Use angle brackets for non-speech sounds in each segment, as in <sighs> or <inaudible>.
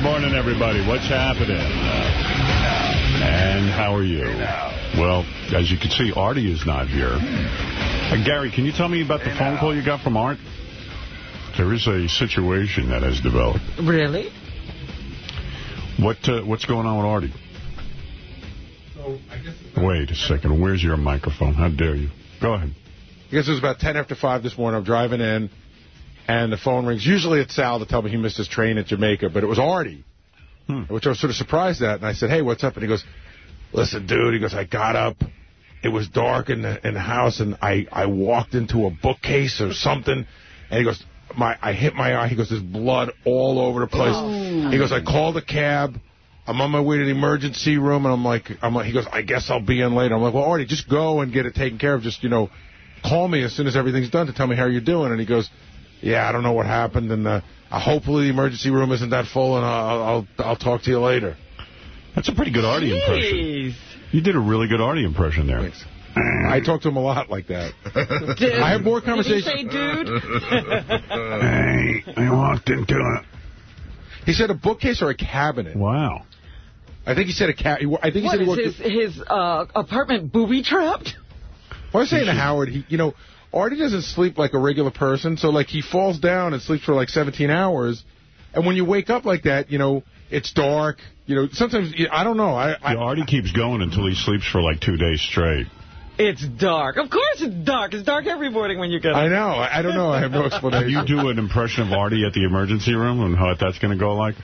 Good morning, everybody. What's happening? And how are you? Well, as you can see, Artie is not here. Uh, Gary, can you tell me about the phone call you got from Art? There is a situation that has developed. Really? What uh, What's going on with Artie? Wait a second. Where's your microphone? How dare you? Go ahead. I guess it was about 10 after 5 this morning. I'm driving in, and the phone rings. Usually it's Sal to tell me he missed his train at Jamaica, but it was Artie, Hmm. which I was sort of surprised at. And I said, hey, what's up? And he goes, listen, dude. He goes, I got up. It was dark in the, in the house, and I, I walked into a bookcase or something. And he goes, my I hit my eye. He goes, there's blood all over the place. He goes, I called a cab. I'm on my way to the emergency room, and I'm like, I'm like, he goes, I guess I'll be in later. I'm like, well, Artie, just go and get it taken care of. Just, you know, call me as soon as everything's done to tell me how you're doing. And he goes, yeah, I don't know what happened, and uh, hopefully the emergency room isn't that full, and I'll, I'll, I'll talk to you later. That's a pretty good Artie impression. Jeez. You did a really good Artie impression there. Thanks. I talk to him a lot like that. <laughs> Did, I have more Did he conversations. say dude? <laughs> Hey, I walked into it. He said a bookcase or a cabinet. Wow. I think he said a cat. I think he what said he is worked. his, his uh, apartment booby-trapped? Well, I was saying to Howard, he, you know, Artie doesn't sleep like a regular person, so like he falls down and sleeps for like 17 hours, and when you wake up like that, you know, it's dark. You know, sometimes I don't know. I, I Yeah, Artie keeps going until he sleeps for like two days straight. It's dark. Of course it's dark. It's dark every morning when you get up. I know. I I don't know. I have no <laughs> explanation. you do an impression of Artie at the emergency room and how that's going to go like?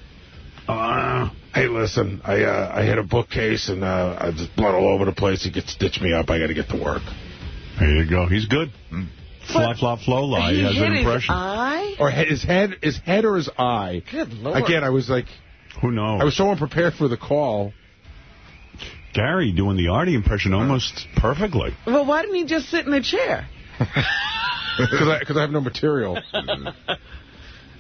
Uh, hey, listen, I uh, I hit a bookcase and uh, I just blood all over the place. He could stitch me up. I got to get to work. There you go. He's good. Flop, flop, flow, lie. He he has hit an his impression. eye? Or his head, his head or his eye. Good Lord. Again, I was like, Who knows? I was so unprepared for the call. Gary doing the Artie impression almost perfectly. Well, why didn't he just sit in a chair? <laughs> Because I, 'cause I have no material. <laughs>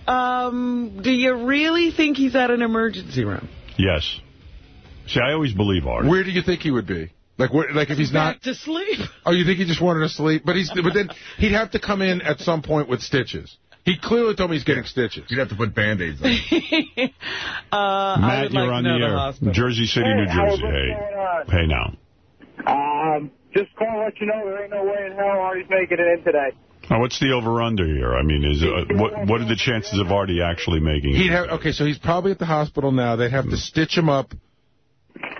Um, do you really think he's at an emergency room? Yes. See, I always believe Artie. Where do you think he would be? Like, where, like if he's not... To sleep. Oh, you think he just wanted to sleep? But he's, but then he'd have to come in at some point with stitches. He clearly told me he's getting stitches. You'd have to put Band-Aids on. <laughs> uh, I Matt, would you're like on the air. hospital. Jersey City, Hey, New Jersey. what's Hey. Hey, now. Um, just call and let you know there ain't no way in hell Artie's making it in today. Oh, what's the over-under here? I mean, is uh, what what are the chances of Artie actually making it? He'd have okay, so he's probably at the hospital now. They'd have to stitch him up.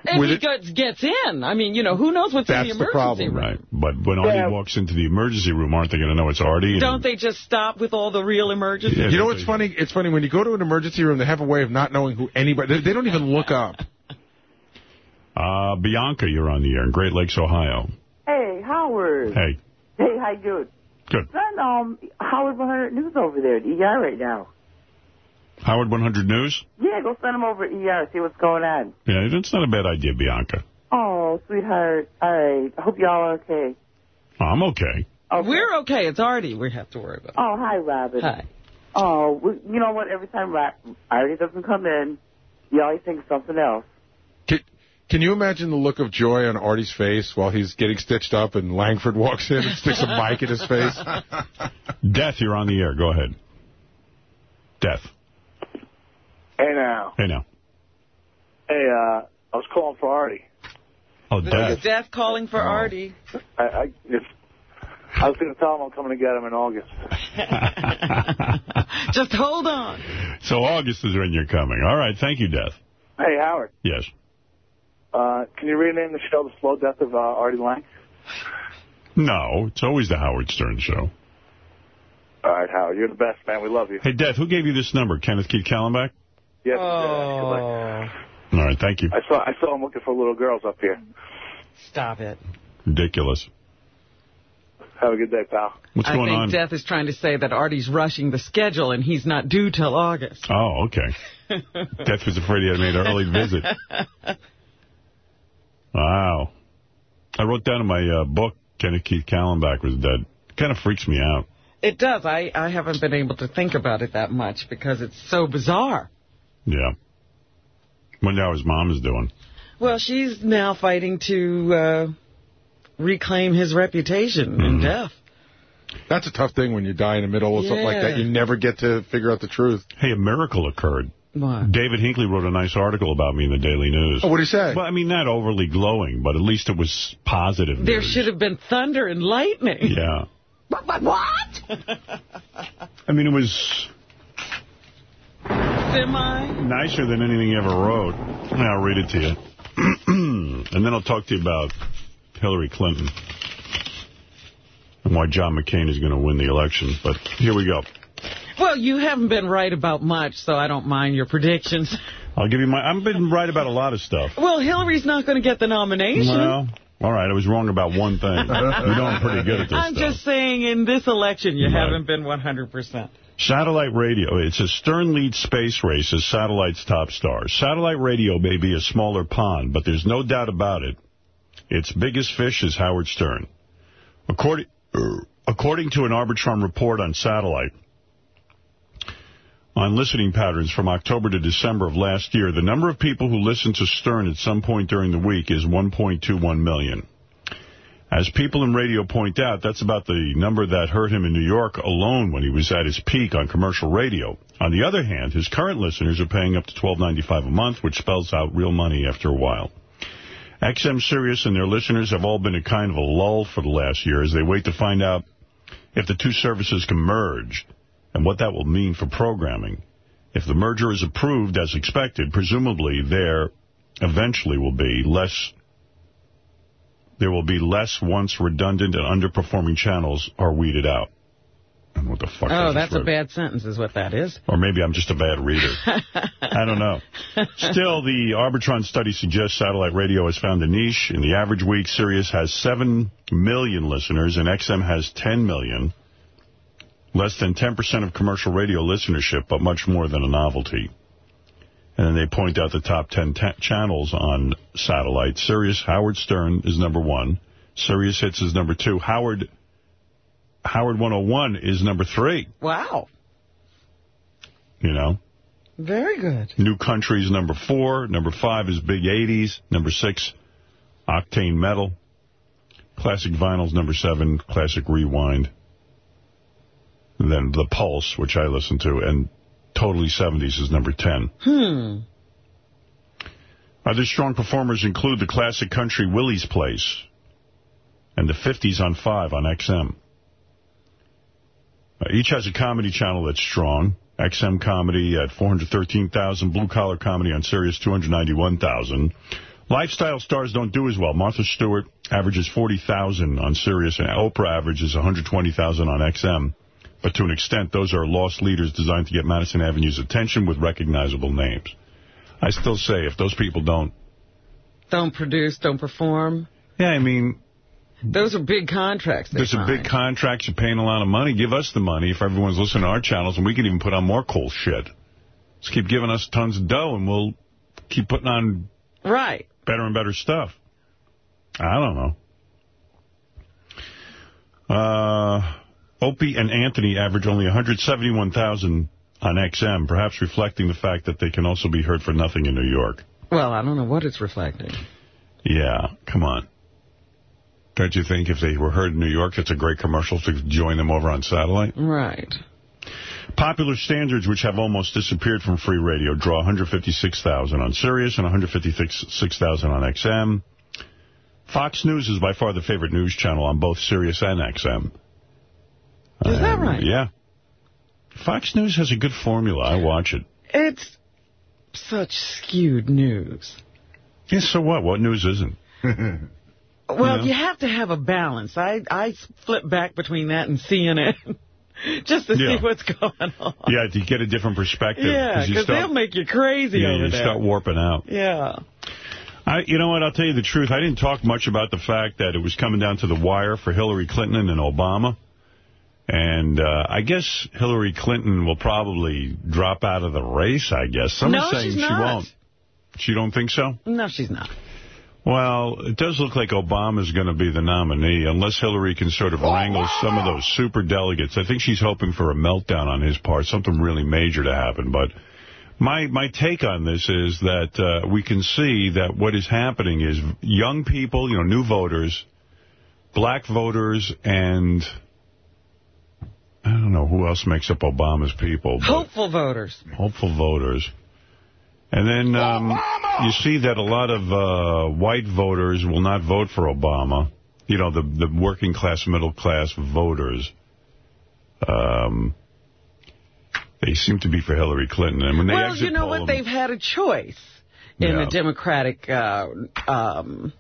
If with he it- gets, gets in, I mean, you know, who knows what's in the emergency the emergency problem, room? Right, but when Artie Yeah. walks into the emergency room, aren't they going to know it's Artie? Don't they just stop with all the real emergencies? Yeah, You know they- funny? It's funny when you go to an emergency room. They have a way of not knowing who anybody. They, they don't even look up. <laughs> Uh, Bianca, you're on the air in Great Lakes, Ohio. Hey, Howard. Hey, Hey, how you doing? good. Send um Howard 100 News over there at ER right now. Howard 100 News? Yeah, go send him over at ER, see what's going on. Yeah, that's not a bad idea, Bianca. Oh, sweetheart. All right. I hope y'all are okay. I'm okay. okay. We're okay. It's Artie we have to worry about. Oh, hi, Robin. Hi. Oh, we, you know what? Every time Ra- Artie doesn't come in, you always think something else. Can, can you imagine the look of joy on Artie's face while he's getting stitched up and Langford walks in and sticks a mic in his face? <laughs> Death, you're on the air. Go ahead. Death. Hey now. Hey, now. Hey, uh, I was calling for Artie. Oh, This Death. Death calling for Artie. I, I, if, I was going to tell him I'm coming to get him in August. <laughs> Just hold on. so August is when you're coming. All right, thank you, Death. Hey, Howard, Yes. uh, can you rename the show The Slow Death of uh, Artie Lang? No, it's always the Howard Stern Show. All right, Howard, you're the best, man. We love you. Hey, Death, who gave you this number? Kenneth Keith Kallenbach? Yes, Oh, actually. All right, thank you. I saw I saw him looking for little girls up here. stop it. Ridiculous. Have a good day, pal. What's I going think on? Death is trying to say that Artie's rushing the schedule and he's not due till August. Oh, okay. <laughs> Death was afraid he had made an early visit. Wow. I wrote down in my uh, book, Kenneth Keith Kallenbach was dead. Kind of freaks me out. It does. I, I haven't been able to think about it that much because it's so bizarre. Yeah. Wonder how his mom is doing. Well, she's now fighting to uh, reclaim his reputation in death. That's a tough thing when you die in the middle of something like that. You never get to figure out the truth. Hey, a miracle occurred. What? David Hinckley wrote a nice article about me in the Daily News. Oh, what did he say? Well, I mean, not overly glowing, but at least it was positive There news. should have been thunder and lightning. Yeah. <laughs> But, What? what? I mean, it was Nicer than anything you ever wrote. I'll read it to you. <clears throat> and then I'll talk to you about Hillary Clinton and why John McCain is going to win the election. But here we go. Well, you haven't been right about much, so I don't mind your predictions. I'll give you my... I've been right about a lot of stuff. Well, Hillary's not going to get the nomination. Well, all right, I was wrong about one thing. <laughs> you know I'm pretty good at this I'm stuff. just saying in this election you Right. haven't been 100%. Satellite radio. It's a Stern lead space race as satellite's top stars. Satellite radio may be a smaller pond, but there's no doubt about it. Its biggest fish is Howard Stern. According, <clears throat> according to an Arbitron report on satellite, on listening patterns from October to December of last year, the number of people who listen to Stern at some point during the week is 1.21 million. As people in radio point out, that's about the number that hurt him in New York alone when he was at his peak on commercial radio. On the other hand, his current listeners are paying up to $12.95 a month, which spells out real money after a while. XM Sirius and their listeners have all been a kind of a lull for the last year as they wait to find out if the two services can merge and what that will mean for programming. If the merger is approved as expected, presumably there eventually will be less there will be less once redundant and underperforming channels are weeded out. I what the fuck Oh, that's a bad sentence is what that is. Or maybe I'm just a bad reader. <laughs> I don't know. Still, the Arbitron study suggests satellite radio has found a niche. In the average week, Sirius has 7 million listeners and XM has 10 million. Less than 10% of commercial radio listenership, but much more than a novelty. And then they point out the top 10 channels on satellite. Sirius Howard Stern is number one. Sirius Hits is number two. Howard Howard 101 is number three, Wow. you know. Very good. New Country is number four. Number five is Big 80s. Number six, Octane Metal. Classic Vinyls, number seven. Classic Rewind. Then The Pulse, which I listen to. And Totally 70s is number 10. Hmm. Other strong performers include the classic country Willie's Place and the 50s on 5 on XM. Uh, each has a comedy channel that's strong. XM comedy at 413,000, blue collar comedy on Sirius 291,000. Lifestyle stars don't do as well. Martha Stewart averages 40,000 on Sirius and Oprah averages 120,000 on XM. But to an extent, those are lost leaders designed to get Madison Avenue's attention with recognizable names. I still say if those people don't... Don't produce, don't perform. Yeah, I mean, Those are big contracts. there's a big signed. contract. You're paying a lot of money. Give us the money if everyone's listening to our channels, and we can even put on more cool shit. Just keep giving us tons of dough, and we'll keep putting on Right. better and better stuff. I don't know. Uh, Opie and Anthony average only 171,000 on XM, perhaps reflecting the fact that they can also be heard for nothing in New York. Well, I don't know what it's reflecting. Yeah, come on. Don't you think if they were heard in New York, it's a great commercial to join them over on satellite? Right. Popular standards, which have almost disappeared from free radio, draw 156,000 on Sirius and 156,000 on XM. Fox News is by far the favorite news channel on both Sirius and XM. Is that right? Uh, yeah. Fox News has a good formula. I watch it. It's such skewed news. Yeah, so what? What news isn't? <laughs> Well, Yeah. you have to have a balance. I I flip back between that and CNN <laughs> just to Yeah. see what's going on. Yeah, to get a different perspective. Yeah, you because they'll make you crazy yeah, over you there. start warping out. Yeah. I, you know what? I'll tell you the truth. I didn't talk much about the fact that it was coming down to the wire for Hillary Clinton and Obama. And uh, I guess Hillary Clinton will probably drop out of the race, I guess. Some No, are saying she's she not. won't. She don't think so? No, she's not. Well, it does look like Obama's going to be the nominee, unless Hillary can sort of wrangle some of those super delegates. I think she's hoping for a meltdown on his part, something really major to happen. But my my take on this is that uh, we can see that what is happening is young people, you know, new voters, black voters, and I don't know who else makes up Obama's people. Hopeful voters. hopeful voters And then um, you see that a lot of uh, white voters will not vote for Obama. You know, the, the working class, middle class voters. Um, they seem to be for Hillary Clinton. And when they well, exit you know what? them- They've had a choice in Yeah. the Democratic uh, um,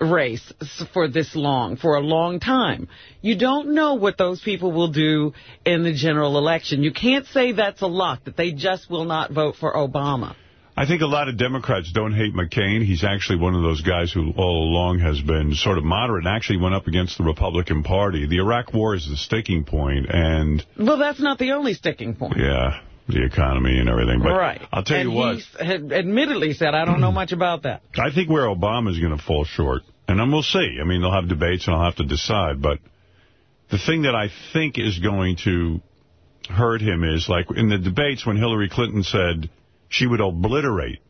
race for this long, for a long time. You don't know what those people will do in the general election. You can't say that's a lock, that they just will not vote for Obama. I think a lot of Democrats don't hate McCain. He's actually one of those guys who all along has been sort of moderate and actually went up against the Republican Party. The Iraq War is the sticking point, and, Well, that's not the only sticking point. yeah, the economy and everything. But right. I'll tell and you what. he had admittedly said, I don't know much about that. <clears throat> I think where Obama's going to fall short, and then we'll see. I mean, they'll have debates and I'll have to decide. But the thing that I think is going to hurt him is, like, in the debates when Hillary Clinton said she would obliterate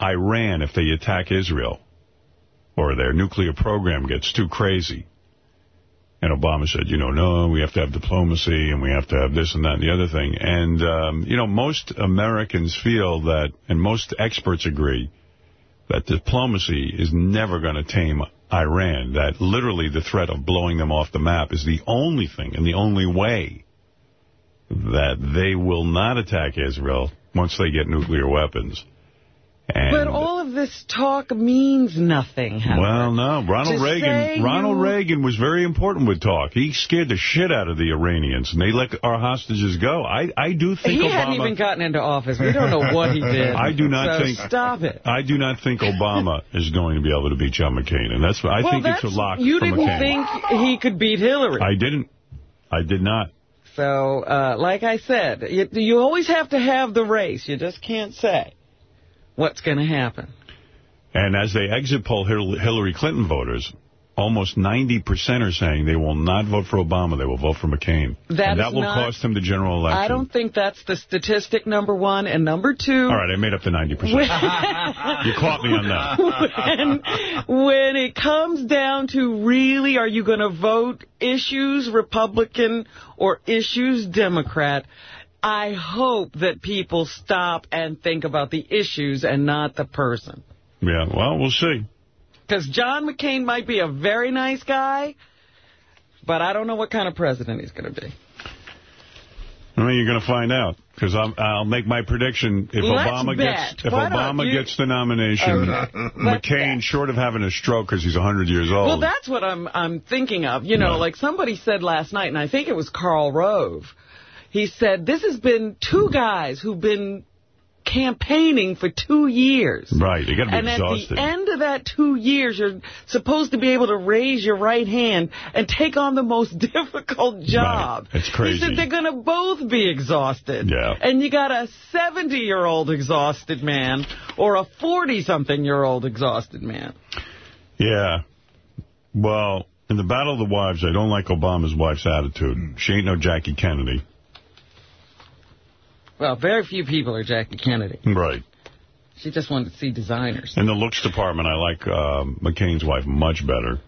Iran if they attack Israel or their nuclear program gets too crazy. And Obama said, you know, no, we have to have diplomacy and we have to have this and that and the other thing. And, um, you know, most Americans feel that, and most experts agree, that diplomacy is never going to tame Iran, that literally the threat of blowing them off the map is the only thing and the only way that they will not attack Israel once they get nuclear weapons. And of this talk means nothing, Howard. well, no, Ronald To Reagan. Ronald you- Reagan was very important with talk. He scared the shit out of the Iranians, and they let our hostages go. I, I do think he Obama. hadn't even gotten into office. We don't know what he <laughs> did. I do not So think- Stop it. I do not think Obama <laughs> is going to be able to beat John McCain, and that's I well, think that's, it's a lock You didn't McCain. think he could beat Hillary. I didn't. I did not. So, uh, like I said, you, you always have to have the race. You just can't say what's going to happen. And as they exit poll Hillary Clinton voters, almost 90% are saying they will not vote for Obama. They will vote for McCain. That and that will not- cost him the general election. I don't think that's the statistic, number one. And number two, All right, I made up the 90%. <laughs> you caught me on that. when, when it comes down to really, are you going to vote issues Republican or issues Democrat? I hope that people stop and think about the issues and not the person. Yeah, well, we'll see. Because John McCain might be a very nice guy, but I don't know what kind of president he's going to be. I mean, you're going to find out because I'll make my prediction. If Let's Obama bet. gets if Why Obama you- gets the nomination, Okay. <laughs> McCain, bet. short of having a stroke because he's 100 years old. Well, that's what I'm I'm thinking of. You know, Yeah. like somebody said last night, and I think it was Karl Rove. He said, this has been two guys who've been campaigning for two years. right, you got to be And exhausted. at the end of that two years, you're supposed to be able to raise your right hand and take on the most <laughs> difficult job. Right. It's crazy. He said they're going to both be exhausted. Yeah. And you got a 70-year-old exhausted man or a 40-something-year-old exhausted man. Yeah. Well, in the Battle of the Wives, I don't like Obama's wife's attitude. She ain't no Jackie Kennedy. Well, very few people are Jackie Kennedy. Right. She just wanted to see designers. In the looks department, I like um, McCain's wife much better.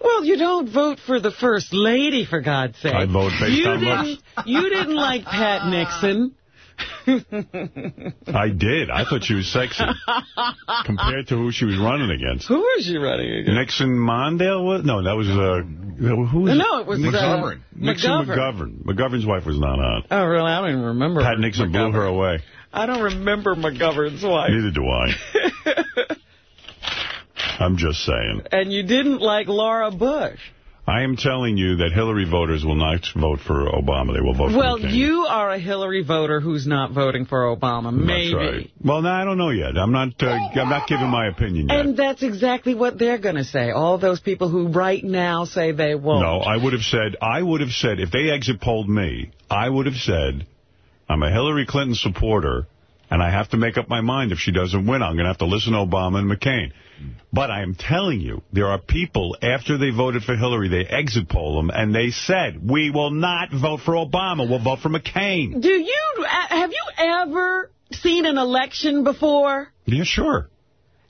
Well, you don't vote for the first lady, for God's sake. I vote based you on didn't, looks. You didn't like Pat Nixon. <laughs> I did. I thought she was sexy <laughs> compared to who she was running against. Who was she running against? Nixon Mondale? Was? No, that was, uh, who was No, it was McGovern. Uh, Nixon McGovern. McGovern. McGovern's wife was not on. Oh, really? I don't even remember. Pat Nixon blew her away. I don't remember McGovern's wife. Neither do I. <laughs> I'm just saying. And you didn't like Laura Bush. I am telling you that Hillary voters will not vote for Obama. They will vote for Well, you are a Hillary voter who's not voting for Obama. Maybe. That's right. Well, no, I don't know yet. I'm not. Uh, I'm not giving my opinion yet. And that's exactly what they're going to say. All those people who right now say they won't. No, I would have said. I would have said if they exit polled me, I would have said, I'm a Hillary Clinton supporter, and I have to make up my mind if she doesn't win. I'm going to have to listen to Obama and McCain. But I am telling you, there are people, after they voted for Hillary, they exit poll them, and they said, we will not vote for Obama. We'll vote for McCain. Do you, uh, have you ever seen an election before? Yeah, sure.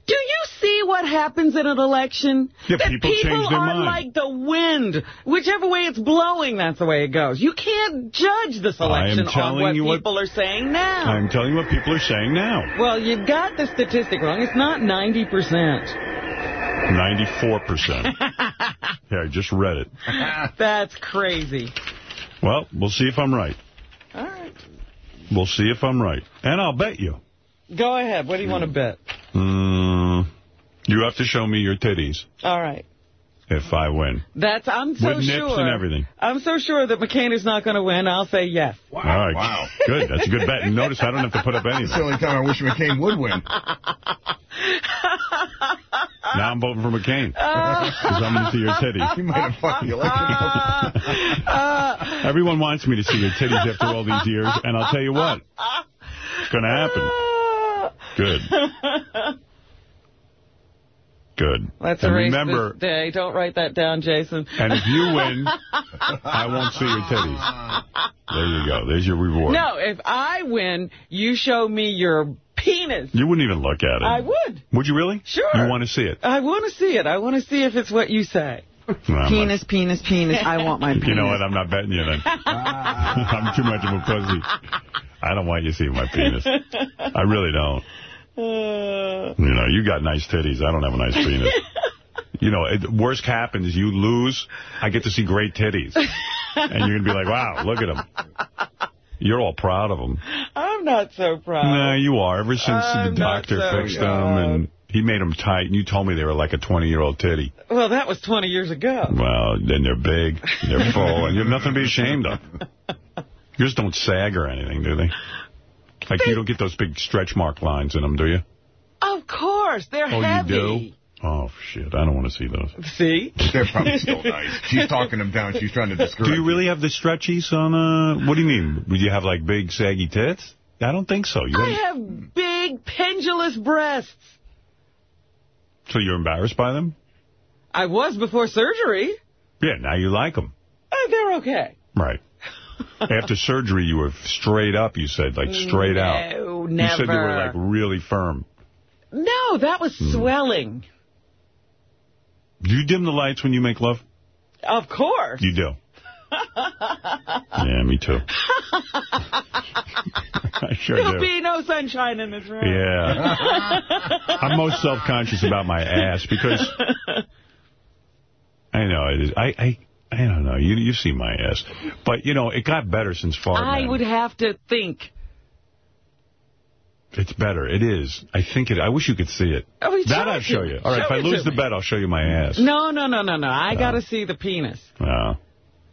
Do you see what happens in an election? Yeah, that people change their are mind. like the wind. Whichever way it's blowing, that's the way it goes. You can't judge this election on telling what you what- people are saying now. I'm telling you what people are saying now. Well, you've got the statistic wrong. It's not 90%. 94%. yeah, I just read it. <laughs> That's crazy. Well, we'll see if I'm right. All right. We'll see if I'm right. And I'll bet you. Go ahead. What do you want to bet? Mm, you have to show me your titties All right. if I win. That's I'm so With nips sure. and everything. I'm so sure that McCain is not going to win. I'll say yes. Wow. All right. Wow. Good. That's a good bet. And notice I don't have to put up anything. That's the anything. only time I wish McCain would win. <laughs> Now I'm voting for McCain. <laughs> Because I'm going to see your titties. He might have fucked the <laughs> election. Everyone wants me to see your titties after all these years. And I'll tell you what. It's going to happen. Good. Good. Let's and erase remember, this day. Don't write that down, Jason. and if you win, <laughs> I won't see your titties. There you go. There's your reward. No, if I win, you show me your penis. You wouldn't even look at it. I would. Would you really? Sure. You want to see it? I want to see it. I want to see if it's what you say. No, I'm Penis, penis, penis. I want my penis. <laughs> You know what? I'm not betting you then. <laughs> I'm too much of a pussy. I don't want you to see my penis. I really don't. Uh, You know, you got nice titties. I don't have a nice penis. <laughs> You know, it, worst happens, you lose, I get to see great titties. And you're going to be like, wow, look at them. You're all proud of them. I'm not so proud. No, you are. Ever since I'm the doctor so fixed them and he made them tight, and you told me they were like a 20-year-old titty. Well, that was 20 years ago. Well, then they're big, they're full, and you have nothing to be ashamed of. <laughs> Yours don't sag or anything, do they? Like, you don't get those big stretch mark lines in them, do you? Of course. They're Oh, heavy. you do? Oh, shit. I don't want to see those. See? They're probably still nice. She's talking them down. She's trying to discourage Do you really have the stretchies on, uh, what do you mean? Would you have, like, big saggy tits? I don't think so. You I haven't- have big, pendulous breasts. So you're embarrassed by them? I was before surgery. Yeah, now you like them. Uh, they're okay. Right. After surgery, you were straight up, you said, like straight out. No, You said they were, like, really firm. No, that was Hmm. swelling. Do you dim the lights when you make love? Of course. You do. <laughs> yeah, me too. <laughs> I sure There'll do. be no sunshine in this room. Yeah. I'm most self-conscious about my ass because <laughs> I know it is. I I I don't know. You you see my ass, but you know it got better since far. I would have to think. It's better. It is. I think it. I wish you could see it. Oh, that it I'll show you. All right. Show if I lose the me. bet, I'll show you my ass. No, no, no, no, no. I got to see the penis. No.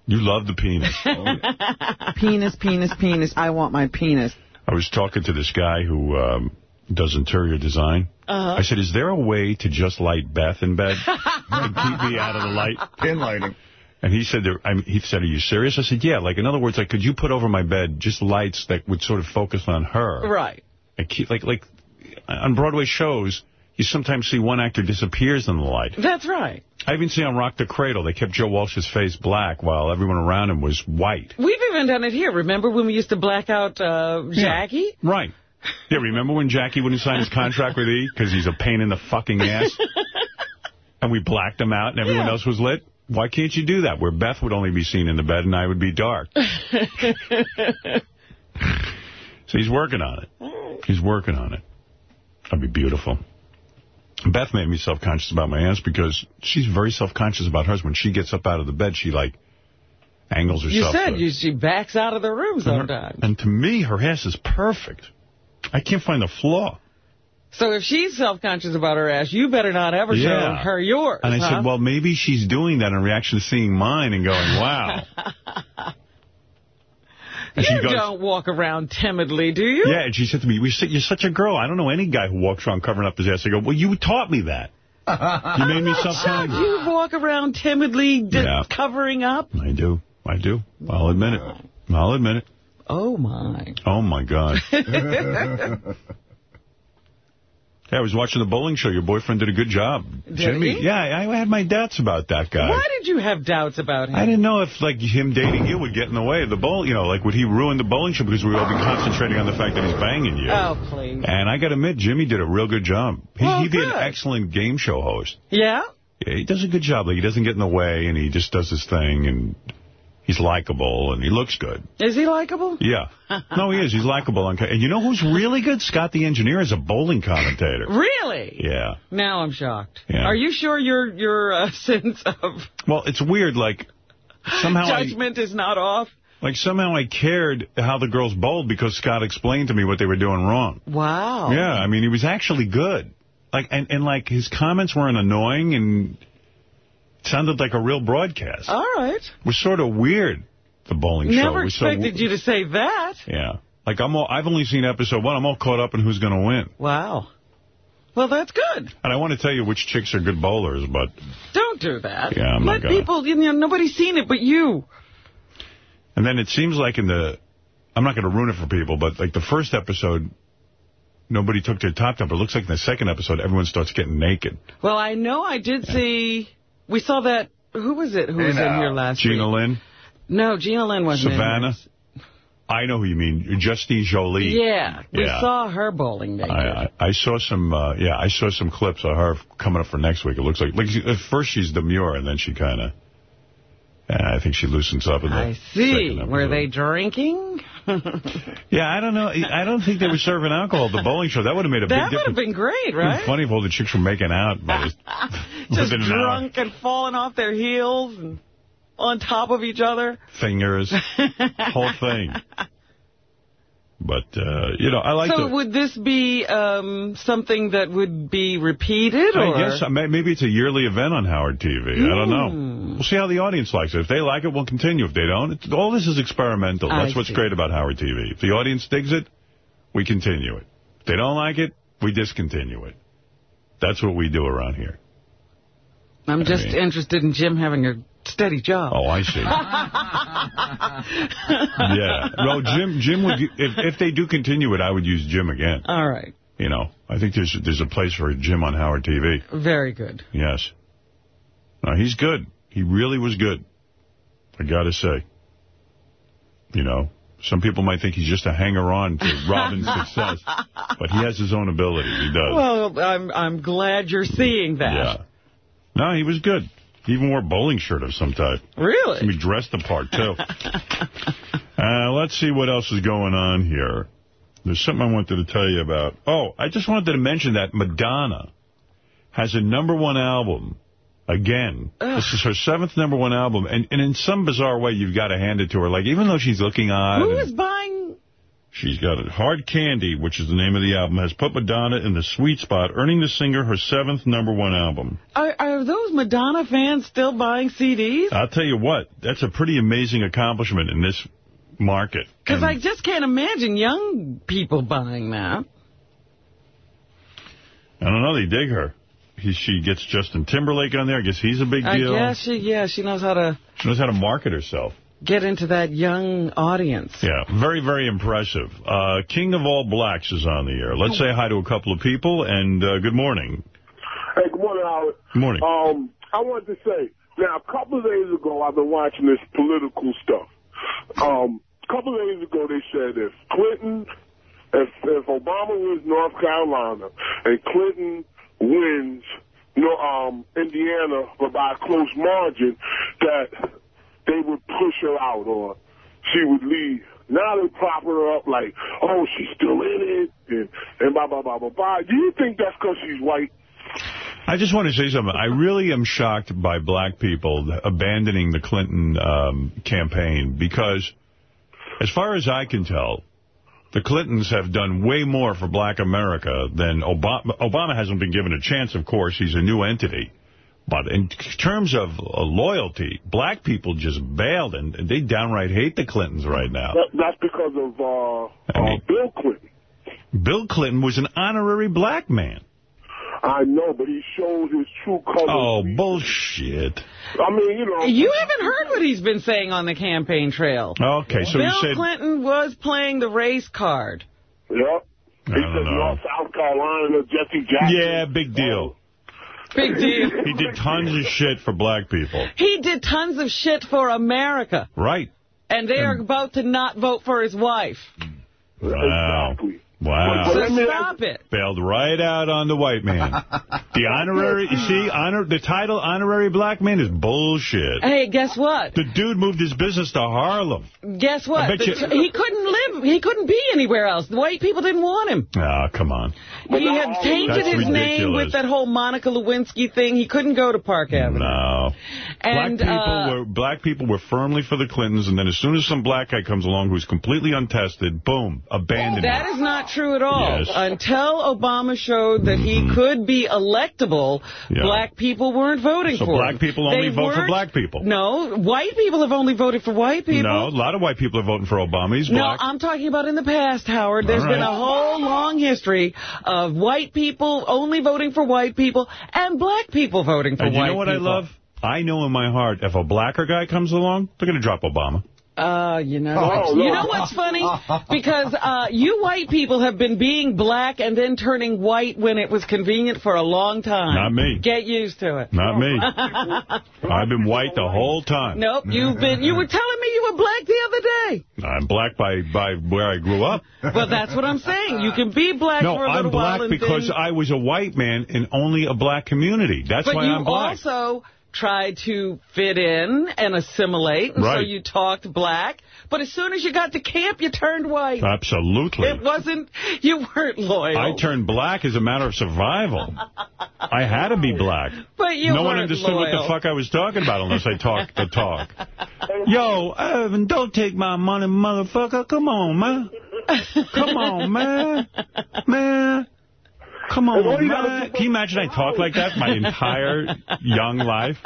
You love the penis. <laughs> Penis, penis, penis. I want my penis. I was talking to this guy who um, does interior design. Uh-huh. I said, is there a way to just light Beth in bed and keep me out of the light? Pin lighting. And he said, there, I mean, he said, are you serious? I said, yeah. Like, in other words, like, could you put over my bed just lights that would sort of focus on her? Right. And keep, like, like on Broadway shows, you sometimes see one actor disappears in the light. That's right. I even see on Rock the Cradle, they kept Joe Walsh's face black while everyone around him was white. We've even done it here. Remember when we used to black out uh, Jackie? Right. Yeah, remember when Jackie wouldn't sign his contract with E because he's a pain in the fucking ass? <laughs> and we blacked him out and everyone Yeah. else was lit? Why can't you do that? Where Beth would only be seen in the bed and I would be dark. <laughs> so he's working on it. He's working on it. That'd be beautiful. Beth made me self-conscious about my ass because she's very self-conscious about hers. When she gets up out of the bed, she, like, angles herself. You said you, she backs out of the room and, her- sometimes. and to me, her ass is perfect. I can't find a flaw. So if she's self-conscious about her ass, you better not ever show Yeah. her yours. And I huh? said, well, maybe she's doing that in reaction to seeing mine and going, wow. <laughs> and you goes, don't walk around timidly, do you? yeah, and she said to me, "We you're such a girl. I don't know any guy who walks around covering up his ass. I go, well, you taught me that. <laughs> You made me self-conscious. you walk around timidly Yeah. covering up? I do. I do. I'll admit it. I'll admit it. Oh, my. Oh, my God. <laughs> Yeah, I was watching the bowling show. Your boyfriend did a good job. Did Jimmy. he? Yeah, I had my doubts about that guy. Why did you have doubts about him? I didn't know if, like, him dating you would get in the way of the bowl. You know, like, would he ruin the bowling show because we would all be concentrating on the fact that he's banging you? Oh, please. And I got to admit, Jimmy did a real good job. He, Oh, he'd be an excellent game show host. Yeah? Yeah, he does a good job. Like, he doesn't get in the way, and he just does his thing, and he's likable, and he looks good. Is he likable? Yeah. No, he is. He's likable. And you know who's really good? Scott the Engineer is a bowling commentator. Really? Yeah. Now I'm shocked. Yeah. Are you sure your your uh, <laughs> sense of Well, it's weird, like, somehow I... judgment is not off? Like, somehow I cared how the girls bowled because Scott explained to me what they were doing wrong. Wow. Yeah, I mean, he was actually good. Like, and, and like, his comments weren't annoying and sounded like a real broadcast. All right. It was sort of weird, the bowling show. Never was so expected you to say that. Yeah. Like, I'm all, I've only seen episode one. I'm all caught up in who's going to win. Wow. Well, that's good. And I want to tell you which chicks are good bowlers, but Don't do that. Yeah, I'm not Let gonna. people, you know, nobody's seen it but you. And then it seems like in the, I'm not going to ruin it for people, but like the first episode, nobody took their top down. But it looks like in the second episode, everyone starts getting naked. Well, I know I did see, we saw that, who was it who was in here last Gina week? Lynn, No, Gina Lynn wasn't in Savannah. I know who you mean. Justine Joli. Yeah, we Yeah. saw her bowling naked. I, I I saw some, uh, yeah, I saw some clips of her coming up for next week. It looks like, like at first she's demure, and then she kind of, I think she loosens up. In the I see. Were they drinking? <laughs> Yeah, I don't know. I don't think they were serving alcohol at the bowling show. That would have made a that big would have been great, been right? funny if all the chicks were making out. By <laughs> Just within an hour. drunk and falling off their heels and on top of each other. Fingers, <laughs> whole thing. But, uh, you know, I like so would this be um, something that would be repeated? Or? I guess uh, maybe it's a yearly event on Howard TV. I don't know. Hmm. We'll see how the audience likes it. If they like it, we'll continue. If they don't, it's, all this is experimental. I That's what's see. great about Howard TV. If the audience digs it, we continue it. If they don't like it, we discontinue it. That's what we do around here. I'm just mean- interested in Jim having a steady job. Oh, I see. <laughs> yeah. Well, Jim. Jim would. If if they do continue it, I would use Jim again. All right. You know, I think there's there's a place for Jim on Howard TV. Very good. Yes. No, he's good. He really was good. I got to say. You know, some people might think he's just a hanger-on to <laughs> Robin's success, but he has his own ability. He does. Well, I'm I'm glad you're seeing that. yeah. No, he was good. He even wore a bowling shirt of some type. Really? He dressed the part, too. <laughs> uh, let's see what else is going on here. There's something I wanted to tell you about. Oh, I just wanted to mention that Madonna has a number one album again. This is her seventh number one album, and, and in some bizarre way, you've got to hand it to her. Like, even though she's looking odd, Who is buying? She's got it. Hard Candy, which is the name of the album, has put Madonna in the sweet spot, earning the singer her seventh number one album. Are, are those Madonna fans still buying CDs? I'll tell you what, that's a pretty amazing accomplishment in this market. Because I just can't imagine young people buying that. I don't know. They dig her. He, she gets Justin Timberlake on there. I guess he's a big deal. I guess she, yeah, she knows how to She knows how to market herself. Get into that young audience. Yeah, very, very impressive. Uh, King of All Blacks is on the air. Let's say hi to a couple of people, and uh, good morning. Hey, good morning, Howard. Good morning. Um, I wanted to say, now, a couple of days ago, I've been watching this political stuff. Um, a couple of days ago, they said if Clinton, if, if Obama wins North Carolina and Clinton wins you know, um, Indiana but by a close margin, that they would push her out or she would leave. Now they're propping her up like, oh, she's still in it, and, and blah, blah, blah, blah, blah. Do you think that's because she's white? I just want to say something. I really am shocked by black people abandoning the Clinton um, campaign because, as far as I can tell, the Clintons have done way more for black America than Obama. Obama hasn't been given a chance, of course. He's a new entity. But in terms of uh, loyalty, black people just bailed, and they downright hate the Clintons right now. That, that's because of uh, I mean- uh, Bill Clinton. Bill Clinton was an honorary black man. I know, but he showed his true colors. Oh, bullshit. I mean, you know. You haven't heard what he's been saying on the campaign trail. Okay, so Bill you said... Clinton was playing the race card. Yeah. I He don't said know. North South Carolina, Jesse Jackson. Yeah, big deal. Big deal. <laughs> He did tons of shit for black people. He did tons of shit for America, Right. and they are about to not vote for his wife. Wow. Exactly. Wow. But So let me stop it. Bailed right out on the white man. <laughs> The honorary, you see, honor the title honorary black man is bullshit. Hey, guess what? The dude moved his business to Harlem. Guess what? The you- he couldn't live. He couldn't be anywhere else. The white people didn't want him. Ah, come on. He now had all- tainted That's his name with that whole Monica Lewinsky thing. He couldn't go to Park Avenue. No. And, black people uh, were black people were firmly for the Clintons, and then as soon as some black guy comes along who's completely untested, boom, abandoned. That is not true at all. Yes. Until Obama showed that he could be electable, Yeah. black people weren't voting So for black him. Black people only They vote for black people. No, white people have only voted for white people. No, a lot of white people are voting for Obama. He's No. I'm talking about in the past, Howard. There's All been a whole long history of white people only voting for white people and black people voting for and white you know what people. I love? I know in my heart, if a blacker guy comes along, they're going to drop Obama. Uh, you know, Oh, <laughs> you know what's funny? Because uh, you white people have been being black and then turning white when it was convenient for a long time. Not me. Get used to it. Not me. <laughs> I've been white the whole time. Nope, you've been. You were telling me you were black the other day. I'm black by, by where I grew up. Well, that's what I'm saying. You can be black No, for a I'm little black while and because then, I was a white man in only a black community. That's But why I'm black. But you also tried to fit in and assimilate, and so you talked black. But as soon as you got to camp, you turned white. Absolutely. It wasn't. You weren't loyal. I turned black as a matter of survival. I had to be black. But you no one weren't understood what the fuck I was talking about unless I talked the talk. <laughs> Yo, Evan, don't take my money, motherfucker. Come on, man. Come on, man. Man. Come on, do gotta man. Can you imagine I talk like that my entire young life?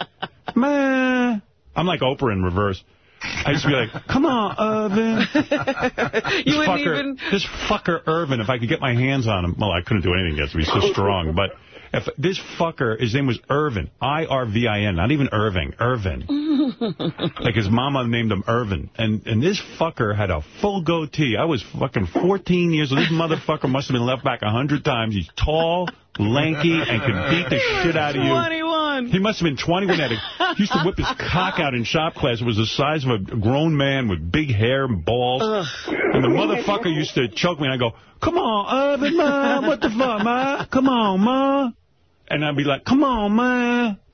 Man. I'm like Oprah in reverse. I used to be like, come on, Irvin. <laughs> you wouldn't fucker, even. This fucker Irvin, if I could get my hands on him, well, I couldn't do anything against him. He's so strong. But if this fucker, his name was Irvin, I-R-V-I-N, not even Irving, Irvin. <laughs> like his mama named him Irvin. And and this fucker had a full goatee. I was fucking 14 years old. This motherfucker must have been left back a hundred times. He's tall, lanky, and could beat the shit out of you. 21. He must have been 21. Had a, he used to whip his cock out in shop class. It was the size of a grown man with big hair and balls. And the motherfucker used to choke me, and I go, come on, Irvin, man, what the fuck, man? Come on, man. And I'd be like, come on, man. <laughs>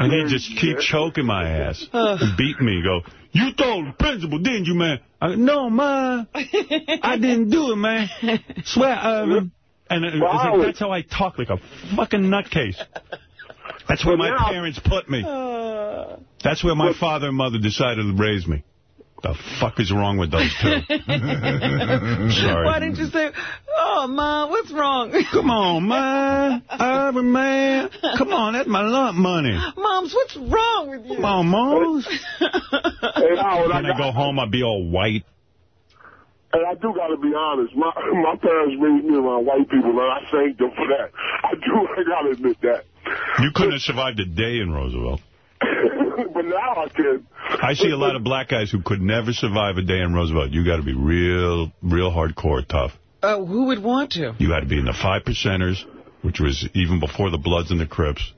And he'd just keep choking my ass. <laughs> Uh. and beat me. Go, you told the principal, didn't you, man? I go, no, man. I didn't do it, man. Swear, Irvin. And like, that's how I talk, like a fucking nutcase. That's where my now- parents put me. Uh. That's where my father and mother decided to raise me. The fuck is wrong with those two? <laughs> Sorry. Why didn't you say, oh, Ma, what's wrong? <laughs> Come on, man. Irvin, man. Come on, that's my lump money. Moms, what's wrong with you? Come on, Moms. <laughs> Hey, Howard, Then I go home, I'll be all white. And I do got to be honest. My my parents raised me around white people, and I thank them for that. I do. I got to admit that. You couldn't have survived a day in Roosevelt. But now I can. I see a lot of black guys who could never survive a day in Roosevelt. You got to be real, real hardcore tough. Uh, who would want to? You had to be in the five percenters, which was even before the Bloods and the Crips.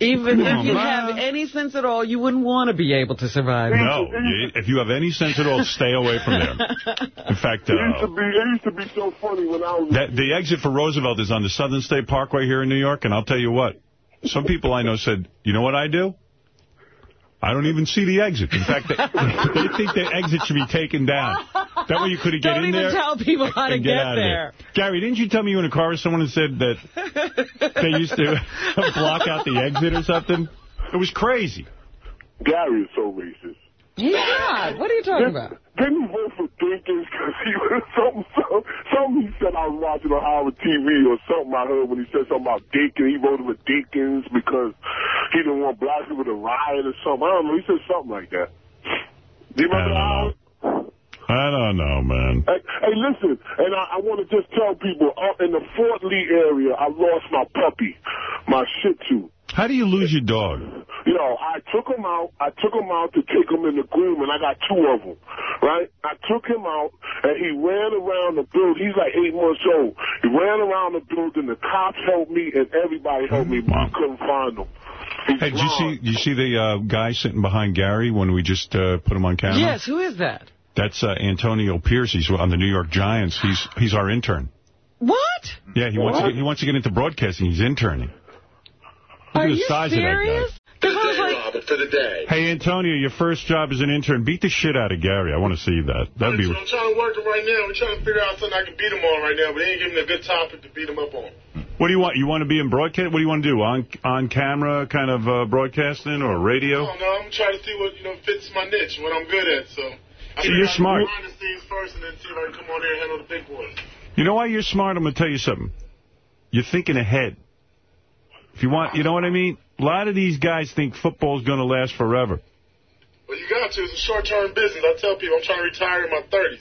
Even Come if you have any sense at all, you wouldn't want to be able to survive. No, if you have any sense at all, stay away from there. In fact, It used to uh, be. It used to be so funny when I was. that, the exit for Roosevelt is on the Southern State Parkway here in New York, and I'll tell you what, some people I know said, you know what I do? I don't even see the exit. In fact, they, <laughs> they think the exit should be taken down. That way you couldn't get Don't in even there. tell people how to and get, out of there. Gary, didn't you tell me you were in a car with someone and said that they used to <laughs> block out the exit or something? It was crazy. Gary is so racist. He's not. What are you talking about? Didn't vote for Dinkins because he was something, <laughs> something, something he said I was watching on Howard TV or something I heard when he said something about Dinkins. He voted for Dinkins because he didn't want black people to riot or something. I don't know. He said something like that. Do you remember I don't Howard? I don't know, man. Hey, hey, listen, and I, I want to just tell people, up in the Fort Lee area, I lost my puppy, my Shih Tzu. How do you lose your dog? You know, I took him out. I took him out to take him in the groom, and I got two of them, right? I took him out, and he ran around the building. He's like eight months old. He ran around the building. The cops helped me, and everybody helped me, but I couldn't find him. He's Hey, did you see gone. did you see the uh, guy sitting behind Gary when we just uh, put him on camera? Yes, who is that? That's uh, Antonio Pierce. He's on the New York Giants. He's he's our intern. What? Yeah, he wants to get, he wants to get into broadcasting. He's interning. Look Are at the you size serious? of that guy. 'Cause I was like, Robert, for the day. Hey, Antonio, your first job as an intern. Beat the shit out of Gary. I want to see that. That'd be. I'm trying to work him right now. We're trying to figure out something I can beat him on right now, but they ain't giving me a good topic to beat him up on. What do you want? You want to be in broadcast? What do you want to do? On on camera, kind of uh, broadcasting or radio? don't know. I'm trying to see what you know fits my niche, what I'm good at. So I See, you're I'd do smart. Behind the scenes first, and then see if I can come on there and handle the big boys. You know why you're smart? I'm going to tell you something. You're thinking ahead. If you want, you know what I mean? A lot of these guys think football's going to last forever. Well, you got to. It's a short-term business. I tell people I'm trying to retire in my 30s.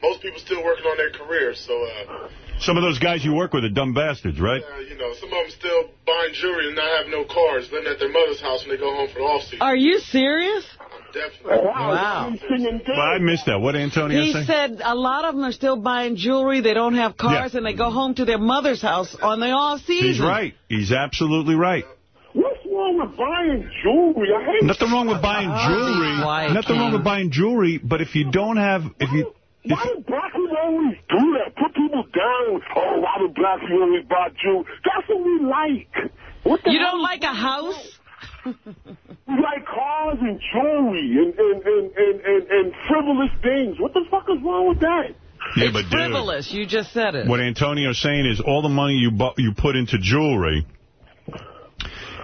Most people still working on their careers, so uh, Some of those guys you work with are dumb bastards, right? uh, you know, some of them still buying jewelry and not have no cars, living at their mother's house when they go home for the off season. are you serious? Definitely. Wow. Well, I missed that. What did Antonio He say? said a lot of them are still buying jewelry. They don't have cars, Yeah. and they go home to their mother's house on the off season. He's right. He's absolutely right. What's wrong with buying jewelry? I hate Nothing wrong with buying oh, jewelry. Why Nothing wrong with buying jewelry, but if you don't have, if you, if, Why do black people always do that? Put people down. Oh, why do black people always buy jewelry? That's what we like. What the You hell don't like a house? We like cars and jewelry and, and, and, and, and, and frivolous things. What the fuck is wrong with that? yeah, it's but dude, frivolous. You just said it. what Antonio's saying is all the money you bu you put into jewelry,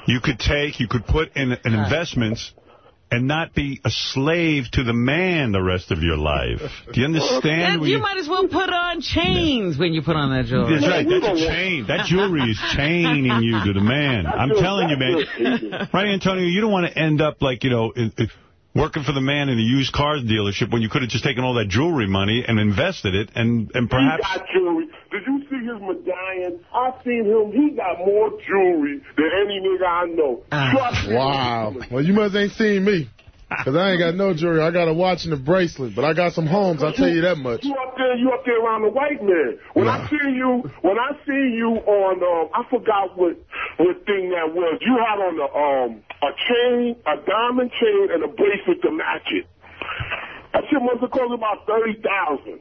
you could take, you could put in, in investments and not be a slave to the man the rest of your life. Do you understand? Then what you might as well put on chains when you put on that jewelry. That's right. That's a chain. That jewelry is chaining you to the man. I'm telling you, man. Right, Antonio? You don't want to end up like, you know, in, in- working for the man in a used cars dealership when you could have just taken all that jewelry money and invested it and, and perhaps... He got jewelry. Did you see his medallion? I seen him. He got more jewelry than any nigga I know. Ah, Trust me. Wow. Well, you must ain't seen me. Because I ain't got no jewelry. I got a watch and a bracelet. But I got some homes, I'll tell you that much. You up there, you up there around the white man. When I see you, when I see you on, um, I forgot what what thing that was. You had on the um a chain, a diamond chain, and a bracelet to match it. That shit must have cost about thirty thousand.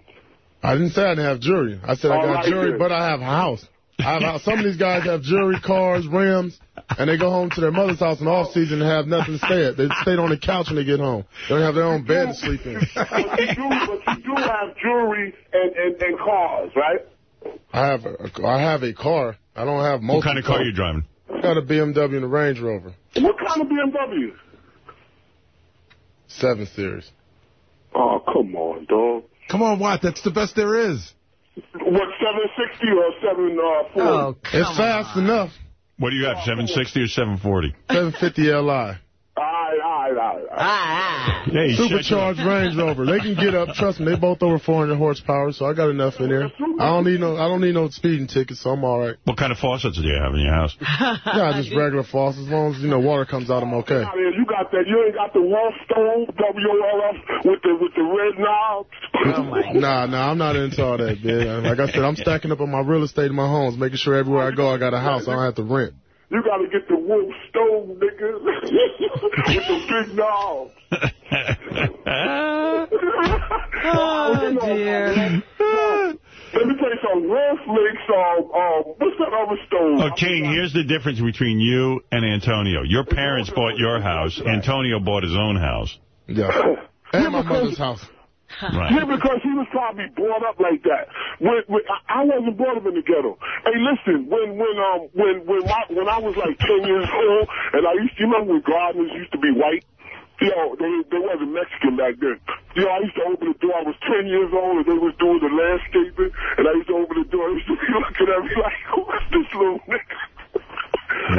I didn't say I didn't have jewelry. I said I got right, jewelry, then. but I have a house. I have. Some of these guys have jewelry, cars, rims, and they go home to their mother's house in off season and have nothing to stay at. They stayed on the couch when they get home. They don't have their own bed to sleep in. But you do, but you do have jewelry and, and, and cars, right? I have a, I have a car. I don't have multiple What kind of car are you driving? I got a BMW and a Range Rover, What kind of BMW? 7 Series. Oh, come on, dog. Come on, Watt. That's the best there is. What, 760 or 740? Uh, oh, It's fast on. enough. What do you have, 760 or 740? 750 Li. All right, all right, all right. all right. Ah, ah. Ah, ah. Hey, Supercharged Range Rover. They can get up. Trust me, they both over 400 horsepower, so I got enough in there. I don't need no. I don't need no speeding tickets, so I'm all right. What kind of faucets do you have in your house? <laughs> Yeah, just regular faucets. As long as you know water comes out, I'm okay. Out here, You got that. You ain't got the Wolf stove, WLF, with the with the red knobs. Oh, my. <laughs> Nah, nah, I'm not into all that, man. Like I said, I'm stacking up on my real estate in my homes, making sure everywhere I go, I got a house. I don't have to rent. You got to get the Wolf stove, nigga, <laughs> with the big knobs. <laughs> Oh, dear. Let me tell you something. Wolf makes um um what's that other stove? Oh, King, here's the difference between you and Antonio. Your parents bought your house. Antonio bought his own house. Yeah. <laughs> And my mother's house. Right. Yeah, because he was probably brought up like that. When, when I, wasn't brought up in the ghetto. Hey, listen, when when um when when my, when I was like ten years old, and I used to you remember when gardeners used to be white. You know, they they wasn't Mexican back then. You know, I used to open the door. I was ten years old, and they was doing the landscaping, and I used to open the door. I used to be <laughs> looking at me like, who is this little nigga?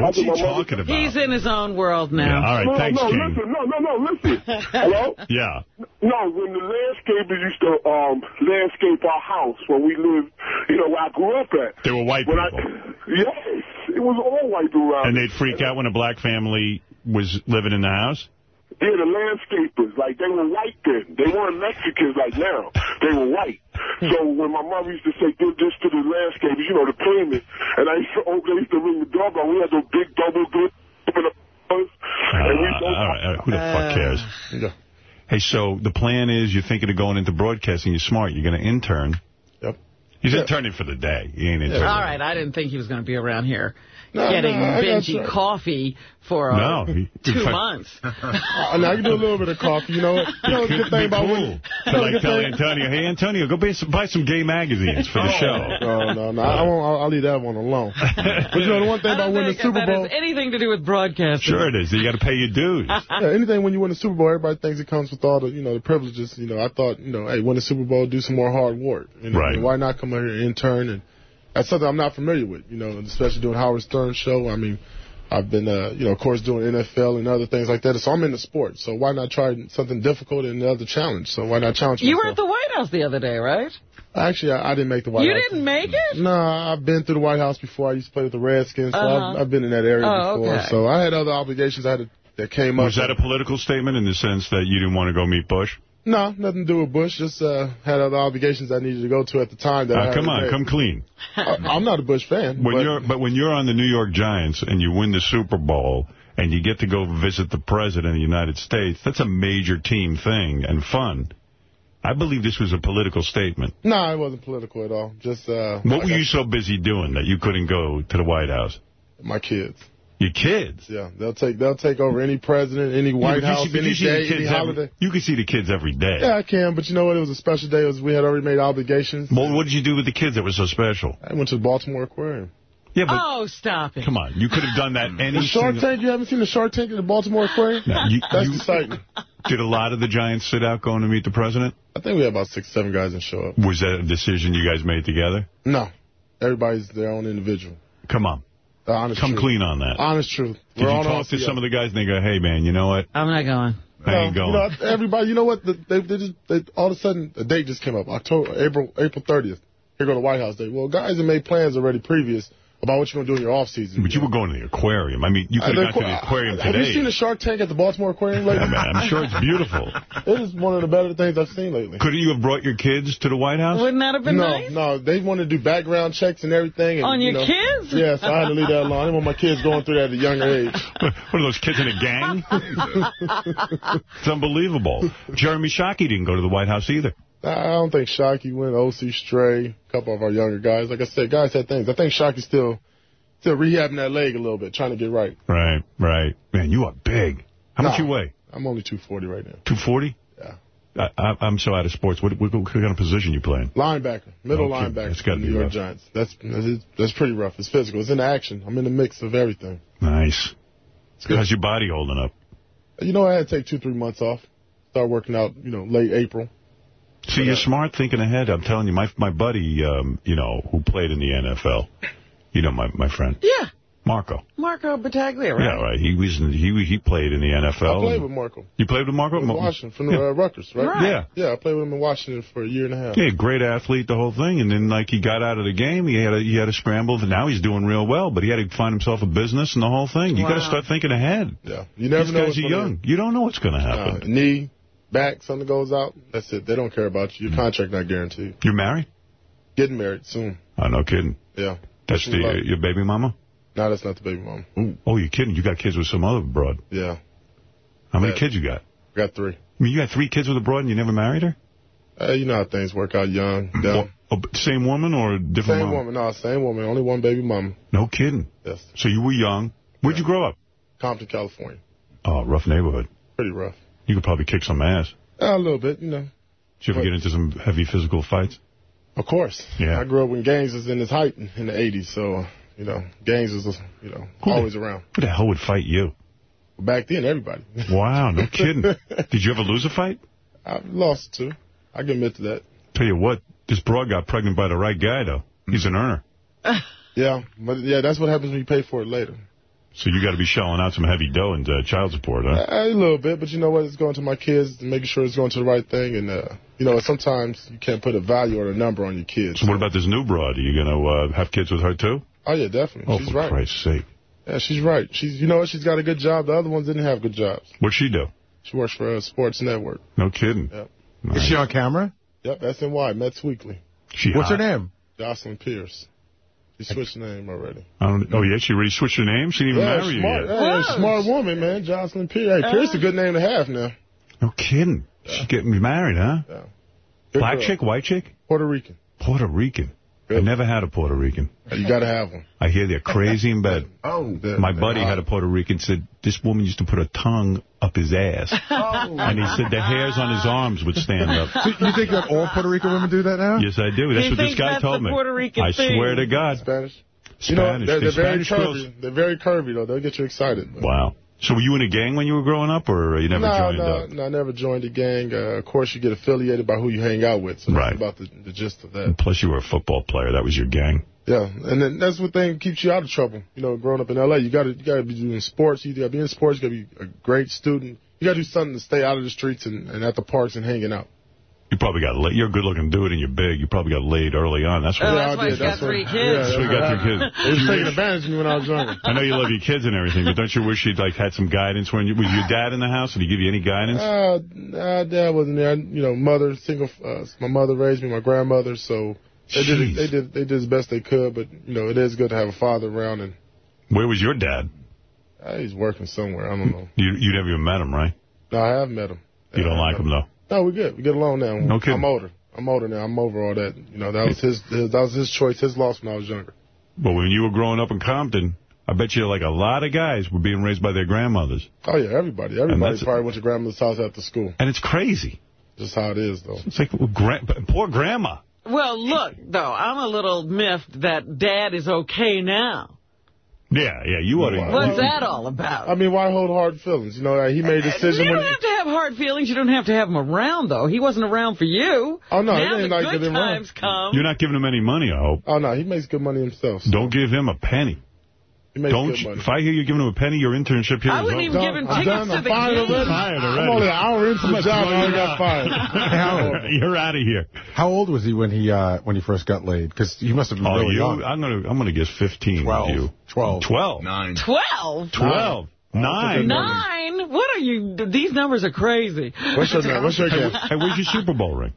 What's he After my mother- talking about? He's in his own world now. Yeah, all right, no, thanks, no, King. listen, no, no, no, listen. <laughs> Hello? Yeah. No, when the landscapers used to um, landscape our house when we lived, you know, where I grew up at. They were white When people. I, yes, it was all white around. And they'd freak out when a black family was living in the house? Yeah, the landscapers, like, they were white then. They weren't Mexicans like now. They were white. So when my mom used to say, give this to the landscapers, you know, the payment, and I used to open, they used to ring the doorbell. We had those big double doors. open up, And we Uh, both all right, all right, who the fuck cares? Hey, so the plan is you're thinking of going into broadcasting. You're smart. You're going to intern. Yep. He's interning for the day. He ain't interning. All right, I didn't think he was going to be around here No, getting no, Benji you. coffee for uh, No, he- two in months. <laughs> Uh, now you do a little bit of coffee. You know what? You know what's a good thing about cool. winning? To like tell Antonio, hey, Antonio, go buy some, buy some gay magazines for the show. No, no, no. I won't, I'll, I'll leave that one alone. <laughs> But you know, the one thing about winning the think Super that Bowl, has anything to do with broadcasting. Sure it is. You got to pay your dues. <laughs> yeah, anything when you win the Super Bowl, everybody thinks it comes with all the, you know, the privileges. You know, I thought, you know, hey, win the Super Bowl, do some more hard work. You know, Right. and why not come out here and intern? And that's something I'm not familiar with. You know, especially doing Howard Stern's show. I mean, I've been, uh, you know, of course, doing NFL and other things like that. So I'm in the sport. So why not try something difficult and another challenge? So why not challenge You were at the White House the other day, right? Actually, I, I didn't make the White you House. You didn't make it? No, I've been through the White House before. I used to play with the Redskins, so Uh-huh. I've, I've been in that area Oh, before. okay. So I had other obligations I had to, that came up. Was that a political statement in the sense that you didn't want to go meet Bush? No, nothing to do with Bush. Just uh, had other obligations I needed to go to at the time. That Uh, come on, come clean. I, I'm not a Bush fan. When but you're, but when you're on the New York Giants and you win the Super Bowl and you get to go visit the President of the United States, that's a major team thing and fun. I believe this was a political statement. No, it wasn't political at all. Just uh, What I were you so busy doing that you couldn't go to the White House? My kids. Your kids? Yeah, they'll take they'll take over any president, any White but you House, see- any you see the day, kids any every- holiday. You can see the kids every day. Yeah, I can, but you know what? It was a special day. Was, we had already made obligations. Well, what did you do with the kids that was so special? I went to the Baltimore Aquarium. Yeah, but Oh, stop it. come on. You could have done that any The Shark single- Tank, you haven't seen the Shark Tank at the Baltimore Aquarium? No, you- That's you- exciting. Did a lot of the Giants sit out going to meet the president? I think we had about six, seven guys that show up. Was that a decision you guys made together? No. Everybody's their own individual. Come on. The honest Come truth. clean on that. Honest truth. Did We're you talk to CO. some of the guys and they go, hey, man, you know what? I'm not going. I ain't going. You know, everybody, you know what? They, they just, they, all of a sudden, a date just came up. October, April, April 30th. Here go the White House Day. Well, guys have made plans already previous about what you're going to do in your off season. but you were going to the aquarium. I mean, you could have gone to the aquarium uh, Have today. you seen the Shark Tank at the Baltimore Aquarium lately? Yeah, man, I'm sure it's beautiful. <laughs> It is one of the better things I've seen lately. Couldn't you have brought your kids to the White House? Wouldn't that have been no, nice? no, they want to do background checks and everything. And, On you your know, kids? Yes, I had to leave that alone. I didn't want my kids going through that at a younger age. <laughs> What are those kids in a gang? <laughs> it's unbelievable. Jeremy Shockey didn't go to the White House either. I don't think Shockey went. OC Stray, a couple of our younger guys. Like I said, guys had things. I think Shockey's still still rehabbing that leg a little bit, trying to get right. Right, right. Man, you are big. How much you weigh? I'm only 240 right now. 240? Yeah. I, I'm so out of sports. What, what, what kind of position you playing? Linebacker, middle Okay, linebacker for gotta the be New York rough. Giants. That's that's that's pretty rough. It's physical. It's in action. I'm in the mix of everything. Nice. It's good. How's your body holding up? You know, I had to take two, three months off. Start working out, you know, late April. See, you're smart thinking ahead. I'm telling you, my my buddy, um, you know, who played in the NFL, you know, my my friend Yeah. Marco. Marco Battaglia, right? Yeah, right. He was in, he he played in the NFL. I played with Marco. You played with Marco? In Washington, from the uh, Rutgers, right? Right. Yeah. Yeah, I played with him in Washington for a year and a half. Yeah, great athlete, the whole thing, and then like he got out of the game, he had a, he had a scramble, and now he's doing real well. But he had to find himself a business and the whole thing. You got to start thinking ahead. Yeah. You never These know guys what's are gonna young. You don't know what's going to Uh, happen. knee, back, something goes out. That's it. They don't care about you. Your contract not guaranteed. You're married? Getting married soon. Oh, no kidding. Yeah. That's the uh, your baby mama. No, that's not the baby mama. Ooh. Oh, you're kidding? You got kids with some other broad. Yeah. How many Yeah. kids you got? I got three. I mean, you got three kids with a broad, and you never married her? Uh, you know how things work out young. <clears throat> Dumb. Oh, same woman or different Same mom? woman. No, same woman. Only one baby mama. No kidding. Yes. So you were young. Where'd you grow up? Compton, California. Oh, rough neighborhood. Pretty rough. You could probably kick some ass. Uh, a little bit, you know. Did you ever What? get into some heavy physical fights? Of course. Yeah. I grew up when gangs was in its height in, the 80s, so, you know, gangs was, you know, Who the- always around. Who the hell would fight you? Back then, everybody. <laughs> Wow, no kidding. <laughs> Did you ever lose a fight? I've lost two. I can admit to that. Tell you what, this broad got pregnant by the right guy, though. He's an earner. <laughs> Yeah, but yeah, that's what happens when you pay for it later. So you got to be shelling out some heavy dough and uh, child support, huh? A little bit, but you know what? It's going to my kids, making sure it's going to the right thing. And, uh, you know, sometimes you can't put a value or a number on your kids. So what about this new broad? Are you going to uh, have kids with her, too? Oh, yeah, definitely. Oh, she's for right. Christ's sake. Yeah, she's right. She's, you know what? She's got a good job. The other ones didn't have good jobs. What'd she do? She works for a sports network. No kidding. Yep. Is she on camera? Yep, SNY, Mets Weekly. She What's her name? Jocelyn Pierce. She switched name already. I don't, oh, yeah, she already switched her name? She didn't even Yeah, marry you smart, yet. yeah, yeah, smart woman, man. Jocelyn Pierce. Hey, Pierce is a uh. good name to have now. No kidding. She's getting married, huh? Yeah. Black girl. chick, white chick? Puerto Rican. Puerto Rican. I never had a Puerto Rican. You got to have one. I hear they're crazy in bed. <laughs> Oh. My buddy had a Puerto Rican, said this woman used to put her tongue up his ass. <laughs> Oh. And he said the hairs on his arms would stand up. So you think that all Puerto Rican women do that now? Yes, I do. That's He what this guy that's told me. Puerto Rican I thing. swear to God. Spanish. You know, Spanish. they're, they're The very Spanish girls- curvy. They're very curvy, though. They'll get you excited. But Wow. So were you in a gang when you were growing up, or you never no, joined no, up? no, I never joined a gang. Uh, of course, you get affiliated by who you hang out with. So that's Right. about the, the gist of that. Plus, you were a football player. That was your gang. Yeah, and then that's what thing keeps you out of trouble. You know, growing up in L.A., you got to you got to be doing sports. You got to be in sports. You got to be a great student. You got to do something to stay out of the streets and, and at the parks and hanging out. You probably got laid. You're a good-looking dude, and you're big. You probably got laid early on. That's what. Oh, that's I why did. he's got That's what- three yeah, kids. That's why you got three kids. <laughs> They was taking advantage of me when I was younger. I know you love your kids and everything, but don't you wish you'd like had some guidance when you was your dad in the house? Did he give you any guidance? Uh, nah, dad wasn't there. You know, mother, single. Uh, my mother raised me, my grandmother, so they Jeez. did they did they did as best they could. But you know, it is good to have a father around, and Where was your dad? uh, he's working somewhere. I don't know. You you never even met him, right? No, I have met him. You don't like him though. No, we're good. We get along now. No kidding. I'm older. I'm older now. I'm over all that. You know, that was his, his <laughs> that was his choice, his loss when I was younger. But when you were growing up in Compton, I bet you like a lot of guys were being raised by their grandmothers, Oh yeah, everybody. Everybody probably went to grandmother's house after school. and it's crazy. Just how it is, though. It's like well, gra poor grandma. Well, look, though, I'm a little miffed that Dad is okay now. Yeah, yeah, you ought to. What's that all about? I mean, why hold hard feelings? You know, he made a decision. You don't when. have to have hard feelings. You don't have to have him around, though. He wasn't around for you. Oh no, now it ain't the like good that him around. times come. You're not giving him any money, I hope. Oh no, he makes good money himself. so Don't give him a penny. He Don't. you- If I hear you're giving him a penny, your internship here I is wouldn't over. even give him I'm tickets done. to I'm the fired game. already. Fired I'm already. only an hour into the job. I got fired. <laughs> You're out of here. how old was he when he uh, when he first got laid? Because he must have been Oh, really you? young. I'm gonna. I'm gonna guess 15. Twelve. You. Twelve. 12. Nine. Twelve? 12. Nine. Nine? What are you? These numbers are crazy. What's your What's your guess? Hey, where's your Super Bowl ring?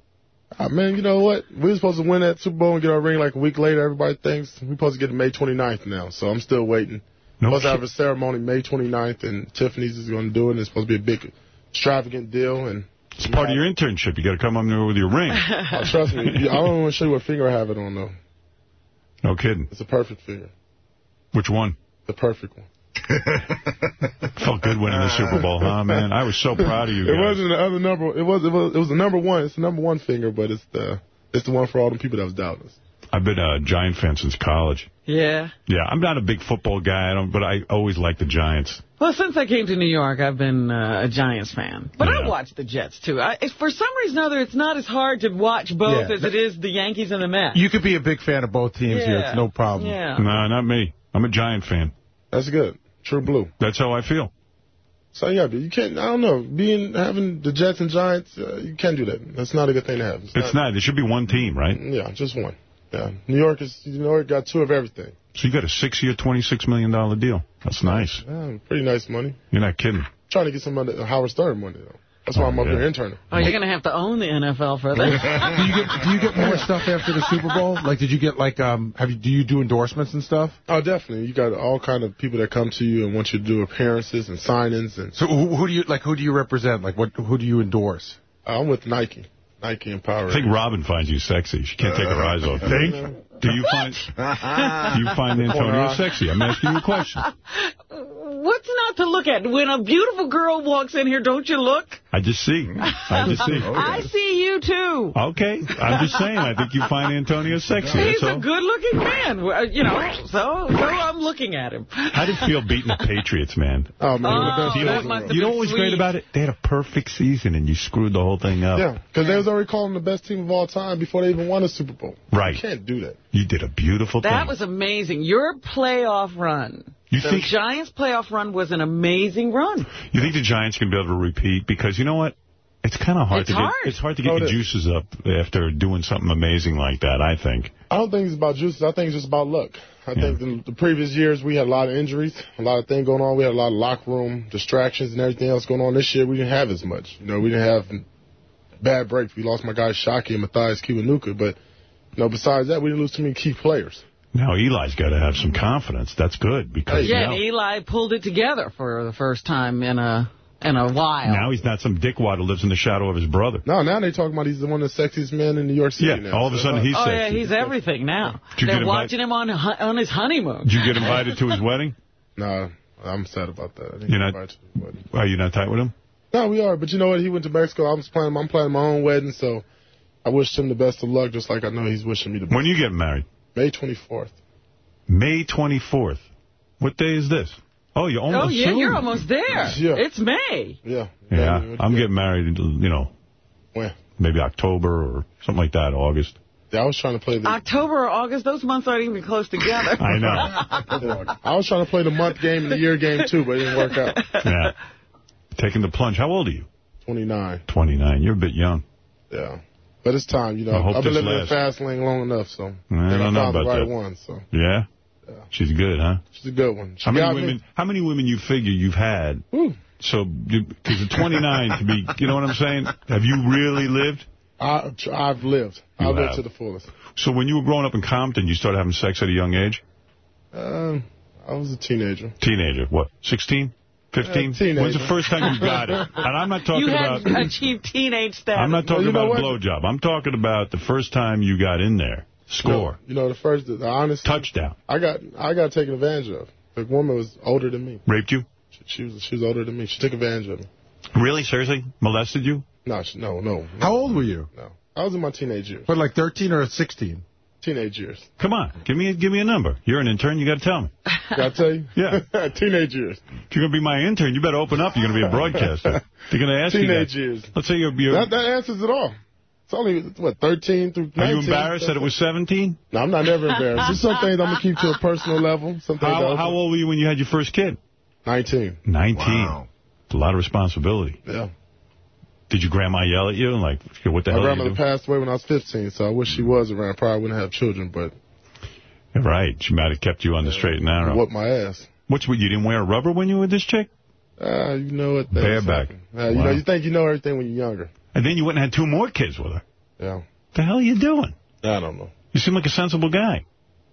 Ah, man, you know what? We were supposed to win that Super Bowl and get our ring like a week later. Everybody thinks we're supposed to get it May 29th now, so I'm still waiting. No supposed to have a ceremony May 29th, and Tiffany's is going to do it. And it's supposed to be a big, extravagant deal. And It's part of your internship. You got to come up there with your ring. <laughs> uh, trust me, I don't want to show you what finger I have it on though. No kidding. It's a perfect finger, Which one? the perfect one. <laughs> Felt good winning the Super Bowl, huh, man? I was so proud of you guys. It wasn't the other number. It was it was it was the number one. It's the number one finger, but it's the it's the one for all the people that was doubting us. I've been a Giant fan since college. Yeah. Yeah, I'm not a big football guy, I don't, but I always liked the Giants. Well, since I came to New York, I've been uh, a Giants fan. But Yeah. I watch the Jets, too. I, for some reason or other, it's not as hard to watch both Yeah. as it is the Yankees and the Mets. You could be a big fan of both teams here. It's no problem. Yeah. No, not me. I'm a Giant fan. That's good. True blue. That's how I feel. So yeah, but you can't. I don't know. Being having the Jets and Giants, uh, you can't do that. That's not a good thing to have. It's not. It should be one team, right? Yeah, just one. Yeah, New York is. New York got two of everything. So you got a six-year, $26 million deal. That's nice. Yeah, pretty nice money. You're not kidding. trying to get some of the Howard Stern money though. That's why Oh, I'm up yeah. here interning. Oh, you're going to have to own the NFL for <laughs> do you that. get do you get more stuff after the Super Bowl? Like, did you get like um have you do you do endorsements and stuff? Oh, definitely. You got all kind of people that come to you and want you to do appearances and signings, and So who, who do you like? Who do you represent? Like, what who do you endorse? I'm with Nike, Nike and Power. I think Robin finds you sexy. She can't take her eyes off. you. Think? Do you find do you find <laughs> Antonio sexy? I'm asking you a question. What's not to look at? When a beautiful girl walks in here, don't you look? I just see. I just see. <laughs> I see you, too. Okay. I'm just saying, I think you find Antonio sexy. He's that's a good-looking man, uh, you know, so, so I'm looking at him. How did it feel beating the Patriots, man? Oh, man, Oh, the you that players in the must have You know what was great about it? They had a perfect season, and you screwed the whole thing up. Yeah, because they was already calling the best team of all time before they even won a Super Bowl. Right. You can't do that. You did a beautiful That thing. was amazing. Your playoff run. You The think Giants' playoff run was an amazing run. you think the Giants can be able to repeat? Because you know what? It's kind of hard It's to hard. get. It's hard to get Oh, it your juices up after doing something amazing like that. I think. I don't think it's about juices. I think it's just about luck. I think the, the previous years we had a lot of injuries, a lot of things going on. We had a lot of locker room distractions and everything else going on. This year we didn't have as much. You know, we didn't have bad breaks. We lost my guys Shockey and Mathias Kiwanuka, but you know, besides that, we didn't lose too many key players. Now Eli's got to have some confidence. That's good because Yeah, now, and Eli pulled it together for the first time in a in a while. now he's not some dickwad who lives in the shadow of his brother. No, now they're talking about he's the one of the sexiest men in New York City. Yeah, now. all of a sudden he's oh, yeah, he's everything now. They're get watching him on on his honeymoon. Did you get invited to his wedding? <laughs> No, I'm sad about that. You're not- invited to the. Are you not tight with him? No, we are. But you know what? He went to Mexico. I was planning. I'm planning my own wedding, so I wish him the best of luck, just like I know he's wishing me the best. When you get married? May 24th. May 24th. What day is this? Oh, you're almost Oh, yeah, soon. you're almost there. Yeah. It's May. Yeah. Yeah, I'm getting married, you know, When? maybe October or something like that, August. Yeah, I was trying to play the. October or August, those months aren't even close together. <laughs> I know. I was trying to play the month game and the year game too, but it didn't work out. <laughs> Yeah. Taking the plunge. How old are you? 29. 29. You're a bit young. Yeah. But it's time, you know. I I've been living in fast lane long enough, so. I don't know found the right that. one, so. Yeah? She's good, huh? She's a good one. She How many me. women? How many women you figure you've had? Whew. So, because at 29 to be, you know what I'm saying? Have you really lived? I, I've lived. You I've lived to the fullest. So when you were growing up in Compton, you started having sex at a young age? Um, I was a teenager. Teenager. What? 16? 15? Yeah, uh, teenager. When's the first time you got it? <laughs> And I'm not talking you about... had achieved teenage status. I'm not talking you know about a what? blowjob. I'm talking about the first time you got in there. Score. You know, the first, the honest. Touchdown. I got, I got taken advantage of. The woman was older than me. Raped you? She, she was, she was older than me. She took advantage of me. Really? Seriously? Molested you? No, she, no, no, no. How old were you? No, I was in my teenage years. But like 13 or 16? Teenage years. Come on. Give me, give me a number. You're an intern. You got to tell me. Got to tell you? <laughs> Yeah. <laughs> teenage years. If you're going to be my intern, you better open up. You're going to be a broadcaster. <laughs> They're going to ask Teenage you that. years. Let's say you're... you're That, that answers it all. It's only, what, 13 through 19. are you embarrassed that it was 17? No, I'm not never embarrassed. There's some things I'm going to keep to a personal level. Some things How, how old were you when you had your first kid? 19. 19. Wow. It's a lot of responsibility. Yeah. Did your grandma yell at you and like, what the My hell you grandmother passed away when I was 15, so I wish she was around. Probably wouldn't have children, but Right. She might have kept you on the straight and narrow. whooped my ass. What? You didn't wear a rubber when you were with this chick? Uh, you know what? Bareback. Uh, you Wow. know, you think you know everything when you're younger. And then you went and had two more kids with her. Yeah. The hell are you doing? I don't know. You seem like a sensible guy.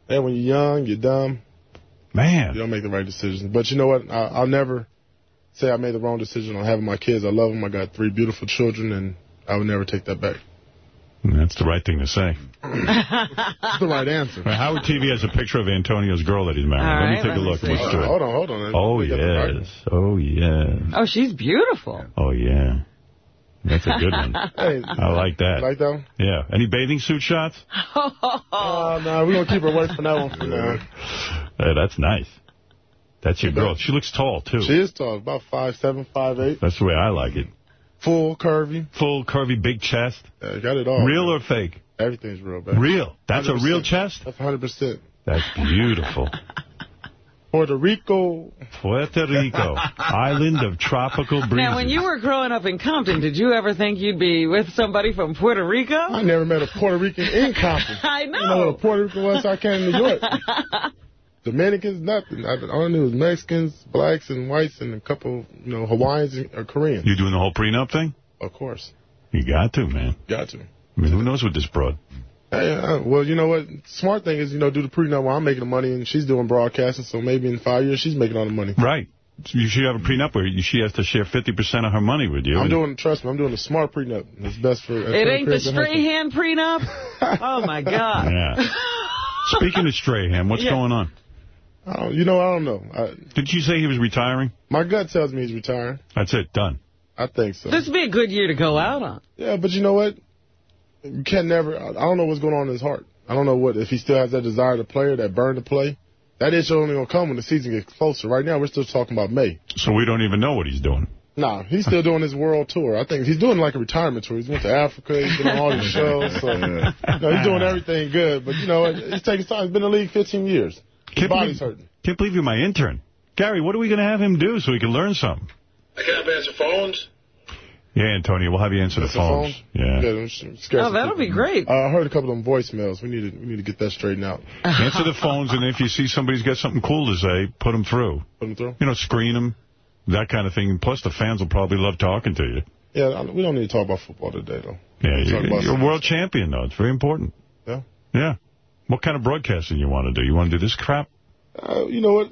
And when you're young, you're dumb. Man. You don't make the right decisions. But you know what? I, I'll never say I made the wrong decision on having my kids. I love them. I got three beautiful children, and I would never take that back. That's the right thing to say. That's the right answer. Right, Howard TV has a picture of Antonio's girl that he's married. All let me take a let me look. Let's do it. Hold on, hold on. Oh, We got the right yes. Oh, yes. Oh, she's beautiful. Oh, yeah. That's a good one. Hey, I like that. like that one? Yeah. Any bathing suit shots? <laughs> Oh, uh, no, we're going to keep her away from that one for now. Hey, that's nice. That's your girl. She looks tall, too. She is tall, about five seven, five eight, That's the way I like it. full, curvy. Full, curvy, big chest. Yeah, got it all. Real man. or fake? Everything's real, baby. Real. That's a real chest? That's 100%. That's beautiful. <laughs> Puerto Rico. Puerto Rico, island of tropical breezes. Now, when you were growing up in Compton, did you ever think you'd be with somebody from Puerto Rico? I never met a Puerto Rican in Compton. <laughs> I You know know. what a Puerto Rican was? I came to New York. <laughs> Dominicans, nothing. I, all I knew was Mexicans, blacks, and whites, and a couple, you know, Hawaiians or Koreans. You doing the whole prenup thing? Of course. You got to, man. Got to. I mean, who knows what this broad? Hey, uh, well, you know what? Smart thing is, you know, do the prenup while I'm making the money, and she's doing broadcasting, so maybe in five years she's making all the money. Right. So you should have a prenup where she has to share 50% of her money with you. I'm And- doing, trust me, I'm doing the smart prenup. It's best for. It ain't the Strahan prenup? <laughs> Oh, my God. Yeah. Speaking of Strahan, what's Yeah. going on? I don't, you know, I don't know. I, Did you say he was retiring? my gut tells me he's retiring. That's it. Done. I think so. This would be a good year to go out on. Yeah, but you know what? You can never. I don't know what's going on in his heart. I don't know what if he still has that desire to play or that burn to play. That issue only gonna come when the season gets closer. Right now, we're still talking about May. So we don't even know what he's doing. Nah, he's still doing his world tour. I think he's doing like a retirement tour. He's went to Africa. He's been on all these <laughs> shows. So, you know, he's doing everything good. But, you know, he's taking time. He's been in the league 15 years. His Can't body's believe, hurting. can't believe you're my intern. Gary, what are we going to have him do so he can learn something? I can't answer phones. Yeah, Antonio, we'll have you answer the phones. phone? Yeah. I'm scared some Oh, that'll people. be great. Uh, I heard a couple of them voicemails. We need to we need to get that straightened out. <laughs> Answer the phones, and if you see somebody's got something cool to say, put them through. Put them through. You know, screen them, that kind of thing. Plus, the fans will probably love talking to you. Yeah, I- we don't need to talk about football today, though. Yeah, you're, you're a world champion, though. It's very important. Yeah. Yeah. What kind of broadcasting you want to do? You want to do this crap? Uh, you know what?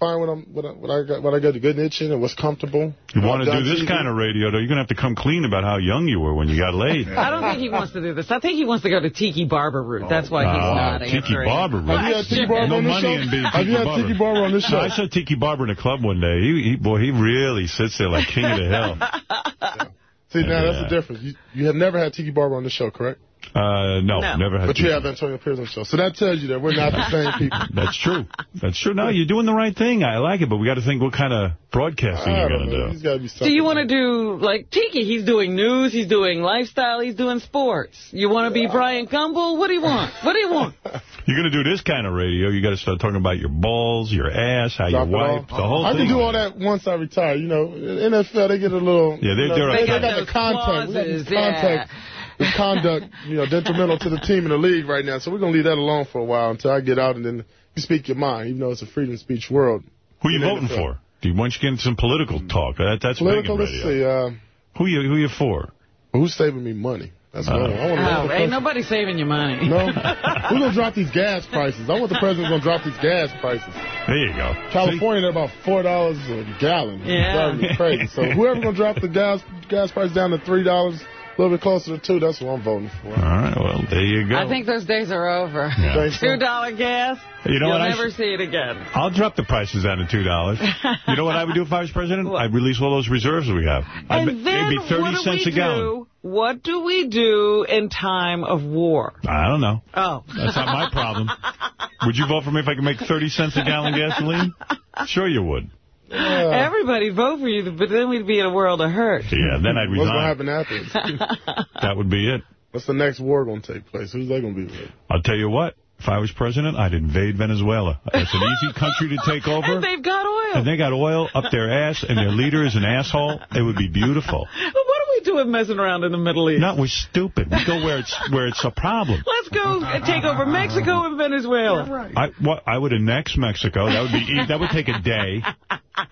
Find what I'm what I, what I got what I got the good niche in and what's comfortable. You want to do this TV. kind of radio, though, you're going to have to come clean about how young you were when you got laid. <laughs> I don't think he wants to do this. I think he wants to go to Tiki Barber route. That's why he's not Tiki answering. Barber. Have you had Tiki Barber no on this money show? in Have Tiki you had Barber. Tiki Barber on this show? No, I saw Tiki Barber in a club one day. He, he boy, he really sits there like king of the hill. <laughs> See, now that's the difference. You, you have never had Tiki Barber on the show, correct? Uh, no, No. never had. But you have Antonio Pierce on the show. So that tells you that we're not the <laughs> same people. That's true. That's true. No, you're doing the right thing. I like it, but we got to think what kind of broadcasting you're going know. to He's do. got to be Do you want to do, like, Tiki? He's doing news, he's doing lifestyle, he's doing sports. You want to be Bryant Gumbel? What do you want? What do you want? <laughs> You're going to do this kind of radio. You got to start talking about your balls, your ass, how Drop you wipe, the whole I thing. can do all that once I retire. You know, NFL, they get a little... Yeah, they- you know, they're they, okay. they got Those the contact. We got these yeah. Contact, this conduct, you know, detrimental to the team in the league right now. So we're going to leave that alone for a while until I get out and then you speak your mind, even though it's a freedom of speech world. Who are you voting for? Do you want you get into some political talk? That, that's Political, big let's radio. see. Uh, Who you who you for? who's saving me money? That's what I want. I want to Oh, know the ain't nobody saving your money. No. Who's going to drop these gas prices? I want the president going to drop these gas prices. There you go. California, they're about $4 a gallon. It's Yeah. driving me crazy. So whoever going to drop the gas gas price down to $3, a little bit closer to 2 that's what I'm voting for. All right. Well, there you go. I think those days are over. Yeah. Think? Two dollar gas. You know You'll what I never see it again. I'll drop the prices down to two dollars. you know what I would do if I was president? <laughs> I'd release all those reserves we have. I'd, And then it'd be thirty what do cents we a gallon. do? What do we do in time of war? I don't know. Oh. That's not my problem. <laughs> Would you vote for me if I could make 30 cents a gallon gasoline? Sure you would. Everybody vote for you, but then we'd be in a world of hurt. Yeah, then I'd resign. What's going to resign. happen after? <laughs> <laughs> That would be it. What's the next war going to take place? Who's that going to be with? I'll tell you what. If I was president, I'd invade Venezuela. It's an easy <laughs> country to take over. And they've got oil. And they got oil up their ass, and their leader is an asshole. It would be beautiful. But what are messing around in the Middle East? No, we're stupid. We go where it's where it's a problem. <laughs> Let's go take over Mexico and Venezuela. I what I would annex Mexico. That would be e- that would take a day.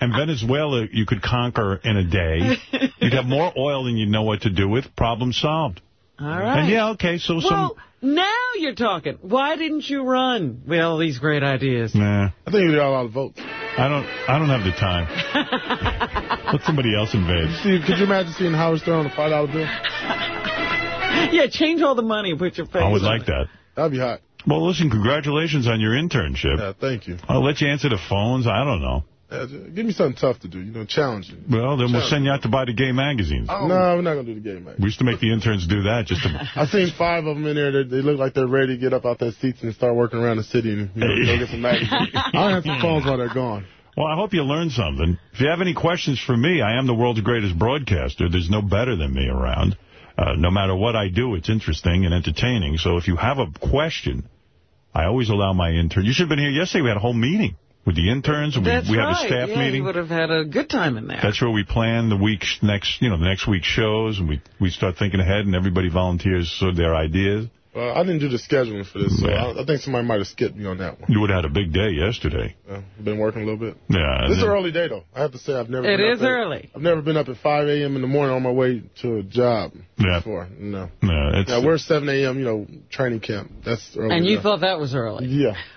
And Venezuela, you could conquer in a day. You'd have more oil than you know what to do with. Problem solved. All right. And yeah, okay, so some. Well, now you're talking. Why didn't you run with all these great ideas? Nah, I think we got a lot of votes. I don't. I don't have the time. <laughs> Let somebody else invade. See, could you imagine seeing Howard Stern on a $5 bill? Yeah, change all the money and put your face on. I would on like it. that. That'd be hot. Well, listen, congratulations on your internship. Yeah, thank you. I'll let you answer the phones. I don't know. Yeah, j- give me something tough to do, you know, challenging. Well, then we'll send you out to buy the gay magazines. No, we're not going to do the gay magazines. We used to make the interns do that just to <laughs> I've seen five of them in there. They, they look like they're ready to get up out their seats and start working around the city and you know, go get some magazines. <laughs> I'll some phones while they're gone. Well, I hope you learned something. If you have any questions for me, I am the world's greatest broadcaster. There's no better than me around. Uh, no matter what I do, it's interesting and entertaining. So if you have a question, I always allow my intern. You should have been here yesterday. We had a whole meeting with the interns. we, That's we right. have a staff yeah, meeting. you would have had a good time in there. That's where we plan the week's next, you know, the next week's shows, and we we start thinking ahead, and everybody volunteers so their ideas. Uh, I didn't do the scheduling for this, so Yeah. I, I think somebody might have skipped me on that one. You would have had a big day yesterday. Uh, been working a little bit. Yeah. This is and an early day, though. I have to say I've never It been is up at- early. I've never been up at 5 a.m. in the morning on my way to a job Yeah. before. No. Yeah, it's, Now, we're 7 a.m., you know, training camp. That's early. and you enough. thought that was early. Yeah. <laughs>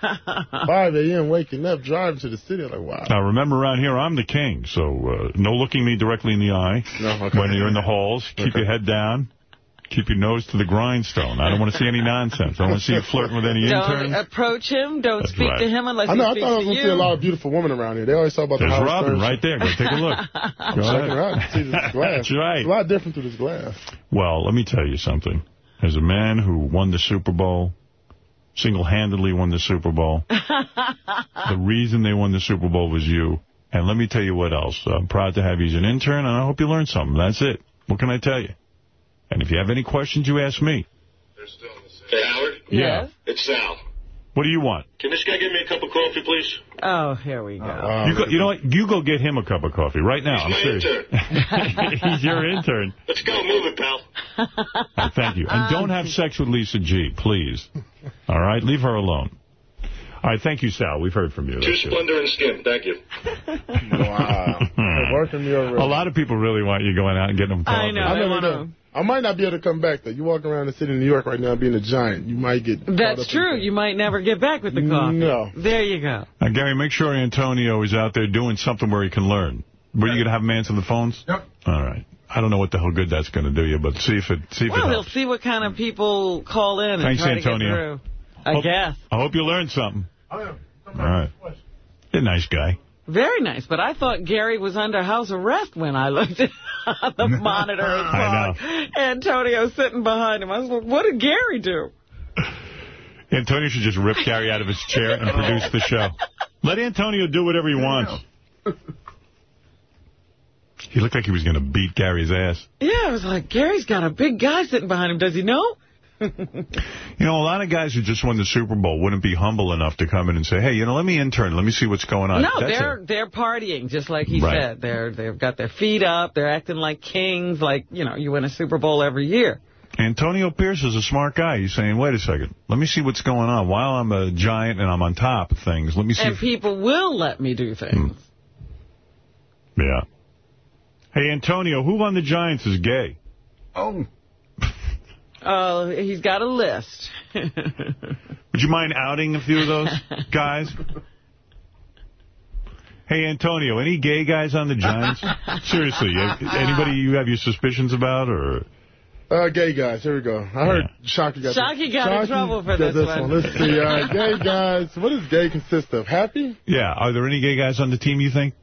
5 a.m. waking up, driving to the city. I'm like, wow. Now, remember, around here, I'm the king, so uh, no looking me directly in the eye No, okay. when you're in the halls. <laughs> Keep Okay. your head down. Keep your nose to the grindstone. I don't want to see any nonsense. I don't want to see you flirting with any Don't interns. approach him. Don't That's speak right. to him unless I know. I thought I was going to to see a lot of beautiful women around here. They always talk about There's the Howard Robin Stern right there. Go take a look. <laughs> I'm Go checking ahead. her out. See this glass. That's right. It's a lot different through this glass. Well, let me tell you something. As a man who won the Super Bowl, single-handedly won the Super Bowl, <laughs> the reason they won the Super Bowl was you. And let me tell you what else. I'm proud to have you as an intern, and I hope you learned something. That's it. What can I tell you? And if you have any questions, you ask me. Hey, Howard? Yeah. It's Sal. What do you want? Can this guy get me a cup of coffee, please? Oh, here we go. you, go, you know what? You go get him a cup of coffee right now. He's I'm my serious. <laughs> He's your intern. Let's go. Move it, pal. Uh, Thank you. And don't have sex with Lisa G, please. All right? Leave her alone. All right, thank you, Sal. We've heard from you. Two That's. Splendor and Skin. Thank you. Wow. They're working me over. <laughs> A lot of people really want you going out and getting them coffee. I know. I they know wanna- do. I might not be able to come back, though. You walk around the city of New York right now being a giant. You might get That's true. You might never get back with the coffee. No. There you go. Uh, Gary, make sure Antonio is out there doing something where he can learn. Were you going to have him answer the phones? Yep. All right. I don't know what the hell good that's going to do you, but see if it see if Well, it he'll see what kind of people call in and Thanks, try Antonio. to get through. I Hope- guess. I hope you learned something. Oh, yeah. All right. You're a nice guy. Very nice, but I thought Gary was under house arrest when I looked at <laughs> the monitor I saw Antonio sitting behind him. I was like, what did Gary do? Antonio should just rip Gary out of his chair and produce the show. Let Antonio do whatever he wants. He looked like he was going to beat Gary's ass. Yeah, I was like, Gary's got a big guy sitting behind him. Does he know? You know, a lot of guys who just won the Super Bowl wouldn't be humble enough to come in and say, hey, you know, let me intern. Let me see what's going on. No, That's they're it. they're partying, just like he Right. said. They're they've got their feet up. They're acting like kings, like you know, you win a Super Bowl every year. Antonio Pierce is a smart guy. He's saying, wait a second. Let me see what's going on. While I'm a giant and I'm on top of things, let me see. And if- people will let me do things. Hmm. yeah. Hey, Antonio, who on the Giants is gay? Oh. Oh, he's got a list. <laughs> Would you mind outing a few of those guys? Hey, Antonio, any gay guys on the Giants? <laughs> Seriously, anybody you have your suspicions about? or? Uh, gay guys. Here we go. I heard Shockey got Shockey got in trouble for got this one. Let's see. Uh, <laughs> gay guys. What does gay consist of? Happy? Yeah, are there any gay guys on the team, you think?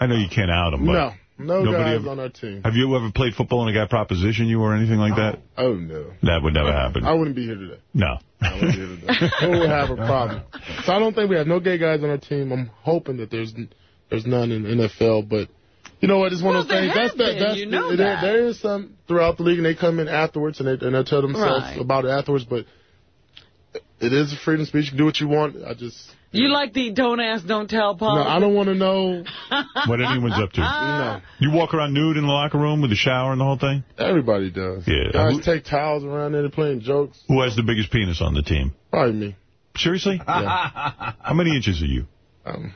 I know you can't out them, but... No. No Nobody guys ever- on our team. Have you ever played football and a guy proposition you or anything like that? Oh, oh, no. That would never happen. I wouldn't be here today. No. I wouldn't be here today. <laughs> Who would have a problem? So I don't think we have no gay guys on our team. I'm hoping that there's there's none in NFL, but you know what? It's one Well, of those things. That's that. That's you know the, there, that. there is some throughout the league, and they come in afterwards and they and they tell themselves Right. about it afterwards. But it is a freedom of speech. You can do what you want. I just You like the don't ask, don't tell policy? no. I don't want to know. <laughs> What anyone's up to. No, You walk around nude in the locker room with a shower and the whole thing? everybody does. Yeah. Guys Who- take towels around there. They're playing jokes. Who has the biggest penis on the team? Probably me. Seriously? Yeah. <laughs> How many inches are you? Um,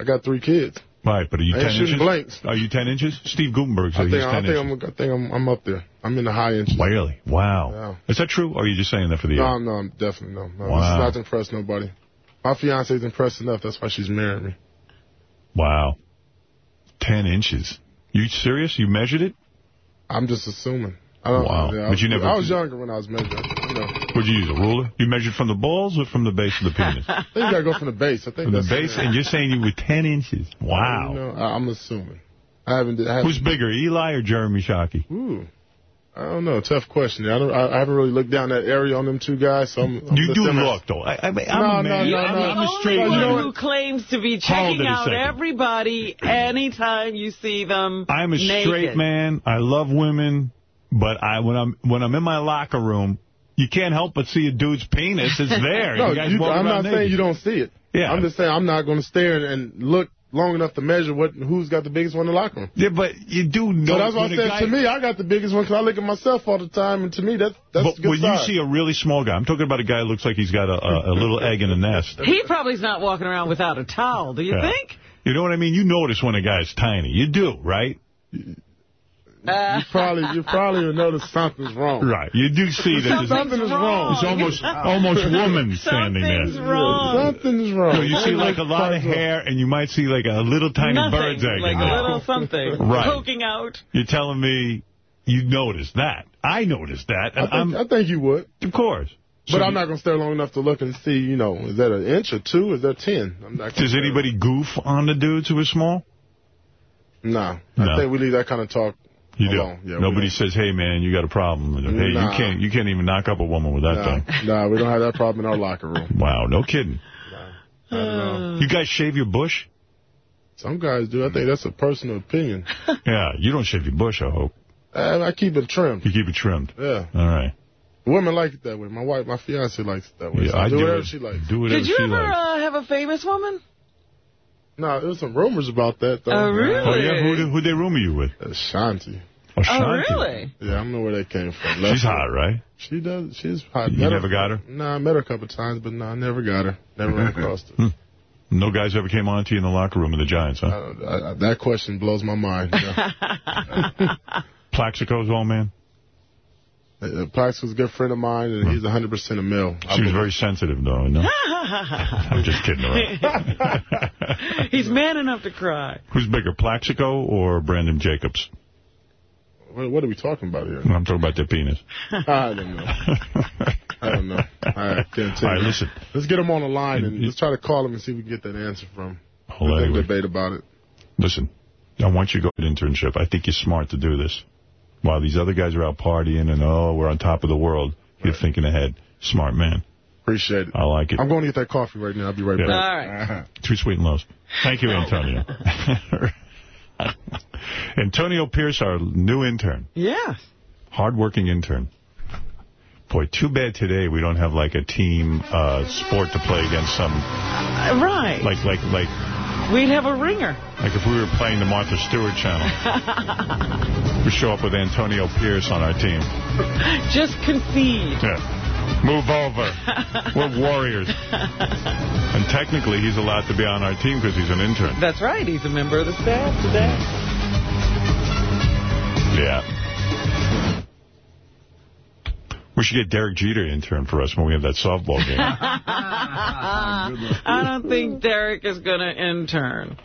I got three kids. Right, but are you I 10 inches? blanks. Are you 10 inches? Steve Guttenberg I said think, he's I 10 think, inches. I'm, I think I'm, I'm up there. I'm in the high inches. Really? Wow. Yeah. Is that true, or are you just saying that for the No, air? I'm, no, I'm definitely no. no Wow. This is not to impress nobody. My fiance's impressed enough. That's why she's marrying me. Wow. 10 inches. You serious? You measured it? I'm just assuming. I don't, Wow. Yeah, I But was, you never- I was younger when I was measuring. You know, Would you use a ruler? You measured from the balls or from the base of the penis? <laughs> I think you gotta go from the base. I think from the base, and you're saying you were 10 inches. Wow. You know, I, I'm assuming. I haven't. I haven't Who's bigger, Eli or Jeremy Shockey? Ooh. I don't know. Tough question. I don't. I, I haven't really looked down that area on them two guys. So I'm. I'm You do look, though. I, I mean, I'm No, a no, man. no, I'm, no. I'm a Only straight one you know man. who claims to be checking out second. everybody anytime you see them I'm a naked. straight man. I love women, but I when I'm when I'm in my locker room, you can't help but see a dude's penis. It's there. <laughs> No, You guys you, I'm around not saying you don't see it. Yeah. I'm just saying I'm not going to stare and, and look long enough to measure what who's got the biggest one in the locker room. Yeah, but you do know. So that's why I said guy- to me, I got the biggest one because I look at myself all the time, and to me, that, that's But a good when side. you see a really small guy, I'm talking about a guy who looks like he's got a, a, a little egg in a nest. He probably's not walking around without a towel, do you Yeah. think? You know what I mean? You notice when a guy's tiny. You do, right? Uh, you probably you probably will notice something's wrong. Right. You do see that there's, Something is wrong. there's almost <laughs> almost woman standing Something's there. wrong. Something's wrong. So you see like a lot of hair, and you might see like a little tiny Nothing, bird's egg like a little something Right. poking out. You're telling me You noticed that. I noticed that. I think, I'm, think you would. of course. But So I'm not going to stare long enough to look and see, you know, is that an inch or two? Is that 10? I'm not Does anybody goof on the dudes who are small? Nah. No. I think we leave that kind of talk You alone. do. Yeah, Nobody don't. says, "Hey, man, you got a problem." Hey, Nah. you can't. You can't even knock up a woman with that Nah, thing. nah, we don't have that problem in our locker room. <laughs> Wow, no kidding. I don't know. You guys shave your bush? Some guys do. I think that's a personal opinion. <laughs> Yeah, you don't shave your bush. I hope I, I keep it trimmed. you keep it trimmed. Yeah. All right. Women like it that way. My wife, my fiance likes it that way. Yeah, so I do do whatever it. she likes. Do whatever Did you ever uh, have a famous woman? No, there's some rumors about that, though. Oh, really? Oh yeah, who who they rumor you with? Ashanti. Oh, Oh, really? Yeah, I don't know where that came from. She's hot, right? She does. She's hot. You Met her- got her? Nah, I met her a couple times, but no, I never got her. Never ran across <laughs> her. No guys ever came on to you in the locker room of the Giants, huh? Uh, I, I, that question blows my mind. Yeah. <laughs> Plaxico's old man. Uh, Plax was a good friend of mine, and he's 100% a male. I She was very sensitive, though. No, <laughs> I'm just kidding around. <laughs> He's man enough to cry. Who's bigger, Plaxico or Brandon Jacobs? What, what are we talking about here? I'm talking about their penis. I don't know. I don't know. All right, can't tell All right, you. listen. Let's get him on the line and let's try to call him and see if we can get that answer from him. Hold on, Let them anyway. debate about it. Listen, I want you to go to internship. I think you're smart to do this. While these other guys are out partying and, oh, we're on top of the world, you're thinking ahead. Smart man. Appreciate it. I like it. I'm going to get that coffee right now. I'll be right Yeah. Back. right. <laughs> Two sweet and lows. Thank you, Antonio. <laughs> Antonio Pierce, our new intern. Yeah. Hardworking intern. Boy, too bad today we don't have like a team uh, sport to play against some Uh, Right. like like like We'd have a ringer. like if we were playing the Martha Stewart channel. <laughs> we show up with Antonio Pierce on our team. Just concede. Yeah. Move over. We're <laughs> warriors. And technically, he's allowed to be on our team because he's an intern. That's right. He's a member of the staff today. Yeah. We should get Derek Jeter to intern for us when we have that softball game. <laughs> I don't think Derek is going to intern.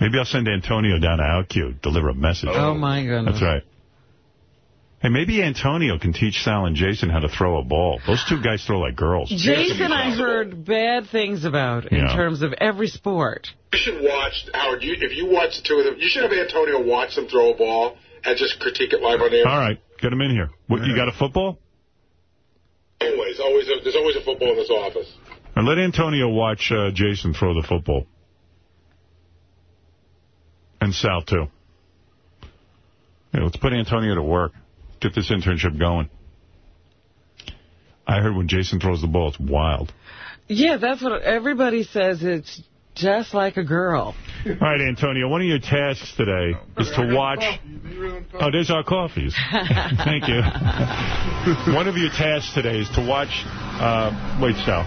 Maybe I'll send Antonio down to OutQ, deliver a message. Oh, my goodness. That's right. Hey, maybe Antonio can teach Sal and Jason how to throw a ball. Those two guys throw like girls. Jason, I heard bad things about in Yeah. terms of every sport. You should watch, Howard, you, if you watch the two of them, you should have Antonio watch them throw a ball and just critique it live on air. All right, get him in here. What, you got a football? Always, always, a, there's always a football in this office. And let Antonio watch uh, Jason throw the football. And Sal, too. Yeah, let's put Antonio to work. Get this internship going. I heard when Jason throws the ball, it's wild. Yeah, that's what everybody says. It's just like a girl. All right, Antonio, one of your tasks today is to watch... Oh, there's our coffees. <laughs> Thank you. one of your tasks today is to watch... Uh, wait, Sal.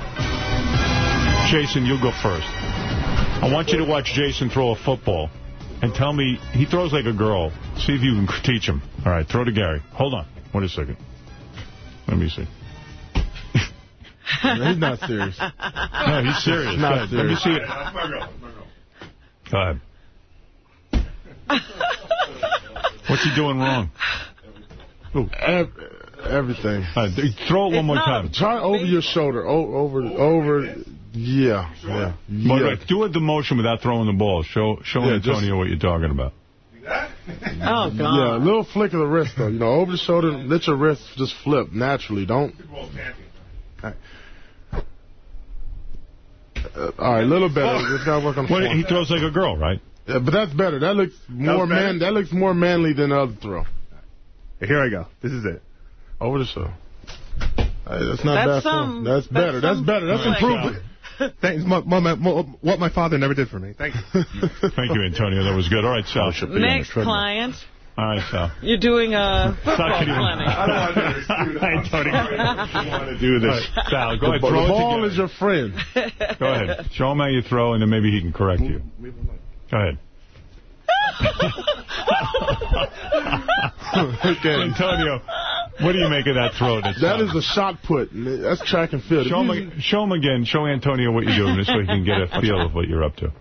Jason, you go first. I want you to watch Jason throw a football and tell me... He throws like a girl. See if you can teach him. All right, throw to Gary. Hold on. Wait a second. Let me see. He's not serious. No, he's serious. Not Go ahead. Let me see it. Go ahead. What's he doing wrong? Ev- everything. Uh, throw it one more time. Try over your shoulder. O- over, over. Yeah, yeah. But, yeah. but do it the motion without throwing the ball. Show show Yeah, Antonio just- what you're talking about. Oh, God. Yeah, a little flick of the wrist, though. You know, over the shoulder, let your wrist just flip naturally. Don't. Uh, all right, a little better. Just gotta work on the Well, he throws like a girl, right? Yeah, but that's better. That looks more better? man. That looks more manly than the other throw. Here I go. This is it. Over the shoulder. Hey, that's not That's bad. some- That's that's better. That's better. That's play. improvement. <laughs> Thanks. My, my, my, what my father never did for me. Thank you. <laughs> Thank you, Antonio. That was good. All right, Sal. Next client, <laughs> All right, Sal. you're doing a football Sal, can you- clinic. Antonio, I want to do this. Sal, go The, ahead. the Throw it ball together. is your friend. Go ahead. Show him how you throw, and then maybe he can correct you. Go ahead. okay. Antonio, what do you make of that throw? That, That is a shot put. That's track and field. Show him, you- show him again. Show Antonio what you're doing. This way he can get a <laughs> feel of what you're up to.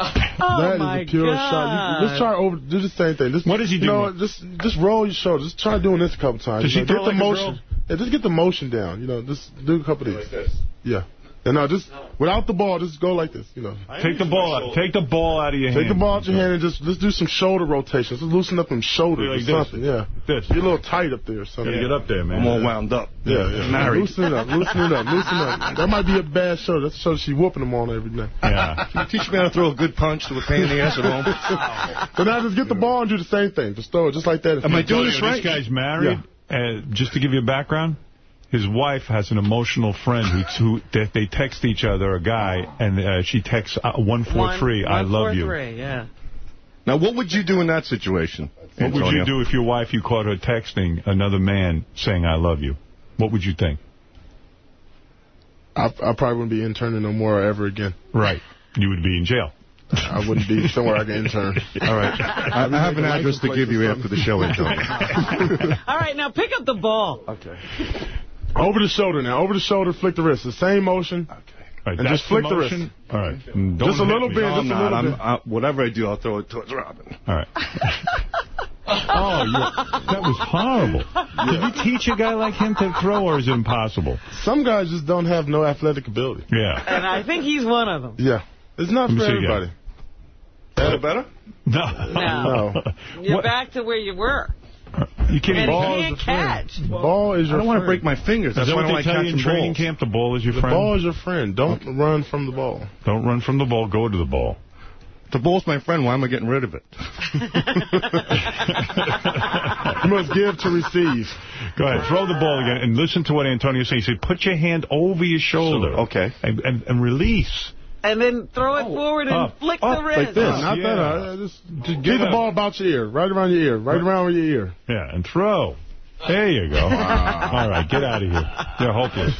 <laughs> Oh, That is my a pure God. shot. You, let's try over. Do the same thing. Just, What does he do? You know, just just roll your shoulder. Just try doing this a couple times. Does You know, throw get the like a motion? Yeah, just get the motion down. You know, just do a couple of these. Yeah. And now just without the ball, just go like this. You know. Take the ball out. Take the ball out of your Take hand. Take the ball out your hand and just let's do some shoulder rotations. Let's loosen up them shoulders Like or this. something. Yeah. This. You're a little tight up there or something. Gotta get up there, man. I'm all wound up. Yeah, yeah. <laughs> Married. Loosen it up. Loosen it up. Loosen it up. That might be a bad shoulder. That's a shoulder she's whooping them on every day. Yeah. <laughs> Can you teach me how to throw a good punch to a pain in the ass at home? <laughs> So now just get the ball and do the same thing. Just throw it just like that. Am I doing Antonio, this right? This guy's married. Uh, just to give you a background, his wife has an emotional friend who, who that they text each other, a guy, and uh, she texts uh, 143, I love you. 143, yeah. Now, what would you do in that situation? What would you do if your wife, you caught her texting another man saying, I love you? What would you think? I, I probably wouldn't be interning no more ever again. Right. You would be in jail. I wouldn't be somewhere I can intern. <laughs> All right. I, I have an address to give you after the show, Antonio. <laughs> All right, now pick up the ball. Okay. Over the shoulder now. Over the shoulder, flick the wrist. The same motion. All right, And just flick the wrist. All right. Don't Just a little me. bit, No, just I'm a not. little I'm, bit. I, whatever I do, I'll throw it towards Robin. All right. <laughs> oh, you- that was horrible. Did you teach a guy like him to throw, or is it impossible? Some guys just don't have no athletic ability. Yeah. And I think he's one of them. Yeah. It's not for see again. everybody. That better? No. No. You're What- back to where you were. You can't And ball he is can't a friend. catch. The ball is I don't want to break my fingers. Is That's why I don't like tell you in training balls. camp? The ball is your The friend? ball is your friend. Don't run from the ball. Don't run from the ball. Go to the ball. The ball's my friend. Why am I getting rid of it? <laughs> You must give to receive. Go ahead. Throw the ball again. And listen to what Antonio said. He said, put your hand over your shoulder. Okay. And, and, and release. And then throw it forward and up, flick up the like wrist. This, Oh, not yeah. that. Uh, just Just get the ball about your ear, right around your ear, right around your ear. Yeah, and throw. There you go. <laughs> All right, get out of here. You're hopeless.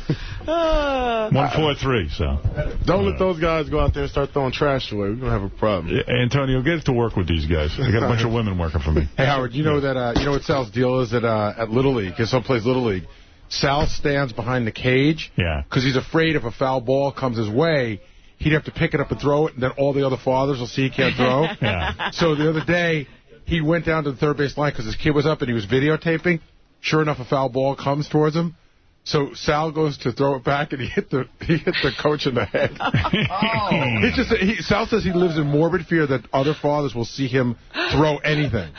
Uh, 143, so. Don't let those guys go out there and start throwing trash away. We're gonna have a problem. Yeah, Antonio, get to work with these guys. I got a bunch of women working for me. Hey, Howard, you know that uh, you know what Sal's deal is at uh, at Little League? His son plays Little League. Sal stands behind the cage Yeah. because he's afraid if a foul ball comes his way, he'd have to pick it up and throw it, and then all the other fathers will see he can't throw. <laughs> Yeah. So the other day, he went down to the third base line because his kid was up and he was videotaping. Sure enough, a foul ball comes towards him. So Sal goes to throw it back, and he hit the <laughs> he hit the coach in the head. <laughs> oh. It's just he, Sal says he lives in morbid fear that other fathers will see him throw anything.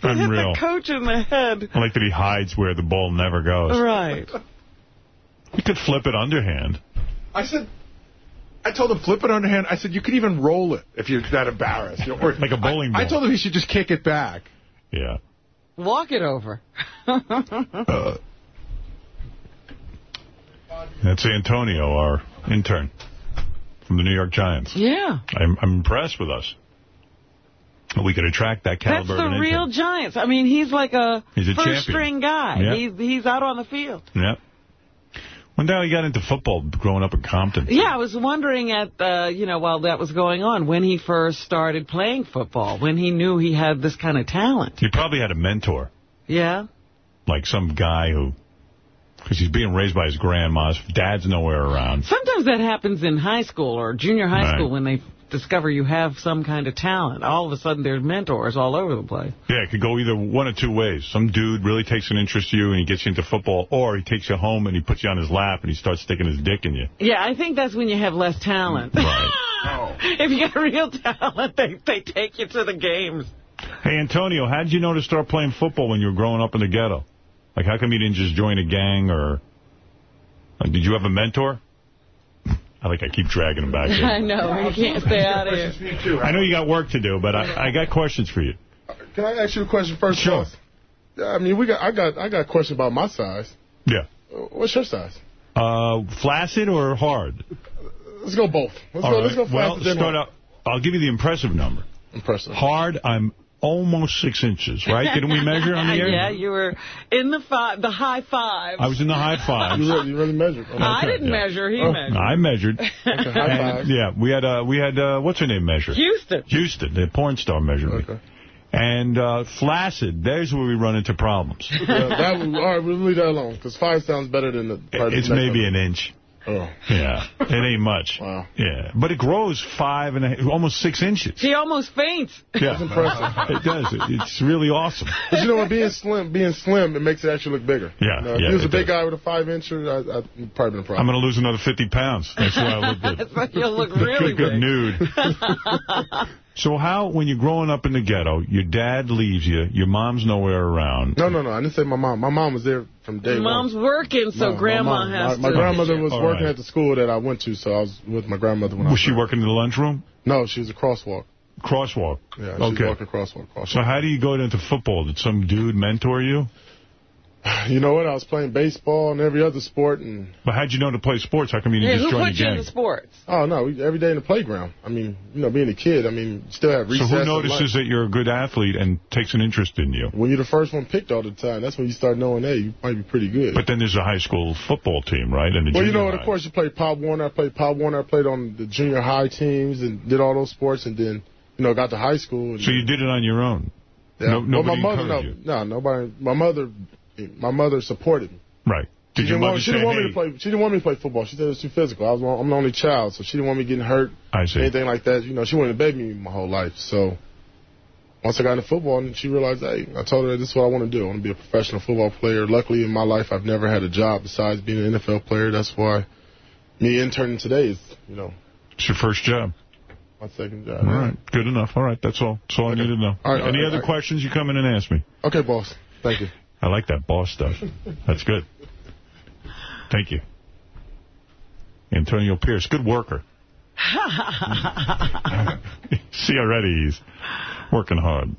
hit Unreal. the coach in the head. I like that he hides where the ball never goes. Right. You could flip it underhand. I said, I told him flip it underhand. I said you could even roll it if you're that embarrassed. You know, or, Like a bowling I, I told him he should just kick it back. Yeah. Walk it over. <laughs> Uh, that's Antonio, our intern from the New York Giants. yeah. I'm, I'm impressed with us. We could attract that caliber of the an real. Giants. I mean, he's like a, a first-string guy. Yeah. He's, he's out on the field. Yeah. When did he got into football growing up in Compton? Yeah, I was wondering at, uh, you know, while that was going on, when he first started playing football, when he knew he had this kind of talent. He probably had a mentor, Yeah? like some guy who, because he's being raised by his grandma. His dad's nowhere around. Sometimes that happens in high school or junior high Right. school when they discover you have some kind of talent. All of a sudden, there's mentors all over the place. Yeah, it could go either one or two ways. Some dude really takes an interest in you and he gets you into football, or he takes you home and he puts you on his lap and he starts sticking his dick in you. Yeah, I think that's when you have less talent. Right. <laughs> Oh. if you got real talent, they, they take you to the games. Hey, Antonio, how did you know to start playing football when you were growing up in the ghetto? Like, how come you didn't just join a gang or... Like, did you have a mentor? I like I keep dragging him back <laughs> I know, you can't stay out of here. I know you got work to do, but I, I got questions for you. Can I ask you a question first? Sure. boss? Yeah, I mean, we got. I got. I got a question about my size. Yeah. What's your size? Uh, flaccid or hard? Let's go both. Let's All go. right. Let's go well, start out. I'll give you the impressive number. Impressive. Hard, I'm almost six inches, right? Didn't we measure on the <laughs> air? yeah, you were in the five, the high five. I was in the high five. <laughs> You really, you really measured. Okay. I didn't yeah. measure. He Oh. measured. I measured. <laughs> high five. yeah, we had uh, we had uh, what's her name measure? Houston. Houston, the porn star measured me. And uh, flaccid, there's where we run into problems. Yeah, that all right, we'll leave that alone because five sounds better than the. part it's maybe one. an inch. Oh. Yeah, it ain't much. Wow. Yeah, but it grows five and a, half- almost six inches. She almost faints. Yeah, That's impressive. <laughs> it does. It, it's really awesome. But you know what? Being slim, being slim, it makes it actually look bigger. Yeah, You know, if yeah, he was a big does. guy with a five incher, I, I'd probably been a problem. I'm going to lose another 50 pounds. That's why I look good. <laughs> That's why you'll look Look really good big. nude. <laughs> So how, when you're growing up in the ghetto, your dad leaves you, your mom's nowhere around. No, no, no. I didn't say my mom. My mom was there from day Mom's one. working, so No, my Grandma mom- has my, to. My grandmother was All working right. at the school that I went to, so I was with my grandmother when I Was she working in the lunchroom? No, she was a crosswalk. Crosswalk. Yeah, she was Okay. walking crosswalk. crosswalk. So how do you go into football? Did some dude mentor you? <laughs> You know what? I was playing baseball and every other sport, and But how'd you know to play sports? How come you didn't who just join put the you gang? in sports? oh no, we, every day in the playground. I mean, you know, being a kid, I mean, still have recess. So who notices that you're a good athlete and takes an interest in you? When you're the first one picked all the time, that's when you start knowing, hey, you might be pretty good. But then there's a high school football team, right? And the well, you know what? Of course, you played Pop Warner. I played Pop Warner. I played on the junior high teams and did all those sports, and then you know got to high school. And, So you did it on your own? yeah. No, Well, my mother, no, encouraged no, nobody. My mother, my mother supported me. Right. Did she didn't want, she say, didn't want me to play. She didn't want me to play football. She said it was too physical. I was I'm the only child, so she didn't want me getting hurt. I see. Anything like that. You know, she wanted to baby me my whole life. So once I got into football, and she realized, hey, I told her this is what I want to do. I want to be a professional football player. Luckily, in my life, I've never had a job besides being an NFL player. That's why me interning today is, you know, It's your first job. my second job. All right. Good enough. All right. That's all. That's all I need to know. All right, Any right, other all right. questions, you come in and ask me. Okay, boss. Thank you. I like that boss stuff. That's good. Thank you. Antonio Pierce, good worker. <laughs> See already he's working hard.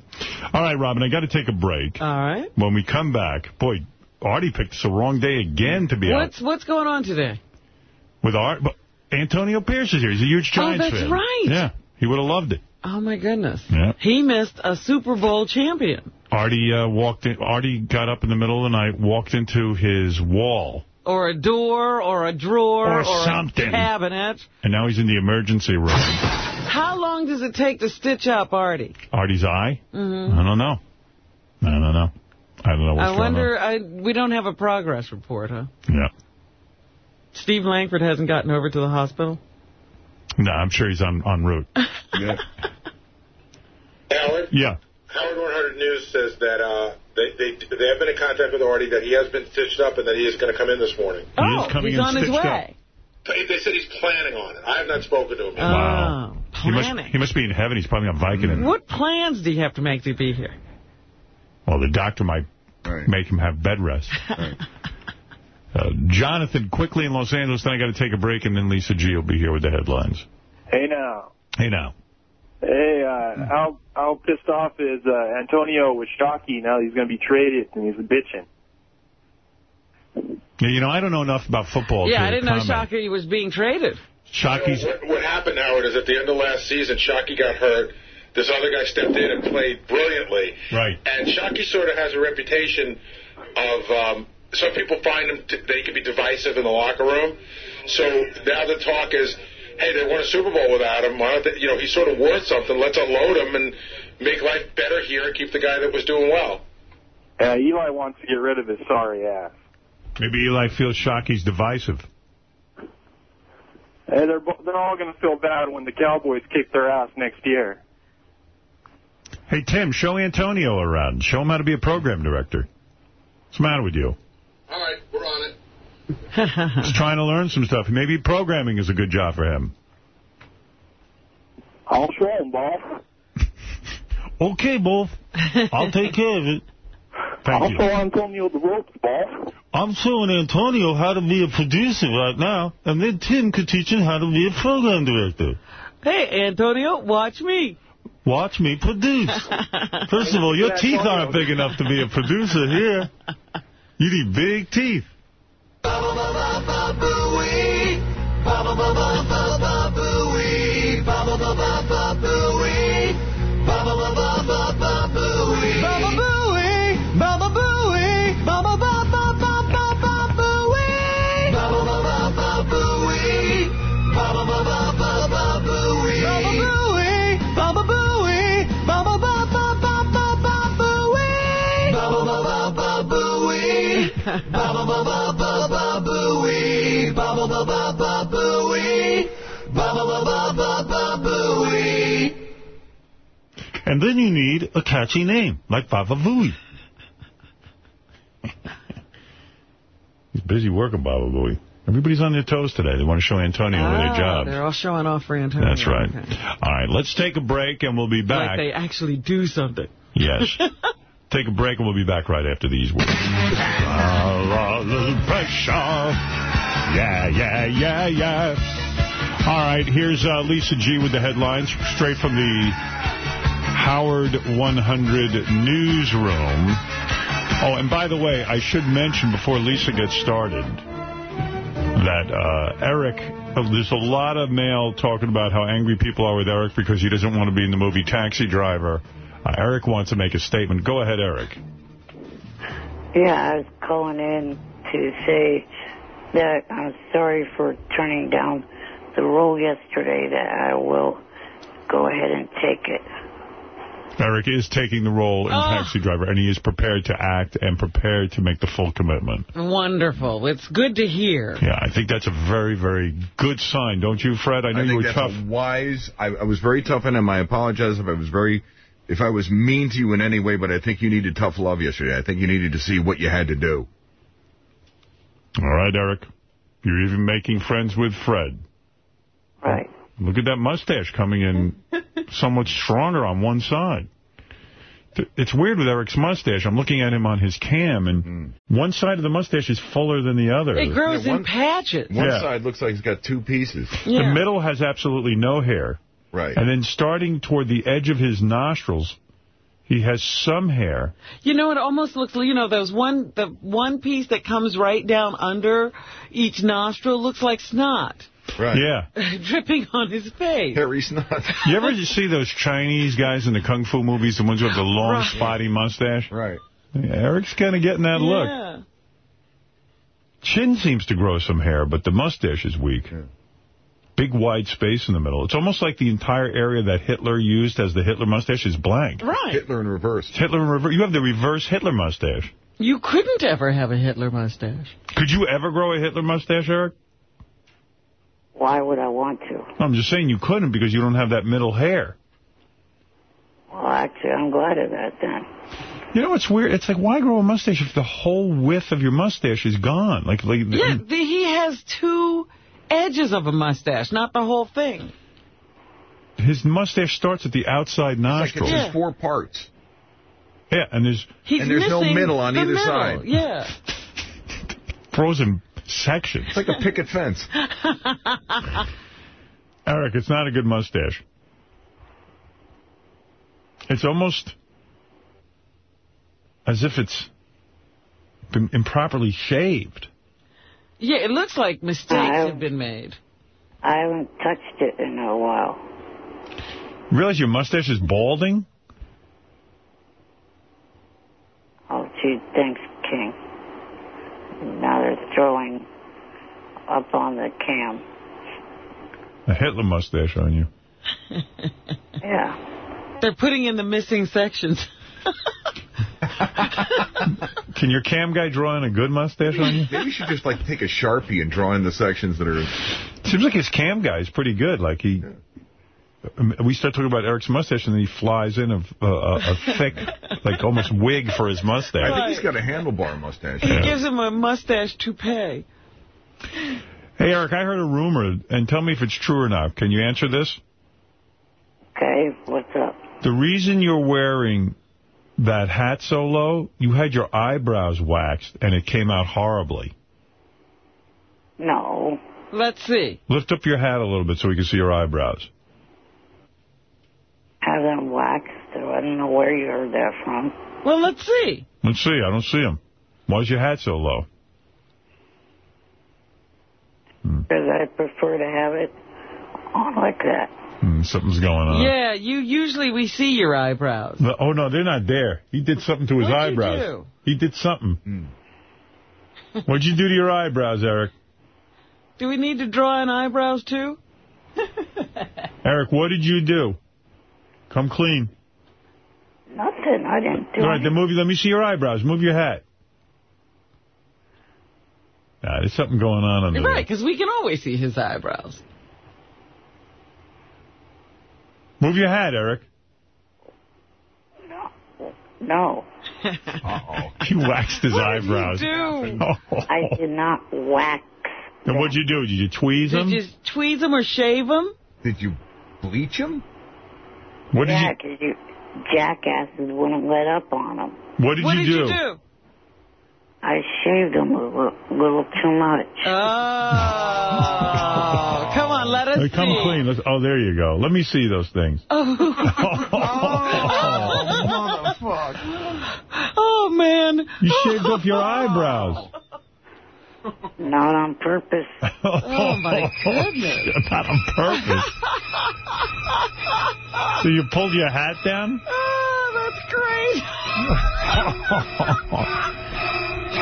All right, Robin, I got to take a break. All right. When we come back, boy, Artie picked the wrong day again to be out What's what's going on today? with Art. But Antonio Pierce is here. He's a huge oh, Giants fan. Oh, that's fan. right. Yeah, he would have loved it. Oh my goodness. Yeah. He missed a Super Bowl champion. Artie uh, walked in. Artie got up in the middle of the night, walked into his wall, Or a door, or a drawer, Or something. a cabinet. and now he's in the emergency room. How long does it take to stitch up Artie? Artie's eye? hmm I don't know. I don't know. I don't know what's I going wonder, I, we don't have a progress report, huh? Yeah. Steve Langford hasn't gotten over to the hospital? No, I'm sure he's on, en route. <laughs> Yeah. Howard? Yeah. Howard 100 News says that uh, they, they they have been in contact with Artie, that he has been stitched up, and that he is going to come in this morning. oh, coming he's in on his stitched way. They said he's planning on it. I have not spoken to him yet. Wow. Oh, He must, planning. he must be in heaven. He's probably on Vicodin. What plans do you have to make to be here? Well, the doctor might Right. make him have bed rest. Uh, Jonathan, quickly in Los Angeles, then I got to take a break, and then Lisa G will be here with the headlines. Hey now. Hey, now. Hey, uh, how how pissed off is uh, Antonio with Shockey now he's going to be traded and he's bitching. Yeah, you know, I don't know enough about football. yeah, to I didn't know. Shockey was being traded. Shockey's... What, what happened, Howard, is at the end of last season, Shockey got hurt. This other guy stepped in and played brilliantly. Right. And Shockey sort of has a reputation of um, some people find them t- they can be divisive in the locker room. So now the talk is, hey, they won a Super Bowl without him. Why don't they, you know, he's sort of worth something. Let's unload him and make life better here and keep the guy that was doing well. Uh, Eli wants to get rid of his sorry ass. Maybe Eli feels Shockey's divisive. Hey, they're bo- they're all going to feel bad when the Cowboys kick their ass next year. Hey, Tim, show Antonio around. Show him how to be a program director. What's the matter with you? All right, we're on it. <laughs> He's trying to learn some stuff. Maybe programming is a good job for him. I'll show him, boss. <laughs> Okay, Wolf. I'll take care of it. Thank I'll you. show Antonio the ropes, boss. I'm showing Antonio how to be a producer right now, and then Tim could teach him how to be a program director. Hey, Antonio, watch me. Watch me produce. <laughs> First of all, your teeth aren't big enough to be a producer here. You need big teeth. And then you need a catchy name, like Baba Booey. He's busy working, Baba Booey. Everybody's on their toes today. They want to show Antonio where their Ah, jobs. They're all showing off for Antonio. That's right. Okay. All right, let's take a break and we'll be Like back. they actually do something. Yes. <laughs> Take a break and we'll be back right after these words. Ah, a little pressure. Yeah, yeah, yeah, yeah. All right, here's uh, Lisa G with the headlines straight from the Howard 100 newsroom. Oh, and by the way, I should mention before Lisa gets started that uh, Eric, uh, there's a lot of mail talking about how angry people are with Eric because he doesn't want to be in the movie Taxi Driver. Uh, Eric wants to make a statement. Go ahead, Eric. Yeah, I was calling in to say that I'm sorry for turning down the role yesterday, that I will go ahead and take it. Eric is taking the role in Oh. Taxi Driver, and he is prepared to act and prepared to make the full commitment. Wonderful. It's good to hear. Yeah, I think that's a very, very good sign, don't you, Fred? I know I you think were that's tough. a wise. I, I was very tough on him. I apologize if I was very, if I was mean to you in any way. But I think you needed tough love yesterday. I think you needed to see what you had to do. All right, Eric. You're even making friends with Fred. Right. Look at that mustache coming in <laughs> somewhat stronger on one side. It's weird with Eric's mustache. I'm looking at him on his cam, and hmm. one side of the mustache is fuller than the other. It grows Yeah, one- in patches. One Yeah. side looks like it's got two pieces. Yeah. The middle has absolutely no hair. Right. And then starting toward the edge of his nostrils, he has some hair. You know, it almost looks, you know, those one, the one piece that comes right down under each nostril looks like snot Right. Yeah. <laughs> dripping on his face. Hairy snot. <laughs> You ever see those Chinese guys in the kung fu movies, the ones with the long, Right. spotty mustache? Right. Yeah, Eric's kind of getting that look. Yeah. Chin seems to grow some hair, but the mustache is weak. Big wide space in the middle. It's almost like the entire area that Hitler used as the Hitler mustache is blank. Right. Hitler in reverse. Hitler in reverse. You have the reverse Hitler mustache. You couldn't ever have a Hitler mustache. Could you ever grow a Hitler mustache, Eric? Why would I want to? I'm just saying you couldn't because you don't have that middle hair. Well, actually, I'm glad of that then. You know what's weird? It's like, why grow a mustache if the whole width of your mustache is gone? Like, like Yeah, the, he has two edges of a mustache, not the whole thing. his mustache starts at the outside nostril. it's Yeah. four parts. Yeah, and there's He's And there's no missing middle on the either middle. side. Yeah. <laughs> frozen sections. It's like a picket fence. <laughs> Eric, it's not a good mustache. It's almost as if it's been improperly shaved. Yeah, it looks like mistakes Wow. have been made. I haven't touched it in a while. Realize your mustache is balding? Oh, gee, thanks, King. Now they're throwing up on the cam. A Hitler mustache on you. <laughs> Yeah. They're putting in the missing sections. Can your cam guy draw in a good mustache on you? Maybe you should just like take a Sharpie and draw in the sections that are... Seems like his cam guy is pretty good. Like he, um, Um, we start talking about Eric's mustache, and then he flies in a, a, a thick, <laughs> like almost wig for his mustache. I think he's got a handlebar mustache. He gives him a mustache toupee. Hey, Eric, I heard a rumor, and tell me if it's true or not. Can you answer this? Okay, what's up? The reason you're wearing that hat so low, you had your eyebrows waxed, and it came out horribly. No. Let's see. Lift up your hat a little bit so we can see your eyebrows. Have them waxed, so I don't know where you heard that from. Well, let's see. Let's see. I don't see them. Why is your hat so low? Because I prefer to have it on like that. Hmm, something's going on. Yeah, you usually we see your eyebrows. No, Oh, no, they're not there. He did something to his What'd you eyebrows. do? He did something. What'd you do to your eyebrows, Eric? Do we need to draw in eyebrows too? <laughs> Eric, what did you do? Come clean. Nothing. I didn't do All right, then move. Let me see your eyebrows. Move your hat. Ah, there's something going on under Right, because we can always see his eyebrows. Move your hat, Eric. No. <laughs> Uh-oh. He waxed his eyebrows. do? <laughs> I did not wax. And what'd you do? Did you tweeze them? Did him? you tweeze them or shave them? Did you bleach him? What did yeah, you 'cause you jackasses wouldn't let up on them. What did what you did do? you do? I shaved him a little, little too much. Oh, <laughs> come on, let us Hey, come see. clean. Let's, oh, there you go. Let me see those things. Oh, <laughs> <laughs> oh, oh man. You shaved off your eyebrows. Not on purpose. <laughs> Oh, my goodness. <laughs> Not on purpose. <laughs> so you pulled your hat down? Oh, that's great.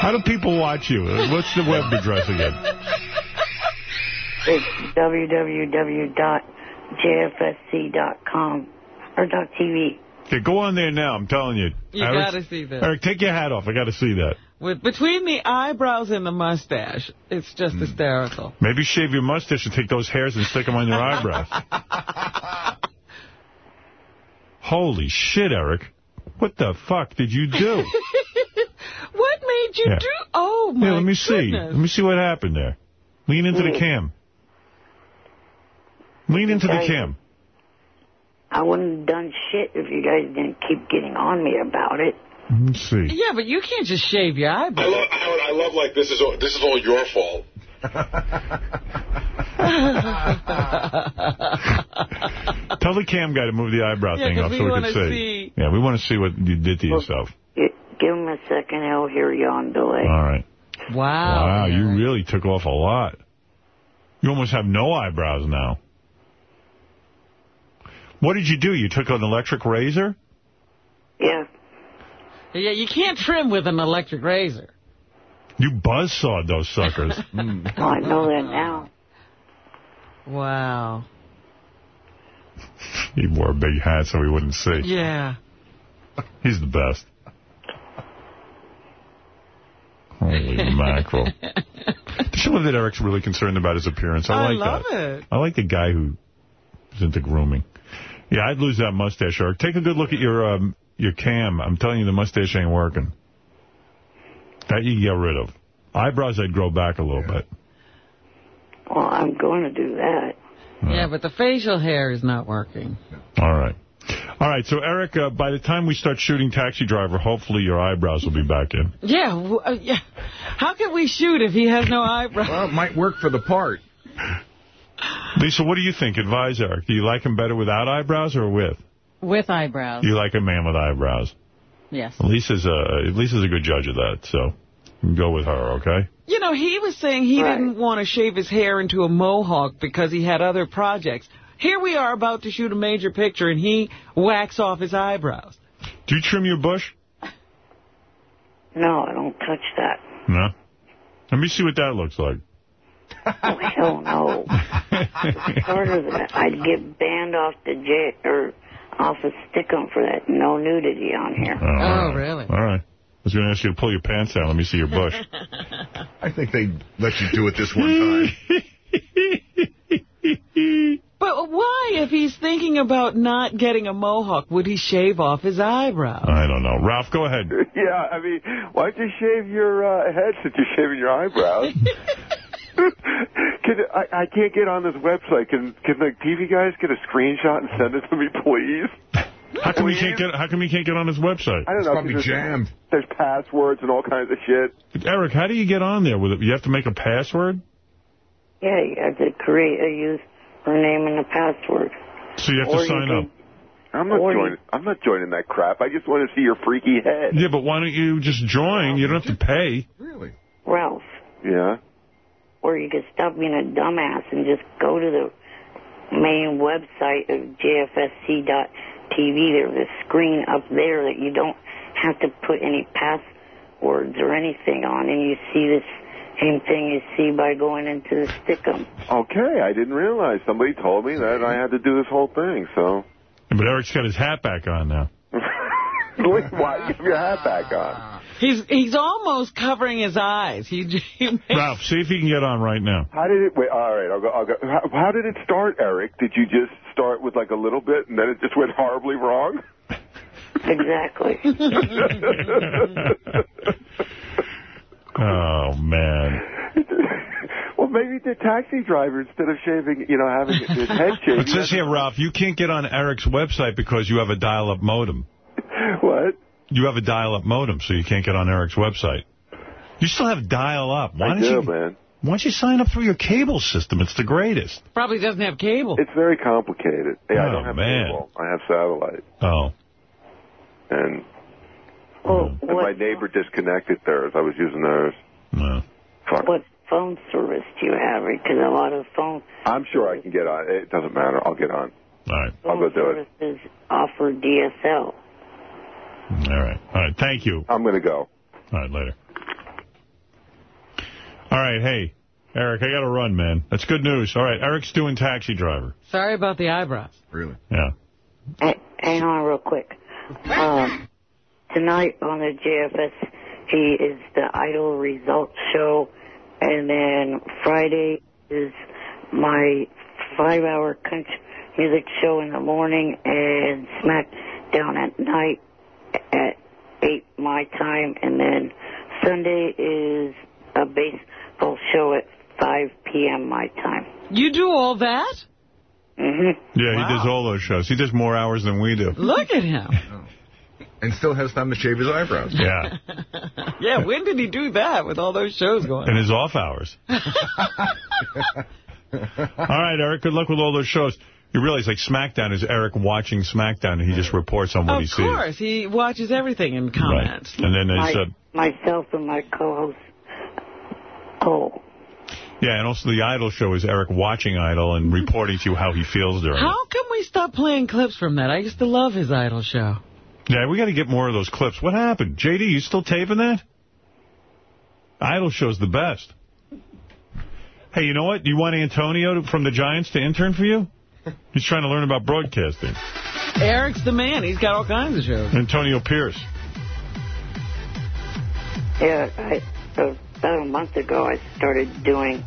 How do people watch you? What's the web address again? It's www.jfsc.com or .tv. Okay, go on there now. I'm telling you. You gotta see this. Eric, take your hat off. I got to see that. With Between the eyebrows and the mustache, it's just Hmm. hysterical. Maybe shave your mustache and take those hairs and stick them on your eyebrows. <laughs> Holy shit, Eric. What the fuck did you do? <laughs> What made you Yeah. do? Oh, my Yeah, let me see. Let me see what happened there. Lean into the cam. Lean into the cam. I wouldn't have done shit if you guys didn't keep getting on me about it. Let me see. Yeah, but you can't just shave your I eyebrows. love, Howard, I love like this is all, this is all your fault. <laughs> Tell the cam guy to move the eyebrow Yeah, thing 'cause up so we can see. see. Yeah, we want to see what you did to yourself. Gi- Give him a second, he'll hear you on delay. All right. Wow. Wow, you really took off a lot. You almost have no eyebrows now. What did you do? You took an electric razor? Yeah. Yeah, you can't trim with an electric razor. You buzzsawed those suckers. <laughs> Oh, I know that now. Wow. He wore a big hat so he wouldn't see. Yeah. He's the best. Holy mackerel. <laughs> To show that Eric's really concerned about his appearance. I, I like love that. it. I like the guy who is into grooming. Yeah, I'd lose that mustache, Eric. Take a good look at your um, your cam. I'm telling you, the mustache ain't working. That you can get rid of. Eyebrows, I'd grow back a little bit. Well, I'm going to do that. Yeah, but the facial hair is not working. All right. All right, so, Eric, uh, by the time we start shooting Taxi Driver, hopefully your eyebrows will be back in. Yeah, uh, yeah. How can we shoot if he has no eyebrows? Well, it might work for the part. Lisa, what do you think? Advise Eric. Do you like him better without eyebrows or with? With eyebrows. You like a man with eyebrows. Yes. Lisa's a, Lisa's a good judge of that, so go with her, okay? You know, he was saying he didn't want to shave his hair into a mohawk because he had other projects. Here we are about to shoot a major picture, and he whacks off his eyebrows. Do you trim your bush? No, I don't touch that. No? Let me see what that looks like. Oh, hell no. <laughs> For starters, I'd get banned off the j or off of Stickam for that no nudity on here. all right. really? All right. I was going to ask you to pull your pants down. Let me see your bush. <laughs> I think they let you do it this one time. <laughs> But why, if he's thinking about not getting a mohawk, would he shave off his eyebrows? I don't know. Ralph, go ahead. <laughs> Yeah, I mean, why don't you shave your uh, head since you're shaving your eyebrows? <laughs> can I, I can't get on this website. Can can the TV guys get a screenshot and send it to me, please? How come you can't get How come you can't get on his website? I don't know. 'cause there's- There's passwords and all kinds of shit. Eric, how do you get on there? With it? You have to make a password? Yeah, you have to create a username and a password. So you have Or to sign can- up. I'm not joining. I'm not joining that crap. I just want to see your freaky head. Yeah, but why don't you just join? You don't have to pay. Really, Ralph. Yeah. Or you could stop being a dumbass and just go to the main website of JFSC.TV. There's a screen up there that you don't have to put any passwords or anything on, and you see this same thing you see by going into the Stickam. Okay, I didn't realize. Somebody told me that I had to do this whole thing. So But Eric's got his hat back on now. <laughs> why give your hat back on? He's he's almost covering his eyes. He, <laughs> he makes, Ralph, see if he can get on right now. How did it? Wait, all right, I'll go. I'll go. How, how did it start, Eric? Did you just start with like a little bit and then it just went horribly wrong? <laughs> Exactly. <laughs> oh, man. Well, maybe the taxi driver, instead of shaving, you know, having his head shaved. It says here, Ralph, you can't get on Eric's website because you have a dial-up modem. What? You have a dial-up modem, so you can't get on Eric's website. You still have dial-up. Why I don't do, you, man. Why don't you sign up through your cable system? It's the greatest. Probably doesn't have cable. It's very complicated. Yeah, I Oh, don't have man. cable. I have satellite. Oh. And, Well, and my neighbor disconnected theirs. I was using theirs. What phone service do you have? Because a lot of phone I'm sure I can get on. It doesn't matter. I'll get on. All right. I'll go do it. services offer DSL. All right. All right. Thank you. I'm going to go. All right. Later. All right. Hey, Eric, I got to run, man. That's good news. All right. Eric's doing taxi driver. Sorry about the eyebrows. Really? Yeah. Hey, hang on real quick. Um, tonight on the JFS, he is the Idol Results Show, and then Friday is my five-hour country music show in the morning, and SmackDown at night at 8 my time, and then Sunday is a baseball show at 5 p.m. my time. You do all that? Mm-hmm. Yeah, he does all those shows. He does more hours than we do. Look at him. <laughs> And still has time to shave his eyebrows. Yeah. <laughs> Yeah, when did he do that with all those shows going In his off hours. <laughs> all right, Eric, good luck with all those shows. You realize, like, SmackDown is Eric watching SmackDown, and he just reports on what Of he sees. Of course, he watches everything and comments. Right. And then they My- said, myself and my co-host. Oh, yeah, and also the Idol show is Eric watching Idol and reporting to you how he feels during it. How come we stop playing clips from that? I used to love his idol show. Yeah, we got to get more of those clips. What happened? JD, you still taping that? Idol show's the best. Hey, you know what? Do you want Antonio to, from the Giants to intern for you? He's trying to learn about broadcasting. Eric's the man. He's got all kinds of shows. Antonio Pierce. yeah. I, uh, about a month ago, I started doing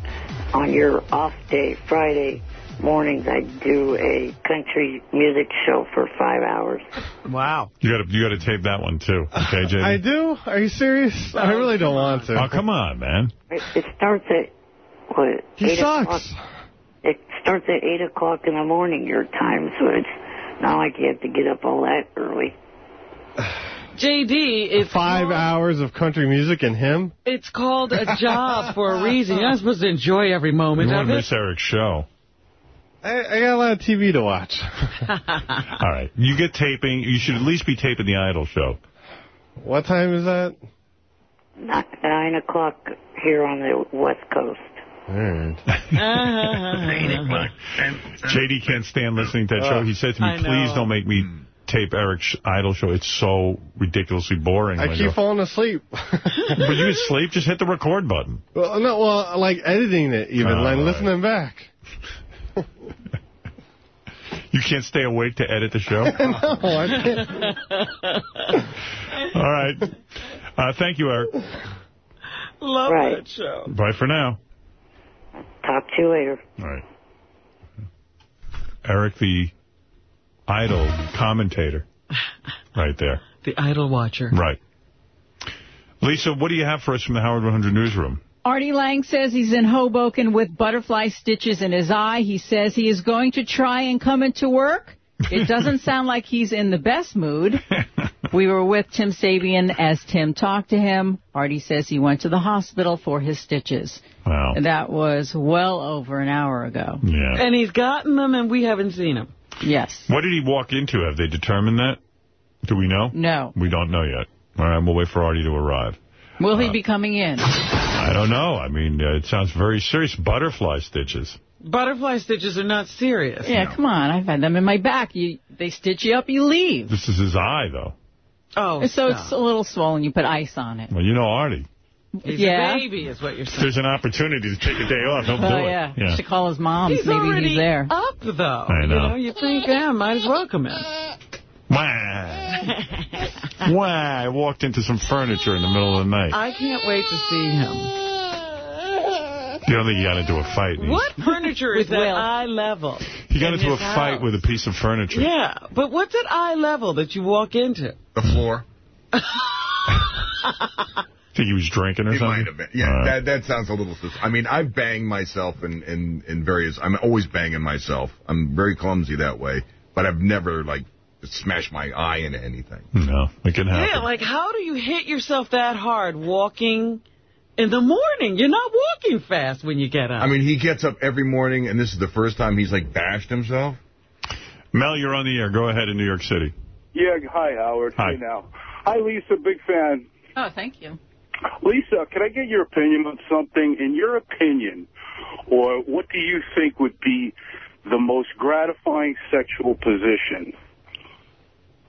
on your off day, Friday mornings. I do a country music show for five hours. Wow. You got to you got to tape that one too. Okay, JD. I do? Are you serious? I really don't want to. Oh, come on, man. It, it starts at what? He eight sucks. O'clock. It starts at eight o'clock in the morning your time, so it's not like you have to get up all that early. JD, it's Five called, hours of country music and him? it's called a job for a <laughs> reason. You're not supposed to enjoy every You moment want of to it. miss Eric's show. I, I got a lot of TV to watch. <laughs> All right. You get taping. You should at least be taping the Idol show. what time is that? Nine, nine o'clock here on the West Coast. All right. JD can't stand listening to that show. He said to me, please don't make me tape Eric's Idol show. It's so ridiculously boring. I go, keep falling asleep. <laughs> but you can sleep. Just hit the record button. well, no, well, I like editing it even, Oh, like right. listening back. <laughs> You can't stay awake to edit the show? <laughs> no, I can't. All right. Uh, thank you, Eric. Love Right. that show. Bye for now. Talk to you later. All right. Eric, the idol commentator. <laughs> Right there. The idol watcher. Right. Lisa, what do you have for us from the Howard 100 newsroom? Artie Lang says he's in Hoboken with butterfly stitches in his eye. He says he is going to try and come into work. It doesn't <laughs> sound like he's in the best mood. <laughs> We were with Tim Sabean as Tim talked to him. Artie says he went to the hospital for his stitches. Wow. And that was well over an hour ago. Yeah. And he's gotten them, and we haven't seen him. Yes. What did he walk into? Have they determined that? Do we know? No. We don't know yet. All right, we'll wait for Artie to arrive. Will he be coming in? I don't know. I mean, uh, it sounds very serious. Butterfly stitches. Butterfly stitches are not serious. Yeah, come on. I've had them in my back. You, they stitch you up, you leave. This is his eye, though. Oh, so it's a little swollen. You put ice on it. Well, you know Artie. He's yeah. a baby, is what you're saying. there's an opportunity to take a day off, he'll do Oh, it. yeah. Should call his mom. He's Maybe already he's there. up, though. I You know. know, you think, yeah, might as well come in. Wah. Wah. I walked into some furniture in the middle of the night. I can't wait to see him. You don't think you got into a fight? and What furniture is With at eye level? He got in into a his fight with a piece of furniture. Yeah, but what's at eye level that you walk into? The floor. <laughs> Think he was drinking or He something? might have been. Yeah, All right. that that sounds a little. sus- I mean, I've banged myself in, in in various. I'm always banging myself. I'm very clumsy that way, but I've never like smashed my eye into anything. No, it can happen. Yeah, like how do you hit yourself that hard walking in the morning? You're not walking fast when you get up. I mean, he gets up every morning, and this is the first time he's like bashed himself. Mel, you're on the air. Go ahead in New York City. Yeah, hi, Howard. Hi. Hey, now. Hi, Lisa. Big fan. Oh, thank you. Lisa, can I get your opinion on something? In your opinion, or what do you think would be the most gratifying sexual position?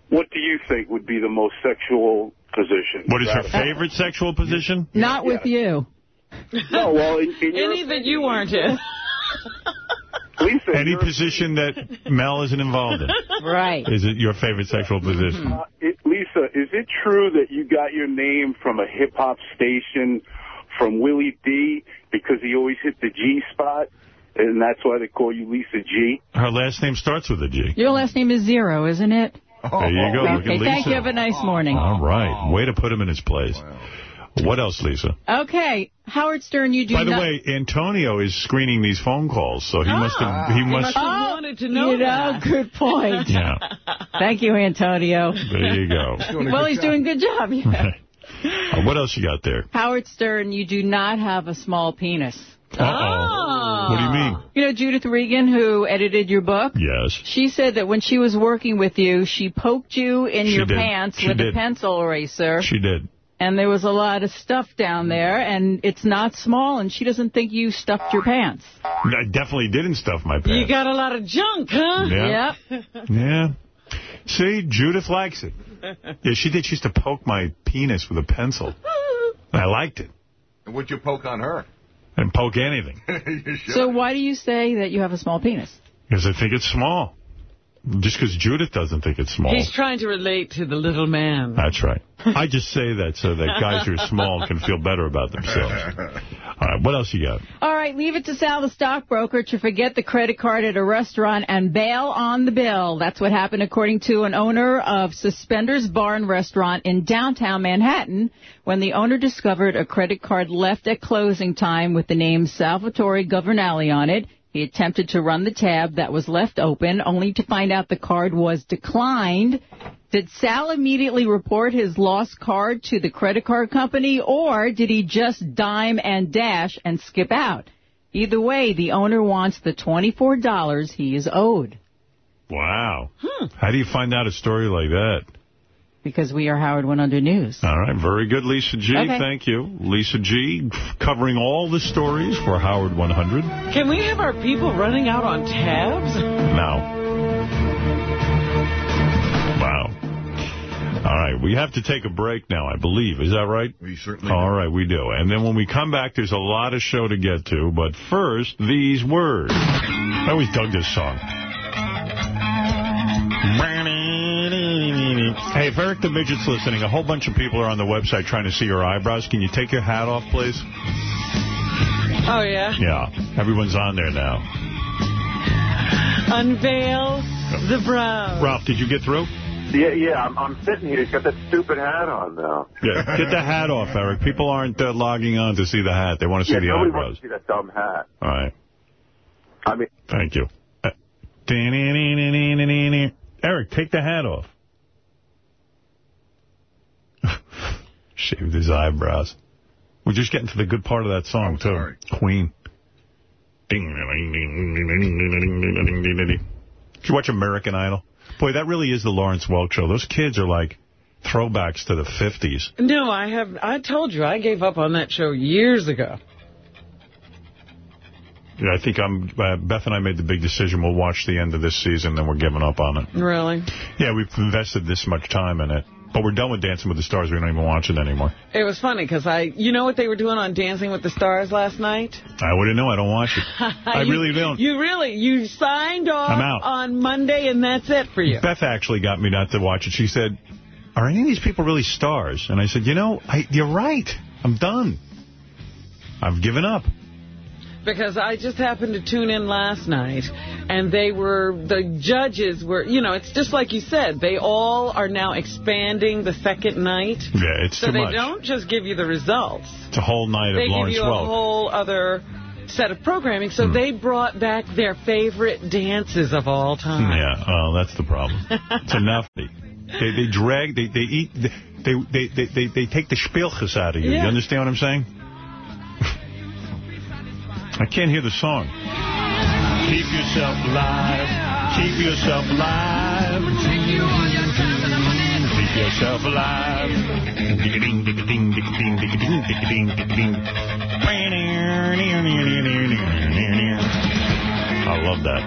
What do you think would be the most sexual position? What is her favorite sexual position? Not with you. No, well, in, in your <laughs> Any that you aren't <laughs> in. Lisa, Any position that Mel isn't involved in. <laughs> Right. Is it your favorite sexual position? Uh, it, Lisa, is it true that you got your name from a hip-hop station from Willie D because he always hit the G spot, and that's why they call you Lisa G? Her last name starts with a G. Your last name is Zero, isn't it? There you go. Look Okay, at Lisa. thank you. Have a nice morning. All right. Way to put him in his place. What else, Lisa? Okay, Howard Stern, you do By the way, Antonio is screening these phone calls, so he must have... He He must... must have wanted to know you know, that. good point. <laughs> Yeah, Thank you, Antonio. there you go. <laughs> Well, he's doing a good job. Yeah. Uh, what else you got there? Howard Stern, you do not have a small penis. Uh-oh. Ah. What do you mean? You know Judith Regan, who edited your book? Yes. She said that when she was working with you, she poked you in She your did. pants She with did. a pencil eraser. She did. and there was a lot of stuff down there, and it's not small, and she doesn't think you stuffed your pants. I definitely didn't stuff my pants. You got a lot of junk, huh? Yeah. Yep. Yeah. See, Judith likes it. <laughs> Yeah, she did. She used to poke my penis with a pencil. I liked it. And what'd you poke on her? And poke anything. <laughs> So why do you say that you have a small penis? Because I think it's small. Just because Judith doesn't think it's small. He's trying to relate to the little man. That's right. I just say that so that guys who are small can feel better about themselves. All right, what else you got? All right, leave it to Sal the stockbroker to forget the credit card at a restaurant and bail on the bill. That's what happened according to an owner of Suspenders Bar and Restaurant in downtown Manhattan when the owner discovered a credit card left at closing time with the name Salvatore Governale on it. He attempted to run the tab that was left open, only to find out the card was declined. Did Sal immediately report his lost card to the credit card company, or did he just dime and dash and skip out? Either way, the owner wants the $24 he is owed. Wow. Hmm. How do you find out a story like that? Because we are Howard 100 News. All right, very good, Lisa G. Okay. Thank you. Lisa G. covering all the stories for Howard 100. Can we have our people running out on tabs? No. Wow. All right, we have to take a break now, I believe. Is that right? We certainly All right, we do. And then when we come back, there's a lot of show to get to. But first, these words. I always dug this song. Hey, if Eric the Midget's listening, a whole bunch of people are on the website trying to see your eyebrows. Can you take your hat off, please? Oh, yeah? Yeah, everyone's on there now. Unveil the brow. Ralph, did you get through? Yeah, yeah, I'm, I'm sitting here. He's got that stupid hat on though. Yeah, get the hat off, Eric. People aren't uh, logging on to see the hat. They want to see yeah, the nobody eyebrows. wants to see that dumb hat. All right. I mean, Thank you. Uh, Eric, take the hat off. <laughs> Shaved his eyebrows. We're just getting to the good part of that song, too. sorry. Queen. Did you watch American Idol? Boy, that really is the Lawrence Welk show. Those kids are like throwbacks to the 50s. No, I have. I told you I gave up on that show years ago. Yeah, I think I'm. Uh, Beth and I made the big decision. We'll watch the end of this season, then we're giving up on it. Really? Yeah, we've invested this much time in it. But we're done with Dancing with the Stars. We don't even watch it anymore. It was funny because I, you know what they were doing on Dancing with the Stars last night? I wouldn't know. I don't watch it. <laughs> I You- really don't. You really, you signed off on Monday and that's it for you. Beth actually got me not to watch it. She said, are any of these people really stars? And I said, you know, I, you're right. I'm done. I've given up. Because I just happened to tune in last night, And they were, the judges were, you know, it's just like you said, they all are now expanding the second night. Yeah, it's so too they don't just give you the results. It's a whole night They of give Lawrence you a whole other set of programming. So Hmm. they brought back their favorite dances of all time. Yeah, oh, that's the problem. it's enough. <laughs> They, they, they drag, they, they eat, they, they, they, they, they take the spielches out of you. Yeah. You understand what I'm saying? I can't hear the song. Keep yourself alive. Keep yourself alive. Keep yourself alive. Ding-a-ding, ding-a-ding, ding-a-ding, ding-a-ding, ding-a-ding, ding-a-ding. I love that.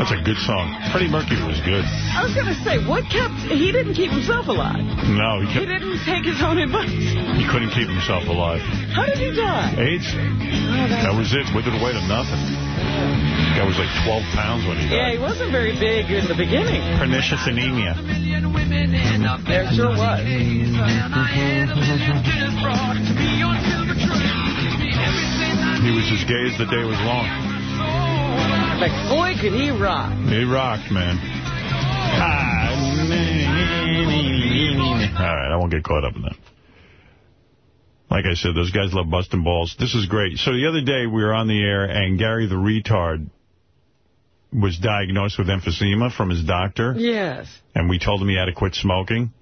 That's a good song. Freddie Mercury was good. I was going to say, what kept, he didn't keep himself alive. No, he, He didn't take his own advice. he couldn't keep himself alive. How did he die? AIDS. Oh, that was it. Withered away to nothing. Guy was like 12 pounds when he died. Yeah, he wasn't very big in the beginning. Pernicious anemia. There sure was. He was as gay as the day was long. Like, boy, could he rock. He rocked, man. All right, I won't get caught up in that. Like I said, those guys love busting balls. This is great. So the other day we were on the air, and Gary the retard was diagnosed with emphysema from his doctor. Yes. and we told him he had to quit smoking.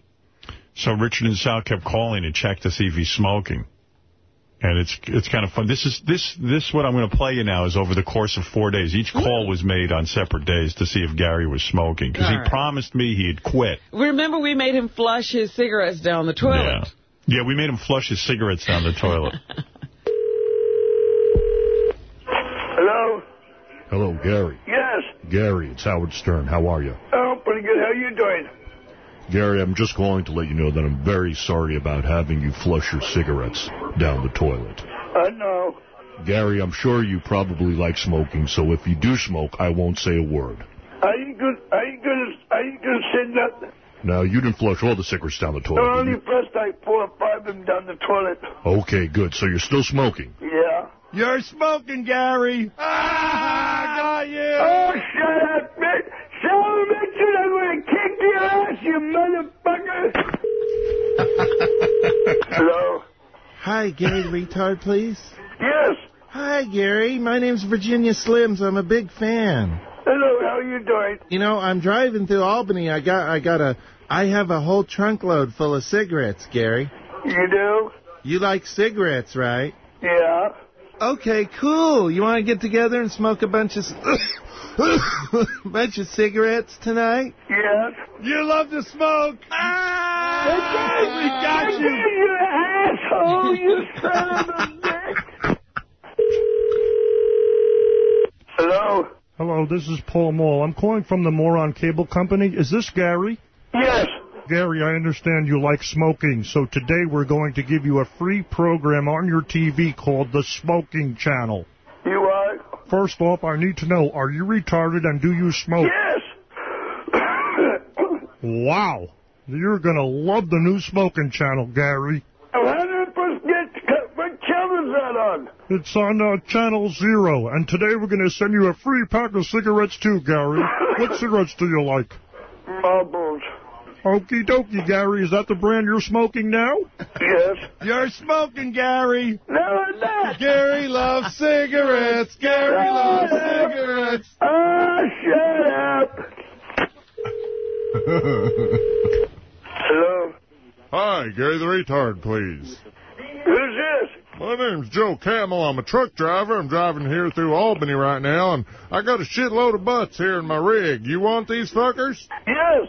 So Richard and Sal kept calling to check to see if he's smoking. And it's it's kind of fun. This is this this what I'm going to play you now is over the course of four days. Each call was made on separate days to see if Gary was smoking because he All right. promised me he'd quit. Remember we made him flush his cigarettes down the toilet? Yeah, yeah. We made him flush his cigarettes down the toilet. <laughs> Hello? Hello, Gary. Yes. Gary, it's Howard Stern. How are you? Oh, pretty good. How are you doing? Gary, I'm just calling to let you know that I'm very sorry about having you flush your cigarettes down the toilet. I know. Gary, I'm sure you probably like smoking, so if you do smoke, I won't say a word. Are you good? Are you gonna? Are you gonna say nothing? Now, you didn't flush all the cigarettes down the toilet. did only you? pressed like four or five of them down the toilet. Okay, good. So you're still smoking. Yeah. You're smoking, Gary. Ah, I got you. Oh, shut up, man. Tell Richard I'm gonna kick your ass, you motherfucker. Hello? Hi, Gary retard, please. Yes. Hi, Gary. My name's Virginia Slims. I'm a big fan. Hello, how you doing? You know, I'm driving through Albany. I got, I got a, I have a whole trunk load full of cigarettes, Gary. You do? You like cigarettes, right? Yeah. Okay, cool. You want to get together and smoke a bunch of, <coughs> bunch of cigarettes tonight? Yes. You love to smoke. Ah, we got you. You asshole, you son of a bitch. Hello? Hello, this is Paul Mall. I'm calling from the Moron Cable Company. Is this Gary? Yes. Gary, I understand you like smoking, so today we're going to give you a free program on your TV called the Smoking Channel. You are? First off, I need to know, are you retarded and do you smoke? Yes. Wow. You're going to love the new Smoking Channel, Gary. Hundred percent. What channel is that on? It's on uh, Channel Zero, and today we're going to send you a free pack of cigarettes too, Gary. <laughs> what cigarettes do you like? Marbles. Okie dokie, Gary. Is that the brand you're smoking now? Yes. You're smoking, Gary. No, I'm not. Gary loves cigarettes. Gary loves cigarettes. Ah, shut up. <laughs> Hello? Hi, Gary the retard, please. Who's this? My name's Joe Camel. I'm a truck driver. I'm driving here through Albany right now, and I got a shitload of butts here in my rig. You want these fuckers? Yes.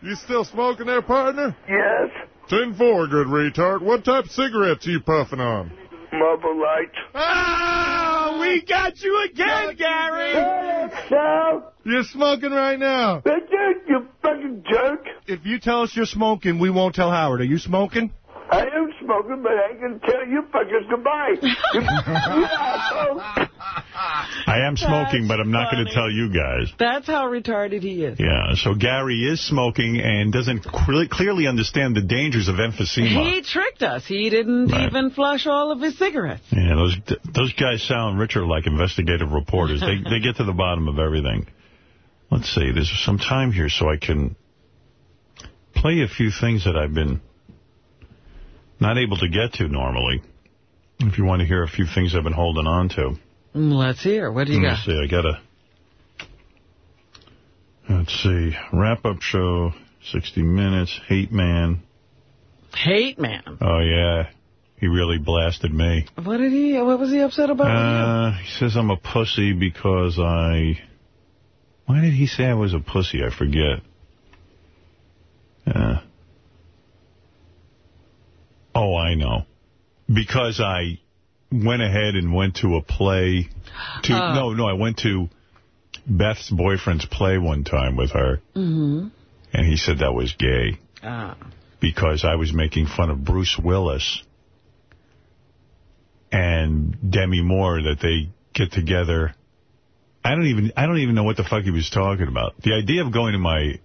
You still smoking there, partner? Yes. Ten four, good retard. What type of cigarettes you puffing on? Marble Light. Ah, we got you again, Gary. So? You're smoking right now. That's you fucking jerk. If you tell us you're smoking, we won't tell Howard. Are you smoking? I am smoking, but I can tell you fuckers goodbye. <laughs> yeah, I am smoking, but I'm not going to tell you guys. That's how retarded he is. Yeah, so Gary is smoking and doesn't cl clearly understand the dangers of emphysema. He tricked us. He didn't Right. even flush all of his cigarettes. Yeah, those those guys sound richer like investigative reporters. They they get to the bottom of everything. Let's see, there's some time here so I can play a few things that I've been not able to get to normally. If you want to hear a few things I've been holding on to. Mm, Let's hear. What do you Let's got? see, I got a... Let's see, wrap-up show, 60 Minutes, Hate Man. Hate man. Oh, yeah, he really blasted me. What did he? What was he upset about? Uh, he says I'm a pussy because I... Why did he say I was a pussy? I forget. Uh, oh, I know. Because I went ahead and went to a play. To Oh. No, no, I went to Beth's boyfriend's play one time with her, Mm-hmm. and he said that was gay Ah. because I was making fun of Bruce Willis and Demi Moore that they get together. I don't even I don't even know what the fuck he was talking about. The idea of going to my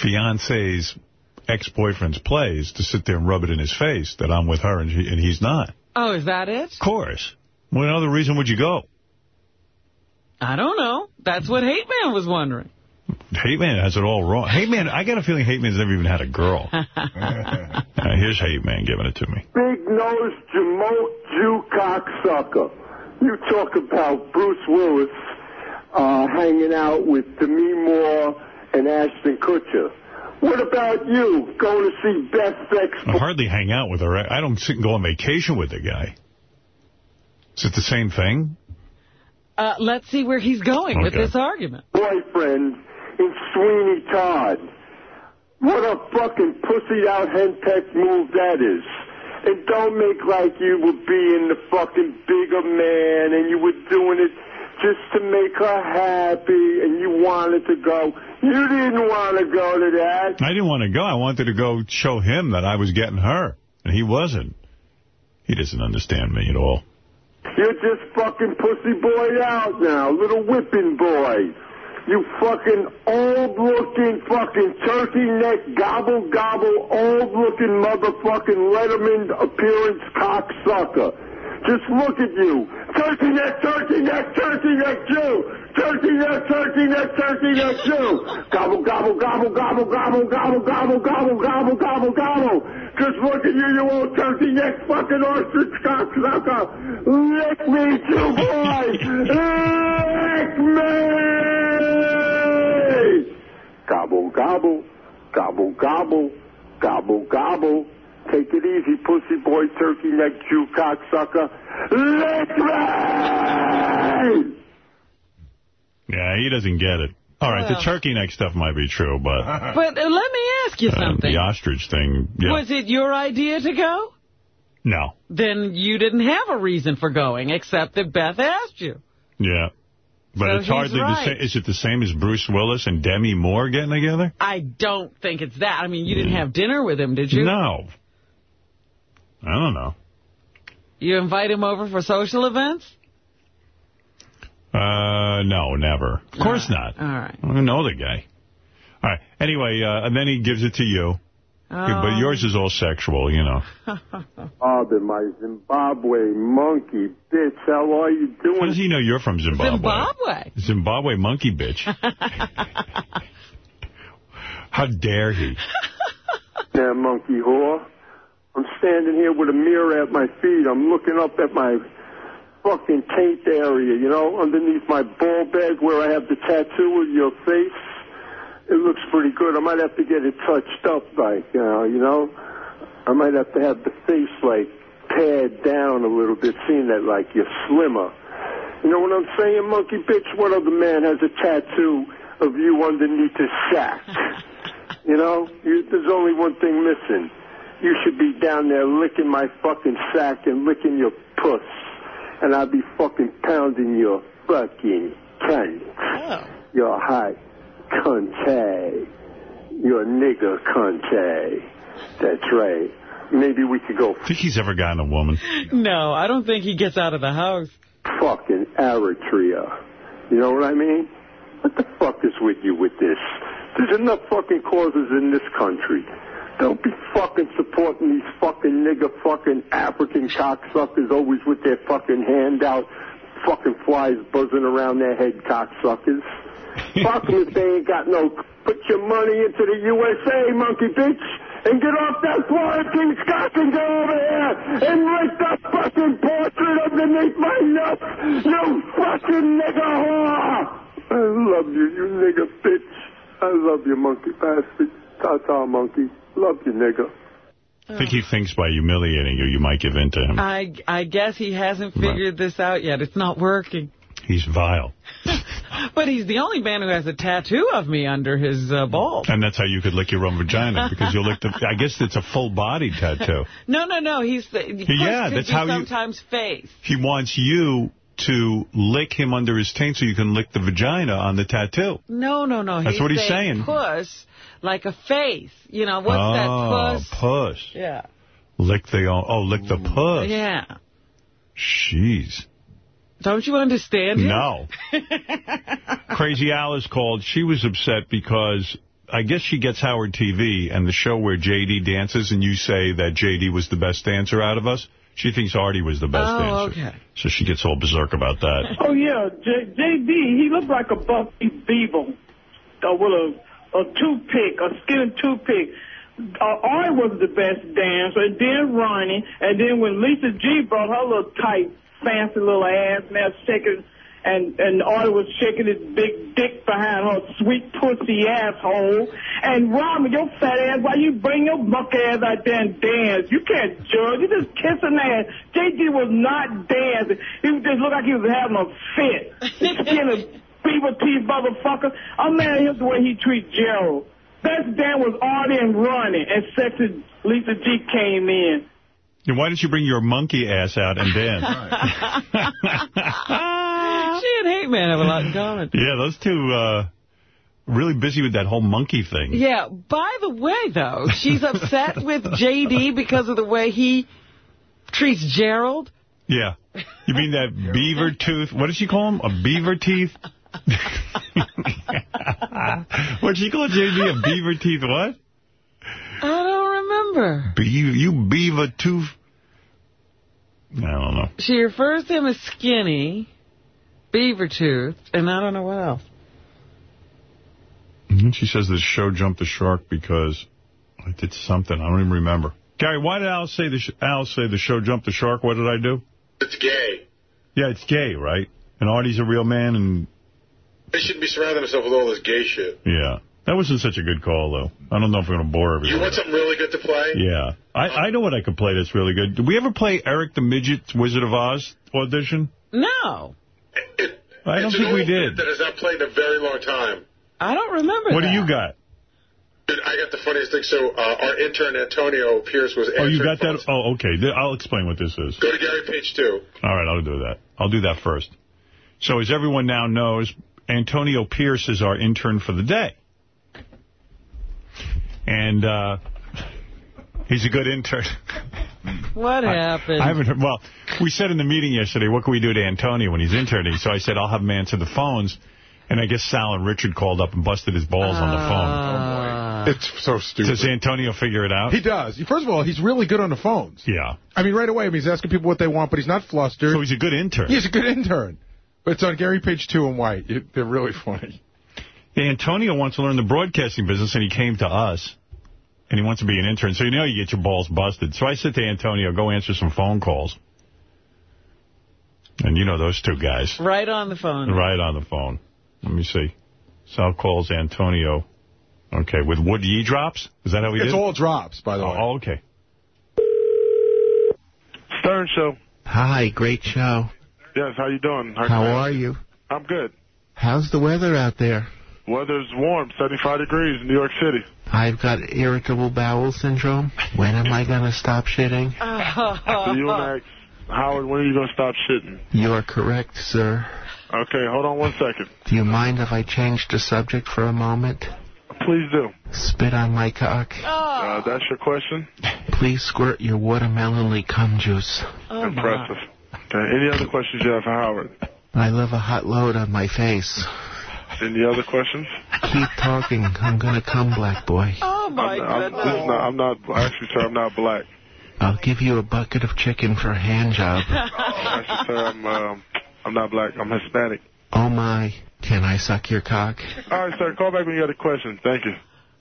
fiance's ex-boyfriend's plays to sit there and rub it in his face that I'm with her and, she, and he's not. Oh, is that it? Of course. What other reason would you go? I don't know. That's what Hate Man was wondering. Hate Man has it all wrong. Hate Man, I got a feeling Hate Man's never even had a girl. <laughs> Uh, here's Hate Man giving it to me. Big nose Jamoke Jew cocksucker. You talk about Bruce Willis uh, hanging out with Demi Moore and Ashton Kutcher. What about you going to see Beth ex I hardly hang out with her. I don't sit and go on vacation with the guy. Is it the same thing? Uh, let's see where he's going with this argument. boyfriend in Sweeney Todd? What a fucking pussy out henpecked move that is. And don't make like you were being the fucking bigger man and you were doing it just to make her happy and you wanted to go. You didn't want to go to that. I didn't want to go. I wanted to go show him that I was getting her. And he wasn't. He doesn't understand me at all. You're just fucking pussy boy out now, little whipping boy. You fucking old-looking fucking turkey neck, gobble gobble, old-looking motherfucking Letterman appearance cocksucker. Just look at you. Turkey neck, turkey neck, turkey neck Jew. Turkey neck, turkey neck, turkey neck Jew. Gobble, gobble, gobble, gobble, gobble, gobble, gobble, gobble, gobble, gobble, gobble. Just look at you, you old turkey neck fucking ostrich cocksucker. Lick me, Jew boy. Lick me. Gobble, gobble, gobble, gobble, gobble, gobble. Take it easy, pussy boy, turkey neck Jew cocksucker. Lick me! Yeah, he doesn't get it. All right, the turkey neck stuff might be true, but <laughs> But uh, let me ask you uh, something. the ostrich thing, yeah. Was it your idea to go? No. Then you didn't have a reason for going, except that Beth asked you. Yeah. But So it's hardly he's the same. Is it the same as Bruce Willis and Demi Moore getting together? I don't think it's that. I mean, you didn't have dinner with him, did you? No. I don't know. You invite him over for social events? Uh, no, never. Of course not. All right. I don't know the guy. All right. Anyway, uh, and then he gives it to you. Oh. But yours is all sexual, you know. <laughs> Father, my Zimbabwe monkey bitch, how are you doing? How does he know you're from Zimbabwe? Zimbabwe. Zimbabwe monkey bitch. <laughs> How dare he? Yeah, monkey whore. I'm standing here with a mirror at my feet. I'm looking up at my fucking taint area, you know, underneath my ball bag where I have the tattoo of your face. It looks pretty good. I might have to get it touched up, like, you know, you know. I might have to have the face, like, pared down a little bit, seeing that, like, you're slimmer. You know what I'm saying, monkey bitch? What other man has a tattoo of you underneath his sack? <laughs> You know, you, there's only one thing missing. You should be down there licking my fucking sack and licking your puss. And I'll be fucking pounding your fucking cunt. Oh. Your hot cunty. Your nigger cunty. That's right. maybe we could go Think he's ever gotten a woman? No, I don't think he gets out of the house. fucking Eritrea. You know what I mean? What the fuck is with you with this? There's enough fucking causes in this country. Don't be fucking supporting these fucking nigger fucking African cocksuckers always with their fucking hand out, fucking flies buzzing around their head cocksuckers. <laughs> Fuck them if they ain't got no... Put your money into the USA, monkey bitch, and get off that quarantine cock and go over here and write the fucking portrait underneath my nuts, you fucking nigger whore! I love you, you nigger bitch. I love you, monkey bastard. Ta-ta, monkey. Love you, nigger. I think he thinks by humiliating you, you might give in to him. I I guess he hasn't figured this out yet. It's not working. He's vile. <laughs> But he's the only man who has a tattoo of me under his uh, balls. And that's how you could lick your own vagina, because you'll lick the... I guess it's a full-body tattoo. <laughs> No, no, no. He's the, Yeah, Chris that's how be you- sometimes face. He wants you to lick him under his taint so you can lick the vagina on the tattoo. No, no, no. That's what he's saying. Puss, like a face. You know, what's oh, that puss? puss. Yeah. Lick the... Oh, lick the puss. Yeah. Jeez. Don't you understand him? No. <laughs> Crazy Alice called. She was upset because I guess she gets Howard TV and the show where J.D. dances and you say that J.D. was the best dancer out of us. She thinks Artie was the best Oh, dancer. okay. So she gets all berserk about that. <laughs> Oh yeah, J- JD, he looked like a Buffy Beaver uh, with a a toothpick, a skinny toothpick. Uh, Ari was the best dancer, and then Ronnie, and then when Lisa G brought her little tight, fancy little ass, and they're shaking, and and Ari was shaking his big dick behind her sweet pussy asshole. And Ronnie, your fat ass, why you bring your muck ass out there and dance? You can't judge. You just kissing ass. JD was not dancing. He just looked like he was having a fit. Skinny beaver teeth motherfucker. I'm mad at him the way he treats Gerald. Best Dan was Artie and Ronnie, and sexy Lisa G came in. Then why didn't you bring your monkey ass out and dance? <laughs> she and Hate Man have a lot in common. yeah, those two uh, really busy with that whole monkey thing. Yeah, by the way, though, she's upset with J.D. because of the way he treats Gerald. Yeah. You mean that <laughs> beaver tooth? What does she call him? A beaver teeth? <laughs> What'd she call JD? A beaver teeth what? I don't remember. Be you beaver tooth? I don't know. She refers to him as skinny, beaver tooth, and I don't know what else. And then she says the show jumped the shark because I did something. I don't even remember. Gary, why did Al say the sh Al say the show jumped the shark? What did I do? It's gay. Yeah, it's gay, right? And Artie's a real man, and They shouldn't be surrounding themselves with all this gay shit. yeah. That wasn't such a good call, though. I don't know if we're going to bore You everyone. want something really good to play? Yeah. I, I know what I could play that's really good. Did we ever play Eric the Midget's Wizard of Oz audition? No. I don't think we did. bit that has not played in a very long time. I don't remember What do you got? Dude, I got the funniest thing. So uh, our intern Antonio Pierce was Oh, you answering got that? Oh, okay. I'll explain what this is. Go to Gary page two. All right, I'll do that. I'll do that first. So as everyone now knows, Antonio Pierce is our intern for the day. And uh, he's a good intern. What <laughs> happened? I haven't heard. Well, we said in the meeting yesterday, what can we do to Antonio when he's interning? So I said, I'll have him answer the phones. And I guess Sal and Richard called up and busted his balls on the phone. It's so stupid. Does Antonio figure it out? He does. First of all, he's really good on the phones. Yeah. I mean, right away, I mean, he's asking people what they want, but he's not flustered. So he's a good intern. He's a good intern. But it's on Gary Page 2 and White. It, they're really funny. Antonio wants to learn the broadcasting business, and he came to us. And he wants to be an intern. So you know you get your balls busted. So I said to Antonio, go answer some phone calls. And you know those two guys. Right on the phone. Right on the phone. Let me see. Sal calls Antonio. Okay, with Wood Ye drops? Is that how we It's did? all drops, by the oh, way. Oh, okay. Stern Show. Hi, great show. Yes, how you doing? How can I- are you? I'm good. How's the weather out there? Weather's warm, 75 degrees in New York City. I've got irritable bowel syndrome. When am I going to stop shitting? <laughs> So you next. Howard, when are you going to stop shitting? You're correct, sir. Okay, hold on one second. Do you mind if I change the subject for a moment? Please do. Spit on my cock. Uh, that's your question? Please squirt your watermelonly cum juice. Impressive. Okay. Any other questions you have for Howard? I love a hot load on my face. Any other questions? Keep talking. I'm gonna come, black boy. Oh, my I'm, I'm, not, I'm not, actually, sir, I'm not black. I'll give you a bucket of chicken for a hand job. <laughs> Actually, sir, I'm, um, I'm not black. I'm Hispanic. Oh my, can I suck your cock? All right, sir, call back when you got a question. Thank you.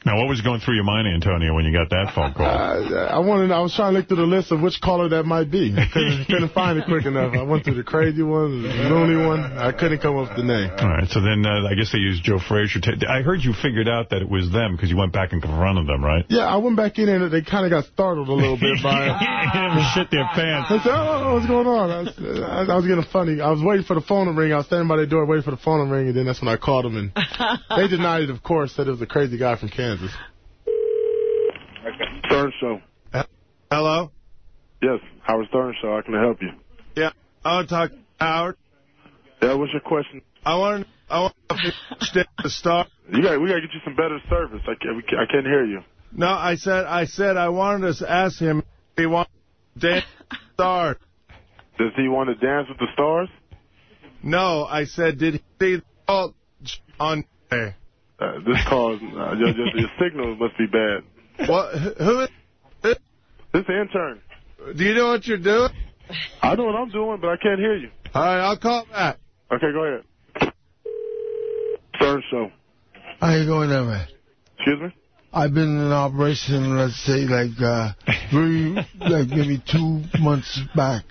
Now, what was going through your mind, Antonio, when you got that phone call? Uh, I wanted. I was trying to look through the list of which caller that might be. I couldn't, <laughs> couldn't find it quick enough. I went through the crazy one, the loony one. I couldn't come up with the name. All right, so then uh, I guess they used Joe Frazier. I heard you figured out that it was them because you went back and confronted them, right? Yeah, I went back in and they kind of got startled a little bit by <laughs> it. shit their pants. I said, oh, what's going on? I was, I, I was getting funny. I was waiting for the phone to ring. I was standing by the door waiting for the phone to ring, and then that's when I called them. And they denied it, of course, said it was a crazy guy from Kansas. Stern Show. Hello? Yes, Howard Stern Show. How can I help you? Yeah, I want to talk to Howard. Yeah, what's your question? I want I want to the star. You got, we got to get you some better service. I can't, we can't, I can't hear you. No, I said I said I wanted to ask him if he wants to dance with the stars. Does he want to dance with the stars? No, I said did he see the on there? Uh, this call, uh, your, your, your signal must be bad. What? Who is This intern. Do you know what you're doing? I know what I'm doing, but I can't hear you. All right, I'll call back. Okay, go ahead. Stern Show. How you going there, man? Excuse me? I've been in operation, let's say, like, uh, three, like maybe two months back.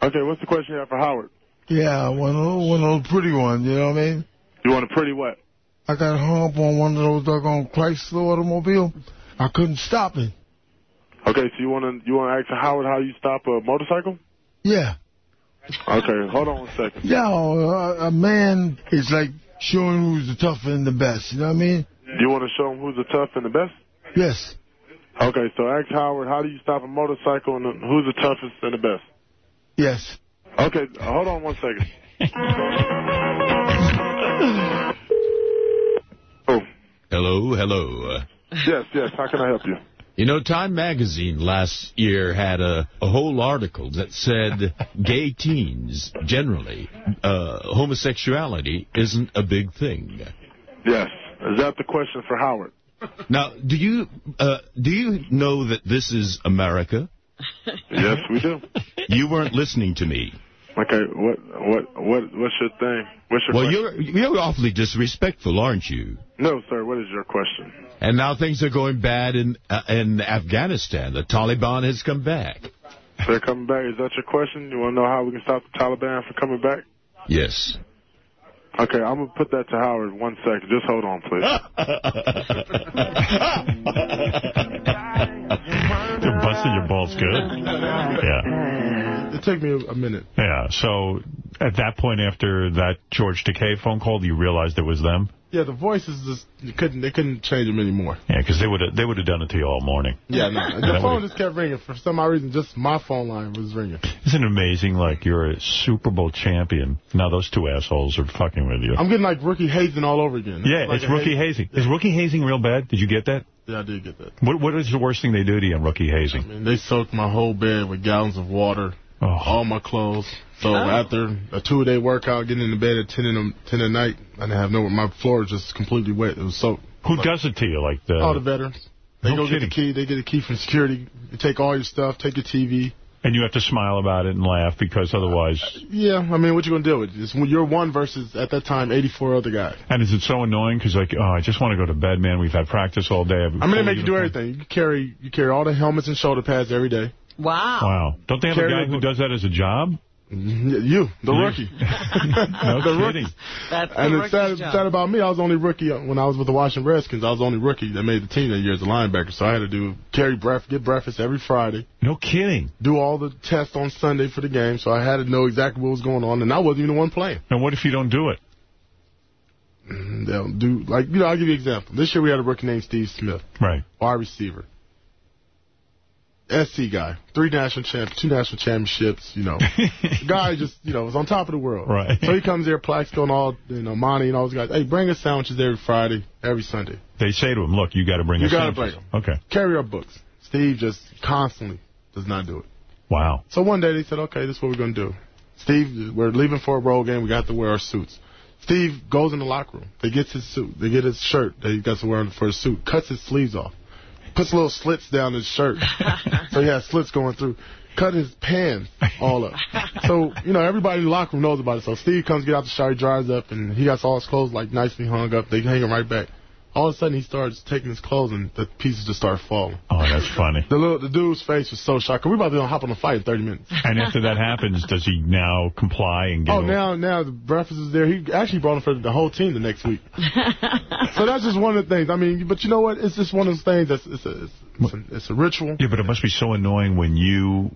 Okay, what's the question you have for Howard? Yeah, one those, one those pretty ones, you know what I mean? You want a pretty what? I got hung up on one of those doggone Chrysler automobile. I couldn't stop it. Okay, so you want to you want to ask Howard how you stop a motorcycle? Yeah. Okay, hold on one second. Yeah, uh, a man is like showing who's the tough and the best, you know what I mean? Do you want to show him who's the tough and the best? Yes. Okay, so ask Howard how do you stop a motorcycle and who's the toughest and the best? Yes. Okay, hold on one second. <laughs> Hello, hello. Yes, yes, how can I help you? You know, Time Magazine last year had a, a whole article that said <laughs> gay teens, generally, uh, homosexuality isn't a big thing. Yes. Is that the question for Howard? Now, do you uh, do you know that this is America? Yes, we do. You weren't listening to me. Okay, what what what what's your thing? What's your Well, question? you're you're awfully disrespectful, aren't you? No, sir. What is your question? And now things are going bad in uh, in Afghanistan. The Taliban has come back. They're coming back. Is that your question? You want to know how we can stop the Taliban from coming back? Yes. Okay, I'm gonna put that to Howard. One second. Just hold on, please. You're busting your balls good. Yeah. It took me a minute. Yeah, so at that point after that George Takei phone call, you realized it was them? Yeah, the voices just you couldn't they couldn't change them anymore. Yeah, because they would have they would have done it to you all morning. Yeah, no, <laughs> And the phone just kept ringing for some odd reason. Just my phone line was ringing. Isn't it amazing? Like you're a Super Bowl champion. Now those two assholes are fucking with you. I'm getting like rookie hazing all over again. yeah, Like it's rookie haze- hazing. Is rookie hazing real bad? Did you get that? Yeah, I did get that. What What is the worst thing they do to you in rookie hazing? And they soaked my whole bed with gallons of water, Oh. all my clothes. So oh. after a two-day workout, getting into bed at 10 in the, 10 at night, I didn't have nowhere. My floor was just completely wet. It was soaked. Who does it to you? Like the all the veterans. They No go kidding. get the key. They get a key from security. They take all your stuff, take your TV. And you have to smile about it and laugh because otherwise. Uh, yeah, I mean, what you gonna deal with? It's when you're one versus at that time 84 other guys. And is it so annoying? Because like, oh, I just want to go to bed, man. We've had practice all day. I'm going to make you do everything. You carry you carry all the helmets and shoulder pads every day. Wow. Wow. Don't they have Carry a guy who does that as a job? <laughs> You, the rookie. <laughs> No <laughs> the kidding. rookie. That's And the it's sad, rookie's job. sad about me. I was only rookie when I was with the Washington Redskins. I was the only rookie that made the team that year as a linebacker. So I had to do carry breakfast, get breakfast every Friday. No kidding. Do all the tests on Sunday for the game. So I had to know exactly what was going on, and I wasn't even the one playing. And what if you don't do it? Mm, They'll do like you know. I'll give you an example. This year we had a rookie named Steve Smith, Right. wide receiver. SC guy, three national champs, two national championships. You know, <laughs> guy just you know was on top of the world. Right. So he comes there, Plaxico and all, you know, Monty and all those guys. Hey, bring us sandwiches every Friday, every Sunday. they say to him, look, you got to bring You us gotta bring bring 'em. Okay. Carry our books. Steve just constantly does not do it. Wow. So one day they said, okay, this is what we're going to do. Steve, we're leaving for a road game. We got to wear our suits. Steve goes in the locker room. They gets his suit. They get his shirt that he got to wear for his suit. Cuts his sleeves off. Puts little slits down his shirt. <laughs> so he has slits going through. Cut his pants all up. So, you know, everybody in the locker room knows about it. So Steve comes, get out the shower, he dries up, and he got all his clothes like nicely hung up. They hang him right back. All of a sudden, he starts taking his clothes, and the pieces just start falling. Oh, that's funny. <laughs> The little, the dude's face was so shocked. We're about to hop on a fight in 30 minutes. <laughs> And after that happens, does he now comply and get Oh, now now the breakfast is there. He actually brought him for the whole team the next week. <laughs> so that's just one of the things. I mean, but you know what? It's just one of those things. That's it's a it's, it's, a, it's a ritual. Yeah, but it must be so annoying when you,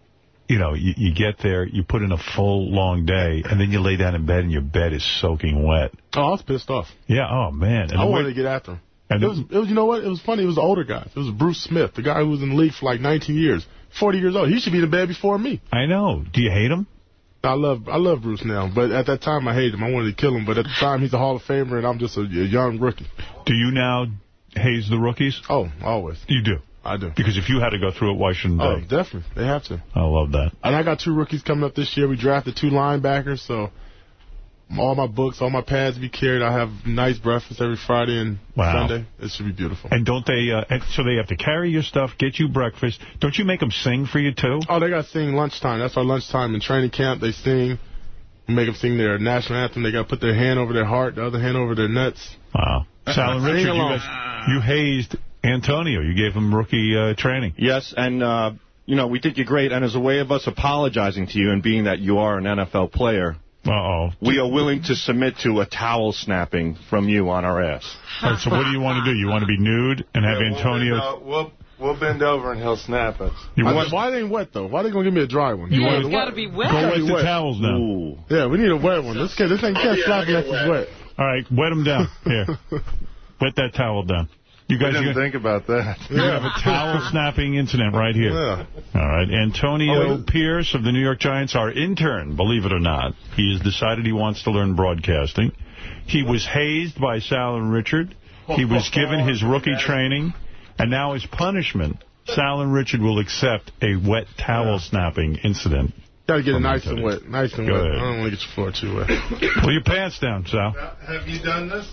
you know, you, you get there, you put in a full, long day, and then you lay down in bed and your bed is soaking wet. Oh, I was pissed off. Yeah, oh, man. And I wanted way- to get after him. And it was, it was, you know what? It was funny. It was the older guys. It was Bruce Smith, the guy who was in the league for like 19 years, 40 years old. He should be in bed before me. I know. Do you hate him? I love I love Bruce now, but at that time I hated him. I wanted to kill him, but at the time he's a Hall of Famer and I'm just a, a young rookie. Do you now haze the rookies? Oh, always. You do? I do. Because if you had to go through it, why shouldn't Oh, they? definitely. They have to. I love that. And I got two rookies coming up this year. We drafted two linebackers, so all my books, all my pads be carried. I have nice breakfast every Friday and Wow. Sunday. It should be beautiful. And don't they, uh, and so they have to carry your stuff, get you breakfast. Don't you make them sing for you, too? Oh, they got to sing lunchtime. That's our lunchtime in training camp. They sing. We make them sing their national anthem. They got to put their hand over their heart, the other hand over their nuts. Wow. <laughs> Sal and Richard, you, guys, you hazed Antonio. You gave him rookie uh, training. Yes, and, uh, you know, we think you're great, and as a way of us apologizing to you and being that you are an NFL player, Uh-oh. we are willing to submit to a towel snapping from you on our ass. All right, so what do you want to do? You want to be nude and have Yeah, we'll Antonio... bend We'll, we'll bend over and he'll snap us. You want- why they ain't wet though? Why they gonna give me a dry one? Yeah, want it's it got to be wet. Go Gotta wet the towels now. Yeah, we need a wet one. This can't, this ain't can't slap unless it's wet. All right, wet them down. Here. <laughs> wet that towel down. You I guys didn't are gonna, think about that. you're gonna have a towel snapping incident right here. Yeah. All right, Antonio Oh, Pierce of the New York Giants, our intern, believe it or not. He has decided he wants to learn broadcasting. He was hazed by Sal and Richard. He was <laughs> given his rookie training. And now as punishment, Sal and Richard will accept a wet towel snapping incident. Gotta get it nice and wet. Nice and Go wet. ahead. I don't want to get your floor too wet. Pull your pants down, Sal. Have you done this?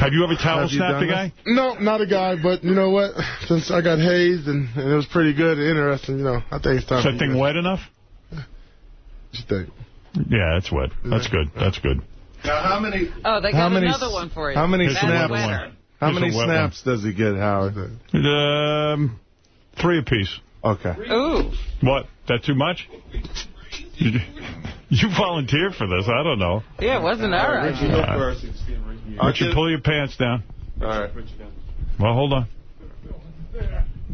Have you ever towel Have snapped a done guy? No, not a guy, but you know what? Since I got hazed and, and it was pretty good and interesting, you know, I think it's time Is that thing wet enough? What you think? Yeah, it's wet. That's good. That's good. Now, how many? Oh, they how got many, another one for you. How many Here's snaps? one. How Here's many wet snaps does he get, Howard? Um, three apiece. Okay. Ooh. What? That too much? You, you volunteered for this. I don't know. Yeah, it wasn't our idea. Richard, pull your pants down. All right. Well, hold on.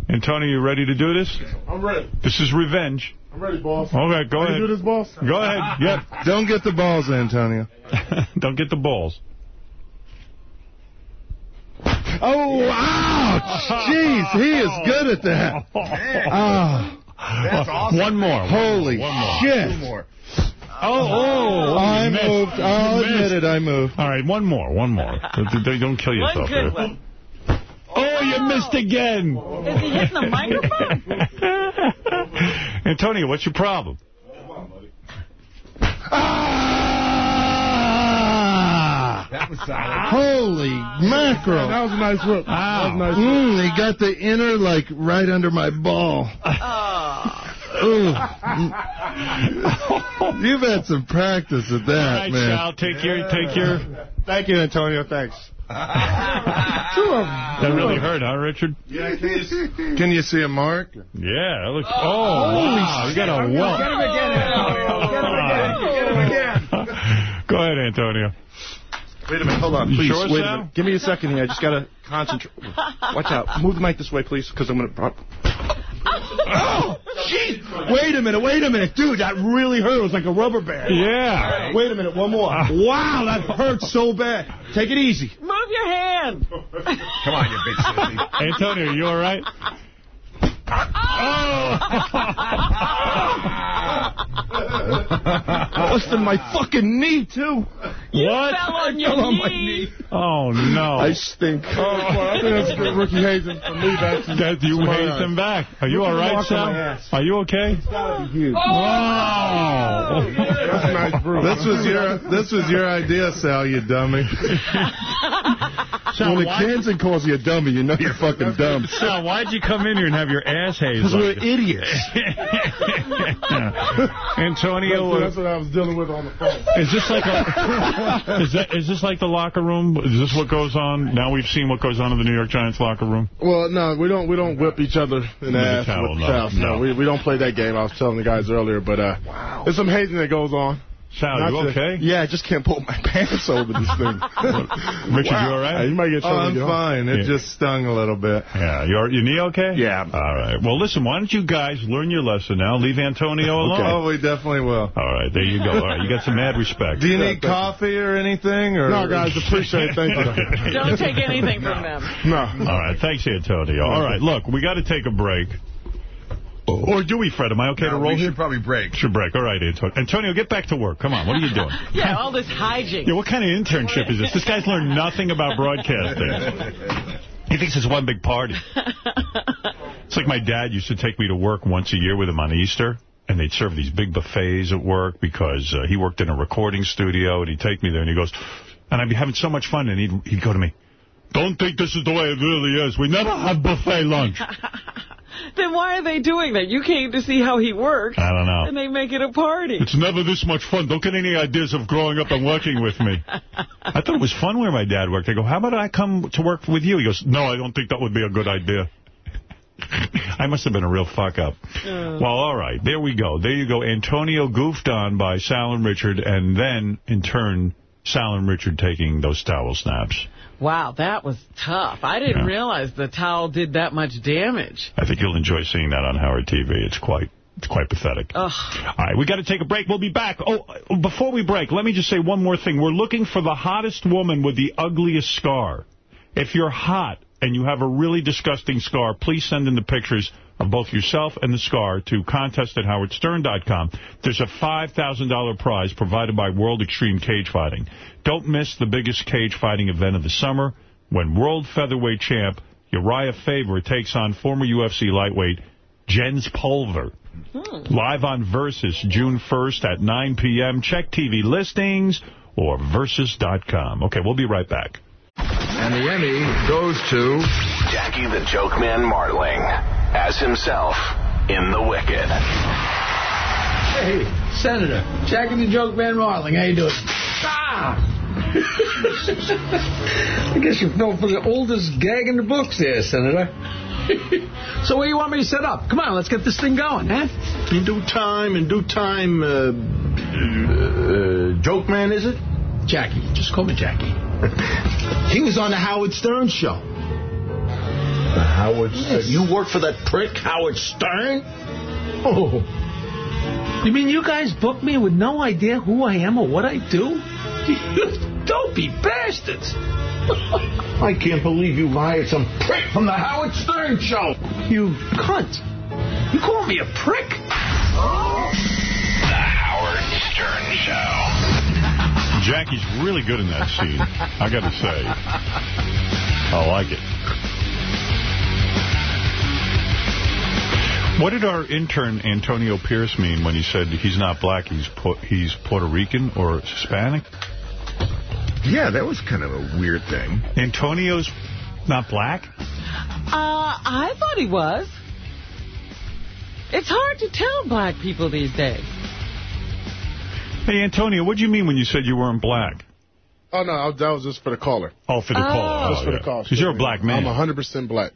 Antonio, you ready to do this? I'm ready. This is revenge. I'm ready, boss. Okay, go Can ahead. do this, boss? Go ahead. Yep. <laughs> Don't get the balls, Antonio. <laughs> don't get the balls. Oh, ouch! <laughs> Jeez, he is good at that. Oh, That's awesome. One more. holy One more. shit. Two more. Oh, oh, I missed. moved. I'll You admit missed. it, I moved. All right, one more, one more. <laughs> Don't- Don't don't kill One yourself. good there. one. Oh, you missed again. Is he hitting the microphone? <laughs> Antonio, what's your problem? Ah! That was solid. Holy mackerel. That was a nice whip. That was a nice whip. Mm, he got the inner, like, right under my ball. Ooh. You've had some practice at that, All right, man. Sal, take your, take your. Thank you, Antonio. Thanks. <laughs> That really hurt, huh, Richard? Yeah, can you, see, can you see a mark? Yeah, that looks. Oh, oh wow, you got a welt. Get him again, Antonio. Get him again. Get him again. <laughs> Go ahead, Antonio. Wait a minute, hold on, please. sure, Wait Sal? a minute. Give me a second here. I just gotta concentrate. Watch out. Move the mic this way, please, because I'm gonna. Oh, jeez. <laughs> Wait a minute, wait a minute. Dude, that really hurt. It was like a rubber band. Yeah. Wait a minute, one more. Ah. Wow, that hurts so bad. Take it easy. Move your hand. Come on, you big sissy. Antonio, are you all right? Oh. <laughs> <laughs> Busted my fucking knee, too. You What? fell on I your fell on knee. my knee. Oh, no. I stink. Oh, well, I think that's good <laughs> rookie hazing for me back to That you hate eyes. them back. Are you Look at all the right, mark on my Sal? Are you okay? It's gotta be huge. Wow. That's a nice brew. This was your this was your idea, Sal, you dummy. <laughs> Sal, when the why- Kansan calls you a dummy, you know you're fucking dumb. Sal, why'd you come in here and have your ass hazed? Because we're like this? idiots. <laughs> Antonio, That's uh, what I was dealing with on the phone. is this like a, <laughs> is that is this like the locker room? Is this what goes on? Now we've seen what goes on in the New York Giants locker room. Well, no, we don't we don't whip each other in the With a ass towel, with no, towels. no. we we don't play that game. I was telling the guys earlier, but uh, there's some hazing that goes on. Sal, Not you to- okay? Yeah, I just can't pull my <laughs> pants over this thing. <laughs> Richard, you all right? You might get Oh. I'm fine. It Yeah. just stung a little bit. Yeah, your your knee okay? Yeah. All right. Well, listen. Why don't you guys learn your lesson now? Leave Antonio alone. Oh, we definitely will. All right, there you go. All right, you got some mad respect. Do you need coffee or anything? Or No, guys, appreciate it. Thank you. Don't take anything from them. No. All right, thanks, Antonio. All right, look, we got to take a break. Or do we, Fred? Am I okay No, to roll we here? should probably break. Should break. All right, Antonio. Antonio, get back to work. Come on. What are you doing? <laughs> Yeah, all this hijinks. Yeah, what kind of internship is this? This guy's learned nothing about broadcasting. <laughs> He thinks it's one big party. <laughs> It's like my dad used to take me to work once a year with him on Easter, and they'd serve these big buffets at work because uh, he worked in a recording studio, and he'd take me there, and he goes, and I'd be having so much fun, and he'd, he'd go to me, don't think this is the way it really is. We never have buffet lunch. Then why are they doing that? You came to see how he works. I don't know. And they make it a party. It's never this much fun. Don't get any ideas of growing up and working with me. I thought it was fun where my dad worked. I go, how about I come to work with you? He goes, no, I don't think that would be a good idea. <laughs> I must have been a real fuck-up. Uh. Well, all right. There we go. There you go. Antonio goofed on by Sal and Richard, and then, in turn, Sal and Richard taking those towel snaps. Wow, that was tough. I didn't Yeah. realize the towel did that much damage. I think you'll enjoy seeing that on Howard TV. It's quite it's quite pathetic. Ugh. All right, we got to take a break. We'll be back. Oh, uh, before we break, let me just say one more thing. We're looking for the hottest woman with the ugliest scar. If you're hot and you have a really disgusting scar, please send in the pictures of both yourself and the scar to contest at howardstern.com. There's a $5,000 prize provided by World Extreme Cage Fighting. Don't miss the biggest cage fighting event of the summer when World Featherweight Champ Uriah Faber takes on former UFC lightweight Jens Pulver. Hmm. Live on Versus, June 1st at 9 p.m. Check TV listings or Versus.com. Okay, we'll be right back. And the Emmy goes to Jackie the Joke Man Martling as himself in The Wicked. Hey, Senator, Jack Jackie the Joke Man Martling, how you doing? Ah! <laughs> I guess you fell for the oldest gag in the books there, Senator. <laughs> so where you want me to set up? Come on, let's get this thing going, huh? In due time, in due time, uh, uh, Joke Man, is it? Jackie, just call me Jackie. <laughs> he was on the Howard Stern show. Howard Stern? You work for that prick, Howard Stern? Oh. You mean you guys booked me with no idea who I am or what I do? <laughs> Don't be bastards. I can't believe you hired some prick from the Howard Stern show. You cunt. You call me a prick? The Howard Stern Show. Jackie's really good in that scene, I got to say. I like it. What did our intern Antonio Pierce mean when he said he's not black, he's Pu he's Puerto Rican or Hispanic? Yeah, that was kind of a weird thing. Antonio's not black? Uh, I thought he was. It's hard to tell black people these days. Hey, Antonio, what do you mean when you said you weren't black? Oh, no, that was just for the caller. Oh, for the Oh. call. Just for the call. Because you're a black man. I'm 100% black.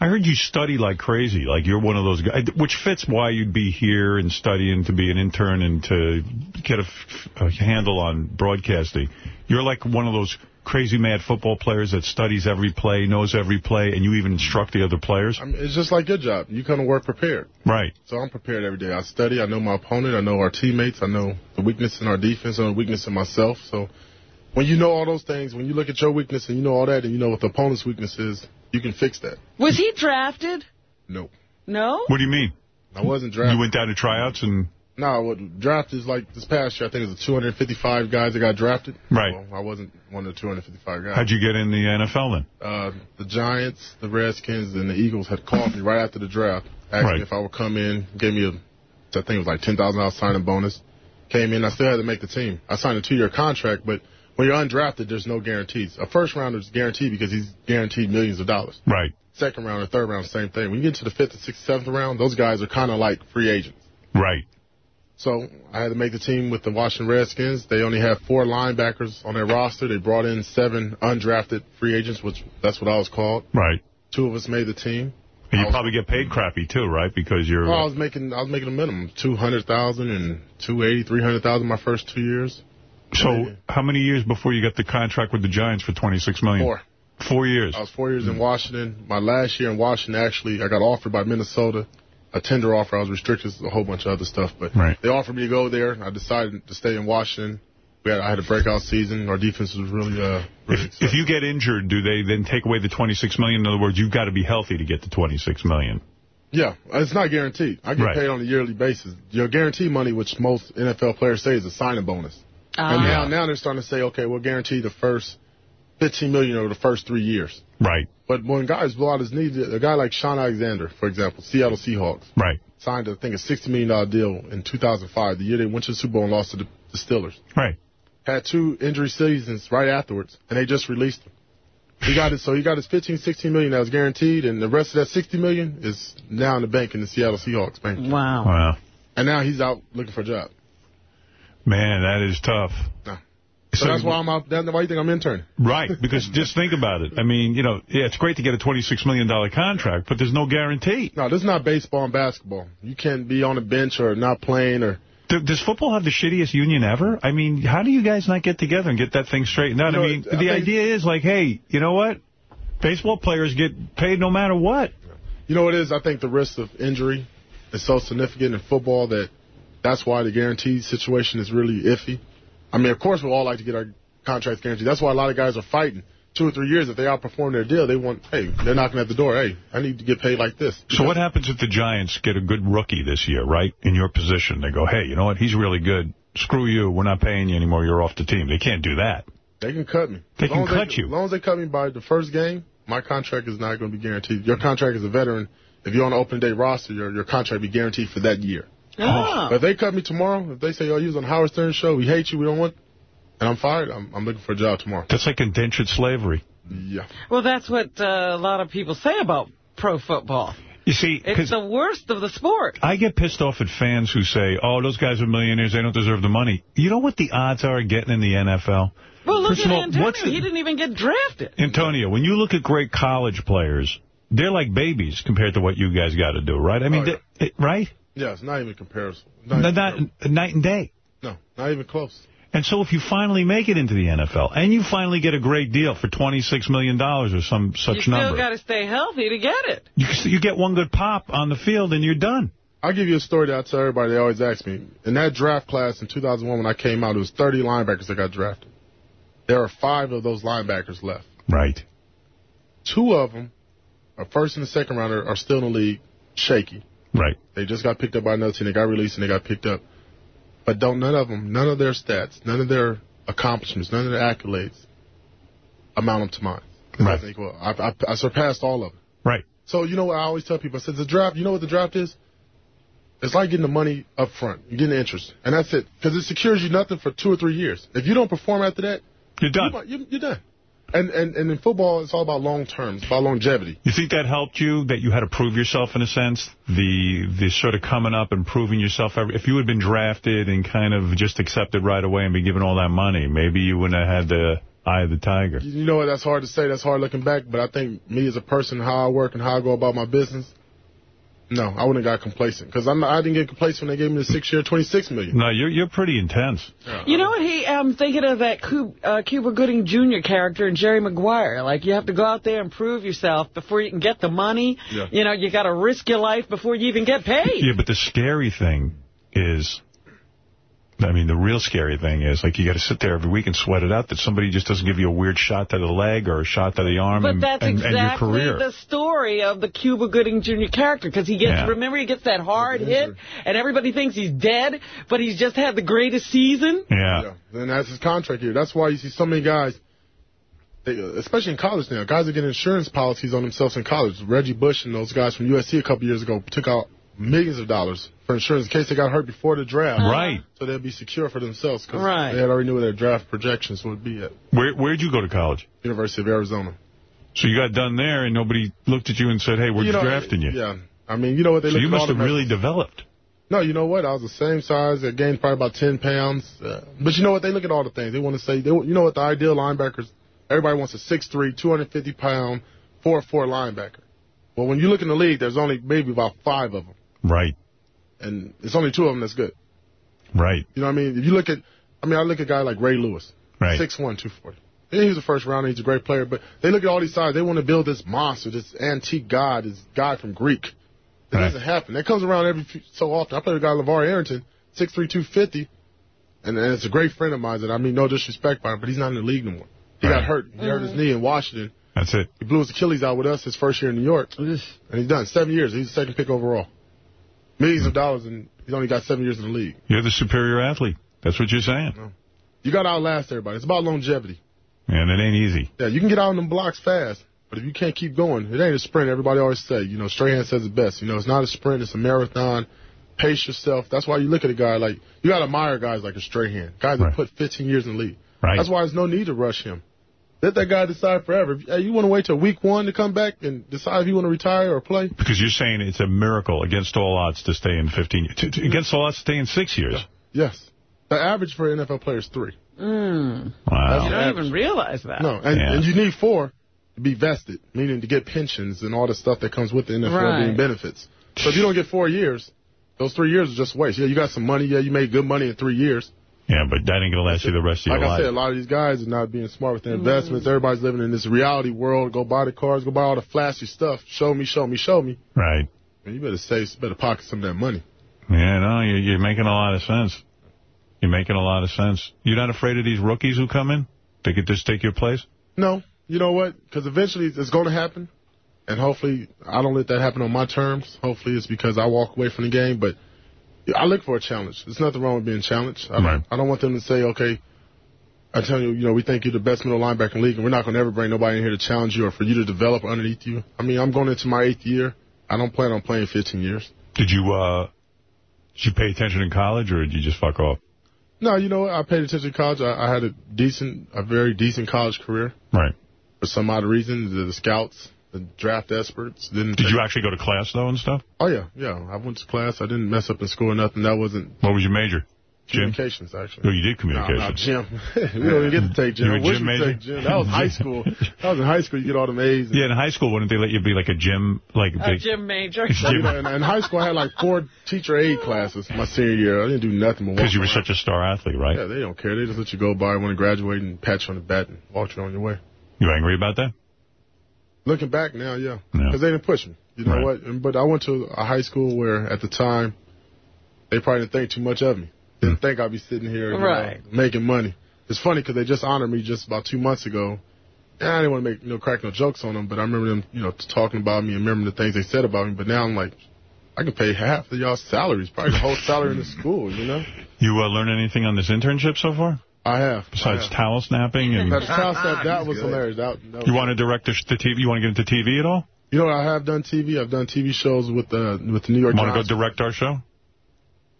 I heard you study like crazy. Like you're one of those guys, which fits why you'd be here and studying to be an intern and to get a, f- a handle on broadcasting. You're like one of those crazy mad football players that studies every play, knows every play, and you even instruct the other players. I mean, it's just like your job. You come to work prepared. Right. So I'm prepared every day. I study. I know my opponent. I know our teammates. I know the weakness in our defense and the weakness in myself. So when you know all those things, when you look at your weakness and you know all that, and you know what the opponent's weakness is, you can fix that. Was he drafted? No. No? What do you mean? I wasn't drafted. You went down to tryouts and... No, what draft is like this past year. I think it was 255 guys that got drafted. Right. Well, I wasn't one of the 255 guys. How'd you get in the NFL then? Uh, the Giants, the Redskins, and the Eagles had called me right after the draft, asked Right. me if I would come in, gave me a, I think it was like ten thousand dollars signing bonus. Came in, I still had to make the team. I signed a two-year contract, but when you're undrafted, there's no guarantees. A first rounder is guaranteed because he's guaranteed millions of dollars. Right. Second round or third round, same thing. When you get to the fifth, and sixth, seventh round, those guys are kind of like free agents. Right. So I had to make the team with the Washington Redskins. They only have four linebackers on their roster. They brought in seven undrafted free agents, which that's what I was called. Right. Two of us made the team. And you probably get paid crappy too, right? Because you're. Well, I was making I was making a minimum two hundred thousand and two eighty, three hundred thousand my first two years. So how many years before you got the contract with the Giants for 26 million? Four. Four years. I was four years in Washington. My last year in Washington, actually, I got offered by Minnesota, a tender offer. I was restricted to a whole bunch of other stuff, but Right. they offered me to go there. I decided to stay in Washington. We had I had a breakout season. Our defense was really uh really If you get injured, do they then take away the 26 million? In other words, you've got to be healthy to get the 26 million. Yeah, it's not guaranteed. I get Right. paid on a yearly basis. Your guarantee money, which most NFL players say, is a signing bonus. Ah. And now, now they're starting to say, okay, we'll guarantee the first fifteen million over the first three years. Right. But when guys blow out his knee, a guy like Shaun Alexander, for example, Seattle Seahawks, Right. signed, I think, a $60 million deal in 2005, the year they went to the Super Bowl and lost to the, the Steelers. Right. Had two injury seasons right afterwards, and they just released him. He got it, so he got his 15, 16 million that was guaranteed, and the rest of that 60 million is now in the bank in the Seattle Seahawks bank. Wow. Wow. And now he's out looking for a job. Man, that is tough. So, that's why I'm out. That's why you think I'm interning. Right, because just think about it. I mean, you know, yeah, it's great to get a $26 million contract, but there's no guarantee. No, this is not baseball and basketball. You can't be on the bench or not playing or. Does football have the shittiest union ever? I mean, how do you guys not get together and get that thing straightened out? You know, I mean, I the idea is like, hey, you know what? Baseball players get paid no matter what. You know what it is? I think the risk of injury is so significant in football that that's why the guaranteed situation is really iffy. I mean, of course, we all like to get our contracts guaranteed. That's why a lot of guys are fighting. Two or three years, if they outperform their deal, they want, hey, they're knocking at the door. Hey, I need to get paid like this. So what happens if the Giants get a good rookie this year, right, in your position? They go, hey, you know what? He's really good. Screw you. We're not paying you anymore. You're off the team. They can't do that. They can cut me. They As can cut you. As long as they cut me by the first game, my contract is not going to be guaranteed. Your contract as a veteran, if you're on the open day roster, your your contract be guaranteed for that year. Ah. But if they cut me tomorrow, if they say, oh, you was on Howard Stern show, we hate you, we don't want, and I'm fired, I'm, I'm looking for a job tomorrow. That's like indentured slavery. Yeah. Well, that's what uh, a lot of people say about pro football. You see, It's the worst of the sport. I get pissed off at fans who say, oh, those guys are millionaires. They don't deserve the money. You know what the odds are of getting in the NFL? Well, look First at all, Antonio. what's the- He didn't even get drafted. Antonio, when you look at great college players, they're like babies compared to what you guys got to do, right? I mean, Oh, yeah. they- it- right? Yeah, it's not even comparison. Not, not night and day. No, not even close. And so if you finally make it into the NFL and you finally get a great deal for $26 million or some such number. you such still number, You got to stay healthy to get it. you, you get one good pop on the field and you're done. I'll give you a story that I tell everybody. They always ask me. In that draft class in 2001 when I came out, it was 30 linebackers that got drafted. There are five of those linebackers left. Right. Two of them, a first and a second rounder, are still in the league, shaky. Right. They just got picked up by another team. They got released and they got picked up. But don't none of them, none of their stats, none of their accomplishments, none of their accolades amount up to mine. 'Cause I think, well, I, I, I surpassed all of them. Right. So you know what I always tell people? I said the draft. You know what the draft is? It's like getting the money up front. You're getting the interest, and that's it. Because it secures you nothing for two or three years. If you don't perform after that, you're done. You, you're done. And, and and in football, it's all about long term. It's about longevity. You think that helped you, that you had to prove yourself in a sense? The the sort of coming up and proving yourself. every- If you had been drafted and kind of just accepted right away and been given all that money, maybe you wouldn't have had the eye of the tiger. You know what? That's hard to say. That's hard looking back. But I think me as a person, how I work and how I go about my business. No, I wouldn't have got complacent because I'm. I didn't get complacent when they gave me the six year, twenty six million. No, you're you're pretty intense. You know what? He, I'm thinking of that Cuba, uh, Cuba Gooding Jr. character in Jerry Maguire. Like, you have to go out there and prove yourself before you can get the money. Yeah. You know, you got to risk your life before you even get paid. Yeah, but the scary thing is I mean, the real scary thing is, like, you got to sit there every week and sweat it out that somebody just doesn't give you a weird shot to the leg or a shot to the arm But and, that's and, and your exactly career. the story of the Cuba Gooding Jr. character, because he gets, Yeah. remember, he gets that hard hit, and everybody thinks he's dead, but he's just had the greatest season. Yeah. And that's his contract here. That's why you see so many guys, they, especially in college now, guys are getting insurance policies on themselves in college. Reggie Bush and those guys from USC a couple years ago took out millions of dollars for insurance in case they got hurt before the draft. Right. So they'll be secure for themselves because Right. they had already knew what their draft projections would be at. Where, where'd you go to college? University of Arizona. So you got done there and nobody looked at you and said, hey, we're You know, drafting you. Yeah. I mean, you know what they So look you at must have really developed. No, you know what? I was the same size. I gained probably about 10 pounds. Uh, but you know what? They look at all the things. They want to say, they, you know what the ideal linebackers, everybody wants a 6'3", 250 pound, 4'4 linebacker. Well, when you look in the league, there's only maybe about five of them. Right. And it's only two of them that's good. Right. You know what I mean? If you look at, I mean, I look at a guy like Ray Lewis. Right. 6'1", 240. Yeah, he was a first rounder. He's a great player. But they look at all these sides. They want to build this monster, this antique god, this guy from Greek. That doesn't happen. That comes around every few, so often. I played with a guy, LaVar Arrington, 6'3", 250. And, and it's a great friend of mine. That I mean, no disrespect by him, but he's not in the league no more. He got hurt. He hurt his knee in Washington. That's it. He blew his Achilles out with us his first year in New York. And he's done. Seven years. He's the second pick overall. Millions of dollars, and he's only got seven years in the league. You're the superior athlete. That's what you're saying. You got to outlast everybody. It's about longevity. And it ain't easy. Yeah, you can get out on them blocks fast, but if you can't keep going, it ain't a sprint. Everybody always say, you know, Strahan says it best. You know, it's not a sprint, it's a marathon. Pace yourself. That's why you look at a guy like, you got to admire guys like a Strahan, guys that put 15 years in the league. Right. That's why there's no need to rush him. Let that guy decide forever. If, hey, you want to wait till week one to come back and decide if you want to retire or play? Because you're saying it's a miracle against all odds to stay in 15 to, to, against all odds to stay in six years. Yes. The average for an NFL player is three. Mm. Wow. You don't even realize that. No, and, and you need four to be vested, meaning to get pensions and all the stuff that comes with the NFL Right. being benefits. So if you don't get four years, those three years are just waste. Yeah, you got some money. Yeah, you made good money in three years. Yeah, but that ain't going to last you the rest of Like your I life. Like I said, a lot of these guys are not being smart with their Mm. investments. Everybody's living in this reality world. Go buy the cars, go buy all the flashy stuff. Show me, show me, show me. Right. Man, you better save, better pocket some of that money. Yeah, no, you're, you're making a lot of sense. You're making a lot of sense. You're not afraid of these rookies who come in? They could just take your place? No, you know what? Because eventually it's going to happen, and hopefully I don't let that happen on my terms. Hopefully it's because I walk away from the game, but I look for a challenge. There's nothing wrong with being challenged. I, don't, I don't want them to say, okay, I tell you, you know, we think you're the best middle linebacker in the league, and we're not going to ever bring nobody in here to challenge you or for you to develop underneath you. I mean, I'm going into my eighth year. I don't plan on playing 15 years. Did you, uh, did you pay attention in college, or did you just fuck off? No, you know? I paid attention in college. I, I had a decent, a very decent college career. Right. For some odd reason, the, the scouts, draft experts didn't. Did you actually go to class, though, and stuff? Oh yeah, yeah. I went to class. I didn't mess up in school or nothing. That wasn't What was your major? Gym? communications actually. Oh, you did communication. No, not gym. <laughs> we don't even get to take gym. You were I wish gym major? take gym. That was high school. <laughs> That was in high school. You get all the A's. Yeah, in high school, wouldn't they let you be like a gym, like A big, gym major. You know, in, in high school, I had like four teacher aid classes my senior year. I didn't do nothing but because you were walk such a star athlete, right? Yeah, they don't care. They just let you go by, when to graduate, and pat you on the back and walk you on your way. You angry about that? Looking back now, yeah, Yeah. because they didn't push me. You know Right. what? And- But I went to a high school where, at the time, they probably didn't think too much of me. Didn't think I'd be sitting here, you know, making money. It's funny because they just honored me just about two months ago. And I didn't want to make you know crack no jokes on them, but I remember them, you know, talking about me and remember the things they said about me. But now I'm like, I can pay half of y'all's salaries, probably the whole salary in the school. You know, You uh, learn anything on this internship so far? I have. Besides I have. towel snapping and That, that, that was hilarious. That, that was you want to direct the, the TV? You want to get into TV at all? You know? I have done TV. I've done TV shows with the with the New York Want to go direct our show?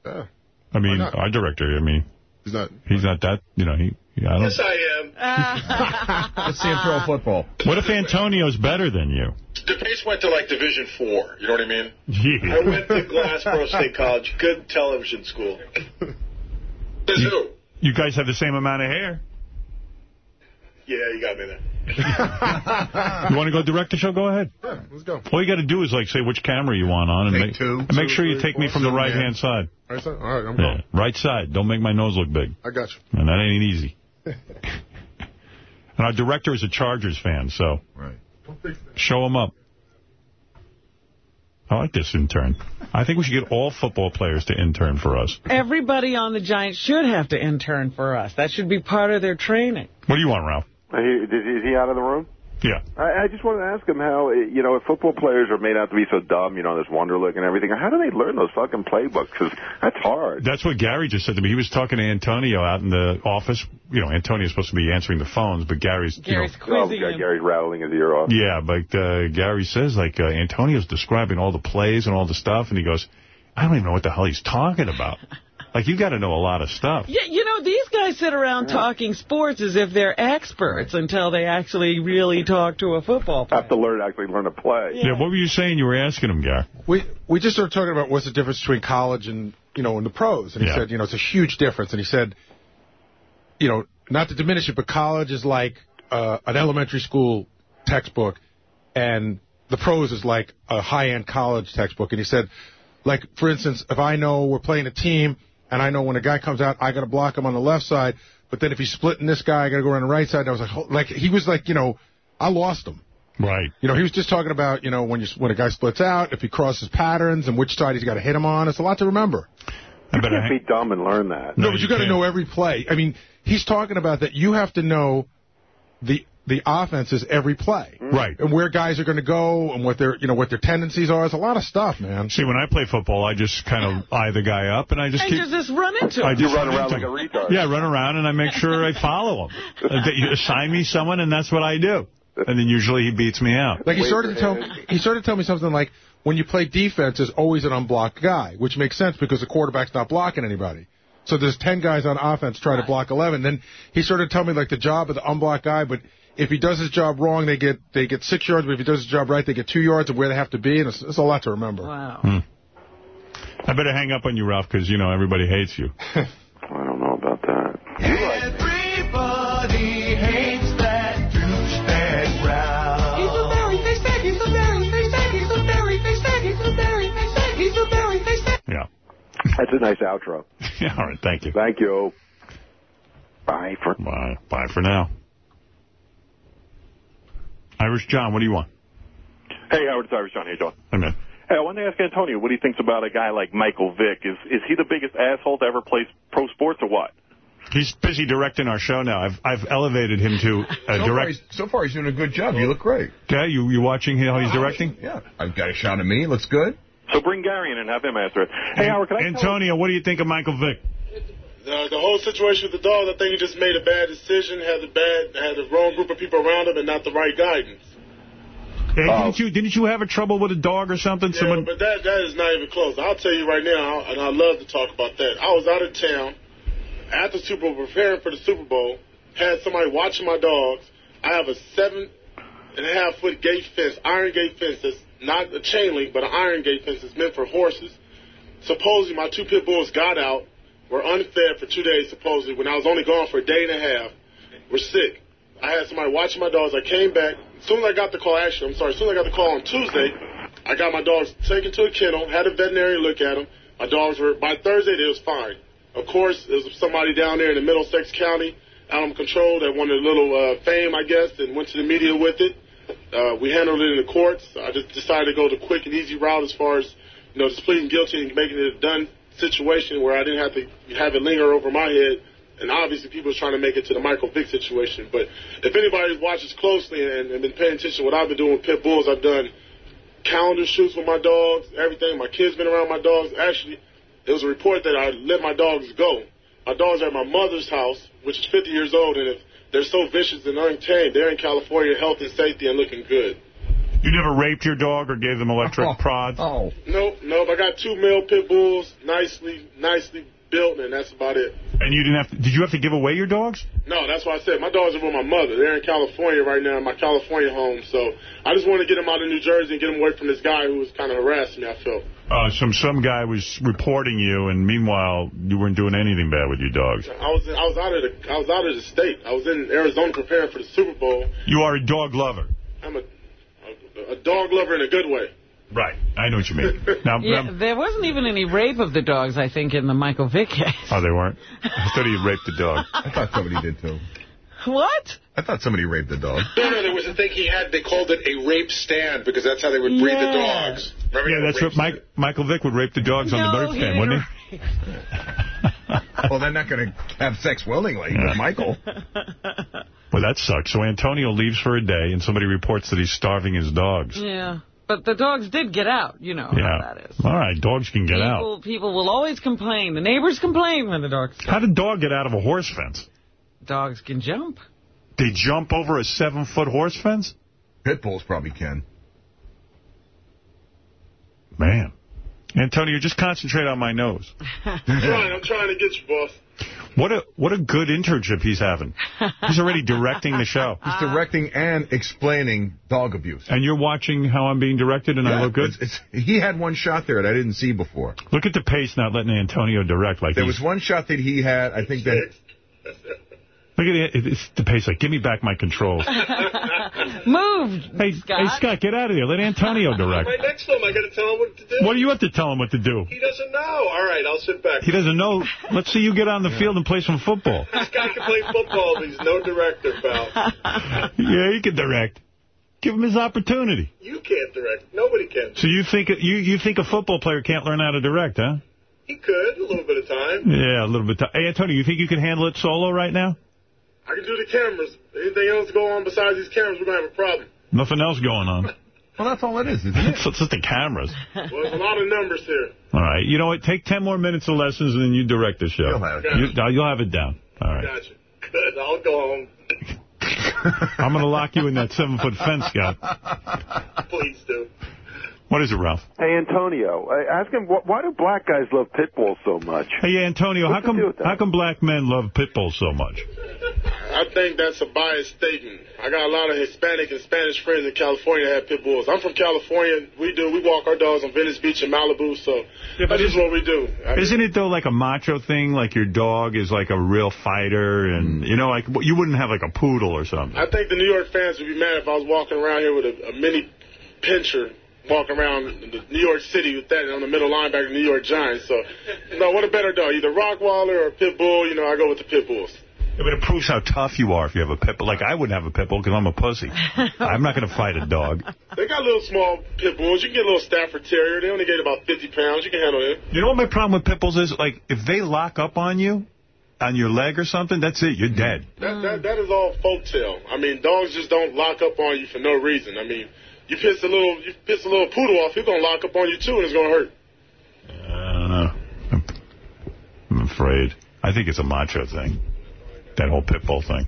Yeah. I mean, not? our director. I mean, he's not. He's not that. You know, he. I don't. Yes, I am. <laughs> Let's see him throw a football. What if Antonio's better than you? The DePace went to like Division Four. You know what I mean? Yeah. I went to Glassboro State College. Good television school. <laughs> Says who? You guys have the same amount of hair. Yeah, you got me there. <laughs> You want to go direct the show? Go ahead. Yeah, let's go. All you got to do is like say which camera you want on, and Take make, two. and make Two, sure you three, take me from the right hand side. All right, so, all right I'm Yeah, going. right side. Don't make my nose look big, I got you. and that ain't easy. <laughs> and our director is a Chargers fan, so Right. show him up. I like this intern. I think we should get all football players to intern for us. Everybody on the Giants should have to intern for us. That should be part of their training. What do you want, Ralph? He, is he out of the room? Yeah. I, I just wanted to ask him how, you know, if football players are made out to be so dumb, you know, this Wonderlic and everything, how do they learn those fucking playbooks? Because that's hard. That's what Gary just said to me. He was talking to Antonio out in the office. You know, Antonio's supposed to be answering the phones, but Gary's, Gary's you know, Oh, Gary's rattling his ear off. Yeah, but uh, Gary says, like, uh, Antonio's describing all the plays and all the stuff, and he goes, I don't even know what the hell he's talking about. <laughs> like, you got to know a lot of stuff. Yeah, you know, these guys sit around talking sports as if they're experts until they actually really talk to a football player. Have to learn actually learn to play. Yeah. what were you saying? You were asking him, Gary. We we just started talking about what's the difference between college and, you know, and the pros. And he Yeah. said, you know, it's a huge difference. And he said, you know, not to diminish it, but college is like uh, an elementary school textbook, and the pros is like a high-end college textbook. And he said, like, for instance, if I know we're playing a team, and I know when a guy comes out, I got to block him on the left side, but then if he's splitting this guy, I got to go around the right side. And I was like, like he was like, you know, I lost him. Right. You know, he was just talking about, you know, when you when a guy splits out, if he crosses patterns, and which side he's got to hit him on. It's a lot to remember. I You can't be dumb and learn that. No, but you got to know every play. I mean, he's talking about that you have to know the the offenses every play. Mm. Right. And where guys are going to go and what their, you know, what their tendencies are. It's a lot of stuff, man. See, when I play football, I just kind of eye the guy up, and I just and keep... you just run into him. I him. just run into him. A retard. Yeah, run around, and I make sure I follow him. <laughs> They assign me someone, and that's what I do. And then usually he beats me out. Like he started to tell he started to tell me something like when you play defense, there's always an unblocked guy, which makes sense because the quarterback's not blocking anybody. So there's 10 guys on offense trying to block 11. Then he started telling me like the job of the unblocked guy, but if he does his job wrong, they get they get six yards, but if he does his job right, they get two yards of where they have to be, and it's, it's a lot to remember. Wow. Hmm. I better hang up on you, Ralph, because, you know, everybody hates you. <laughs> I don't know about that. Everybody hates that douchebag Ralph. He's a berry face bag, he's a berry face bag, he's a berry face bag, he's a berry face bag, he's a berry face bag. Yeah. That's a nice outro. Yeah, <laughs> all right, thank you. Thank you. Bye for Bye. Bye for now. Irish John, what do you want? Hey, Howard, it's Irish John. How you doing? Hey, man. Hey, I wanted to ask Antonio what he thinks about a guy like Michael Vick. Is is he the biggest asshole to ever play pro sports or what? He's busy directing our show now. I've I've elevated him to uh, so, direct. he's, so far, he's doing a good job. You look great. Okay, you you watching how he's directing? Yeah. I've got a shot at me. Looks good. So bring Gary in and have him answer it. Hey, Howard, can I tell Antonio, what do you think of Michael Vick? The, the whole situation with the dog, I think he just made a bad decision, had the bad, had the wrong group of people around him, and not the right guidance. Hey, Oh. didn't you didn't you have a trouble with a dog or something? Yeah, Someone but that that is not even close. I'll tell you right now, and I love to talk about that. I was out of town at the Super Bowl, preparing for the Super Bowl. Had somebody watching my dogs. I have a seven and a half foot gate fence, iron gate fence that's not a chain link, but an iron gate fence that's meant for horses. Supposedly, my two pit bulls got out, were unfed for two days. Supposedly, when I was only gone for a day and a half, were sick. I had somebody watching my dogs. I came back. As soon as I got the call, actually, I'm sorry, as soon as I got the call on Tuesday, I got my dogs taken to a kennel, had a veterinarian look at them. My dogs were, by Thursday, they was fine. Of course, there was somebody down there in the Middlesex County, animal control, that wanted a little uh, fame, I guess, and went to the media with it. Uh, we handled it in the courts. I just decided to go the quick and easy route as far as, you know, just pleading guilty and making it done situation where I didn't have to have it linger over my head. And obviously, people are trying to make it to the Michael Vick situation. But if anybody watches closely and, and been paying attention to what I've been doing with pit bulls, I've done calendar shoots with my dogs, everything. My kids been around my dogs. Actually, it was a report that I let my dogs go. My dogs are at my mother's house, which is 50 years old, and if they're so vicious and untamed, they're in California, health and safety, and looking good. You never raped your dog or gave them electric <laughs> prods? Oh. Nope, nope. I got two male pit bulls, nicely, nicely built, and that's about it. And you didn't have to, did you have to give away your dogs? No, that's why I said my dogs are with my mother. They're in California right now, in my California home. So I just want to get them out of New Jersey and get them away from this guy who was kind of harassing me. I felt. Uh, some some guy was reporting you, and meanwhile you weren't doing anything bad with your dogs. I was I was out of the I was out of the state. I was in Arizona preparing for the Super Bowl. You are a dog lover. I'm a a, a dog lover in a good way. Right. I know what you mean. <laughs> Now, Yeah, um, there wasn't even any rape of the dogs, I think, in the Michael Vick case. oh, they weren't? I thought he raped the dog. I thought somebody did, too. What? I thought somebody raped the dog. No, no, there was a thing he had. They called it a rape stand because that's how they would breed the dogs. Remember Yeah, that's what Mike, Michael Vick would rape the dogs on the No, bird he stand, wouldn't he? <laughs> well, they're not going to have sex willingly with Michael. <laughs> Well, that sucks. So Antonio leaves for a day, and somebody reports that he's starving his dogs. Yeah. But the dogs did get out. You know yeah. how that is. All right, dogs can get out. People, people will always complain. The neighbors complain when the dogs How did dog get out of a horse fence? dogs can jump. They jump over a seven-foot horse fence? Pit bulls probably can. Man. Antonio, just concentrate on my nose. <laughs> I'm trying. I'm trying to get you, boss. What a what a good internship he's having. He's already directing the show. He's directing and explaining dog abuse. And you're watching how I'm being directed and I look good? It's, it's, he had one shot there that I didn't see before. Look at DePace not letting Antonio direct like There he's- was one shot that he had, I think that... Look at it. It's DePace like, give me back my controls. <laughs> Move, hey, Scott. hey, Scott, get out of there. Let Antonio direct. Right next to him. I got to tell him what to do. What do you have to tell him what to do? He doesn't know. All right, I'll sit back. He doesn't know. Let's see you get on the field and play some football. <laughs> This guy can play football, but he's no director, pal. <laughs> Yeah, he can direct. Give him his opportunity. You can't direct. Nobody can. So you think you you think a football player can't learn how to direct, huh? He could, a little bit of time. Yeah, a little bit. Of time. Hey, Antonio, you think you can handle it solo right now? I can do the cameras. Anything else go on besides these cameras, we're going to have a problem. Nothing else going on. <laughs> Well, that's all it is, isn't it? It's just the cameras. Well, there's a lot of numbers here. All right. You know what? Take 10 more minutes of lessons and then you direct the show. You'll have it. You, uh, you'll have it down. All right. Gotcha. Good. <laughs> I'll go home. <laughs> I'm going to lock you in that seven-foot fence, Scott. Please do. What is it, Ralph? Hey, Antonio, ask him, wh- why do black guys love pit bulls so much? Hey, Antonio, What's how come how come black men love pit bulls so much? I think that's a biased statement. I got a lot of Hispanic and Spanish friends in California that have pit bulls. I'm from California. We do. We walk our dogs on Venice Beach in Malibu, so yeah, that's just what we do. Isn't it, though, like a macho thing? Like your dog is like a real fighter and, you know, like you wouldn't have like a poodle or something. I think the New York fans would be mad if I was walking around here with a, a mini pinscher, walking around the New York City with that on the middle linebacker of the New York Giants. So, no, what a better dog, either Rockwaller or Pit Bull. You know, I go with the Pit Bulls. Yeah, but it proves how tough you are if you have a pit bull. Like, I wouldn't have a pit bull because I'm a pussy. <laughs> I'm not going to fight a dog. They got little small pit bulls. You can get a little Stafford Terrier. They only get about 50 pounds. You can handle it. You know what my problem with pit bulls is? Like, if they lock up on you, on your leg or something, that's it. You're dead. That, that that is all folktale. I mean, dogs just don't lock up on you for no reason. I mean, you piss a little you piss a little poodle off, he's gonna lock up on you too, and it's gonna hurt. I don't know. I'm, I'm afraid. I think it's a macho thing. That whole pit bull thing.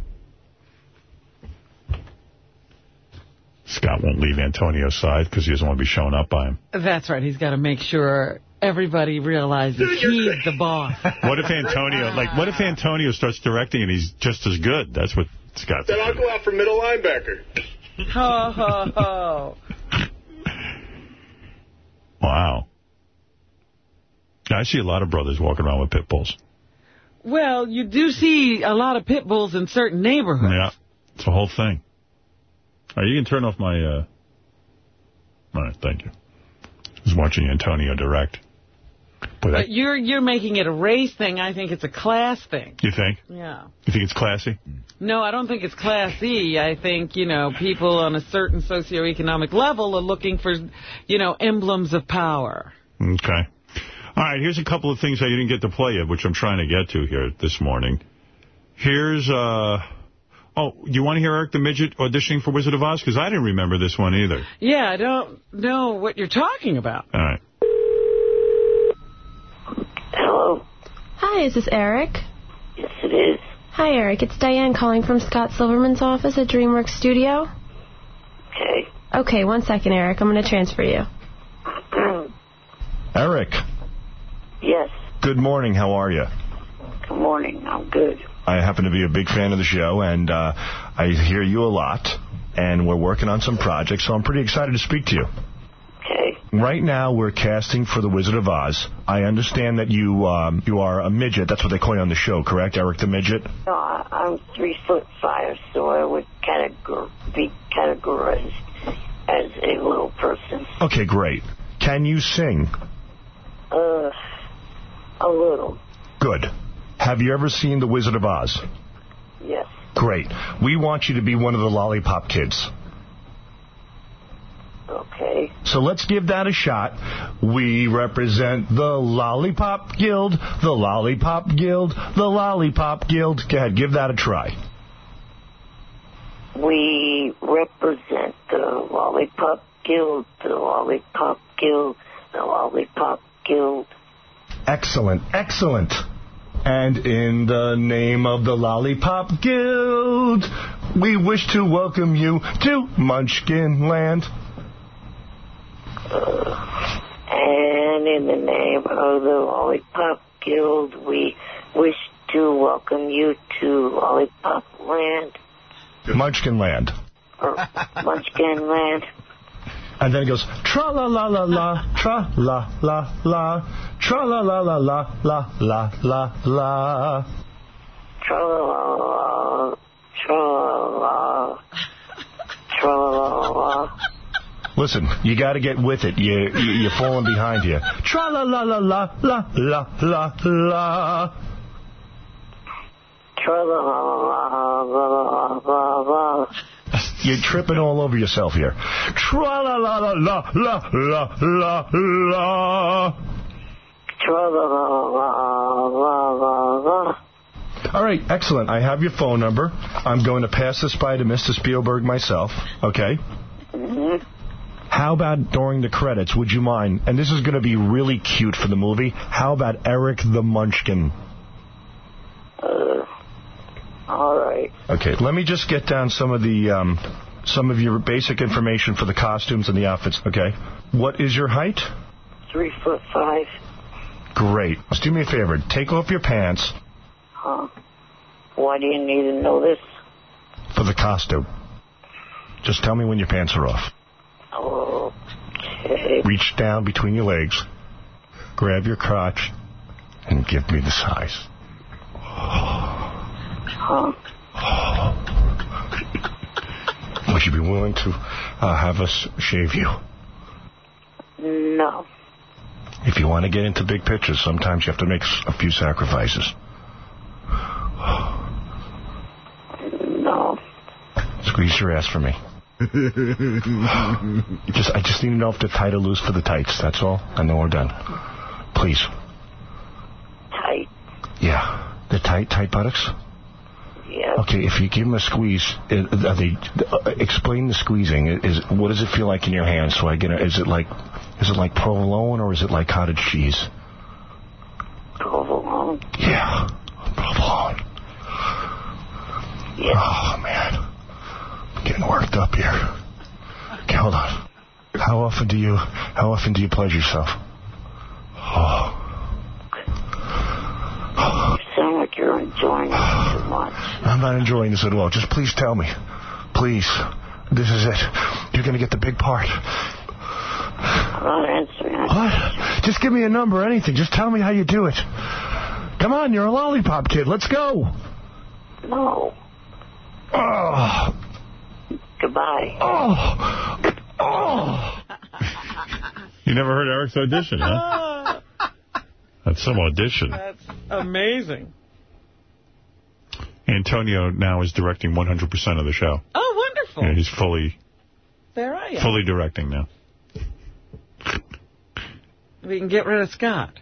Scott won't leave Antonio's side because he doesn't want to be shown up by him. That's right. He's got to make sure everybody realizes he's the boss. <laughs> What if Antonio, like, what if Antonio starts directing and he's just as good? That's what Scott Then I'll go out for middle linebacker. Ho, ho, ho. Wow. I see a lot of brothers walking around with pit bulls. Well, you do see a lot of pit bulls in certain neighborhoods. Yeah, it's a whole thing. All right, you can turn off my... Uh... All right, thank you. I was watching Antonio direct. Boy, that, But you're you're making it a race thing. I think it's a class thing. you think? Yeah. You think it's classy? No, I don't think it's Class E. I think, you know, people on a certain socioeconomic level are looking for, you know, emblems of power. Okay. All right, here's a couple of things that you didn't get to play yet, which I'm trying to get to here this morning. Here's, uh... Oh, you want to hear Eric the Midget auditioning for Wizard of Oz? Because I didn't remember this one either. Yeah, I don't know what you're talking about. All right. Hello. Hi, is this Eric? Yes, it is. Hi, Eric. It's Diane calling from Scott Silverman's office at DreamWorks Studio. Okay. Okay, one second, Eric. I'm going to transfer you. <clears throat> Eric, Yes. good morning. How are you? Good morning. I'm good. I happen to be a big fan of the show, and uh, I hear you a lot, and we're working on some projects, so I'm pretty excited to speak to you. Okay. Right now, we're casting for The Wizard of Oz. I understand that you um, you are a midget. That's what they call you on the show, correct, Eric the Midget? No, I'm three foot five, so I would categor- be categorized as a little person. Okay, great. Can you sing? Uh, a little. Good. Have you ever seen The Wizard of Oz? Yes. Great. We want you to be one of the lollipop kids. Okay. So let's give that a shot. We represent the Lollipop Guild, the Lollipop Guild, the Lollipop Guild. Go ahead, give that a try. We represent the Lollipop Guild, the Lollipop Guild, the Lollipop Guild. Excellent, excellent. And in the name of the Lollipop Guild, we wish to welcome you to Munchkin Land. And in the name of the Lollipop Guild, we wish to welcome you to Lollipop Land, Munchkin Land. Munchkin Land. And then it goes tra la la la la, tra la la la, tra la la la la la la la la. Tra-la-la. Listen, you got to get with it. You, you you're falling behind here. Tra la la la la la la la la. Tra-la-la-la-la-la-la. You're tripping all over yourself here. Tra la la la la la la la la. Tra-la-la-la-la-la. All right, excellent. I have your phone number. I'm going to pass this by to Mr. Spielberg myself. Okay. Mhm. How about during the credits? Would you mind? And this is going to be really cute for the movie. How about Eric the Munchkin? Uh, all right. Okay, let me just get down some of the um, some of your basic information for the costumes and the outfits. Okay. What is your height? Three foot five. Great. Just do me a favor. Take off your pants Huh? Why do you need to know this? for the costume. Just tell me when your pants are off. Okay. Reach down between your legs, grab your crotch, and give me the size. Huh? <sighs> Would you be willing to uh, have us shave you? No. If you want to get into big pictures, sometimes you have to make a few sacrifices. No. Squeeze your ass for me. <laughs> just, I just need to know if they're tight or loose for the tights. That's all. And then we're done. Please. Tight. Yeah. The tight, tight buttocks? Yeah. Okay, if you give them a squeeze, they, uh, explain the squeezing. Is what does it feel like in your hand? So I get a, is it like is it like provolone or is it like cottage cheese? Provolone. Yeah, provolone. Yeah. Oh man, I'm getting worked up here. Okay, hold on. How often do you how often do you pleasure yourself? Oh. You sound like you're enjoying it too much. <sighs> I'm not enjoying this at all. Just please tell me. Please. This is it. You're going to get the big part. I'm. What? Just give me a number, anything. Just tell me how you do it. Come on, you're a lollipop kid. Let's go. No. Oh. Goodbye. Oh. Oh. You never heard Eric's audition, huh? <laughs> That's some audition. That's amazing. Antonio now is directing 100% of the show. Oh, wonderful. Yeah, he's fully There I am. fully directing now. We can get rid of Scott.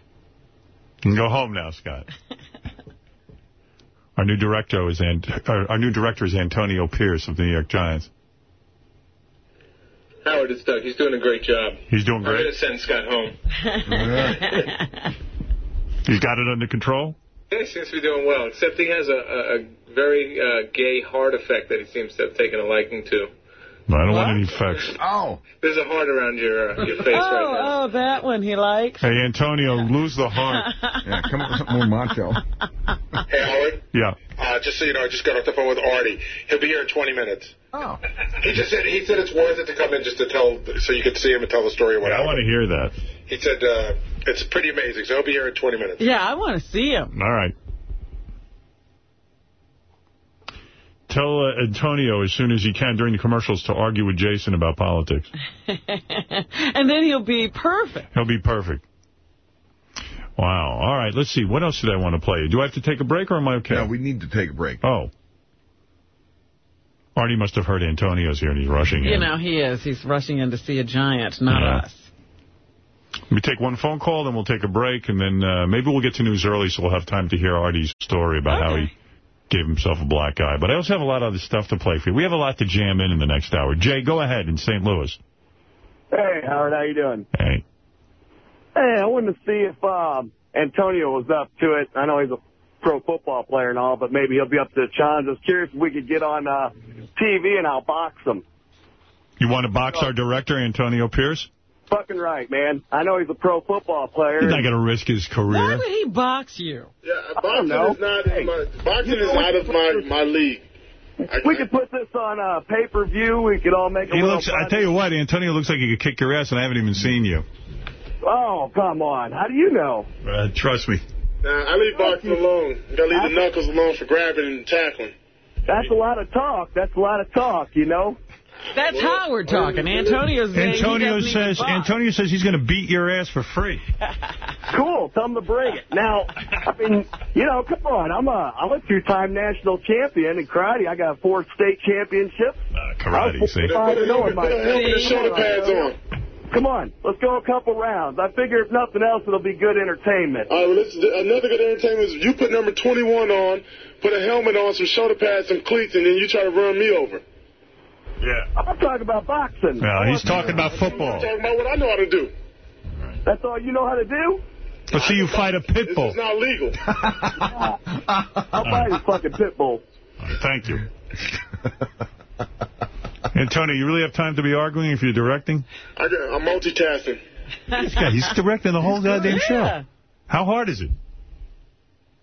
You can go home now, Scott. <laughs> Our new director is Ant our, our new director is Antonio Pierce of the New York Giants. Howard, it's Doug. He's doing a great job. He's doing great. I'm going to send Scott home. <laughs> He's got it under control. Yeah, seems to be doing well, except he has a, a, a very uh, gay heart effect that he seems to have taken a liking to. No, I don't want any effects. Oh. There's a heart around your uh, your face oh, right now. oh, that one he likes. Hey, Antonio, lose the heart. <laughs> Yeah, come up with something more macho. <laughs> Hey, Howard. Yeah. Uh, just so you know, I just got off the phone with Artie. He'll be here in 20 minutes. Oh. He just said he said it's worth it to come in just to tell, so you could see him and tell the story. Or Yeah. I want to hear that. He said uh, it's pretty amazing. So he'll be here in 20 minutes. Yeah, I want to see him. All right. Tell uh, Antonio as soon as he can during the commercials to argue with Jason about politics. <laughs> and then he'll be perfect. He'll be perfect. Wow. All right, let's see. What else did I want to play? Do I have to take a break or am I okay? No, we need to take a break. Oh. Artie must have heard Antonio's here and he's rushing You in. You know, he is. He's rushing in to see a giant, not Yeah. us. Let me take one phone call, then we'll take a break, and then uh, maybe we'll get to news early so we'll have time to hear Artie's story about how he gave himself a black eye. But I also have a lot of other stuff to play for you. We have a lot to jam in in the next hour. Jay, go ahead in St. Louis. Hey, Howard, how you doing? Hey. Hey, I wanted to see if um, Antonio was up to it. I know he's a pro football player and all, but maybe he'll be up to the challenge. I was curious if we could get on uh, TV and I'll box him. You want to box our director, Antonio Pierce? Fucking right, man. I know he's a pro football player. He's not going to risk his career. Why would he box you? Yeah, Boxing is not in my, boxing is out of my, my league. We could put this on uh, pay-per-view. We could all make a He little looks. I fun. tell you what, Antonio looks like he could kick your ass, and I haven't even seen you. Oh, come on. How do you know? Uh, trust me. Nah, I leave boxing alone. You gotta leave the knuckles alone for grabbing and tackling. That's a lot of talk. That's a lot of talk, you know? That's Howard talking. Antonio's saying Antonio says. Antonio says he's going to beat your ass for free. <laughs> Cool. Tell him to bring it. Now, I mean, you know, come on. I'm a I'm a two-time national champion in karate. I got four state championships. Uh, karate, see? Five and in my Put a helmet and shoulder pads on. Come on, let's go a couple rounds. I figure if nothing else, it'll be good entertainment. All right, well, this, another good entertainment is you put number 21 on, put a helmet on, some shoulder pads, some cleats, and then you try to run me over. Yeah. I'm talking about boxing. No, he's talking about football. I'm talking about what I know how to do. That's all you know how to do? Let's see you fight a pit bull. It's not legal. <laughs> I'll fight you fucking pit bull. Thank you. <laughs> Antonio, you really have time to be arguing if you're directing? I, I'm multitasking. This guy, he's directing the whole goddamn show. How hard is it?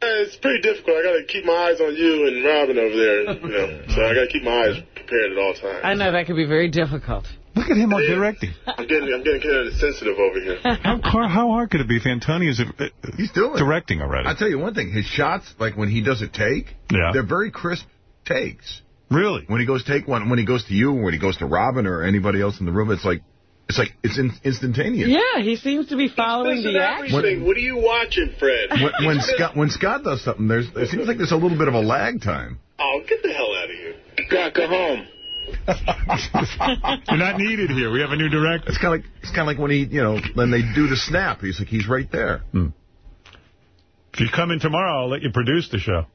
It's pretty difficult. I got to keep my eyes on you and Robin over there, you know. So I got to keep my eyes prepared at all times. I know that could be very difficult. Look at him on directing. I'm getting, I'm getting kind of sensitive over here. How, car- how hard could it be if Antonio's uh, He's doing it. directing already? I'll tell you one thing. His shots, like when he does a take, Yeah. they're very crisp takes. Really? When he goes take one, when he goes to you, when he goes to Robin or anybody else in the room, it's like, it's like, it's in, instantaneous. Yeah, he seems to be following the action. everything. What are you watching, Fred? When, <laughs> when Scott when Scott does something, there's it seems like there's a little bit of a lag time. Oh, get the hell out of here. Scott, go home. <laughs> You're not needed here. We have a new director. It's kind of like it's kind of like when he, you know, when they do the snap. He's like he's right there. Hmm. If you come in tomorrow, I'll let you produce the show.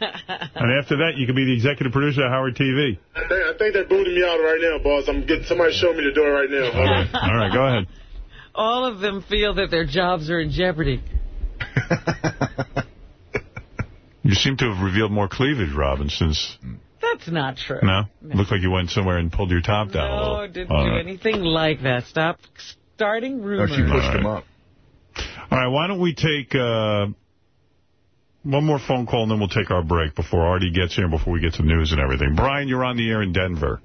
And after that, you can be the executive producer of Howard TV. I think, I think they're booting me out right now, boss. I'm getting somebody showing me the door right now. Hold on. <laughs> All right, go ahead. All of them feel that their jobs are in jeopardy. <laughs> You seem to have revealed more cleavage, Robin, since... That's not true. No? Looked like you went somewhere and pulled your top down a little. No, didn't All do right. anything like that. Stop starting rumors. All right. All right, why don't we take uh, one more phone call, and then we'll take our break before Artie gets here, and before we get to news and everything. Brian, you're on the air in Denver.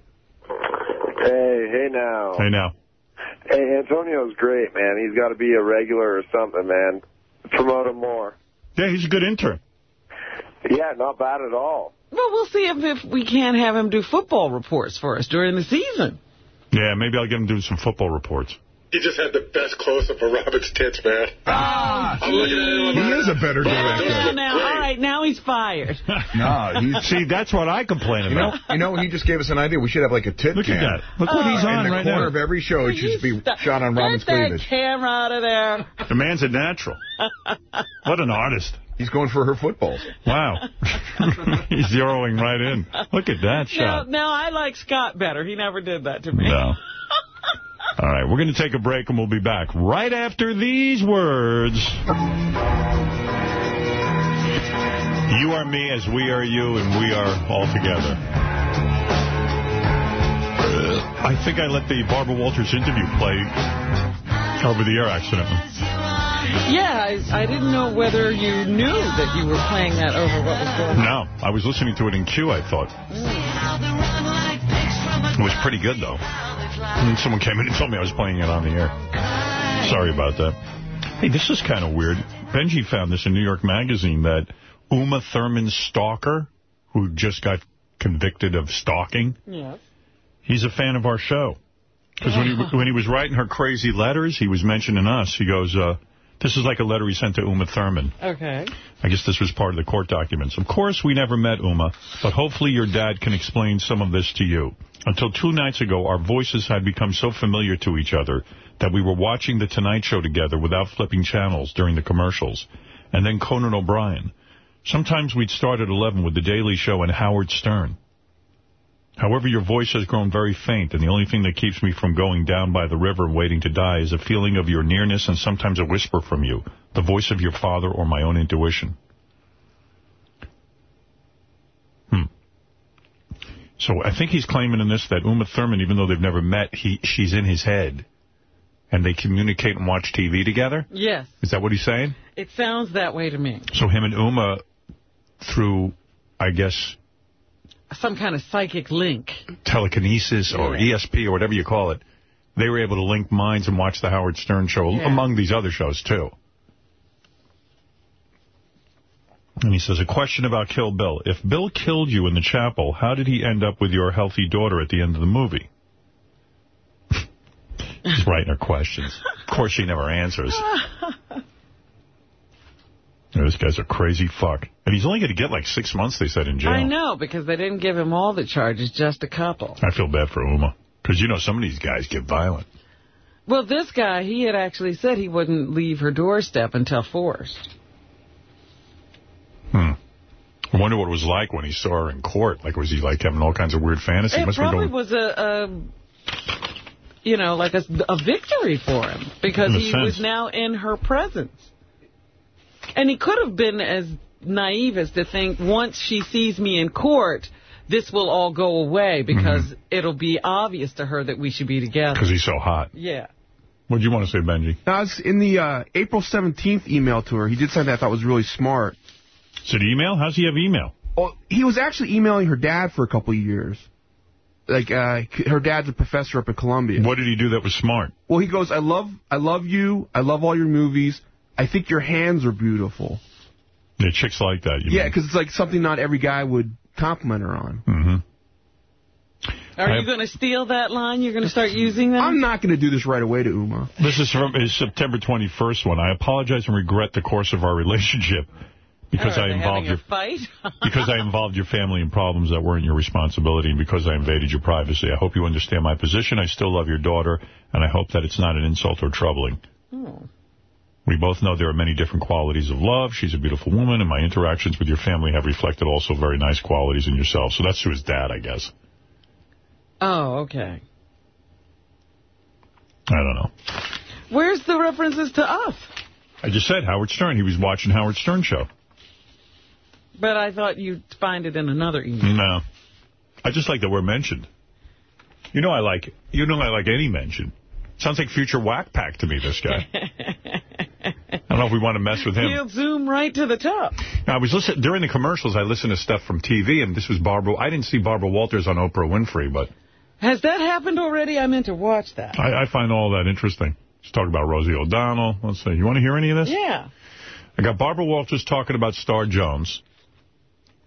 Hey, hey now. Hey, now. Hey, Antonio's great, man. He's got to be a regular or something, man. Promote him more. Yeah, he's a good intern. Yeah, not bad at all. Well, we'll see if, if we can't have him do football reports for us during the season. Yeah, maybe I'll get him doing some football reports. He just had the best close-up of Robert's tits, man. Ah, I'm looking at him. He is a better Now, director. now, all right, now he's fired. <laughs> No, he's, See, that's what I complain you know, about. you know, he just gave us an idea. We should have like a tit Look at that. Look what he's on right now. In on the corner now. of every show, it should be shot on Robin's Get that cleavage. camera out of there. The man's a natural. What an artist. He's going for her footballs. Wow. <laughs> he's zeroing right in. Look at that Now, shot. now I like Scott better. He never did that to me. No. <laughs> All right, we're going to take a break, and we'll be back right after these words. You are me as we are you, and we are all together. Uh, I think I let the Barbara Walters interview play over the air accidentally. Yeah, I, I didn't know whether you knew that you were playing that over what was going on. No, I was listening to it in Q, I thought. It was pretty good, though. And someone came in and told me I was playing it on the air. Sorry about that. Hey, this is kind of weird. Benji found this in New York Magazine that Uma Thurman's stalker, who just got convicted of stalking, Yes. he's a fan of our show. Because when, he, when he was writing her crazy letters, he was mentioning us. He goes, uh, This is like a letter he sent to Uma Thurman. Okay. I guess this was part of the court documents. Of course, we never met Uma, but hopefully your dad can explain some of this to you. Until two nights ago, our voices had become so familiar to each other that we were watching The Tonight Show together without flipping channels during the commercials, and then Conan O'Brien. Sometimes we'd start at 11 with The Daily Show and Howard Stern. However, your voice has grown very faint, and the only thing that keeps me from going down by the river waiting to die is a feeling of your nearness and sometimes a whisper from you, the voice of your father or my own intuition. Hmm. So I think he's claiming in this that Uma Thurman, even though they've never met, he she's in his head. And they communicate and watch TV together? Yes. Is that what he's saying? It sounds that way to me. So him and Uma, through, I guess, Some kind of psychic link. telekinesis or. ESP or whatever you call it, they were able to link minds and watch the Howard Stern show, Yeah. among these other shows, too. And he says, a question about Kill Bill. If Bill killed you in the chapel, how did he end up with your healthy daughter at the end of the movie? <laughs> He's writing her questions. Of course, she never answers. <laughs> This guy's a crazy fuck. And he's only going to get like six months, they said, in jail. I know, because they didn't give him all the charges, just a couple. I feel bad for Uma. Because, you know, some of these guys get violent. Well, this guy, he had actually said he wouldn't leave her doorstep until forced. Hmm. I wonder what it was like when he saw her in court. Like, was he, like, having all kinds of weird fantasies? It Must probably was a, a, you know, like a, a victory for him because he sense. was now in her presence. And he could have been as naive as to think once she sees me in court, this will all go away because Mm-hmm. it'll be obvious to her that we should be together. Because he's so hot. Yeah. What do you want to say, Benji? Now, it's in the uh, April 17th email to her, he did something I thought was really smart. Is it email? How's he have email? Well, he was actually emailing her dad for a couple of years. Like, uh, her dad's a professor up at Columbia. What did he do that was smart? Well, he goes, I love, I love you. I love all your movies. I think your hands are beautiful. Yeah, chicks like that. You Yeah, because it's like something not every guy would compliment her on. Mm-hmm. Are I- you going to steal that line? You're going to start using that? I'm not going to do this right away to Uma. This is from his September 21st one. I apologize and regret the course of our relationship because Are I involved your fight? <laughs> because I involved your family in problems that weren't your responsibility and because I invaded your privacy. I hope you understand my position. I still love your daughter, and I hope that it's not an insult or troubling. Oh. We both know there are many different qualities of love. She's a beautiful woman, and my interactions with your family have reflected also very nice qualities in yourself. So that's to his dad, I guess. Oh, okay. I don't know. Where's the references to us? I just said Howard Stern. He was watching Howard Stern show. But I thought you'd find it in another email. No. I just like that we're mentioned. You know I like you know I like any mention. Sounds like future Wack Pack to me, this guy. <laughs> I don't know if we want to mess with him. He'll zoom right to the top. Now, I was listening during the commercials. I listened to stuff from TV, and this was Barbara. I didn't see Barbara Walters on Oprah Winfrey, but Has that happened already? I meant to watch that. I, I find all that interesting. She's talking about Rosie O'Donnell. Let's see. You want to hear any of this? Yeah. I got Barbara Walters talking about Star Jones.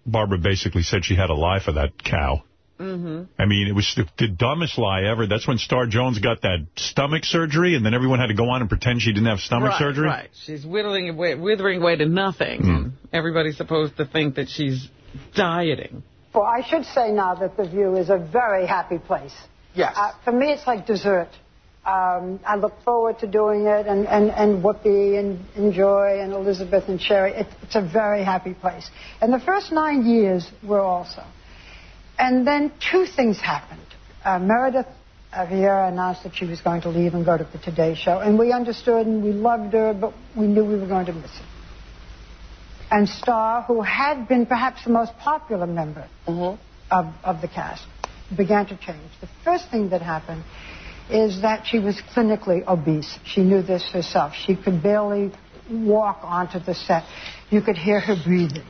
Barbara basically said she had a lie for that cow. Mm-hmm. I mean, it was the, the dumbest lie ever. That's when Star Jones got that stomach surgery, and then everyone had to go on and pretend she didn't have stomach right, surgery. Right. She's whittling away, withering away to nothing. Mm. Everybody's supposed to think that she's dieting. Well, I should say now that The View is a very happy place. Yes. Uh, for me, it's like dessert. Um, I look forward to doing it, and, and, and Whoopi and, and Joy and Elizabeth and Sherri. It, it's a very happy place. And the first nine years were also. And then two things happened. Uh, Meredith uh, Vieira announced that she was going to leave and go to the Today Show, and we understood and we loved her, but we knew we were going to miss her. And Star, who had been perhaps the most popular member of, of the cast, began to change. The first thing that happened is that she was clinically obese. She knew this herself. She could barely walk onto the set. You could hear her breathing.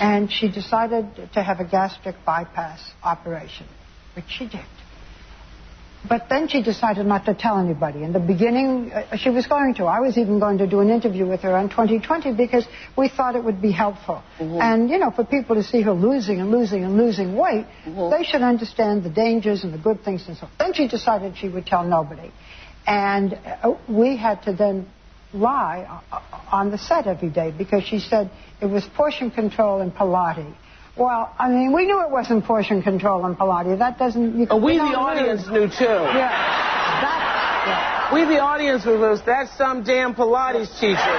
and she decided to have a gastric bypass operation, which she did. But then she decided not to tell anybody. In the beginning, uh, she was going to. I was even going to do an interview with her on 2020 because we thought it would be helpful. And, you know, for people to see her losing and losing and losing weight, they should understand the dangers and the good things and so on. Then she decided she would tell nobody. And uh, we had to then lie uh, on the set every day because she said it was portion control and Pilates. Well, I mean, we knew it wasn't portion control and Pilates. That doesn't. You, Oh, we, you the audience, lose. knew too. Yeah. That, We, the audience, was that's some damn Pilates teacher.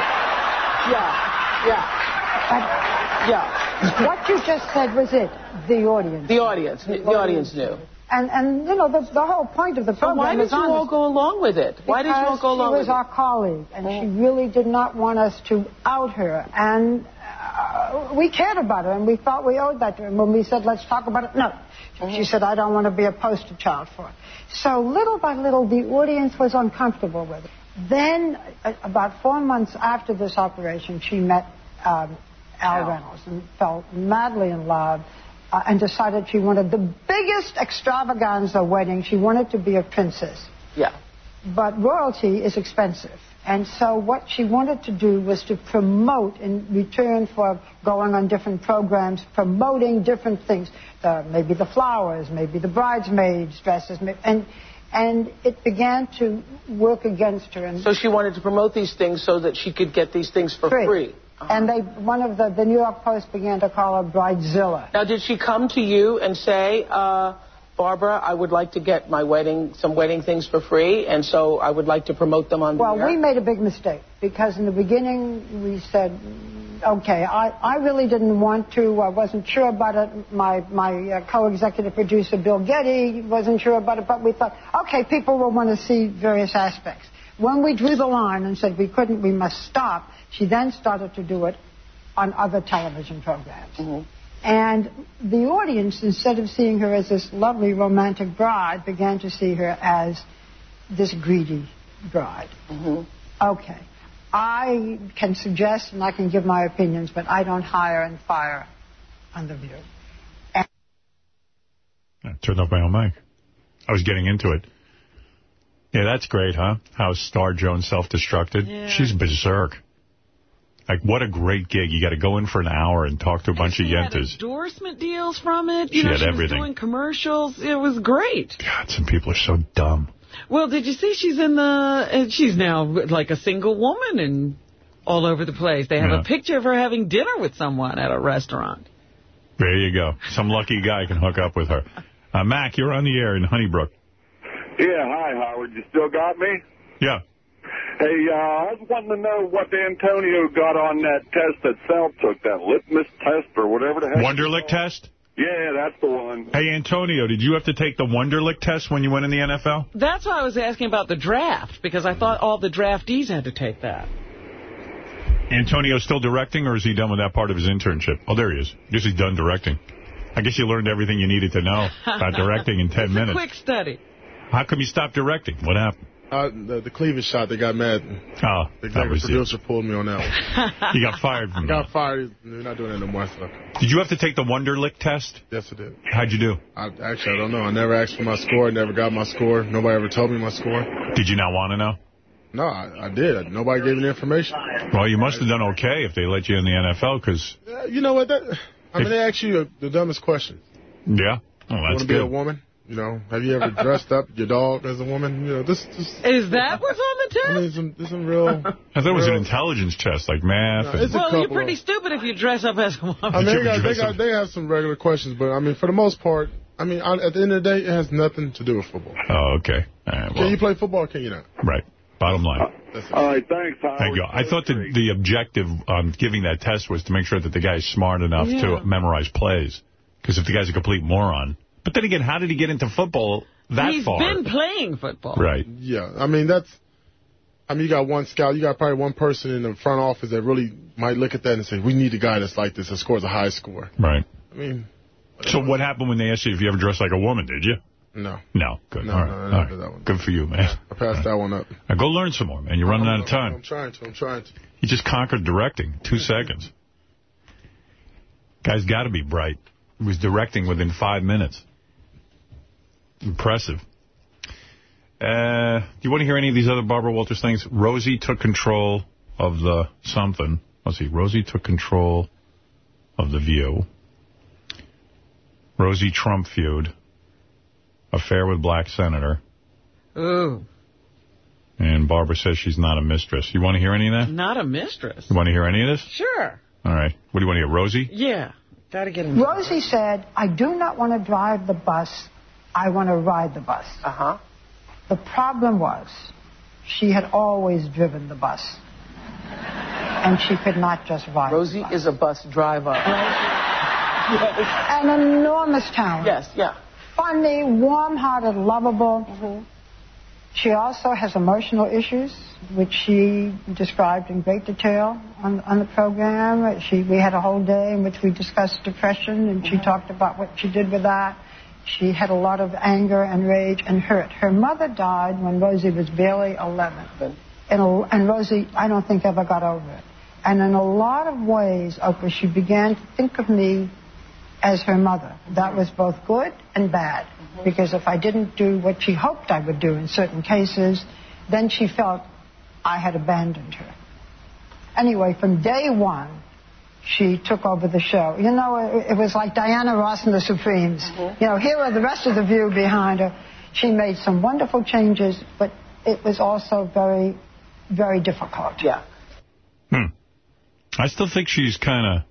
Yeah, yeah, yeah. what you just said was it. The audience. The audience, the audience knew. And and you know the the whole point of the program why did you all go along with it? Why did you all Because go along she was our colleague, and she really did not want us to out her. And uh, we cared about her, and we thought we owed that to her. And when we said, let's talk about it, no. She said, I don't want to be a poster child for it. So little by little, the audience was uncomfortable with it. Then, uh, about four months after this operation, she met um, Al Reynolds and fell madly in love uh, and decided she wanted the biggest extravaganza wedding. She wanted to be a princess. Yeah. But royalty is expensive. And so what she wanted to do was to promote in return for going on different programs, promoting different things. Uh, maybe the flowers, maybe the bridesmaids' dresses. And, and it began to work against her. And So she wanted to promote these things so that she could get these things for Free. free. And they, one of the, the New York Post began to call her Bridezilla. Now, did she come to you and say, uh, Barbara, I would like to get my wedding, some wedding things for free, and so I would like to promote them on the Well, we made a big mistake because in the beginning we said, okay, I, I really didn't want to. I wasn't sure about it. My, my uh, co-executive producer, Bill Geddie, wasn't sure about it, but we thought, okay, people will want to see various aspects. When we drew the line and said we couldn't, we must stop, she then started to do it on other television programs. Mm-hmm. And the audience, instead of seeing her as this lovely romantic bride, began to see her as this greedy bride. Mm-hmm. Okay. I can suggest and I can give my opinions, but I don't hire and fire on The View. I turned off my own mic. I was getting into it. Yeah, that's great, huh? How Star Jones self-destructed. Yeah. She's berserk. Like, what a great gig. You got to go in for an hour and talk to a bunch of She had yentas. endorsement deals from it. You She know, had she everything. was doing commercials. It was great. God, some people are so dumb. Well, did you see she's in the? uh, She's now like a single woman and all over the place. They have Yeah. a picture of her having dinner with someone at a restaurant. There you go. Some lucky guy can hook up with her. Uh, Mac, you're on the air in Honeybrook. Yeah, hi, Howard. You still got me? Yeah. Hey, uh, I was wanting to know what Antonio got on that test that Sal took, that litmus test or whatever the heck. Wonderlic test? Yeah, that's the one. Hey, Antonio, did you have to take the Wonderlic test when you went in the NFL? That's why I was asking about the draft because I thought all the draftees had to take that. Antonio still directing, or is he done with that part of his internship? Oh, there he is. I guess he's done directing. I guess you learned everything you needed to know about <laughs> directing in 10 minutes. quick study. How come you stopped directing? What happened? Uh, the, the cleavage shot, they got mad. Oh, The that was it. producer pulled me on that one. <laughs> You got fired from <laughs> got that. fired. They're not doing that no more. So. Did you have to take the Wonderlic test? Yes, I did. How'd you do? I, actually, I don't know. I never asked for my score. I never got my score. Nobody ever told me my score. Did you not want to know? No, I, I did. Nobody gave me the information. Well, you must have done okay if they let you in the NFL, because, Uh, you know what? That, I mean, they ask you the dumbest question. yeah. Oh, that's want to be a good. woman? You know, have you ever <laughs> dressed up your dog as a woman? You know, this, this Is that what's on the test? I mean, some, there's some real. I thought it was an intelligence test, like math. No, and- it's a Well, you're couple pretty stupid if you dress up as a woman. I mean, they, got, they, got, they have some regular questions, but I mean, for the most part, I mean, I, at the end of the day, it has nothing to do with football. Oh, okay. All right, Can you play football or can you not? right. Bottom line. All right, thanks, Howard. Thank you. I thought that the objective on giving that test was to make sure that the guy's smart enough Yeah. to memorize plays. Because if the guy's a complete moron. But then again, how did he get into football that He's far? He's been playing football. Right. Yeah, I mean, that's. I mean, you got one scout, you got probably one person in the front office that really might look at that and say, we need a guy that's like this that scores a high score. Right. I mean, So what happened when they asked you if you ever dressed like a woman, did you? no. No. Good. No, All right. no, I All never right. did that one. Good for you, man. I passed that one up. Now go learn some more, man. You're running out of time. I'm trying to, I'm trying to. You just conquered directing. Two <laughs> seconds. Guy's got to be bright. He was directing within five minutes. Impressive. Uh, do you want to hear any of these other Barbara Walters things? Rosie took control of the something. Let's see. Rosie took control of The View. Rosie Trump feud. Affair with black senator. Ooh. And Barbara says she's not a mistress. You want to hear any of that? Not a mistress. You want to hear any of this? Sure. All right. What do you want to hear, Rosie? Yeah. Got to get him. Rosie said, I do not want to drive the bus. I want to ride the bus. Uh huh. The problem was she had always driven the bus. And she could not just ride Rosie is a bus driver. yes. An enormous talent. Yes, yeah. Funny, warm-hearted, lovable. Mm-hmm. She also has emotional issues, which she described in great detail on, on the program. She, we had a whole day in which we discussed depression, and she talked about what she did with that. She had a lot of anger and rage and hurt. Her mother died when Rosie was barely 11. And, and Rosie, I don't think, ever got over it. And in a lot of ways, Oprah, she began to think of me as her mother. That was both good and bad. Mm-hmm. Because if I didn't do what she hoped I would do in certain cases, then she felt I had abandoned her. Anyway, from day one, she took over the show. You know, it, it was like Diana Ross and the Supremes. You know, here are the rest of the view behind her. She made some wonderful changes, but it was also very, very difficult. Yeah. Hmm. I still think she's kind of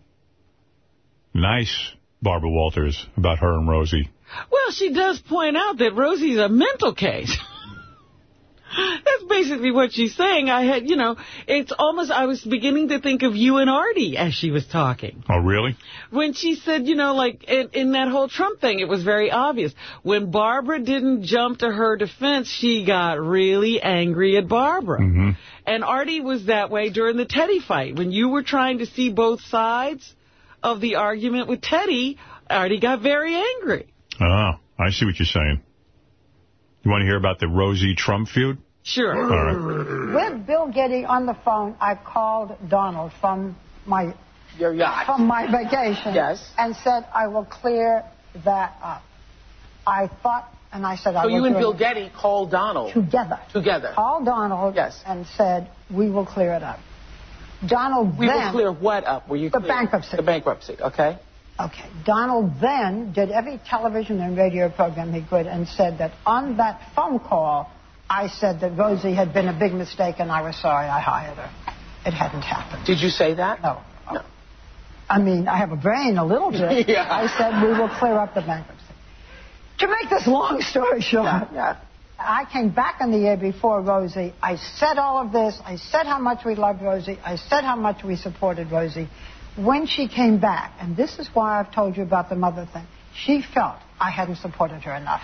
nice, Barbara Walters, about her and Rosie. Well, she does point out that Rosie's a mental case. <laughs> <laughs> That's basically what she's saying. I had, you know, it's almost, I was beginning to think of you and Artie as she was talking. Oh, really? When she said, you know, like, in, in that whole Trump thing, it was very obvious. When Barbara didn't jump to her defense, she got really angry at Barbara. Mm-hmm. And Artie was that way during the Teddy fight. When you were trying to see both sides of the argument with Teddy, Artie got very angry. Oh, I see what you're saying. You want to hear about the Rosie-Trump feud? Sure. All right. With Bill Geddie on the phone, I called Donald from my Your yacht. from my vacation Yes. and said I will clear that up. I thought, and I said I So will you and Bill Geddie called Donald. together. Together. Called Donald Yes. and said we will clear it up. Donald We then will clear what up? Were you the clear? bankruptcy. The bankruptcy, okay. Okay. Donald then did every television and radio program he could and said that on that phone call, I said that Rosie had been a big mistake and I was sorry I hired her. It hadn't happened. Did you say that? No. no. I mean, I have a brain a little bit. <laughs> Yeah. I said we will clear up the bankruptcy. To make this long story short, I came back in the year before Rosie. I said all of this. I said how much we loved Rosie. I said how much we supported Rosie. When she came back, and this is why I've told you about the mother thing, she felt I hadn't supported her enough.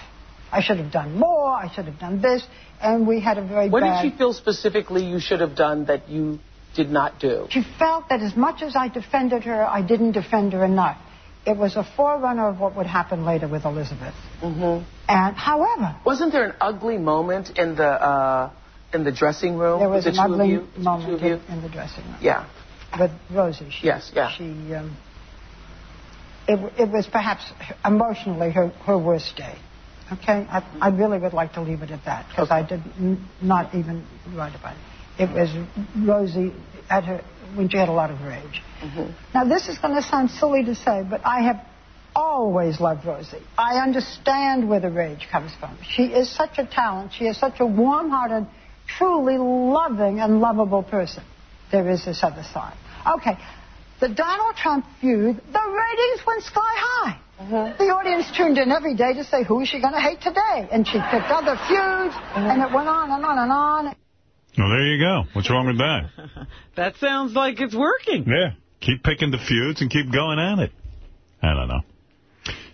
I should have done more. I should have done this. And we had a very What bad... did she feel specifically you should have done that you did not do? She felt that as much as I defended her, I didn't defend her enough. It was a forerunner of what would happen later with Elizabeth. Mm-hmm. And however, Wasn't there an ugly moment in the uh, in the dressing room there was with an ugly you? moment Two of you? in, in the dressing room Yeah. With Rosie. She, Yes, yeah. She, um, it, it was perhaps emotionally her, her worst day. Okay, I, I really would like to leave it at that because I did n- not even write about it. It was Rosie at her when she had a lot of rage. Mm-hmm. Now, this is going to sound silly to say, but I have always loved Rosie. I understand where the rage comes from. She is such a talent. She is such a warm-hearted, truly loving and lovable person. There is this other side. Okay, the Donald Trump feud, the ratings went sky high. Uh-huh. The audience tuned in every day to say, who is she going to hate today? And she picked other feuds, uh-huh. and it went on and on and on. Well, there you go. What's wrong with that? <laughs> That sounds like it's working. Yeah. Keep picking the feuds and keep going at it. I don't know.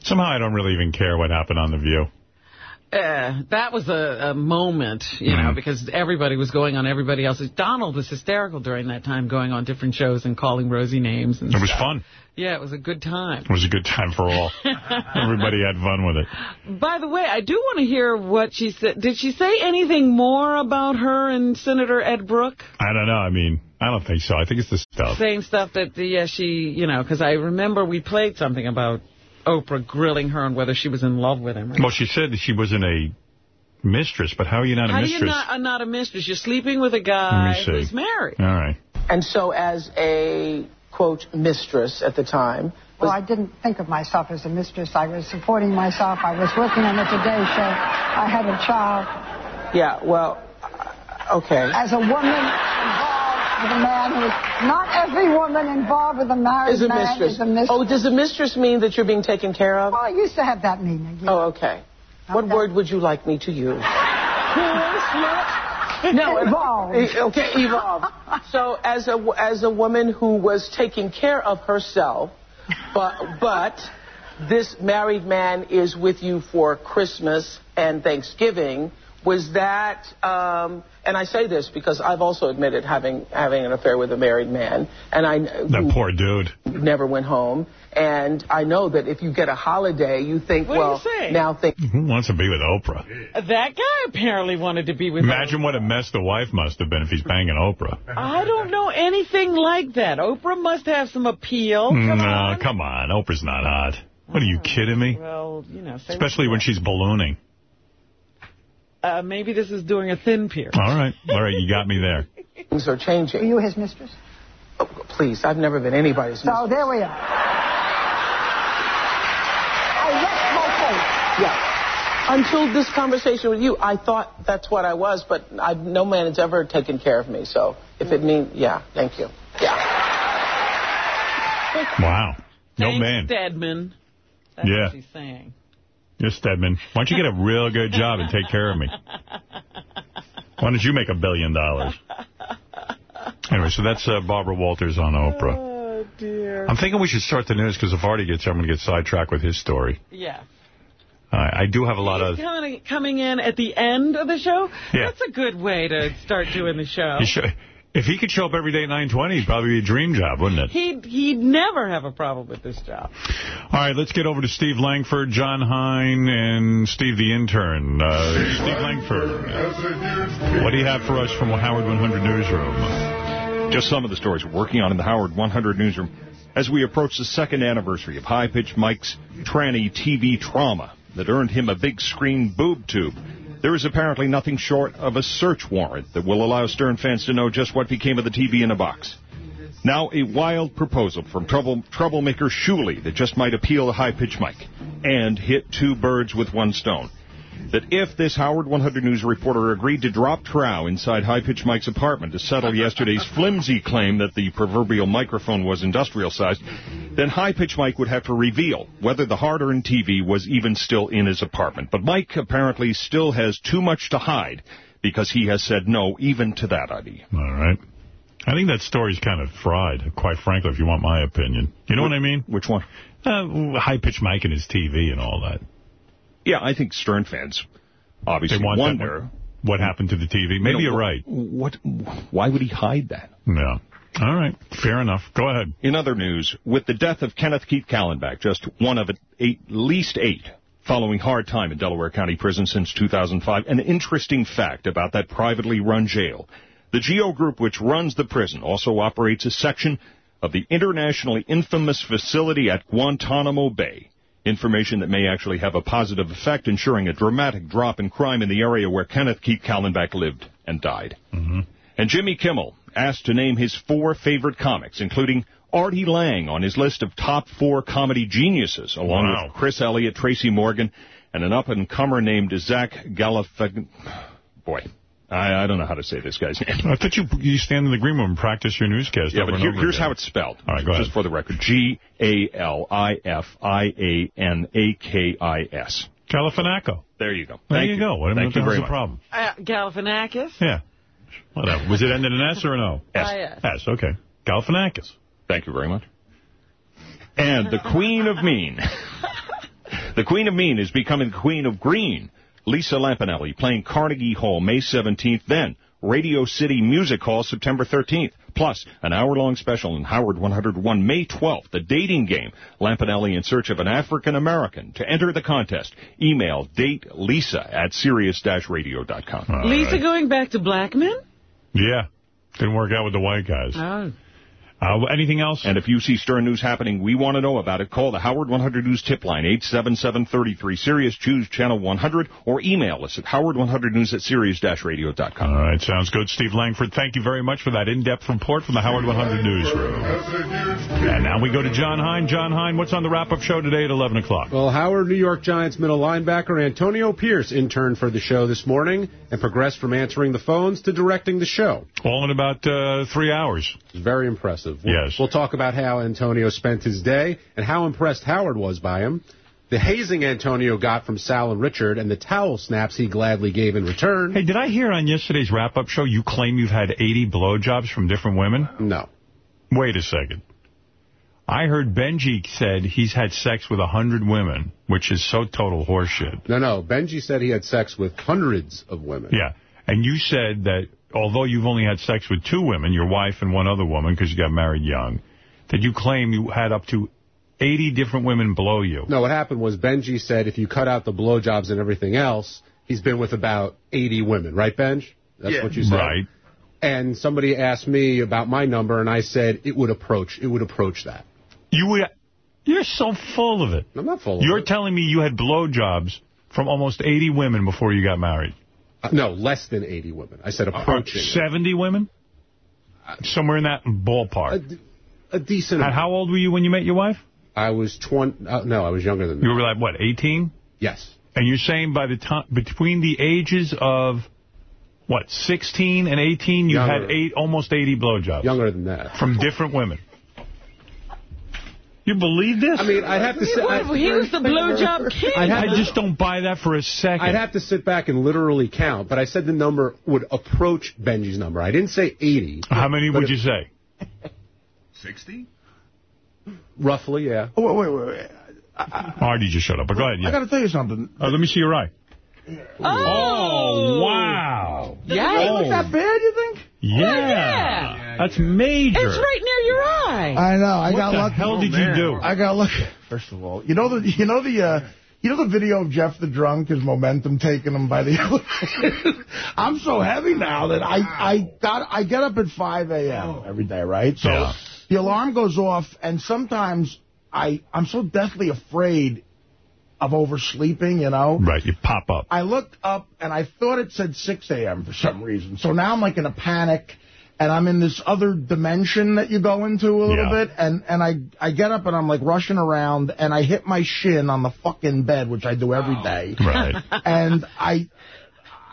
Somehow I don't really even care what happened on The View. Uh, that was a, a moment, you know, because everybody was going on everybody else's. Donald was hysterical during that time, going on different shows and calling Rosie names. And It was fun. Yeah, it was a good time. It was a good time for all. <laughs> Everybody had fun with it. By the way, I do want to hear what she said. Did she say anything more about her and Senator Ed Brooke? I don't know. I mean, I don't think so. I think it's the stuff. Saying stuff that, yeah, she, you know, because I remember we played something about Oprah grilling her on whether she was in love with him. Well, she said that she wasn't a mistress, but how are you not a How do mistress? you not, uh, not a mistress? You're sleeping with a guy me see. who's married. All right. And so, as a quote mistress at the time, Well, I didn't think of myself as a mistress. I was supporting myself. I was working on the Today Show. I had a child. Yeah, well, Okay. As a woman involved with a man who, not every woman involved with a married Is a man mistress. is a mistress. Oh, does a mistress mean that you're being taken care of? Well, I used to have that meaning. yeah. Oh, okay. What word would you like me to use? no, Evolve. Eh, okay, evolve. So, as a as a woman who was taking care of herself, but but this married man is with you for Christmas and Thanksgiving. Was that? Um, and I say this because I've also admitted having having an affair with a married man, and I That poor dude. never went home. And I know that if you get a holiday, you think, What are you well, now think. Who wants to be with Oprah? That guy apparently wanted to be with Imagine what a mess the wife must have been if he's banging Oprah. I don't know anything like that. Oprah must have some appeal. Come no, on. come on. Oprah's not hot. What, are you kidding me? Well, you know, Especially when she's ballooning. Uh, maybe this is doing a thin pierce. All right. All right, you got me there. <laughs> Things are changing. Are you his mistress? Oh, please, I've never been anybody's So there we are. I rest my case. Yeah. Until this conversation with you, I thought that's what I was, but I, no man has ever taken care of me. So if it means, yeah, thank you. Yeah. Wow. No Thanks, man. Stedman. That's Yeah. what she's saying. You're Stedman. Why don't you get a real good job and take care of me? Why don't you make a billion dollars? Anyway, so that's uh, Barbara Walters on Oprah. Oh, dear. I'm thinking we should start the news because if Artie gets here, I'm going to get sidetracked with his story. Yeah. I I do have a lot of... He's coming, coming in at the end of the show. Yeah. That's a good way to start doing the show. He should, if he could show up every day at 920, it'd probably be a dream job, wouldn't it? He'd, he'd never have a problem with this job. All right, let's get over to Steve Langford, Jon Hein, and Steve the intern. Uh, Steve Langford, what do you have for us from Howard 100 Newsroom? Just some of the stories we're working on in the Howard 100 newsroom as we approach the second anniversary of High Pitch Mike's tranny TV trauma that earned him a big screen boob tube. There is apparently nothing short of a search warrant that will allow Stern fans to know just what became of the TV in a box. Now, a wild proposal from trouble, troublemaker Shuli that just might appeal to High Pitch Mike and hit two birds with one stone. That if this Howard 100 News reporter agreed to drop trow inside High Pitch Mike's apartment to settle yesterday's <laughs> flimsy claim that the proverbial microphone was industrial sized, then High Pitch Mike would have to reveal whether the hard-earned TV was even still in his apartment. But Mike apparently still has too much to hide because he has said no even to that idea. All right. I think that story's kind of fried, quite frankly, if you want my opinion. You know what I mean? Which one? Uh, high-pitch Mike and his TV and all that. Yeah, I think Stern fans obviously wonder what happened to the TV. Maybe You you're right. What? Why would he hide that? No. All right. Fair enough. Go ahead. In other news, with the death of Kenneth Keith Callenbach, just one of at least eight, following hard time in Delaware County Prison since 2005, an interesting fact about that privately run jail. The GEO Group, which runs the prison, also operates a section of the internationally infamous facility at Guantanamo Bay. Information that may actually have a positive effect, ensuring a dramatic drop in crime in the area where Kenneth Keith Callenbach lived and died. Mm-hmm. And Jimmy Kimmel asked to name his four favorite comics, including Artie Lange on his list of top four comedy geniuses, along Wow. with Chris Elliott, Tracy Morgan, and an up-and-comer named Zach Galifian. Boy, I, I don't know how to say this guy's name. I thought you you stand in the green room and practice your newscast Yeah, over but and here, over here's again. how it's spelled. All right, go Just ahead. for the record. G-A-L-I-F-I-A-N-A-K-I-S. Galifianakis. There you go. There Thank you go. What, Thank what the you hell's very the much. problem? Uh, Galifianakis? Yeah. Whatever. Was it ended in S or an O? S. Yes. S, okay. Galifianakis. Thank you very much. And the Queen of Mean. <laughs> the Queen of Mean is becoming the Queen of Green. Lisa Lampanelli playing Carnegie Hall May 17th, then Radio City Music Hall September 13th. Plus, an hour-long special in Howard 101 May 12th, The Dating Game. Lampanelli in search of an African-American. To enter the contest, email date Lisa at sirius-radio.com. Lisa going back to black men? Yeah. Didn't work out with the white guys. Oh. Uh, anything else? And if you see Stern News happening, we want to know about it. Call the Howard 100 News tip line, 877-33 Sirius. Choose channel 100 or email us at howard100news at sirius-radio.com. All right, sounds good. Steve Langford, thank you very much for that in-depth report from the Howard 100 Newsroom. And now we go to Jon Hein. Jon Hein, what's on the wrap-up show today at 11 o'clock? Well, Howard, New York Giants middle linebacker Antonio Pierce interned for the show this morning and progressed from answering the phones to directing the show. All in about uh, three hours. Very impressive. We'll, Yes. We'll talk about how Antonio spent his day and how impressed Howard was by him. The hazing Antonio got from Sal and Richard and the towel snaps he gladly gave in return. Hey, did I hear on yesterday's wrap-up show you claim you've had 80 blowjobs from different women? No. Wait a second. I heard Benji said he's had sex with 100 women, which is so total horseshit. No, no. Benji said he had sex with hundreds of women. Yeah. And you said that although you've only had sex with two women, your wife and one other woman, because you got married young, that you claim you had up to 80 different women blow you. No, what happened was Benji said if you cut out the blowjobs and everything else, he's been with about 80 women. Right, Benj? That's Yeah. what you said. Right. And somebody asked me about my number, and I said it would approach it would approach that. You would. You're so full of it. I'm not full of You're telling me you had blowjobs from almost 80 women before you got married. Uh, no, less than 80 women. I said approaching. Uh, 70 women? Somewhere in that ballpark. A decent. And how old were you when you met your wife? I was 20. Uh, no, I was younger than that. You were like, what, 18? Yes. And you're saying by the time, between the ages of, what, 16 and 18, you Younger. had eight, almost 80 blowjobs? Younger than that. From different women. You believe this? I mean, I'd have to say. Well, he was the blowjob king. I'd I to- just don't buy that for a second. I'd have to sit back and literally count, but I said the number would approach Benji's number. I didn't say 80. How many would it- you say? 60? Roughly, yeah. Oh, wait, wait, wait. Artie just shut up, but go ahead. Yeah. I got to tell you something. Oh, let me see your eye. Oh, oh wow. Yeah. It look that bad, you think? Yeah. That's major. It's right near your eye. I know. I What got the hell did you do? I got lucky. First of all, you know the you know the uh, you know the video of Jeff the drunk, his momentum taking him by the elevator. <laughs> I'm so heavy now that I I got I get up at 5 a.m. every day, right? So Yeah. the alarm goes off, and sometimes I I'm so deathly afraid of oversleeping, you know. Right, you pop up. I looked up and I thought it said 6 a.m. for some reason. So now I'm like in a panic and I'm in this other dimension that you go into a little Yeah. bit and, and I, I get up and I'm like rushing around and I hit my shin on the fucking bed, which I do every day. Right. <laughs> and I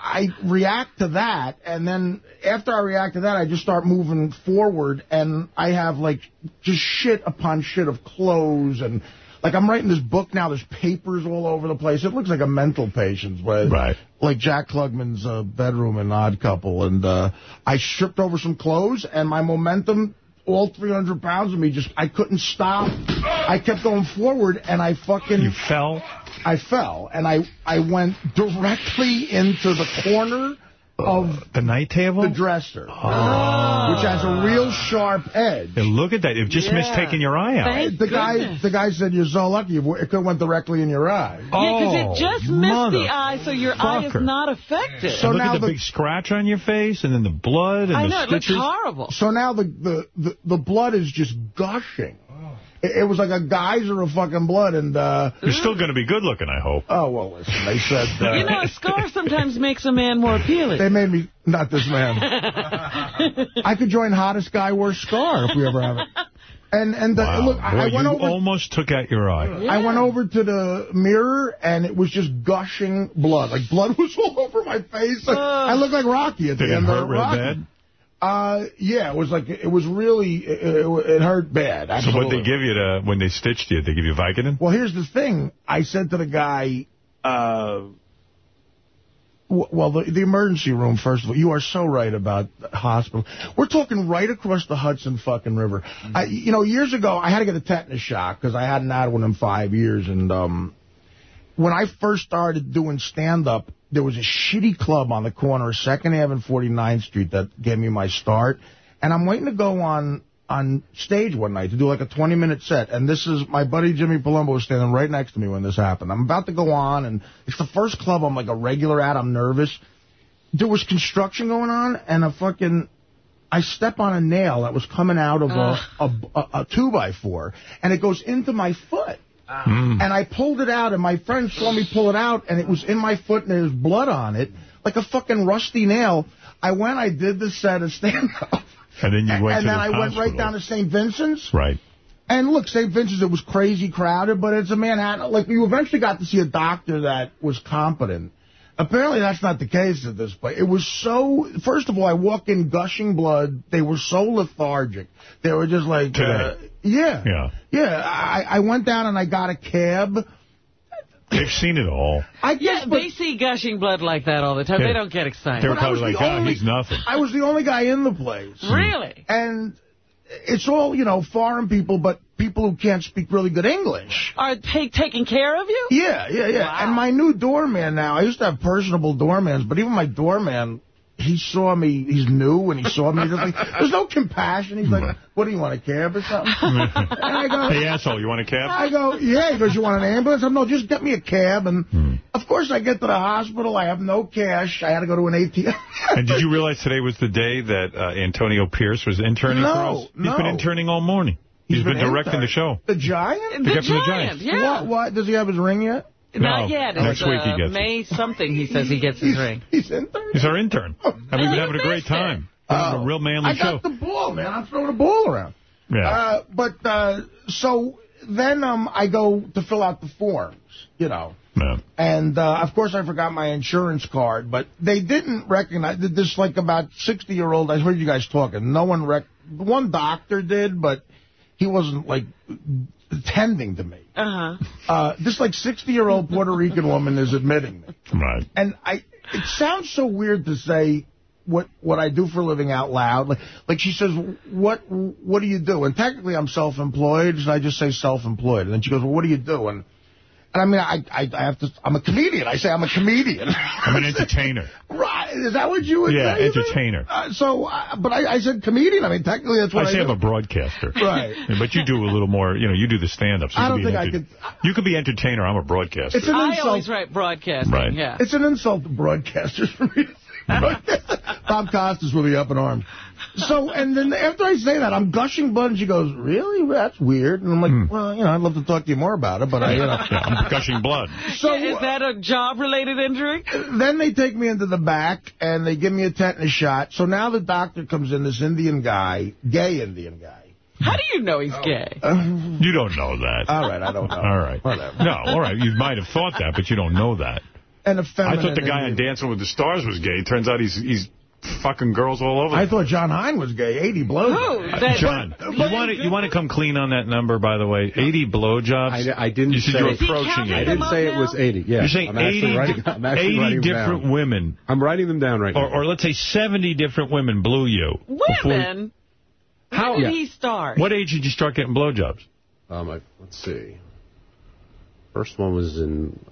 I react to that, and then after I react to that, I just start moving forward, and I have, like, just shit upon shit of clothes, and, like, I'm writing this book now, there's papers all over the place. It looks like a mental patient's, but, Right. like Jack Klugman's uh, bedroom in Odd Couple, and uh, I stripped over some clothes, and my momentum... All 300 pounds of me, just I couldn't stop. I kept going forward, and I fucking You fell? I fell, and I I went directly into the corner of The night table? the dresser, Oh. Ah. which has a real sharp edge. Hey, look at that. It just missed Yeah. taking your eye out. Thank The guy, the guy said, "You're so lucky. It could have went directly in your eye." Yeah, Oh, because it just missed the eye, so your eye is not affected. So And look now at the, the- big scratch on your face, and then the blood and I the know, it looks horrible. So now the the the, the blood is just gushing. Oh. It, it was like a geyser of fucking blood, and uh, You're still going to be good looking, I hope. oh well. Listen, they said uh, You know, a scar sometimes makes a man more appealing. they made me not this man. <laughs> I could join hottest guy worst scar if we ever have it. And and the, Wow. look, Boy, I, I went you over. almost took out your eye. I went over to the mirror, and it was just gushing blood. Like, blood <laughs> was all over my face. Like, I looked like Rocky at Did the it end hurt of real Rocky. bad? Uh, yeah, it was like, it was really, it, it, hurt bad, So what they give you to, when they stitched you, they give you Vicodin? Well, here's the thing. I said to the guy, uh, well, the, the emergency room, first of all, you are so right about the hospital. We're talking right across the Hudson fucking River. I, you know, years ago, I had to get a tetanus shot because I hadn't had one in five years. And um, when I first started doing stand-up, there was a shitty club on the corner of 2nd Ave and 49th Street that gave me my start. And I'm waiting to go on on stage one night to do like a 20-minute set. And this is my buddy Jimmy Palumbo was standing right next to me when this happened. I'm about to go on, and it's the first club I'm like a regular at. I'm nervous. There was construction going on, and a fucking I step on a nail that was coming out of a, a, a, a two-by-four, and it goes into my foot. Hmm. And I pulled it out, and my friend saw me pull it out, and it was in my foot, and there was blood on it, like a fucking rusty nail. I went, I did the set of stand-up. And then you went and to then the I went right down to St. Vincent's. Right. And look, St. Vincent's, it was crazy crowded, but it's a Manhattan. Like, you eventually got to see a doctor that was competent. Apparently, that's not the case at this point. It was so... First of all, I walk in gushing blood. They were so lethargic. They were just like... Uh, yeah. Yeah. Yeah. I, I went down and I got a cab. They've seen it all. I yeah, they see gushing blood like that all the time. Yeah. They don't get excited. They were But I was probably the like, oh, only- he's nothing. I was the only guy in the place. Really? And it's all, you know, foreign people, but people who can't speak really good English. Are take, taking care of you? Yeah, yeah, yeah. And my new doorman now, I used to have personable doormans, but even my doorman, he saw me, he's new, and he saw me, he's like, <laughs> there's no compassion. He's like, what do you want, a cab or something? <laughs> and I go, Hey, asshole, you want a cab? I go, yeah. He goes, you want an ambulance? I'm no, just get me a cab. And Hmm. of course, I get to the hospital. I have no cash. I had to go to an ATM. <laughs> and did you realize today was the day that uh, Antonio Pierce was interning No, for us? He's no. been interning all morning. He's He's been, been directing intern- the show. The Giant? The guy from the Giants. yeah. What, what? Does he have his ring yet? Not No, yet. next It's, week he uh, gets it. May something he says he gets his ring. <laughs> He's intern? He's our intern. And we've been having a great time. We're a real manly I show. got the ball, man. I'm throwing the ball around. Yeah. Uh, but, uh, so then um, I go to fill out the forms, you know. Yeah. And, uh, of course, I forgot my insurance card, but they didn't recognize this, like, about 60-year-old. I heard you guys talking. No one rec... One doctor did, but he wasn't, like, tending to me. Uh-huh. Uh, this, like, 60-year-old Puerto Rican woman is admitting me. Right. And I, it sounds so weird to say what what I do for a living out loud. Like, like she says, what what do you do? And technically, I'm self-employed, and I just say self-employed. And then she goes, well, what do you do? And and I mean, I, I I have to. I'm a comedian. I say I'm a comedian. I'm an entertainer. <laughs> right? Is that what you would Yeah, say? entertainer. Uh, so, uh, but I, I said comedian. I mean, technically, that's what I, I say do. I'm a broadcaster. <laughs> Right. But you do a little more, you know, you do the stand-up. So you I can don't be think I enter- You could be entertainer. I'm a broadcaster. It's an I insult. always write broadcasting, Right. yeah. It's an insult to broadcasters for me to say Bob Costas will be up in arms. So, and then after I say that, I'm gushing blood, and she goes, really? That's weird. And I'm like, well, you know, I'd love to talk to you more about it, but I, you know. Hmm. <laughs> Yeah, I'm gushing blood. So, Yeah, is that a job-related injury? then they take me into the back, and they give me a tetanus shot. So now the doctor comes in, this Indian guy, gay Indian guy. How do you know he's gay? <laughs> You don't know that. All right, I don't know. All right. Whatever. No, all right. You might have thought that, but you don't know that. And a I feminine thought the guy on Dancing with the Stars was gay. Turns out he's he's fucking girls all over. I thought Jon Hein was gay. 80 blows. Who? Uh, John, but- you want to you want to come clean on that number, by the way? 80 blowjobs. I, I didn't You said say you're approaching it. I didn't say it was 80. Yeah, You're saying I'm actually 80, writing, I'm actually 80 different down. women, I'm writing them down right or, now. or let's say 70 different women blew you. before- Women? How? Did Yeah. he start? What age did you start getting blowjobs? Um, I, let's see. First one was in like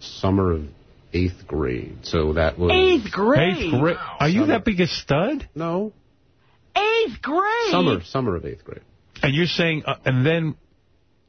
summer of eighth grade, so that was Eighth grade? Eighth grade. Are you Summer. that big a stud? no Eighth grade? summer summer of eighth grade. And you're saying, uh, and then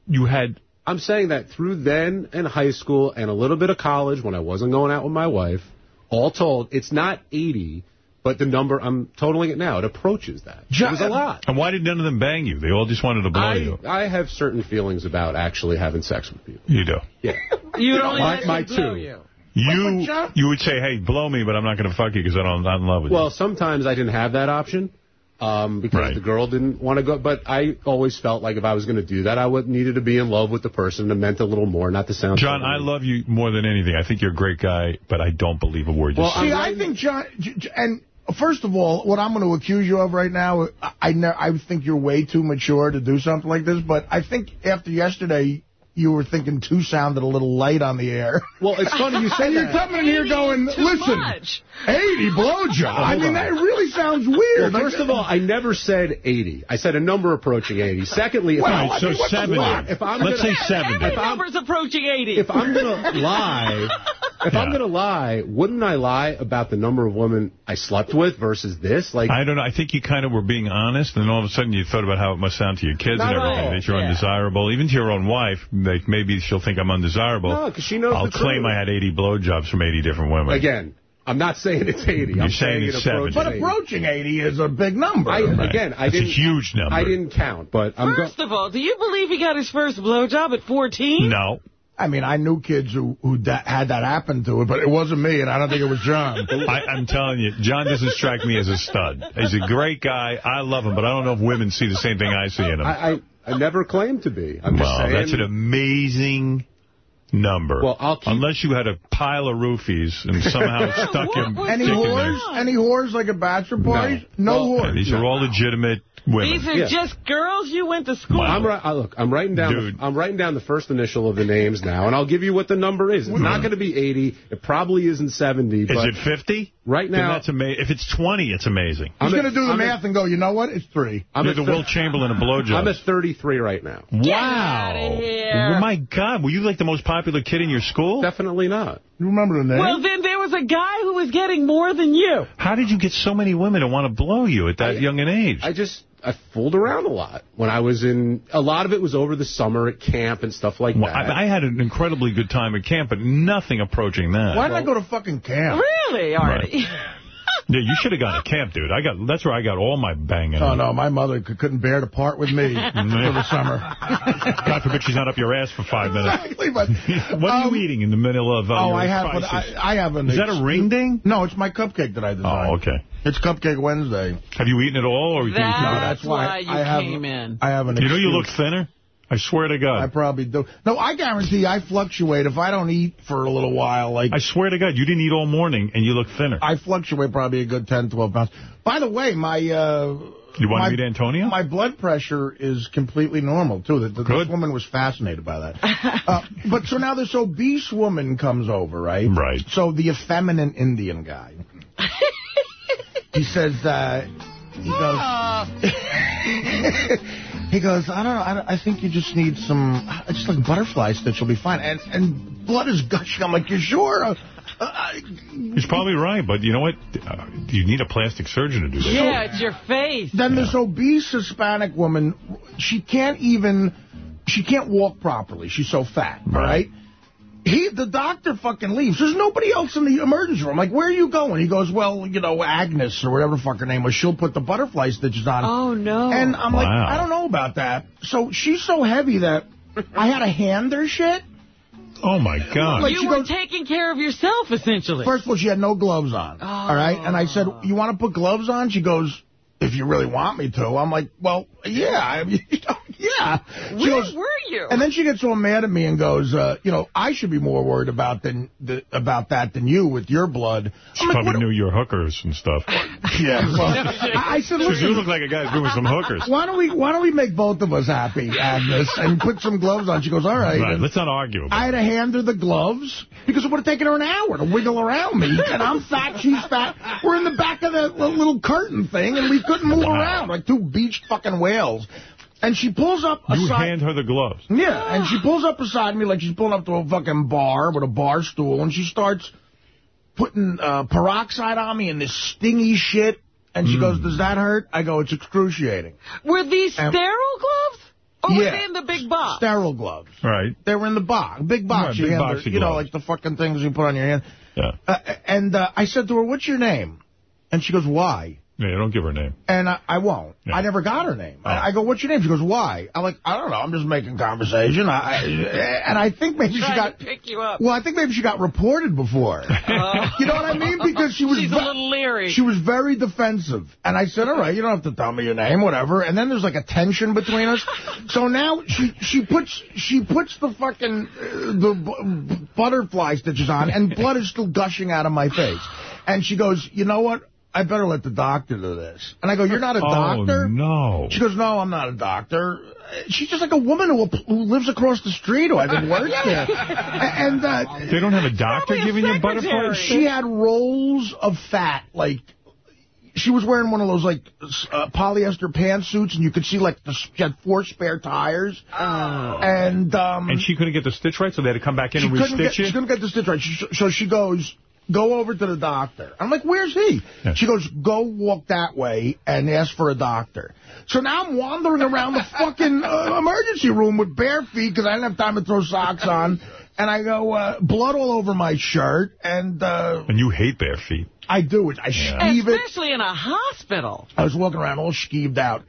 you had I'm saying that through then and high school and a little bit of college when I wasn't going out with my wife, all told, it's not 80, but the number, I'm totaling it now, it approaches that. It was a lot. And why did none of them bang you? They all just wanted to blow I, you. I have certain feelings about actually having sex with people. You do. Yeah. <laughs> You don't My- let my him blow two. you. You you would say, hey, blow me, but I'm not going to fuck you because I don't, I'm not in love with Well, sometimes I didn't have that option um, because Right. the girl didn't want to go. But I always felt like if I was going to do that, I would needed to be in love with the person. It meant a little more, not to sound. you. John, I love you more than anything. I think you're a great guy, but I don't believe a word you Well, say. See, I'm I writing- think John, J- J- and first of all, what I'm going to accuse you of right now, I I, I think you're way too mature to do something like this. But I think after yesterday, you were thinking two sounded a little light on the air. <laughs> Well, it's funny you say and you're that. coming in here going, listen, much. 80 blowjob. I mean, on. that really sounds weird. Well, first of all, I never said 80. I said a number approaching 80. Secondly, if Well, I'm, I so mean, 70. if I'm Let's gonna, say 70. Every If I'm- number's approaching 80. if I'm gonna <laughs> lie, if I'm gonna lie, wouldn't I lie about the number of women I slept with versus this? Like, I don't know. I think you kind of were being honest, and all of a sudden you thought about how it must sound to your kids Not and everything, all. that you're Yeah. undesirable. Even to your own wife, like maybe she'll think I'm undesirable. No, 'cause she knows I'll the claim truth. I had 80 blowjobs from 80 different women. again, I'm not saying it's 80. You're I'm saying it it's 70. But approaching 80 is a big number. I, again, I That's a didn't. huge number. I didn't count, but I'm. First of all, do you believe he got his first blowjob at 14? No. I mean, I knew kids who who da had that happen to it, but it wasn't me, and I don't think it was John. <laughs> I, I'm telling you, John doesn't strike me as a stud. He's a great guy. I love him, but I don't know if women see the same thing I see in him. I, I, I never claimed to be. I'm just Wow, saying. that's an amazing number. Well, I'll keep- Unless you had a pile of roofies and somehow <laughs> stuck him. Any in. whores? Any whores like a bachelor parties? No, Yeah, whores. these are all legitimate women. These are Yeah. just girls you went to school I'm with. ri- I, look, I'm writing down. Dude. The, I'm writing down the first initial of the names now, and I'll give you what the number is. It's not going to be 80. It probably isn't 70. Is but it 50? Right Then now, that's ama- If it's 20, it's amazing. He's I'm going to do the I'm math at- and go, you know what? It's three. I'm You're the Wilt Chamberlain of <laughs> blowjobs. I'm at 33 right now. wow. outta here. Oh, my God. Were you like the most popular kid in your school? Definitely not. You remember the name? Well, then there was a guy who was getting more than you. How did you get so many women to want to blow you at that young an age? I just I fooled around a lot when I was in. A lot of it was over the summer at camp and stuff like Well, that. I, I had an incredibly good time at camp, but nothing approaching that. Why did I go to fucking camp? Really, Artie? <laughs> Yeah, you should have gone to camp, dude. I got that's where I got all my banging. Oh, no, my mother couldn't bear to part with me <laughs> for the summer. God forbid she's not up your ass for five minutes. Exactly, but... <laughs> what are um, you eating in the middle of uh, Oh, I have, but? I, I have an... Is that a ring ding? No, it's my cupcake that I designed. Oh, okay. It's Cupcake Wednesday. Have you eaten it all? or you think you No, that's why, you I have, came in. I have an You know you look thinner? I swear to God. I probably do. No, I guarantee I fluctuate. If I don't eat for a little while, like I swear to God, you didn't eat all morning and you look thinner. I fluctuate probably a good 10, 12 pounds. By the way, my... Uh, You want my, to meet Antonio? My blood pressure is completely normal, too. The, the, Good. This woman was fascinated by that. <laughs> uh, but so now this obese woman comes over, right? Right. So the effeminate Indian guy. <laughs> he says, uh, he goes... <laughs> He goes, I don't know, I, I think you just need some, just like butterfly stitch will be fine. And and blood is gushing. I'm like, you sure? Uh, uh, He's probably right, but you know what? Uh, you need a plastic surgeon to do that. Yeah, it's your face. Then this obese Hispanic woman, she can't even, she can't walk properly. She's so fat, all right? He, the doctor fucking leaves. There's nobody else in the emergency room. Like, where are you going? He goes, well, you know, Agnes or whatever the fuck her name was. She'll put the butterfly stitches on. Oh, no. And I'm like, I don't know about that. So she's so heavy that I had to hand her shit. Oh, my God. Like, you she were goes- taking care of yourself, essentially. First of all, she had no gloves on. Oh. All right? And I said, you want to put gloves on? She goes, if you really want me to. I'm like, well, yeah. I mean, <laughs> you know, yeah. She Where goes, were you? and then she gets all mad at me and goes, uh, you know, I should be more worried about than the, about that than you with your blood. She I'm like, probably what- knew your hookers and stuff. <laughs> Yeah. Well, I, <laughs> I said, Because you look like a guy who's doing some hookers. why don't we why don't we make both of us happy, Agnes, and put some gloves on? She goes, all right. Right, let's not argue about I had to hand her the gloves because it would have taken her an hour to wiggle around me. And I'm fat, she's fat. We're in the back of that li- little curtain thing, and we couldn't move Wow. around like two beached fucking whales. And she pulls up it. You aside. hand her the gloves. Yeah, and she pulls up beside me like she's pulling up to a fucking bar with a bar stool, and she starts putting uh, peroxide on me and this stingy shit. And she goes, does that hurt? I go, it's excruciating. Were these Um, sterile gloves? Or were yeah. they in the big box? Sterile gloves. Right. They were in the box, big box. Right, you big hand box her- of you know, like the fucking things you put on your hand. Yeah. Uh, and uh, I said to her, what's your name? And she goes, why? Yeah, don't give her a name. And I, I won't. Yeah. I never got her name. Oh. I, I go, what's your name? She goes, why? I'm like, I don't know. I'm just making conversation. I, I, <laughs> and I think maybe she got... to pick you up. Well, I think maybe she got reported before. <laughs> you know what I mean? Because she was She's a little leery. She was very defensive. And I said, all right, you don't have to tell me your name, whatever. And then there's like a tension between us. So now she she puts she puts the fucking uh, the b- butterfly stitches on, and blood is still gushing out of my face. And she goes, you know what? I better let the doctor do this. And I go, you're not a doctor? Oh, doctor? no. She goes, no, I'm not a doctor. She's just like a woman who, who lives across the street who I think works there. And uh, They don't have a doctor giving you butterfly she had rolls of fat, like she was wearing one of those like s- uh, polyester pantsuits, and you could see like the, she had four spare tires. Oh. And um, And she couldn't get the stitch right, so they had to come back in and couldn't restitch get, you? She couldn't get the stitch right. She, so she goes, go over to the doctor. I'm like, where's he? Yeah. She goes, go walk that way and ask for a doctor. So now I'm wandering around the fucking <laughs> uh, emergency room with bare feet because I didn't have time to throw socks on. And I go, uh, blood all over my shirt, and uh, And you hate bare feet. I do it. I skeeve it. Especially in a hospital. I was walking around all skeeved out.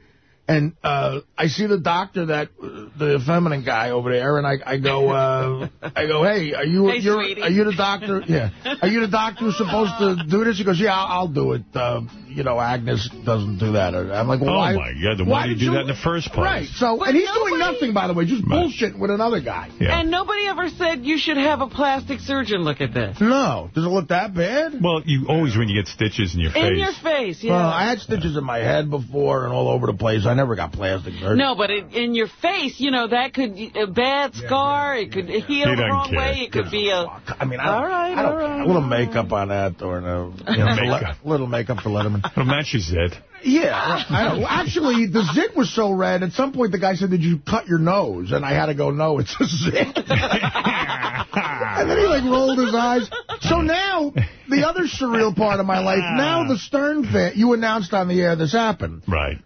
And uh, I see the doctor, that uh, the feminine guy over there, and I, I go, uh, <laughs> I go, hey, are you, Hey, you're, are you the doctor? Yeah, are you the doctor who's supposed to do this? He goes, yeah, I'll, I'll do it. Uh, you know, Agnes doesn't do that. I'm like, well, oh, why? my God. Then why, did you do that in the first place? Right. So, and he's doing nothing, by the way, just bullshitting with another guy. Yeah. And nobody ever said you should have a plastic surgeon look at this. No. Does it look that bad? Well, you always, when you get stitches in your face. In your face, yeah. Well, I had stitches in my head before and all over the place. I never got plastic surgery. No, but it, in your face, you know, that could a bad scar. It could heal He the wrong care. way. It could be a. I mean, I don't, all right, I don't all care. right. A little makeup on that or no, you know, <laughs> Makeup. le- little makeup for Letterman. Well, matches it. Yeah, I know. Well, actually, the zit was so red. At some point, the guy said, "Did you cut your nose?" And I had to go, "No, it's a zit." <laughs> and then he like rolled his eyes. So now, the other surreal part of my life. Now the Stern fan. You announced on the air this happened. Right.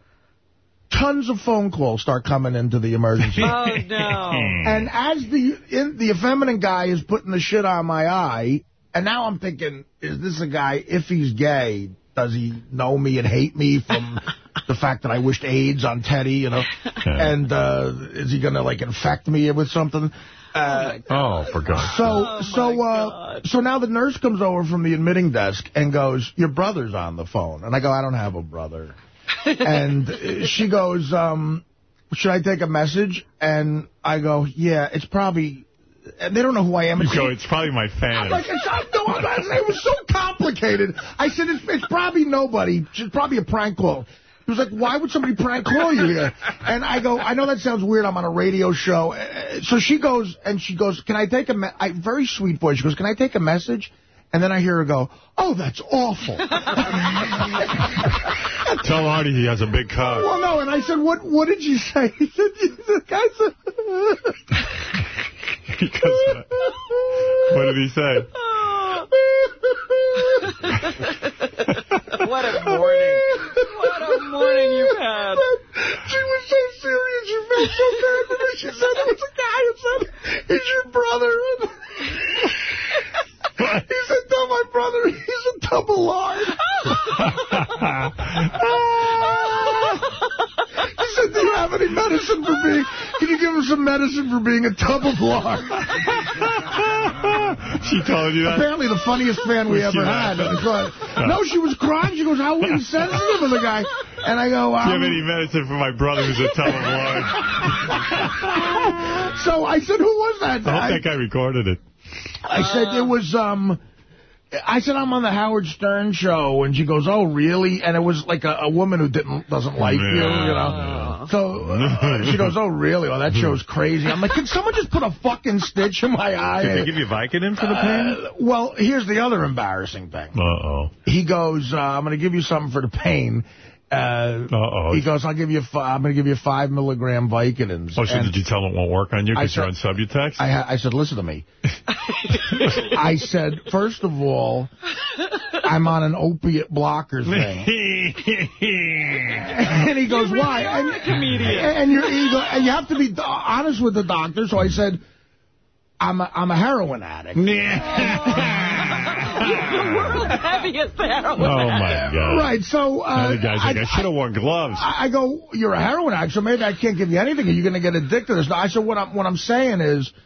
Tons of phone calls start coming into the emergency. <laughs> Oh no! <laughs> And as the in, the effeminate guy is putting the shit on my eye, and now I'm thinking, is this a guy, if he's gay, does he know me and hate me from <laughs> the fact that I wished AIDS on Teddy, you know? And uh, is he going to, like, infect me with something? Uh, oh, for God. so, so, uh, so now the nurse comes over from the admitting desk and goes, your brother's on the phone. And I go, I don't have a brother. <laughs> and uh, she goes, um, should I take a message? And I go, yeah, it's probably, and they don't know who I am. You It's- go, it's probably my fan. I'm like, it's, I, no, I'm not, it was so complicated. I said, it's, it's probably nobody. It's probably a prank call. He was like, why would somebody prank call you here? And I go, I know that sounds weird. I'm on a radio show. Uh, So she goes, and she goes, can I take a, I, very sweet voice. She goes, can I take a message? And then I hear her go, oh, that's awful. <laughs> Tell Artie he has a big cock. well, no, and I said, what What did you say? <laughs> He said, the guy said... <laughs> Because, what did he say? what a morning! What a morning you've had! She was so serious. She felt so bad for me. She said it was a guy who said, "Is your brother?" He said, "Tell my brother he's a double lard." <laughs> he said, "Do you have any medicine for me? Can you give him some medicine for being a tub of lard?" she told you that? Apparently, the funniest fan we <laughs> Was ever had. laughing? It was like- No, she was crying. She goes, "How insensitive of the guy?" And I go, Do you have um, any medicine for my brother who's a tub of lard? So I said, who was that? I I- hope that guy recorded it. I said it was um I said I'm on the Howard Stern show and she goes, "Oh, really?" And it was like a, a woman who didn't doesn't like you, you know. So uh, she goes, "Oh, really? Well, that <laughs> show's crazy." I'm like, "Can someone just put a fucking stitch in my eye?" Did they give you Vicodin for the pain? Uh, well, here's the other embarrassing thing. Uh-oh. He goes, uh, "I'm going to give you something for the pain." Uh, Uh-oh. He goes, "I'll give you. Fi- I'm going to give you five milligram Vicodins." Oh, so And- did you tell him it won't work on you because you're on said- Subutex? I, ha- I said, listen to me. <laughs> I said, first of all, I'm on an opiate blocker <laughs> thing. <laughs> and he goes, why? And, and, you're, you go, and you have to be honest with the doctor. So I said, I'm a, I'm a heroin addict. The world's heaviest heroin. Oh, my God. Right, so... Uh, the guy's like, I, should have worn gloves. I, I go, you're a heroin addict, so maybe I can't give you anything. Are you going to get addicted to this? I said, what I'm, what I'm saying is, it,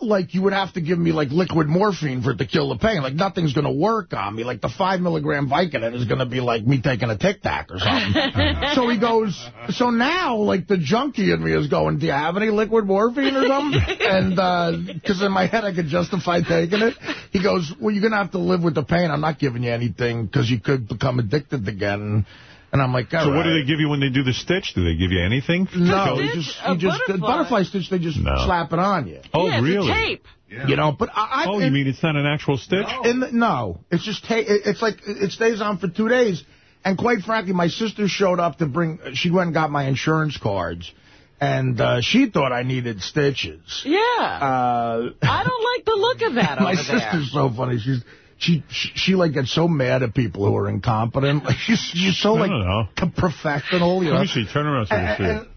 like, you would have to give me, like, liquid morphine for it to kill the pain. Like, nothing's going to work on me. Like, the five milligram Vicodin is going to be like me taking a Tic Tac or something. <laughs> so he goes, so now, like, the junkie in me is going, do you have any liquid morphine or something? <laughs> and, uh, because in my head I could justify taking it. He goes, well, you're going to have to live with the pain. I'm not giving you anything because you could become addicted again. And I'm like, So all what do they give you when they do the stitch? Do they give you anything? No, Go- you just, a you just the butterfly. butterfly stitch. They just No. slap it on you. Oh, yeah, it's really? a tape. You know, but I. I Oh, you mean it's not an actual stitch? In the, no, it's just ta it- it's like it stays on for two days. And quite frankly, my sister showed up to bring. She went and got my insurance cards, and uh, she thought I needed stitches. Yeah. Uh, I don't like the look of that <laughs> my over there. sister's so funny. She's. She, she she like gets so mad at people who are incompetent. Like <laughs> she's she's so I like don't professional. You Let know. me see. Turn around so I can see it.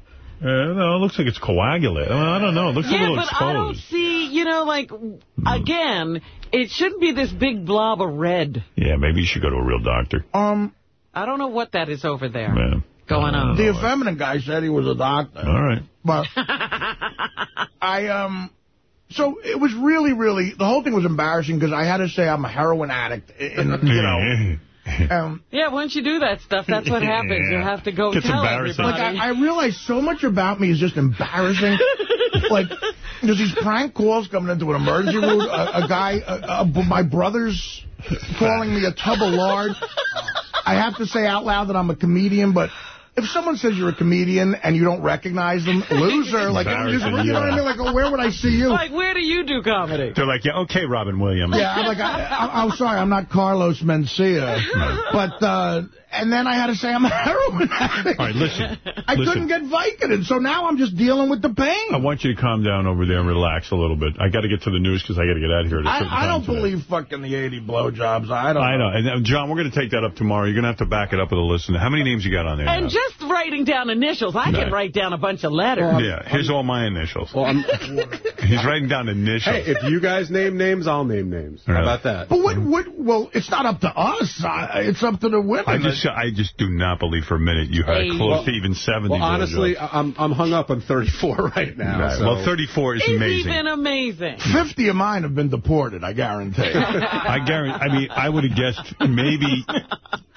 Uh, no, it looks like it's coagulated. I, mean, I don't know. It looks a Yeah, little but exposed. I don't see, you know, know, like, again, it shouldn't be this big blob of red. Yeah, maybe you should go to a real doctor. Um, I don't know what that is over there Man. going on. The effeminate guy said he was a doctor. All right. But <laughs> I, um, so it was really, really, the whole thing was embarrassing because I had to say I'm a heroin addict. In, you <laughs> know, um, Yeah, once you do that stuff, that's what <laughs> happens. You have to go Gets tell embarrassing. everybody. Like, I, I realize so much about me is just embarrassing. <laughs> like, there's these prank calls coming into an emergency room. A, a guy, a, a, my brother's calling me a tub of lard. I have to say out loud that I'm a comedian, but if someone says you're a comedian and you don't recognize them, <laughs> loser, like, just, you know what I mean? Like, oh, where would I see you? Like, where do you do comedy? They're like, yeah, okay, Robin Williams. Yeah, I'm like, I, I, I'm sorry, I'm not Carlos Mencia. But, uh, and then I had to say I'm a heroin addict. All right, listen. I listen. couldn't get Vicodin, so now I'm just dealing with the pain. I want you to calm down over there and relax a little bit. I got to get to the news because I got to get out of here at a I, I don't today. believe fucking the 80 blowjobs. I don't I know. And, uh, John, we're going to take that up tomorrow. You're going to have to back it up with a list. How many names you got on there? And now? Just writing down initials, I can write down a bunch of letters. yeah, here's all my initials. Well, I'm, <laughs> He's writing down initials. hey, if you guys name names, I'll name names. How about that? But what, what, well, it's not up to us. I, it's up to the women. I just, I just do not believe for a minute you had Hey. close Well- to even 70. Well, honestly. I'm I'm hung up on 34 <laughs> right now. Right. so- Well, 34 is It's amazing. even amazing. 50 of mine have been deported, I guarantee. <laughs> I guarantee. I mean, I would have guessed maybe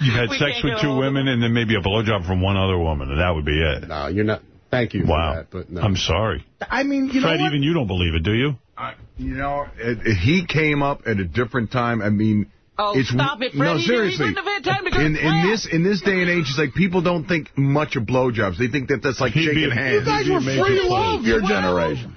you had We sex with two women and then maybe a blowjob from one other woman, and that would be it. No, you're not. Thank you. Wow. For that, but no. I'm sorry. I mean, you Fred, know what? even you don't believe it, do you? I, you know, it, it- he came up at a different time. I mean, Oh, it's stop it, no Freddie. You seriously. wouldn't have had time to go to in, in this in this day and age, it's like people don't think much of blowjobs. They think that that's like He'd shaking a- hands. You guys were free love, your generation.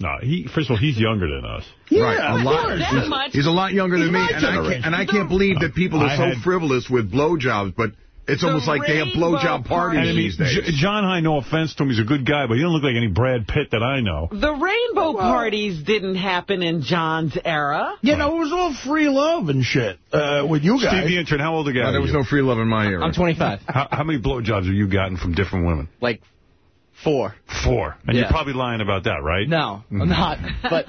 No, he. First of all, he's younger than us. right, a lot. That He's, much. he's a lot younger than me, and I, can't, and I can't believe that people are I so had- frivolous with blowjobs. But it's The almost like they have rainbow blowjob parties And I mean, these days. J- Jon Hein, no offense to him, he's a good guy, but he don't look like any Brad Pitt that I know. The rainbow parties didn't happen in John's era. You know, it was all free love and shit uh, with you guys. Steve the intern, how old are you? No, there was you? no free love in my era. I'm 25. How, how many blowjobs have you gotten from different women? Like, four. Four. And you're probably lying about that, right? No, I'm not. But,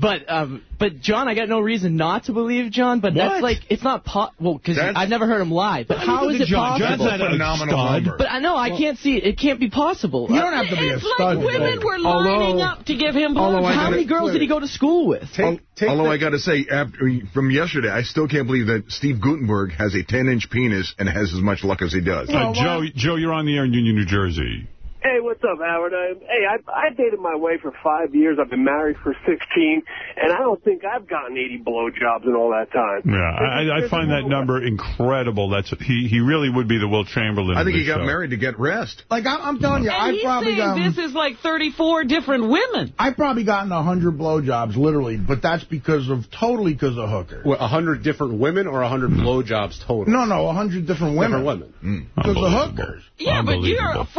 but, um, but John, I got no reason not to believe John. But What? that's like, it's not po- well because I've never heard him lie. But how look is at it John. possible? John's not a phenomenal stud. number. But I know I can't see it. It can't be possible. You don't have to be a It's stud. like women Dave. were lining up to give him although blowjobs. How gotta- many girls did he go to school with? Take, take Although the- I got to say, after, from yesterday, I still can't believe that Steve Guttenberg has a 10-inch penis and has as much luck as he does. Uh, Joe, Joe, you're on the air in Union, New Jersey. Hey, what's up, Howard? Uh, hey, I, I dated my wife for five years. I've been married for 16, and I don't think I've gotten 80 blowjobs in all that time. Yeah, I, I find that number incredible. That's he. He really would be the Wilt Chamberlain. I of think he got show. married to get rest. Like, I'm, I'm telling you, I he's probably saying um, this is like 34 different women. I've probably gotten 100 blowjobs, literally, but that's because of, totally because of hookers. What, 100 different women or 100 blowjobs total? No, no, 100 different women. Different women. Because of hookers. Yeah, but you're Unbelievable.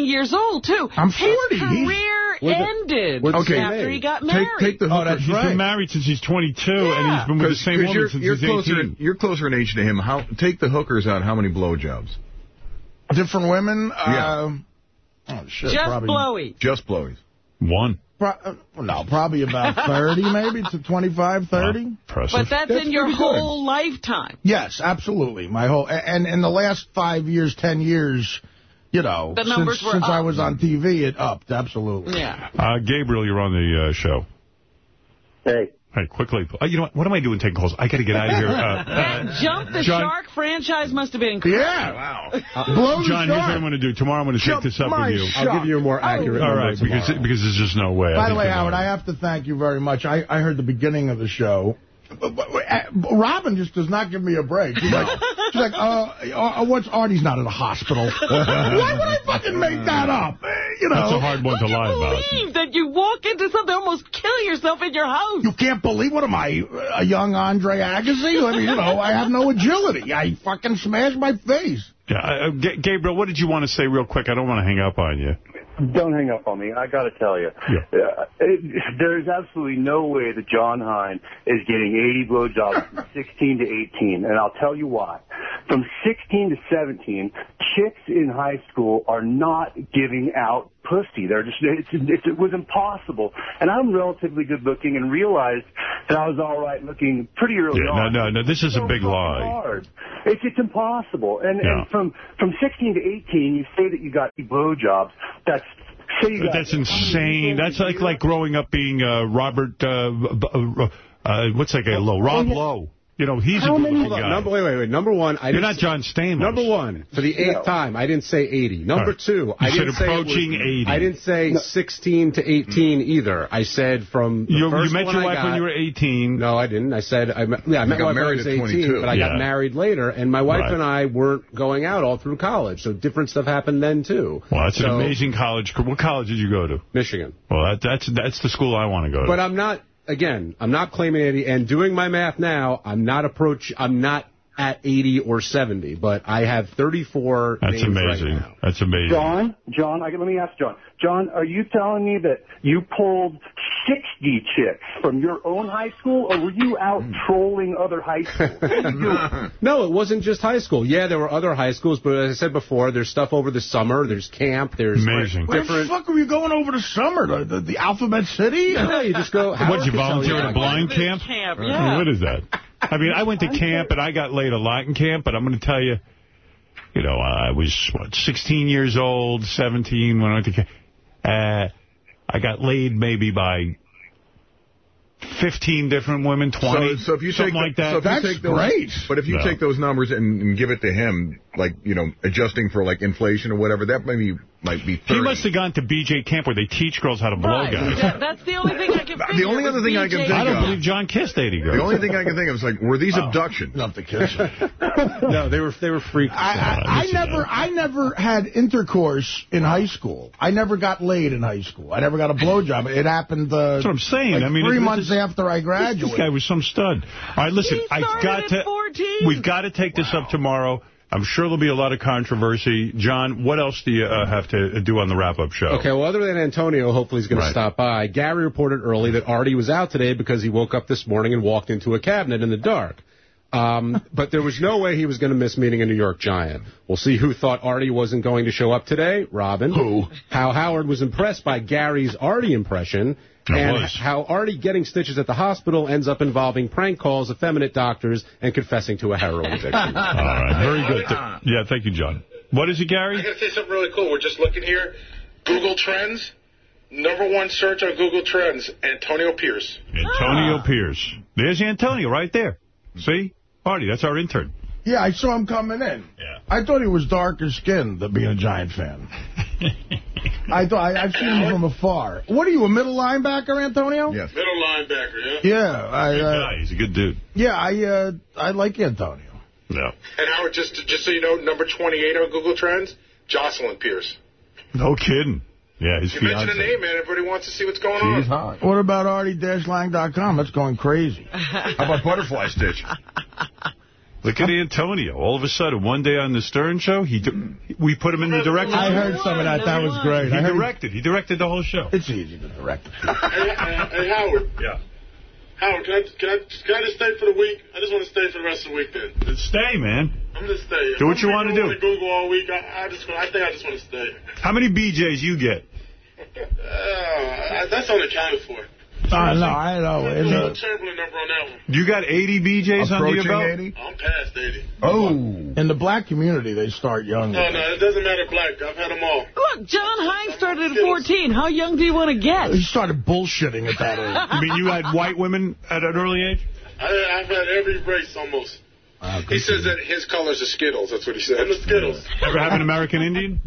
40-something years old, too. I'm 40. His career What's it- ended what's his after he got married. take the Oh, hooker. that's He's right. been married since he's 22, and he's been with the same woman you're, since you're he's closer, 18. you're closer in age to him. How Take the hookers out. How many blowjobs? Different women? Yeah. Um, oh, shit. Just probably, blowy. Just blowies. One. Pro- uh, no, probably about <laughs> 30, maybe, to 25, 30. Impressive. But that's, That's in your pretty good. whole lifetime. Yes, absolutely. My whole and in the last five years, ten years, you know, The numbers since, were since I was on TV, it upped absolutely. Yeah. Uh, Gabriel, you're on the uh, show. Hey. All right, quickly. Uh, you know what? What am I doing taking calls? I got to get out of here. <laughs> Uh, That Jump the John- Shark franchise must have been incredible. Yeah. Wow. Blow the John, here's what. I'm going to do. Tomorrow I'm going to take this up with you. shark. I'll give you a more accurate All number right, because because there's just no way. By the way, you're Howard. I have to thank you very much. I, I heard the beginning of the show. But- but- uh, Robin just does not give me a break. She's like, <laughs> she's like, uh, uh, what's Artie's not in a hospital? <laughs> Why would I fucking make that up? Uh, You know, That's a hard one to lie about. Believe that you walk into something, almost kill yourself in your house. You can't believe, what am I, a young Andre Agassi? I mean, you know, I have no agility. I fucking smashed my face. Yeah, uh, Gabriel, what did you want to say real quick? I don't want to hang up on you. Don't hang up on me. I got to tell you, Yeah. uh, it, there's absolutely no way that Jon Hein is getting 80 blowjobs from <laughs> 16 to 18, and I'll tell you why. From 16 to 17, chicks in high school are not giving out pussy. They're just <laughs> it's, it's, it was impossible. And I'm relatively good looking and realized that I was all right looking pretty early Yeah, on. no, no, no. This is a big lie. hard. It's it's impossible. And Yeah. and from from 16 to 18, you say that you got blowjobs. That's say you got That's insane. That's like like growing up being uh, Robert, uh, uh, uh, what's that guy, Low. Rob Lowe. You know, he's a How good many- looking Hold on, guy. Number, wait, wait, wait. Number one, I You're didn't not say- John Stamos. Number one, for the eighth No. time, I didn't say 80. Number All right. two, I said didn't say was- approaching 80. I didn't say 16 to 18 mm. either. I said from the You, you met one your wife got, when you were 18. No, I didn't. I said I met, yeah, I met got my wife when I married was at 18, 22. but I Yeah. got married later, and my wife Right. and I weren't going out all through college, so different stuff happened then too. Well, that's So- an amazing college. What college did you go to? Michigan. Well, that, that's that's the school I want to go to. But I'm not, again, I'm not claiming any, and doing my math now, I'm not approach, I'm not at 80 or 70, but I have 34 that's names right amazing. now. that's amazing. John, John, I, let me ask John. John, are you telling me that you pulled 60 chicks from your own high school, or were you out hmm. trolling other high <laughs> schools? What were you doing? No, it wasn't just high school. Yeah, there were other high schools, but as I said before, there's stuff over the summer. There's camp. There's Amazing. Where the fuck were you going over the summer? The, the, the Alphabet City? <laughs> No, you just go. What, Howard you volunteer at a blind camp? Camp, yeah. What is that? I mean, I went to camp and I got laid a lot in camp, but I'm going to tell you, you know, I was, what, 16 years old, 17 when I went to camp. Uh, I got laid maybe by 15 different women, 20, So, so if you something take like that. so if you That's take those, great. But if you No. take those numbers and, and give it to him, like you know, adjusting for like inflation or whatever, that maybe might be 30. he must have gone to BJ camp where they teach girls how to blow Right. guys. That- that's the only thing I can figure. <laughs> The only was other thing I can BJ. think I don't of- believe John kissed 80 girls. the only thing I can think of is like, were these abductions? Not the kids. <laughs> No, they were they were freaks. I, I, I never, I never had intercourse in high school. I never got laid in high school. I never got a blowjob. It happened. Uh, That's what I'm saying. like I mean, three this months is- after I graduated. This guy was some stud. All right, listen, I've got at to. 14. We've got to take this up tomorrow. I'm sure there'll be a lot of controversy. John, what else do you uh, have to do on the wrap-up show? Okay, well, other than Antonio, hopefully he's going Right. to stop by. Gary reported early that Artie was out today because he woke up this morning and walked into a cabinet in the dark. Um, but there was no way he was going to miss meeting a New York Giant. We'll see who thought Artie wasn't going to show up today. Robin. Who? How Howard was impressed by Gary's Artie impression. I and was. how Artie getting stitches at the hospital ends up involving prank calls, effeminate doctors, and confessing to a heroin <laughs> addiction. All right, very good. Th- yeah, thank you, John. What is it, Gary? I Gary? gotta say something really cool. We're just looking here. Google Trends. Number one search on Google Trends, Antonio Pierce. Antonio Pierce. There's Antonio right there. See? Artie, that's our intern. Yeah, I saw him coming in. Yeah. I thought he was darker skinned than being a Giant fan. <laughs> I thought I, I've seen him from afar. What are you, a middle linebacker, Antonio? Yes. Middle linebacker, yeah. Yeah, I, Good uh, guy. He's a good dude. yeah, I, uh, I like Antonio. No. And Howard, just just so you know, number 28 on Google Trends, Jocelyn Pierce. No kidding. Yeah, his You mention a name, man. Everybody wants to see what's going on. She's hot. What about Artie-Lange.com? That's going crazy. <laughs> How about butterfly stitch? Look at Antonio. All of a sudden, one day on the Stern Show, he we put him in the director. I heard some of that. That was great. He I directed. He directed the whole show. It's easy to direct. Hey, hey, hey, Howard. Yeah. Howard, can I, can, I, can I just stay for the week? I just want to stay for the rest of the week then. Stay, man. I'm just staying. Do what you wanna do. I'm Google all week. I, I just, I think I just want to stay. How many BJs you get? Uh, that's unaccounted for. Uh, no, I know. I'm In a the, terrible number on that one. You got 80 BJs under your belt? Approaching 80? I'm past 80. oh, in the black community, they start young. No, no, it doesn't matter black. I've had them all. Look, John Hines started at 14. How young do you want to get? He started bullshitting at that age. You mean you had white women at an early age? I, I've had every race almost. He says that his color's are Skittles. That's what he said. I'm the Skittles. Ever have an American Indian?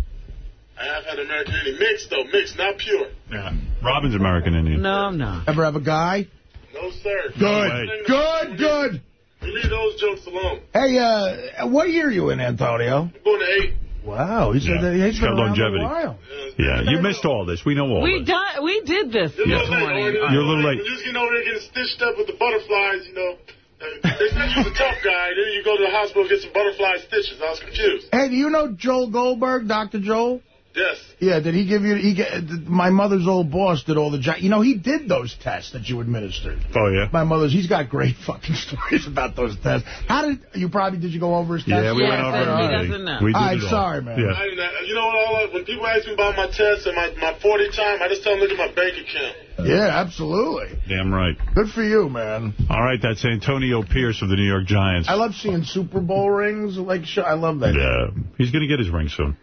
I have had American Indian. Mixed, though. Mixed, not pure. Yeah. Robin's American Indian. No, I'm not. Ever have a guy? No, sir. Good, way. good, good. We leave those jokes alone. Hey, uh, what year are you in, Antonio? I'm going to eight. Wow, he said Yeah. that he's He's been got around longevity. a while. Yeah, you missed all this. We know all We this. di- we did this You're this a little late. You're a little late. You're just getting over there getting stitched up with the butterflies, you know. Uh, They said you was a tough guy. Then you go to the hospital and get some butterfly stitches. I was confused. Hey, do you know Joel Goldberg, Dr. Joel? Yes. Yeah, did he give you, he get, my mother's old boss did all the, jo- you know, he did those tests that you administered. Oh, yeah? My mother's, he's got great <laughs> fucking stories about those tests. How did, you probably, did you go over his tests? Yeah, we went over it already. We did all right, it all. sorry, man. Yeah. I, you know what? When people ask me about my tests and my, my 40 time, I just tell them look at my bank account. Yeah, absolutely. Damn right. Good for you, man. All right, that's Antonio Pierce of the New York Giants. I love seeing Super Bowl rings. Like, sh- I love that. Yeah, he's going to get his ring soon.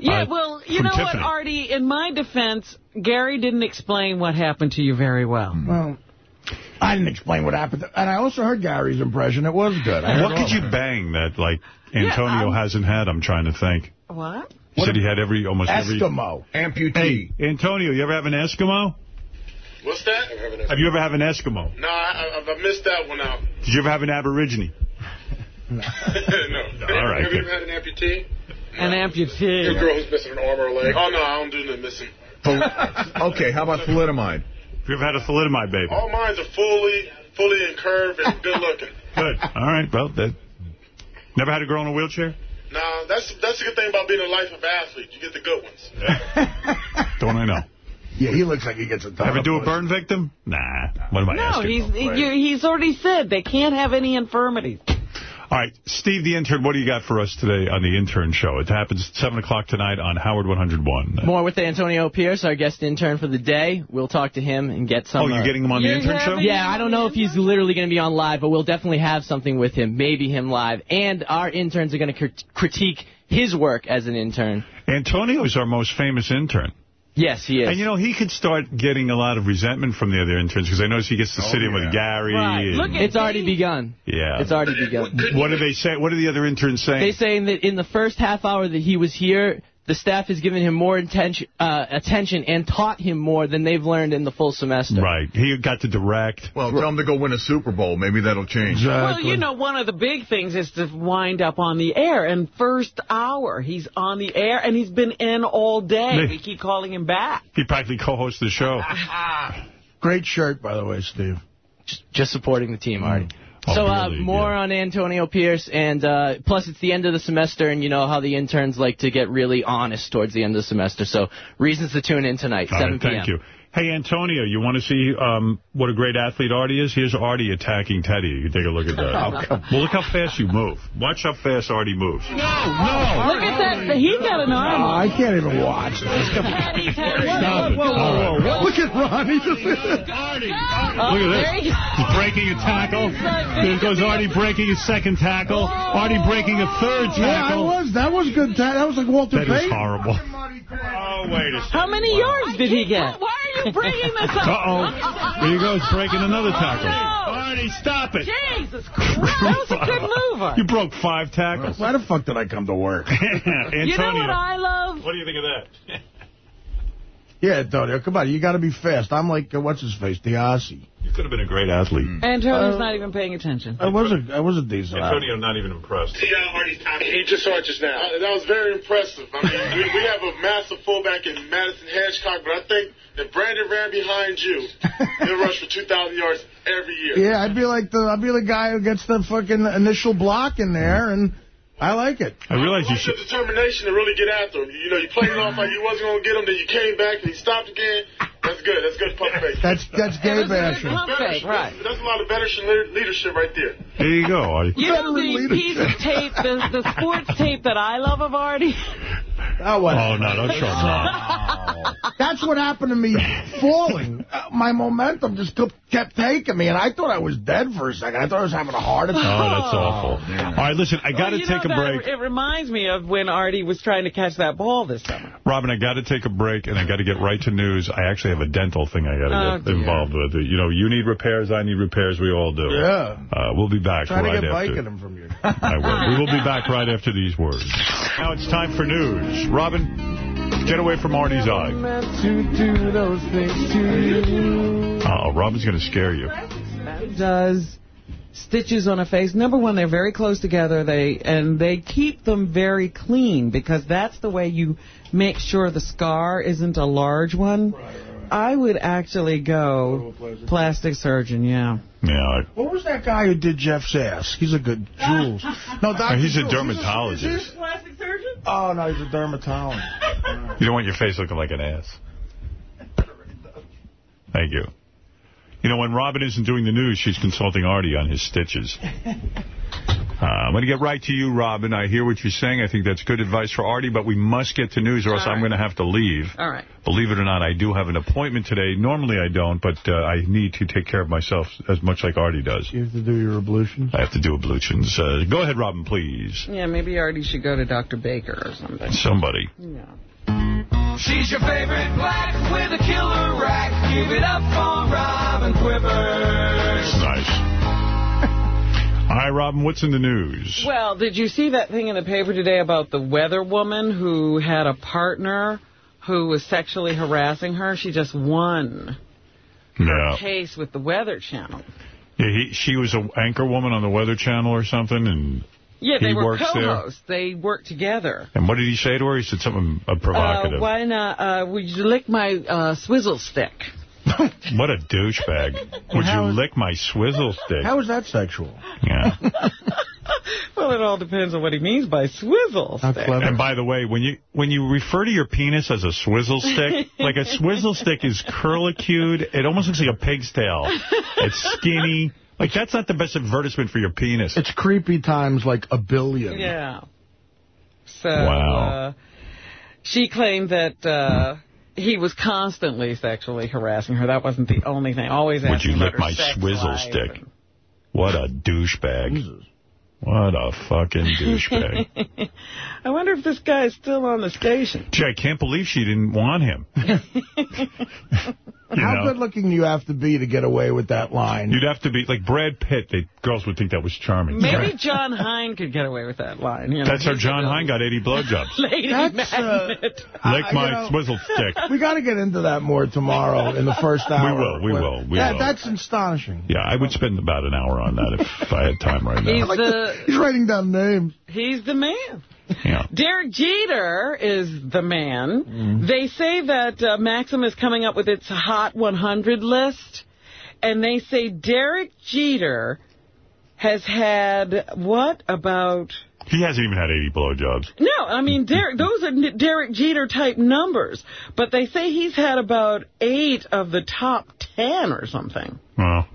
Yeah, Uh, well, you know Tiffany. what, Artie? In my defense, Gary didn't explain what happened to you very well. Well, I didn't explain what happened. To, And I also heard Gary's impression. It was good. I What could you bang that, like, Antonio I'm- hasn't had? I'm trying to think. What? He said he had every, almost every... Eskimo. Amputee. Hey, Antonio, you ever have an Eskimo? What's that? Have you ever have an Eskimo? No, I, I, I missed that one out. Did you ever have an Aborigine? <laughs> <laughs> no. All right, Have you ever had an amputee? An amputee. A girl who's missing an arm or a leg. Oh, no, I don't do no missing. <laughs> okay, how about thalidomide? Have you ever had a thalidomide baby? All mines are fully, fully in curve and good looking. <laughs> Good. All right, well, that... Never had a girl in a wheelchair? Nah, that's that's the good thing about being a life of athlete. You get the good ones. <laughs> Don't I know? Yeah, he looks like he gets a ton Ever of do a burn victim? Nah. What am I No, asking? he's you, he's already said they can't have any infirmities. All right, Steve the intern, what do you got for us today on the intern show? It happens at 7 o'clock tonight on Howard 101. More with Antonio Pierce, our guest intern for the day. We'll talk to him and get some. Oh, you're uh, getting him on the intern show? Yeah, I don't know if he's literally going to be on live, but we'll definitely have something with him, maybe him live. And our interns are going to crit- critique his work as an intern. Antonio is our most famous intern. Yes, he is. And, you know, he could start getting a lot of resentment from the other interns because I notice he gets to oh, sit in with Gary. Right. and- it's already begun. Yeah. It's already begun. What do they say? What are the other interns saying? They're saying that in the first half hour that he was here, the staff has given him more attention, uh, attention and taught him more than they've learned in the full semester. Right. He got to direct. Well, tell him to go win a Super Bowl. Maybe that'll change. Well, you know, one of the big things is to wind up on the air. And first hour, he's on the air, and he's been in all day. Me. We keep calling him back. He practically co-hosts the show. <laughs> Great shirt, by the way, Steve. Just, just supporting the team, Artie. Oh, so uh, really? more on Antonio Pierce, and uh, plus it's the end of the semester, and you know how the interns like to get really honest towards the end of the semester. So reasons to tune in tonight, All 7 right, p.m. thank you. Hey, Antonio, you want to see um, what a great athlete Artie is? Here's Artie attacking Teddy. You take a look at that. Oh, well, look how fast you move. Watch how fast Artie moves. No, no. Oh, look at that. He's got an arm. Oh, I can't even watch this. Come on. Teddy, Teddy. Stop. Whoa, whoa, whoa, whoa. Look at Ronnie. Oh, Look at this. He's breaking a tackle. There goes Artie breaking a second tackle. Artie breaking a third Yeah, I tackle. was. That was good. That was like Walter That is Payton. horrible. Oh, wait a second. How many yards did he get? Why are you bringing this up? Uh-oh. There he goes, breaking another oh, tackle. no. Artie, stop it. Jesus Christ. That was a good <laughs> move. Artie. You broke five tackles. Why the fuck did I come to work? Antonio, <laughs> You know what I love? what do you think of that? <laughs> yeah, Antonio, come on. You got to be fast. I'm like, uh, what's his face, Diassi. You could have been a great athlete. Antonio's not even paying attention. I was a, I was a decent. athlete. Antonio, not even impressed. See how hard he's timing. He just saw it just now. Uh, that was very impressive. I mean, we, we have a massive fullback in Madison Hedgecock, but I think if Brandon ran behind you, he'll rush for 2,000 yards every year. Yeah, I'd be like the I'd be the guy who gets the fucking initial block in there, and I like it. I realize you What's the should... determination to really get after him? You know, you played it off like you wasn't going to get him, then you came back and he stopped again. That's good. That's good pump fake. That's that's gay bashing. Pump fake, right. That's a lot of veteran leadership right there. There you go, Artie. You know Veteran the piece of tape, the, the sports tape that I love of Artie? <laughs> Oh, what? Oh, no, don't show him that. <laughs> That's what happened to me falling. Uh, my momentum just kept, kept taking me, and I thought I was dead for a second. I thought I was having a heart attack. Oh, that's awful. All right, listen, I got to Well, take know, a break. It reminds me of when Artie was trying to catch that ball this summer. Robin, I got to take a break, and I got to get right to news. I actually have a dental thing I got to Oh, get dear. involved with. You know, you need repairs, I need repairs, we all do. Yeah. Uh, we'll be back Trying right to get after. biking him from you. I will. We will be <laughs> back right after these words. Now it's time for news. Robin, get away from Artie's eye. To do those things to you. Oh, Robin's going to scare you. Does stitches on a face. Number one, they're very close together. They and they keep them very clean because that's the way you make sure the scar isn't a large one. I would actually go plastic surgeon. Yeah. Yeah. What was that guy who did Jeff's ass? He's a good uh, Jules. <laughs> No, Dr. He's a Jules. dermatologist. Plastic surgeon? Oh no, he's a dermatologist. You don't want your face looking like an ass. Thank you. You know, when Robin isn't doing the news, she's consulting Artie on his stitches. <laughs> Uh, I'm going to get right to you, Robin. I hear what you're saying. I think that's good advice for Artie, but we must get to news or else All I'm going to have to leave. All right. Believe it or not, I do have an appointment today. Normally I don't, but uh, I need to take care of myself as much like Artie does. You have to do your ablutions? I have to do ablutions. Uh, go ahead, Robin, please. Yeah, maybe Artie should go to Dr. Baker or something. Somebody. Yeah. She's your favorite black with a killer rack. Give it up for Robin Quivers. Nice. <laughs> All right, Robin, what's in the news? Well, did you see that thing in the paper today about the weather woman who had a partner who was sexually harassing her? She just won Yeah. a case with the Weather Channel. Yeah, he, she was an anchor woman on the Weather Channel or something, and Yeah, they He were works co-hosts. They worked together. and what did he say to her? He said something uh, Uh, provocative. why not, uh, would you lick my uh, swizzle stick? <laughs> what a douchebag. Would you lick my swizzle stick? How is that sexual? Yeah. <laughs> Well, it all depends on what he means by swizzle stick. Clever. And by the way, when you when you refer to your penis as a swizzle stick, <laughs> like a swizzle stick is curlicued. It almost looks like a pig's tail. It's skinny. Like, that's not the best advertisement for your penis. It's creepy times like a billion. Yeah. So, Wow. uh, she claimed that uh, he was constantly sexually harassing her. That wasn't the only thing. Always Would you lick my swizzle life stick? What a douchebag. What a fucking douchebag. <laughs> I wonder if this guy is still on the station. Gee, I can't believe she didn't want him. <laughs> <laughs> How know? good looking do you have to be to get away with that line? You'd have to be, like Brad Pitt, they, girls would think that was charming. Maybe Jon Hein could get away with that line. You know, That's how John a Hein got 80 blowjobs. <laughs> Lady That's, uh, magnet. Lick I- my know- swizzle stick. We got to get into that more tomorrow in the first hour. will, we will, we That- will. That's astonishing. Yeah, I would spend about an hour on that if I had time right He's now. the He's writing down names. he's the man. Yeah. Derek Jeter is the man. Mm-hmm. They say that uh, Maxim is coming up with its Hot 100 list, and they say Derek Jeter has had, what, about... He hasn't even had 80 blowjobs. No, I mean, Derek, <laughs> those are Derek Jeter type numbers, but they say he's had about eight of the top ten or something. Well,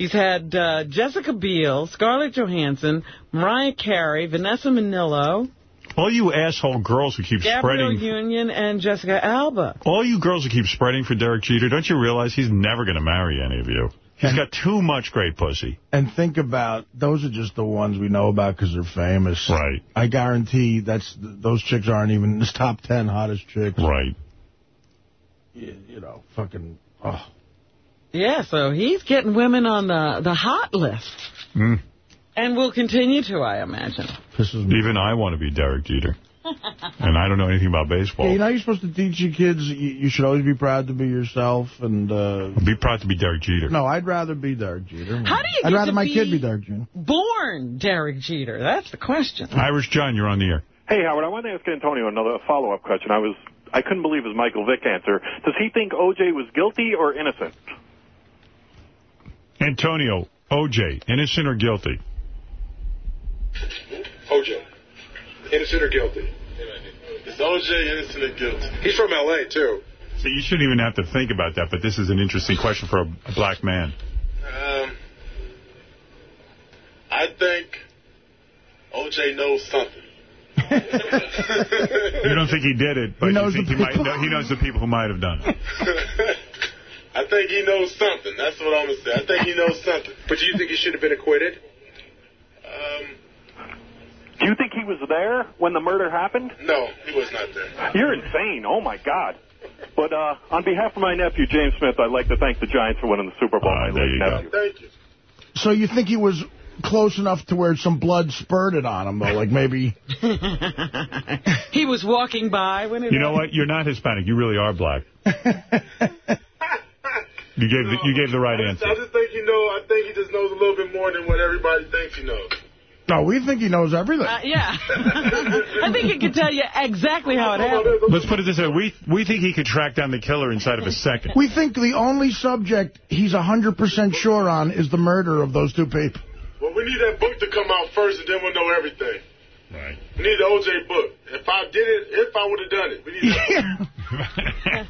He's had uh, Jessica Biel, Scarlett Johansson, Mariah Carey, Vanessa Minnillo, all you asshole girls who keep Gabrielle spreading... Union, and Jessica Alba. All you girls who keep spreading for Derek Jeter, don't you realize he's never going to marry any of you? He's got too much great pussy. And think about, those are just the ones we know about because they're famous. Right. I guarantee that's those chicks aren't even in the top 10 hottest chicks. Right. You, you know, fucking, oh. Yeah, so he's getting women on the, the hot list. Mm. And will continue to, I imagine. Pisses me. Even I want to be Derek Jeter. <laughs> and I don't know anything about baseball. Yeah, you know you're supposed to teach your kids you, you should always be proud to be yourself and uh Be proud to be Derek Jeter. no, I'd rather be Derek Jeter. How do you I'd get rather to my be- kid be Derek Jeter. Born Derek Jeter. That's the question. Irish John, you're on the air. Hey, Howard, I want to ask Antonio another follow-up question. I was I couldn't believe his Michael Vick answer. Does he think O.J. was guilty or innocent? Antonio, O.J., innocent or guilty? OJ. Innocent or guilty? Is OJ innocent or guilty? He's from L.A., too. So you shouldn't even have to think about that, but this is an interesting question for a, a black man. Um, I think OJ knows something. <laughs> <laughs> You don't think he did it, but He you knows think the he might people. know, he knows the people who might have done it. <laughs> I think he knows something. That's what I'm gonna say. I think he knows something. But do you think he should have been acquitted? Um, Do you think he was there when the murder happened? no, he was not there. You're insane. Oh, my God. But uh, on behalf of my nephew, James Smith, I'd like to thank the Giants for winning the Super Bowl. Ah, my there late you go. nephew. Thank you. So you think he was close enough to where some blood spurted on him though, like maybe <laughs> he was walking by when it You know what? You're not Hispanic. You really are black. You gave the, you gave the right I just, answer. I just think you know. I think he just knows a little bit more than what everybody thinks he knows. No, we think he knows everything. Uh, yeah. <laughs> I think he can tell you exactly how it happened. Let's put it this way. We we think he could track down the killer inside of a second. We think the only subject he's 100% sure on is the murder of those two people. Well, we need that book to come out first, and then we'll know everything. Right. We need the OJ book. If I did it, if I would have done it, we need that <laughs> book.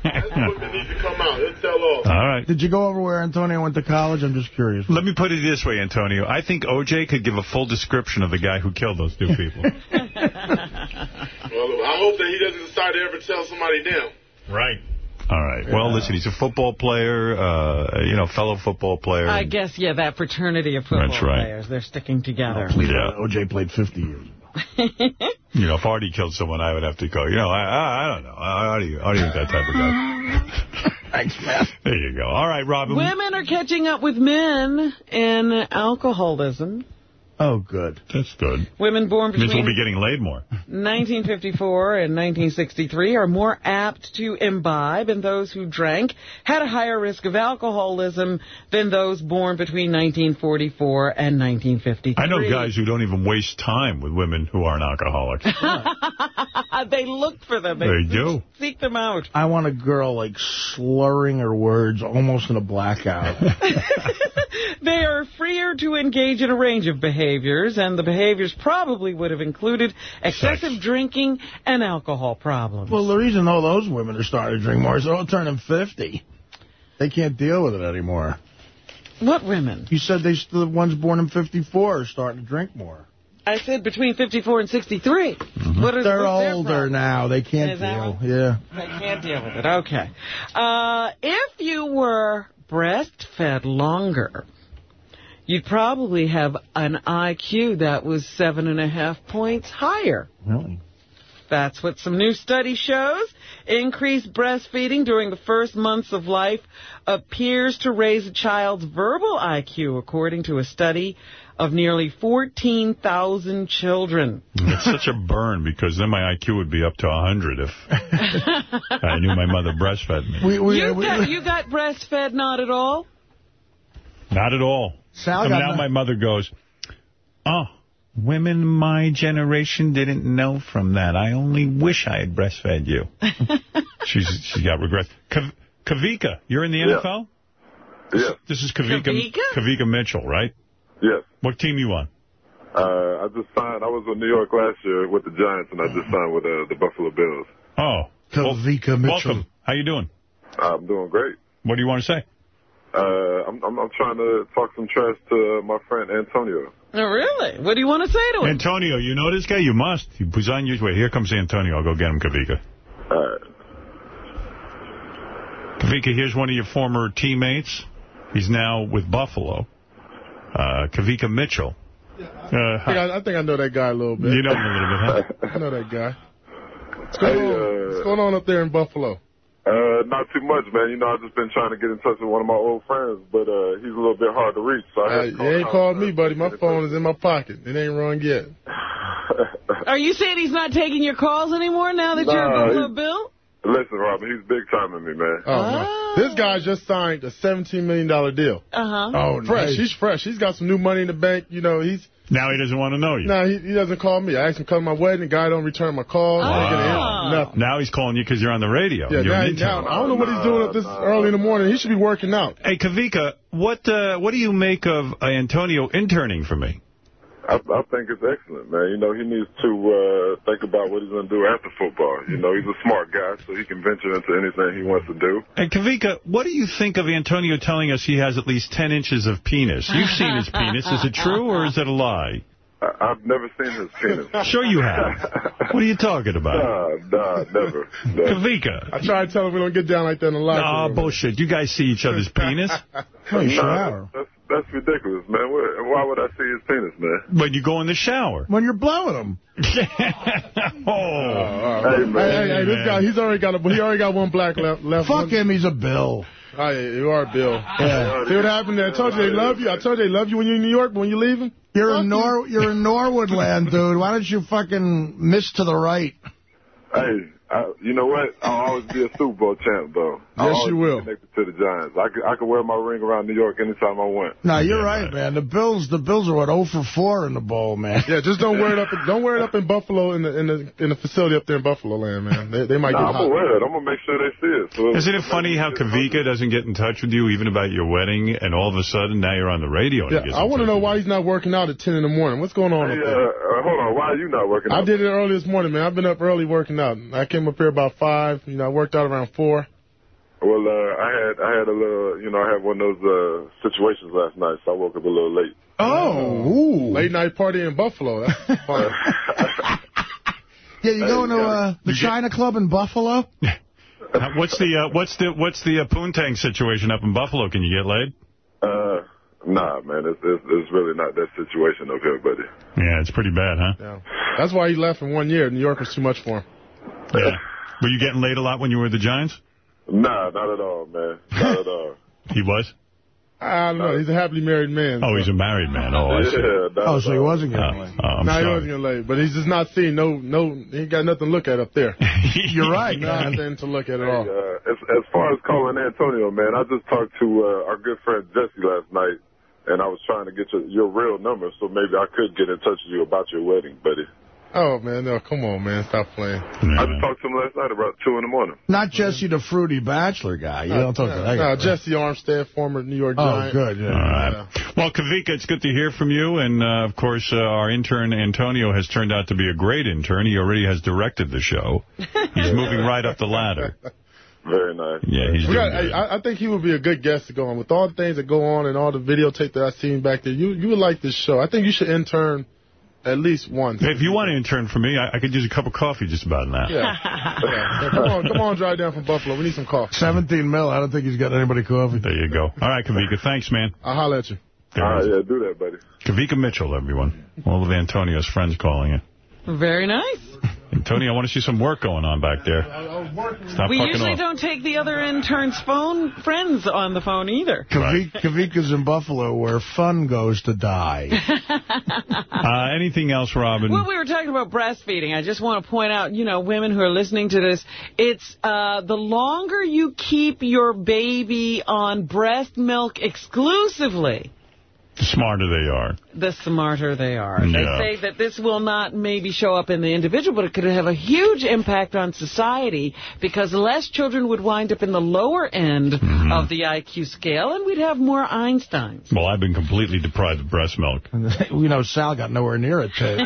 That's the book that needs to come out. It'll tell all. All right. Did you go over where Antonio went to college? I'm just curious. Let me put it this way, Antonio. I think O.J. could give a full description of the guy who killed those two people. <laughs> Well, I hope that he doesn't decide to ever tell somebody down. right. All right. Well, listen, he's a football player, uh, you know, fellow football player. I guess, yeah, that fraternity of football That's right. players, they're sticking together. Yeah. OJ played 50 years. <laughs> You know, if Artie killed someone, I would have to go, you know, I I, I don't know. Artie, Artie ain't that type of guy. <laughs> Thanks, man. There you go. All right, Robin. Women are catching up with men in alcoholism. Oh, good. That's good. Women born Means we'll between be getting laid more. <laughs> 1954 and 1963 are more apt to imbibe, and those who drank had a higher risk of alcoholism than those born between 1944 and 1953. I know guys who don't even waste time with women who aren't alcoholics. <laughs> they look for them. They do. Seek them out. I want a girl, like, slurring her words almost in a blackout. <laughs> They are freer to engage in a range of behaviors, and the behaviors probably would have included excessive drinking and alcohol problems. well, the reason all those women are starting to drink more is they're all turning 50. They can't deal with it anymore. What women? You said they the ones born in 54 are starting to drink more. I said between 54 and 63. Mm-hmm. What is, They're older now. They can't deal. Yeah. They can't deal with it. Okay. Uh, if you were breastfed longer, you'd probably have an IQ that was seven and a half points higher. Really? That's what some new study shows. Increased breastfeeding during the first months of life appears to raise a child's verbal IQ, according to a study of nearly 14,000 children. It's such a burn because then my IQ would be up to 100 if <laughs> I knew my mother breastfed me. We, we, you, we, got, you got breastfed not at all? Not at all. Sal And got now my mother goes, oh, women my generation didn't know from that. I only wish I had breastfed you. <laughs> She's She's got regrets. Kav- Kavika, you're in the Yeah. NFL? Yes. This is Kavika, Kavika? Kavika Mitchell, right? Yes. What team you on? Uh, I just signed. I was in New York last year with the Giants, and I just signed with uh, the Buffalo Bills. Oh. Kavika Mitchell. Welcome. How you doing? I'm doing great. What do you want to say? Uh, I'm, I'm, I'm trying to talk some trash to my friend Antonio. Oh, really? What do you want to say to him? Antonio, you know this guy? You must. He was on your way. Here comes Antonio. I'll go get him, Kavika. All right. Kavika, here's one of your former teammates. He's now with Buffalo. Uh, Kavika Mitchell. Uh, I think I, I think I know that guy a little bit. you know him a little bit, huh? <laughs> I know that guy. What's going, Hey, on? uh, What's going on up there in Buffalo? Uh, not too much, man. You know, I've just been trying to get in touch with one of my old friends, but uh, he's a little bit hard to reach. So I Uh, had to you ain't called me, buddy. My phone is in my pocket. It ain't rung yet. <laughs> Are you saying he's not taking your calls anymore now that you're a Nah, Buffalo he- Bill? Listen, Robin, he's big time in me, man. Oh, no. This guy just signed a $17 million deal. Uh-huh. Oh, Fresh. nice. He's fresh. He's got some new money in the bank. You know, he's... Now he doesn't want to know you. No, he, he doesn't call me. I asked him to come to my wedding. The guy don't return my calls. I ain't Ah. Nothing. Now he's calling you because you're on the radio. Yeah, you're now, an now. I don't know what he's doing up this early in the morning. He should be working out. Hey, Kavika, what uh, what do you make of uh, Antonio interning for me? I, I think it's excellent, man. You know, he needs to uh, think about what he's going to do after football. You know, he's a smart guy, so he can venture into anything he wants to do. And, Kavika, what do you think of Antonio telling us he has at least 10 inches of penis? You've seen his penis. Is it true or is it a lie? I, I've never seen his penis. Sure you have. <laughs> What are you talking about? Nah, nah, never. never. Kavika. I try to tell him we don't get down like that in the locker Ah, room. bullshit. You guys see each other's penis? <laughs> Oh, you Nah, shower. that's, that's ridiculous, man. Why, why would I see his penis, man? When you go in the shower. When you're blowing him. <laughs> oh. Hey, Hey, man. hey, hey, this man. guy, he's already got a, he already got one black left. left Fuck one. him, he's a bill. Oh, yeah, you are, Bill. Yeah. See what happened there? I told you they love you. I told you they love you when you're in New York, but when you leave them, You're in. Nor you're in Norwood land, dude. Why don't you fucking miss to the right? Hey, I, you know what? I'll always be a Super Bowl champ, though. I'll Yes, you will. Connected to the Giants. I could, I could wear my ring around New York anytime I want. No, you're Yeah, right, right. man. The Bills, the Bills are what 0 for 4 in the bowl, man. yeah, just don't wear it up. <laughs> Don't wear it up in Buffalo in the in the in the facility up there in Buffalo land, man. They, they might Nah, get I'm gonna hot. wear it. I'm gonna make sure they see it. So Isn't it funny how Kavika doesn't get in touch with you even about your wedding, and all of a sudden now you're on the radio? And Yeah, gets I want to know why he's not working out at 10 in the morning. What's going on Hey, up uh, there? uh, hold on. Why are you not working I out? did it early this morning, man. I've been up early working out. I came up here about five. You know, I worked out around four. Well, uh, I had I had a little, you know, I had one of those uh, situations last night, so I woke up a little late. Oh, late night party in Buffalo. That's <laughs> fun. <laughs> Yeah, you Hey, going to uh, the China Club in Buffalo? <laughs> Uh, what's the uh, what's the what's the uh, poontang situation up in Buffalo? Can you get laid? Uh, nah, man, it's, it's it's really not that situation up here, buddy. Yeah, it's pretty bad, huh? Yeah. That's why he left in one year. New York was too much for him. Yeah. Were you getting laid a lot when you were with the Giants? Nah, not at all, man. Not at all. <laughs> He was. I don't know. He's a happily married man. Oh, he's a married man. Oh, I see. Yeah, Oh, so he wasn't getting Oh, laid. oh, I'm no, he wasn't getting laid. But he's just not seeing no, no, he ain't got nothing to look at up there. <laughs> You're right, man. <laughs> Nothing to look at at Hey, all. uh, as, as far as calling Antonio, man, I just talked to uh, our good friend Jesse last night, and I was trying to get your, your real number, so maybe I could get in touch with you about your wedding, buddy. Oh, man, no, come on, man. Stop playing. I just talked to him last night about 2 in the morning. Not Jesse the fruity bachelor guy. You don't talk to that No, guy. Jessie Armstead, former New York Oh, good, yeah. All right. Well, Kavika, it's good to hear from you. And, uh, of course, uh, our intern, Antonio, has turned out to be a great intern. He already has directed the show. <laughs> He's moving right up the ladder. Very nice. Yeah, he's We doing got, good. I, I think he would be a good guest to go on. With all the things that go on and all the videotape that I've seen back there, you you would like this show. I think you should intern at least once. If you want to intern for me, I, I could use a cup of coffee just about now. Yeah. <laughs> yeah. Come on, come on, drive down from Buffalo. We need some coffee. 17 mil. I don't think he's got anybody coffee. There you go. All right, Kavika. Thanks, man. I'll holler at you. There All it right, is. yeah, do that, buddy. Kavika Mitchell, everyone. All of Antonio's friends calling in. Very nice. And Tony, I want to see some work going on back there. Stop we usually off. don't take the other intern's phone friends on the phone either. Kavik, Kavika's in Buffalo where fun goes to die. <laughs> Uh, anything else, Robin? Well, we were talking about breastfeeding. I just want to point out, you know, women who are listening to this, it's uh, the longer you keep your baby on breast milk exclusively, the smarter they are. the smarter they are. Yeah. They say that this will not maybe show up in the individual, but it could have a huge impact on society because less children would wind up in the lower end Mm-hmm. of the IQ scale, and we'd have more Einsteins. Well, I've been completely deprived of breast milk. <laughs> you know, Sal got nowhere near it, too.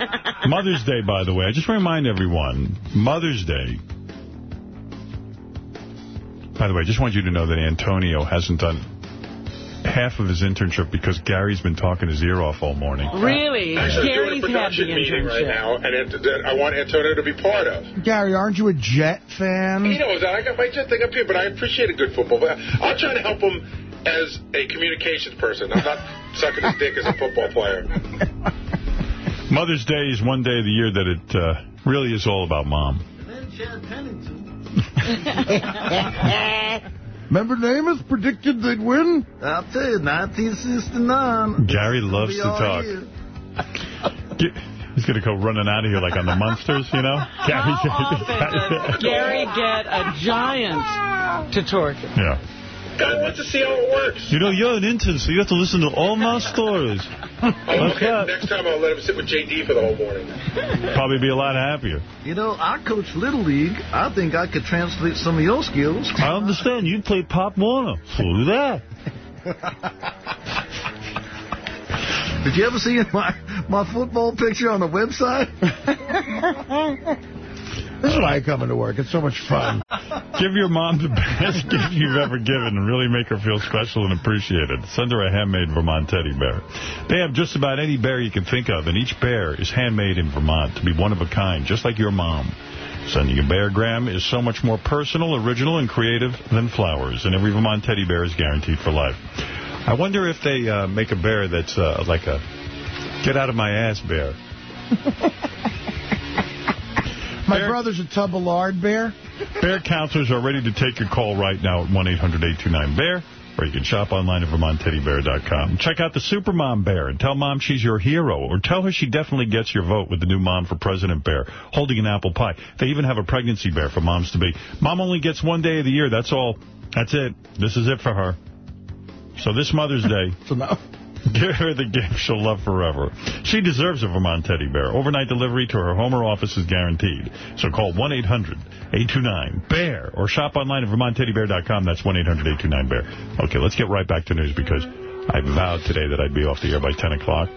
<laughs> Mother's Day, by the way. I just want to remind everyone, Mother's Day. By the way, I just want you to know that Antonio hasn't done half of his internship because Gary's been talking his ear off all morning. Really? Actually, I'm doing Gary's a had production the meeting right now, and it, that I want Antonio to be part of. Gary, aren't you a Jet fan? He knows that. I got my jet thing up here, but I appreciate a good football. But I'll try to help him as a communications person. I'm not <laughs> sucking his dick as a football player. Mother's Day is one day of the year that it uh, really is all about mom. <laughs> <laughs> Remember Namath predicted they'd win? I'll tell you, 1969. Gary loves to talk. He's going to go running out of here like on the Munsters, you know? Gary, Does Gary get a giant to torture? yeah. God wants to see how it works. You know, you're an intern, so you have to listen to all my stories. <laughs> Okay. Next time I'll let him sit with JD for the whole morning. Probably be a lot happier. You know, I coach Little League. I think I could translate some of your skills. I understand. You play Pop Warner. So do that. Did you ever see my, my football picture on the website? <laughs> This is why I come into work. It's so much fun. <laughs> Give your mom the best <laughs> gift you've ever given and really make her feel special and appreciated. Send her a handmade Vermont teddy bear. They have just about any bear you can think of, and each bear is handmade in Vermont to be one of a kind, just like your mom. Sending a beargram is so much more personal, original, and creative than flowers, and every Vermont teddy bear is guaranteed for life. I wonder if they uh, make a bear that's uh, like a get out of <laughs> my bear. Brother's a tub of lard bear. Bear counselors are ready to take your call right now at 1-800-829-BEAR, or you can shop online at VermontTeddyBear.com. Check out the Supermom Bear and tell Mom she's your hero, or tell her she definitely gets your vote with the new Mom for President Bear, holding an apple pie. They even have a pregnancy bear for moms to be. Mom only gets one day of the year, that's all. That's it. This is it for her. So this Mother's Day... <laughs> Give her the gift she'll love forever. She deserves a Vermont teddy bear. Overnight delivery to her home or office is guaranteed. So call 1-800-829-BEAR or shop online at VermontTeddyBear.com. That's 1-800-829-BEAR. Okay, let's get right back to news because I vowed today that I'd be off the air by 10 o'clock,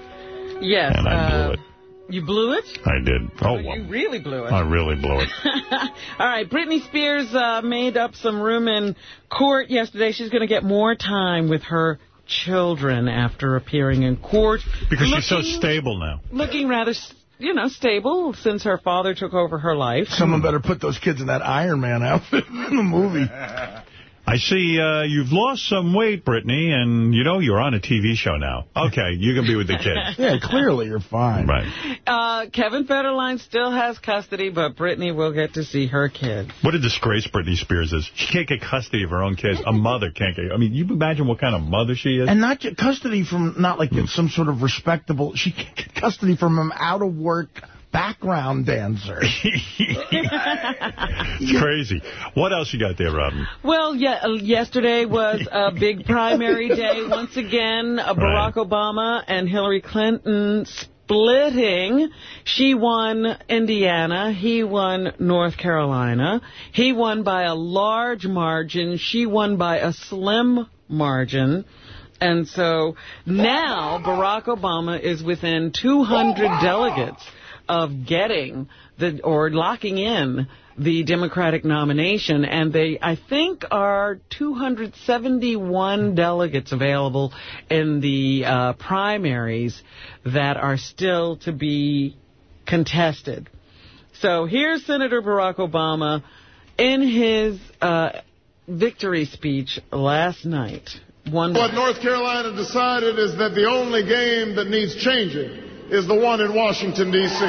Yes. and I uh, blew it. You blew it? I did. Oh, well, You really blew it. I really blew it. <laughs> All right, Britney Spears uh, made up some room in court yesterday. She's going to get more time with her children after appearing in court. Because she's so stable now. Looking rather, you know, stable since her father took over her life. Someone better put those kids in that Iron Man outfit in the movie. <laughs> I see uh, you've lost some weight, Britney, and, you know, you're on a TV show now. Okay, you can be with the kids. <laughs> Yeah, clearly you're fine. Right. Uh, Kevin Federline still has custody, but Britney will get to see her kids. What a disgrace Britney Spears is. She can't get custody of her own kids. A mother can't get... I mean, you imagine what kind of mother she is? And not just custody from, not like it's some sort of respectable, she can't get custody from an out-of-work background dancer. <laughs> It's crazy. What else you got there, Robin? Well, yeah, uh, yesterday was a big primary day. Once again, uh, Barack Obama and Hillary Clinton splitting. She won Indiana. He won North Carolina. He won by a large margin. She won by a slim margin. And so now Barack Obama is within 200 delegates of getting the or locking in the Democratic nomination, and they, I think, are 271 delegates available in the uh, primaries that are still to be contested. So here's Senator Barack Obama in his uh, victory speech last night. One What North Carolina decided is that the only game that needs changing is the one in Washington, D.C.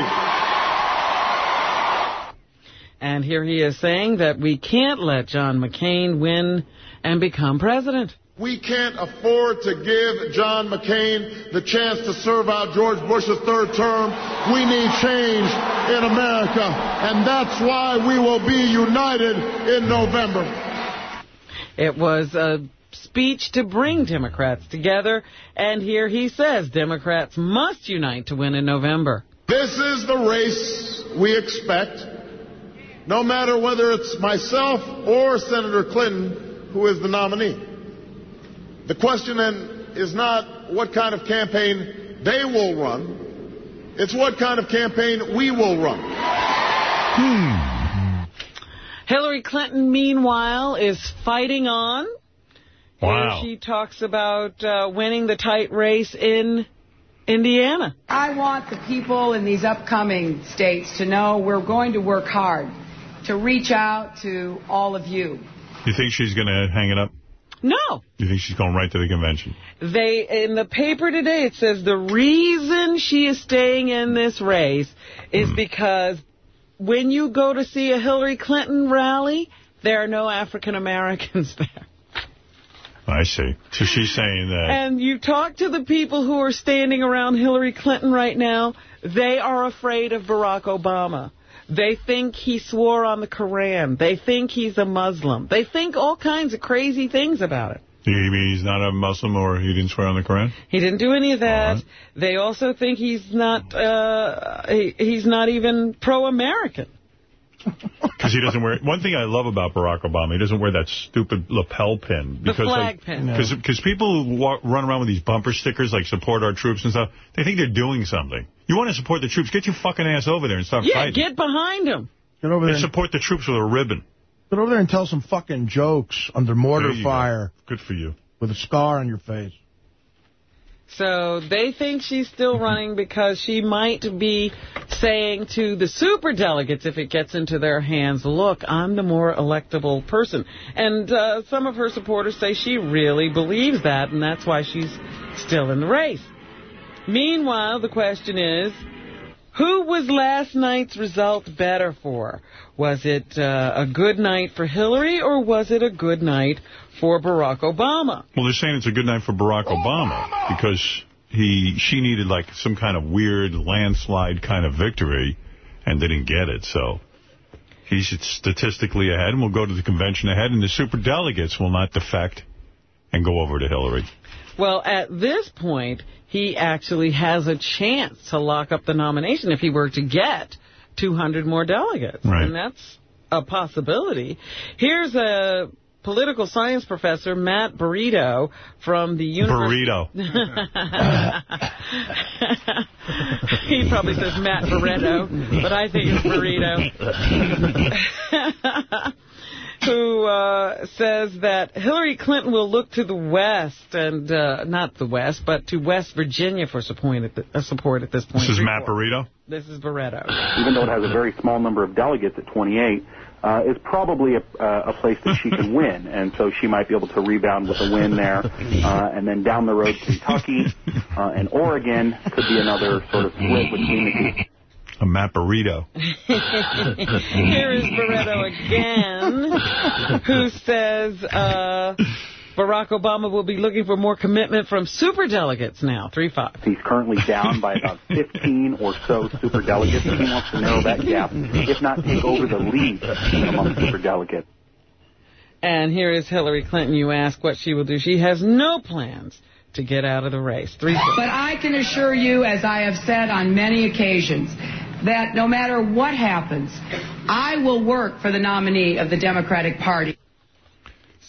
And here he is saying that we can't let John McCain win and become president. We can't afford to give John McCain the chance to serve out George Bush's third term. We need change in America, and that's why we will be united in November. It was a speech to bring Democrats together, and here he says Democrats must unite to win in November. This is the race we expect, no matter whether it's myself or Senator Clinton who is the nominee. The question then is not what kind of campaign they will run, it's what kind of campaign we will run. Hillary Clinton, meanwhile, is fighting on. Wow. Here she talks about uh, winning the tight race in Indiana. I want the people in these upcoming states to know we're going to work hard to reach out to all of you. You think she's going to hang it up? No. You think she's going right to the convention? They in the paper today it says the reason she is staying in this race is because when you go to see a Hillary Clinton rally, there are no African Americans <laughs> there. I see. So she's saying that. And you talk to the people who are standing around Hillary Clinton right now, they are afraid of Barack Obama. They think he swore on the Koran. They think he's a Muslim. They think all kinds of crazy things about it. You mean he's not a Muslim or he didn't swear on the Koran? He didn't do any of that. They also think he's not uh, he, he's not even pro-American. <laughs> Because he doesn't wear... One thing I love about Barack Obama, he doesn't wear that stupid lapel pin. The Because, flag like, pin. Because because people who wa run around with these bumper stickers, like support our troops and stuff, they think they're doing something. You want to support the troops, get your fucking ass over there and start Yeah, fighting. get behind him. Get over there. And support the troops with a ribbon. Get over there and tell some fucking jokes under mortar There you go. fire. Good for you. With a scar on your face. So they think she's still running because she might be saying to the super delegates, if it gets into their hands, look, I'm the more electable person. And uh, some of her supporters say she really believes that, and that's why she's still in the race. Meanwhile, the question is, who was last night's result better for? Was it uh, a good night for Hillary, or was it a good night for Barack Obama? Well, they're saying it's a good night for Barack Obama because he she needed like some kind of weird landslide kind of victory and didn't get it. So he's statistically ahead and will go to the convention ahead, and the super delegates will not defect and go over to Hillary. Well, at this point, he actually has a chance to lock up the nomination if he were to get 200 more delegates. Right. And that's a possibility. Here's a political science professor Matt Burrito from the University... Burrito. <laughs> he probably says Matt Burrito, but I think it's Burrito. <laughs> who uh, says that Hillary Clinton will look to the West, and uh, not the West, but to West Virginia for support at, the, uh, support at this point. This is Matt Burrito? This is Barreto. even though it has a very small number of delegates at 28, uh, is probably a, uh, a place that she can win. <laughs> And so she might be able to rebound with a win there. Uh, and then down the road, Kentucky uh, and Oregon could be another sort of split between the two. A Matt Burrito. <laughs> Here is Barreto again, who says uh, Barack Obama will be looking for more commitment from superdelegates now, 3-5. He's currently down by about <laughs> 15 or so super superdelegates. He wants to narrow that gap, if not take over the lead among superdelegates. And here is Hillary Clinton. You ask what she will do. She has no plans to get out of the race. 3 But I can assure you, as I have said on many occasions, that no matter what happens, I will work for the nominee of the Democratic Party.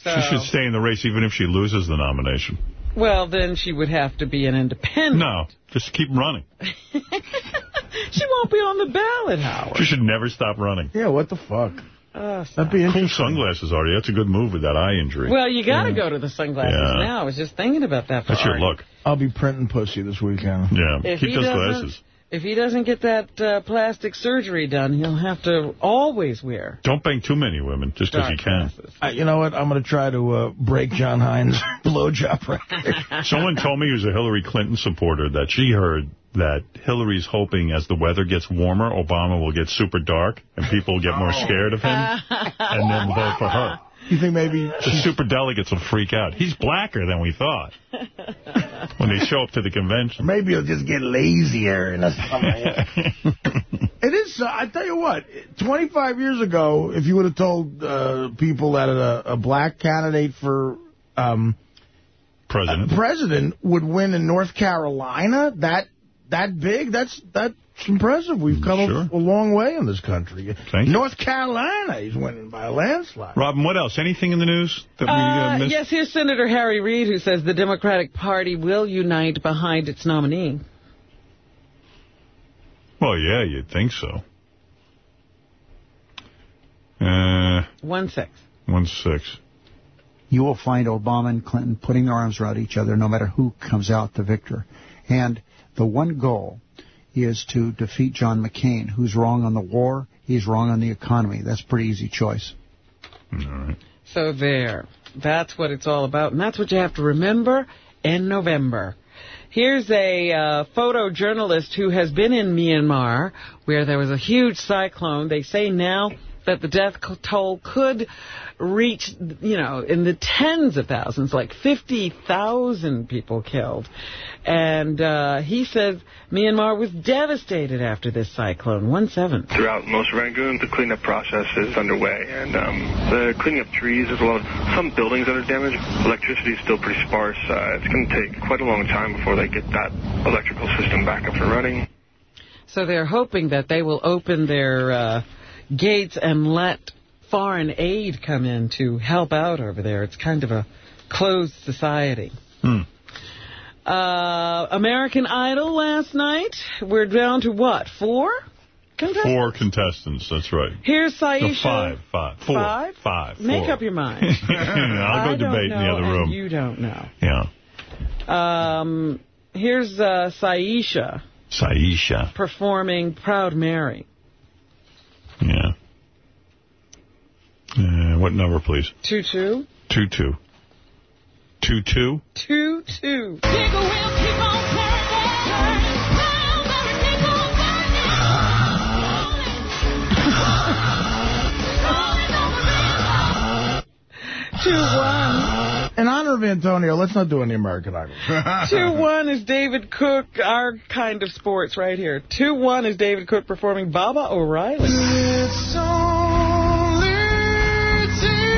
She should stay in the race even if she loses the nomination. Well, then she would have to be an independent. No, just keep running. <laughs> She won't be on the ballot, Howard. She should never stop running. Yeah, what the fuck? Uh, That'd be Cool sunglasses, Artie. That's a good move with that eye injury. well, you got to go to the sunglasses Yeah. now. I was just thinking about that. For That's your look. I'll be printing pussy this weekend. Yeah, If keep those glasses. If he doesn't get that uh, plastic surgery done, he'll have to always wear. Don't bang too many women, just as you can. Uh, you know what? I'm going to try to uh, break Jon Hein's <laughs> blowjob record. <laughs> Someone told me who's a Hillary Clinton supporter that she heard that Hillary's hoping as the weather gets warmer, Obama will get super dark and people will get more scared of him <laughs> and then vote for her. You think maybe The super delegates will freak out. He's blacker than we thought <laughs> when they show up to the convention. maybe he'll just get lazier in the summer. <laughs> it is. Uh, I tell you what. 25 years ago, if you would have told uh, people that a, a black candidate for um, president president would win in North Carolina, that that big, that's that's impressive. We've come a, a long way in this country. Thank you. North Carolina, he's winning by a landslide. Robin, what else? Anything in the news that we uh, Uh, missed? yes, here's Senator Harry Reid, who says the Democratic Party will unite behind its nominee. Well, yeah, you'd think so. Uh, One six. one six. you will find Obama and Clinton putting their arms around each other no matter who comes out the victor. And the one goal is to defeat John McCain, who's wrong on the war, he's wrong on the economy. That's a pretty easy choice. All right. So there. That's what it's all about. And that's what you have to remember in November. Here's a uh, photojournalist who has been in Myanmar where there was a huge cyclone. They say now that the death toll could reach, you know, in the tens of thousands, like 50,000 people killed. And uh, he says Myanmar was devastated after this cyclone. 1-7. Throughout most of Rangoon, the cleanup process is underway, and um, the cleaning up trees, there's a lot of some buildings that are damaged. Electricity is still pretty sparse. Uh, it's going to take quite a long time before they get that electrical system back up and running. So they're hoping that they will open their uh, gates and let foreign aid come in to help out over there. It's kind of a closed society. Hmm. Uh, American Idol last night. We're down to what? Four? Contestants? Four contestants, that's right. Here's No, Syesha. five, five, four, Five? five, Make four. up your mind. <laughs> I'll go debate in the other room. You don't know. Yeah. Um, here's uh, Syesha Syesha. performing Proud Mary. Yeah. Uh, what number, please? 2-2. Two two. Two two. 2-2. <laughs> Two one. In honor of Antonio, let's not do any American Idol. <laughs> Two one is David Cook, our kind of sports right here. Two one is David Cook performing Baba O'Riley.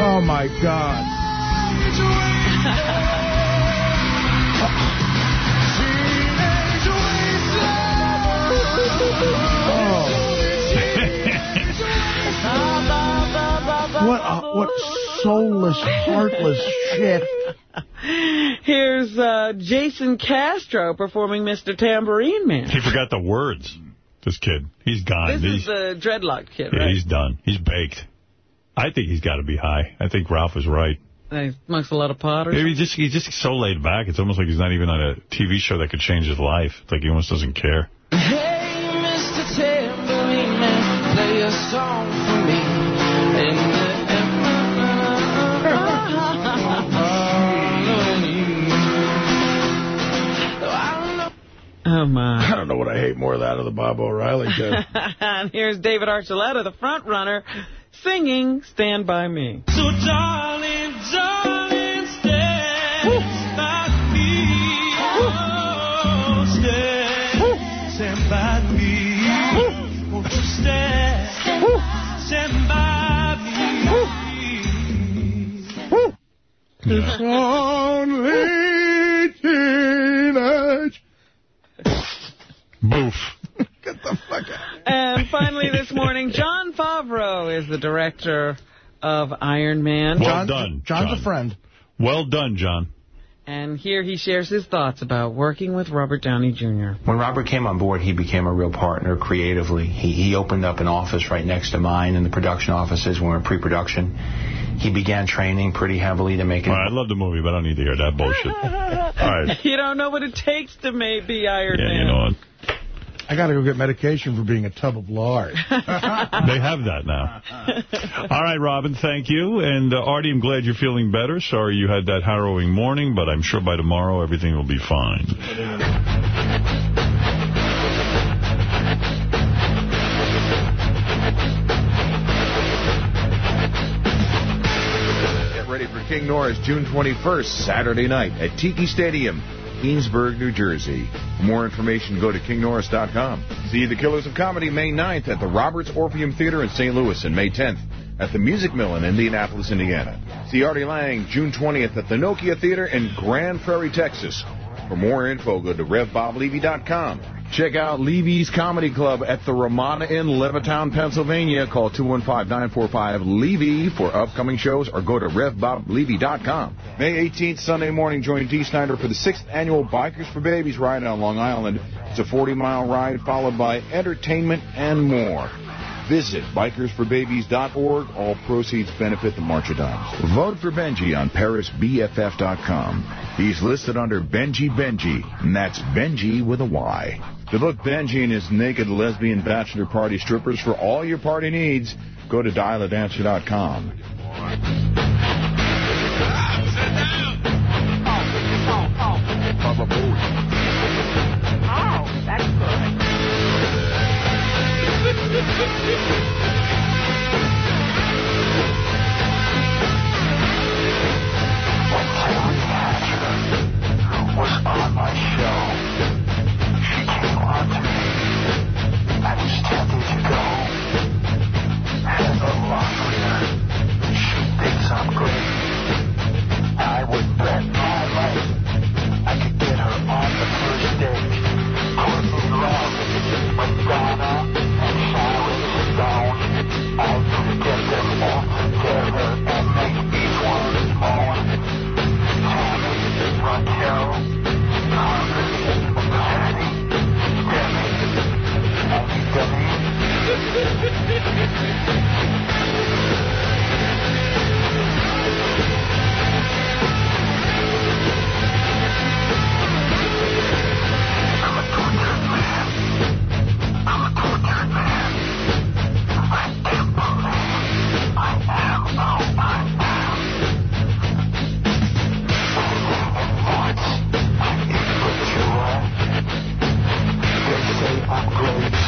Oh, my God. <laughs> What, uh, what soulless, heartless shit. <laughs> Here's uh, Jason Castro performing Mr. Tambourine Man. He forgot the words, this kid. He's gone. This he's, is the dreadlock kid, yeah, right? he's done. He's baked. I think he's got to be high. I think Ralph is right. He smokes a lot of pot or Maybe just, he's just so laid back. It's almost like he's not even on a TV show that could change his life. It's like he almost doesn't care. <laughs> Oh, my. I don't know what I hate more of that or the Bob O'Reilly kid. and <laughs> here's David Archuleta, the front runner, singing Stand By Me. So, darling, oh, darling, stand by me. Oh, stand, stand by me. Won't you stand, stand by me. It's only teenage. <laughs> Boof. <laughs> Get the fuck out. And finally this morning, Jon Favreau is the director of Iron Man. Well done, John's John. a friend. Well done, John. And here he shares his thoughts about working with Robert Downey Jr. When Robert came on board, he became a real partner creatively. He, he opened up an office right next to mine in the production offices when we were pre-production. He began training pretty heavily to make it. All right, I love the movie, but I don't need to hear that bullshit. <laughs> All right. You don't know what it takes to make be Iron Yeah, Man. you know what? I got to go get medication for being a tub of lard. <laughs> They have that now. <laughs> All right, Robin, thank you. And uh, Artie, I'm glad you're feeling better. Sorry you had that harrowing morning, but I'm sure by tomorrow everything will be fine. Get ready for King Norris June 21st, Saturday night at Tiki Stadium, Keansburg, New Jersey. For more information, go to kingnorris.com. See The Killers of Comedy May 9th at the Roberts Orpheum Theater in St. Louis and May 10th at the Music Mill in Indianapolis, Indiana. See Artie Lange June 20th at the Nokia Theater in Grand Prairie, Texas. For more info, go to RevBobLevy.com. Check out Levy's Comedy Club at the Ramada Inn, Levittown, Pennsylvania. Call 215-945-LEVY for upcoming shows or go to RevBobLevy.com. May 18th, Sunday morning, join Dee Snider for the 6th annual Bikers for Babies ride on Long Island. It's a 40-mile ride followed by entertainment and more. Visit bikersforbabies.org. All proceeds benefit the March of Dimes. Vote for Benji on ParisBFF.com. He's listed under Benji Benji, and that's Benji with a Y. The book Benji and His Naked Lesbian Bachelor Party Strippers for all your party needs. Go to dialadancer.com. was oh, on my upgrade. I would bet.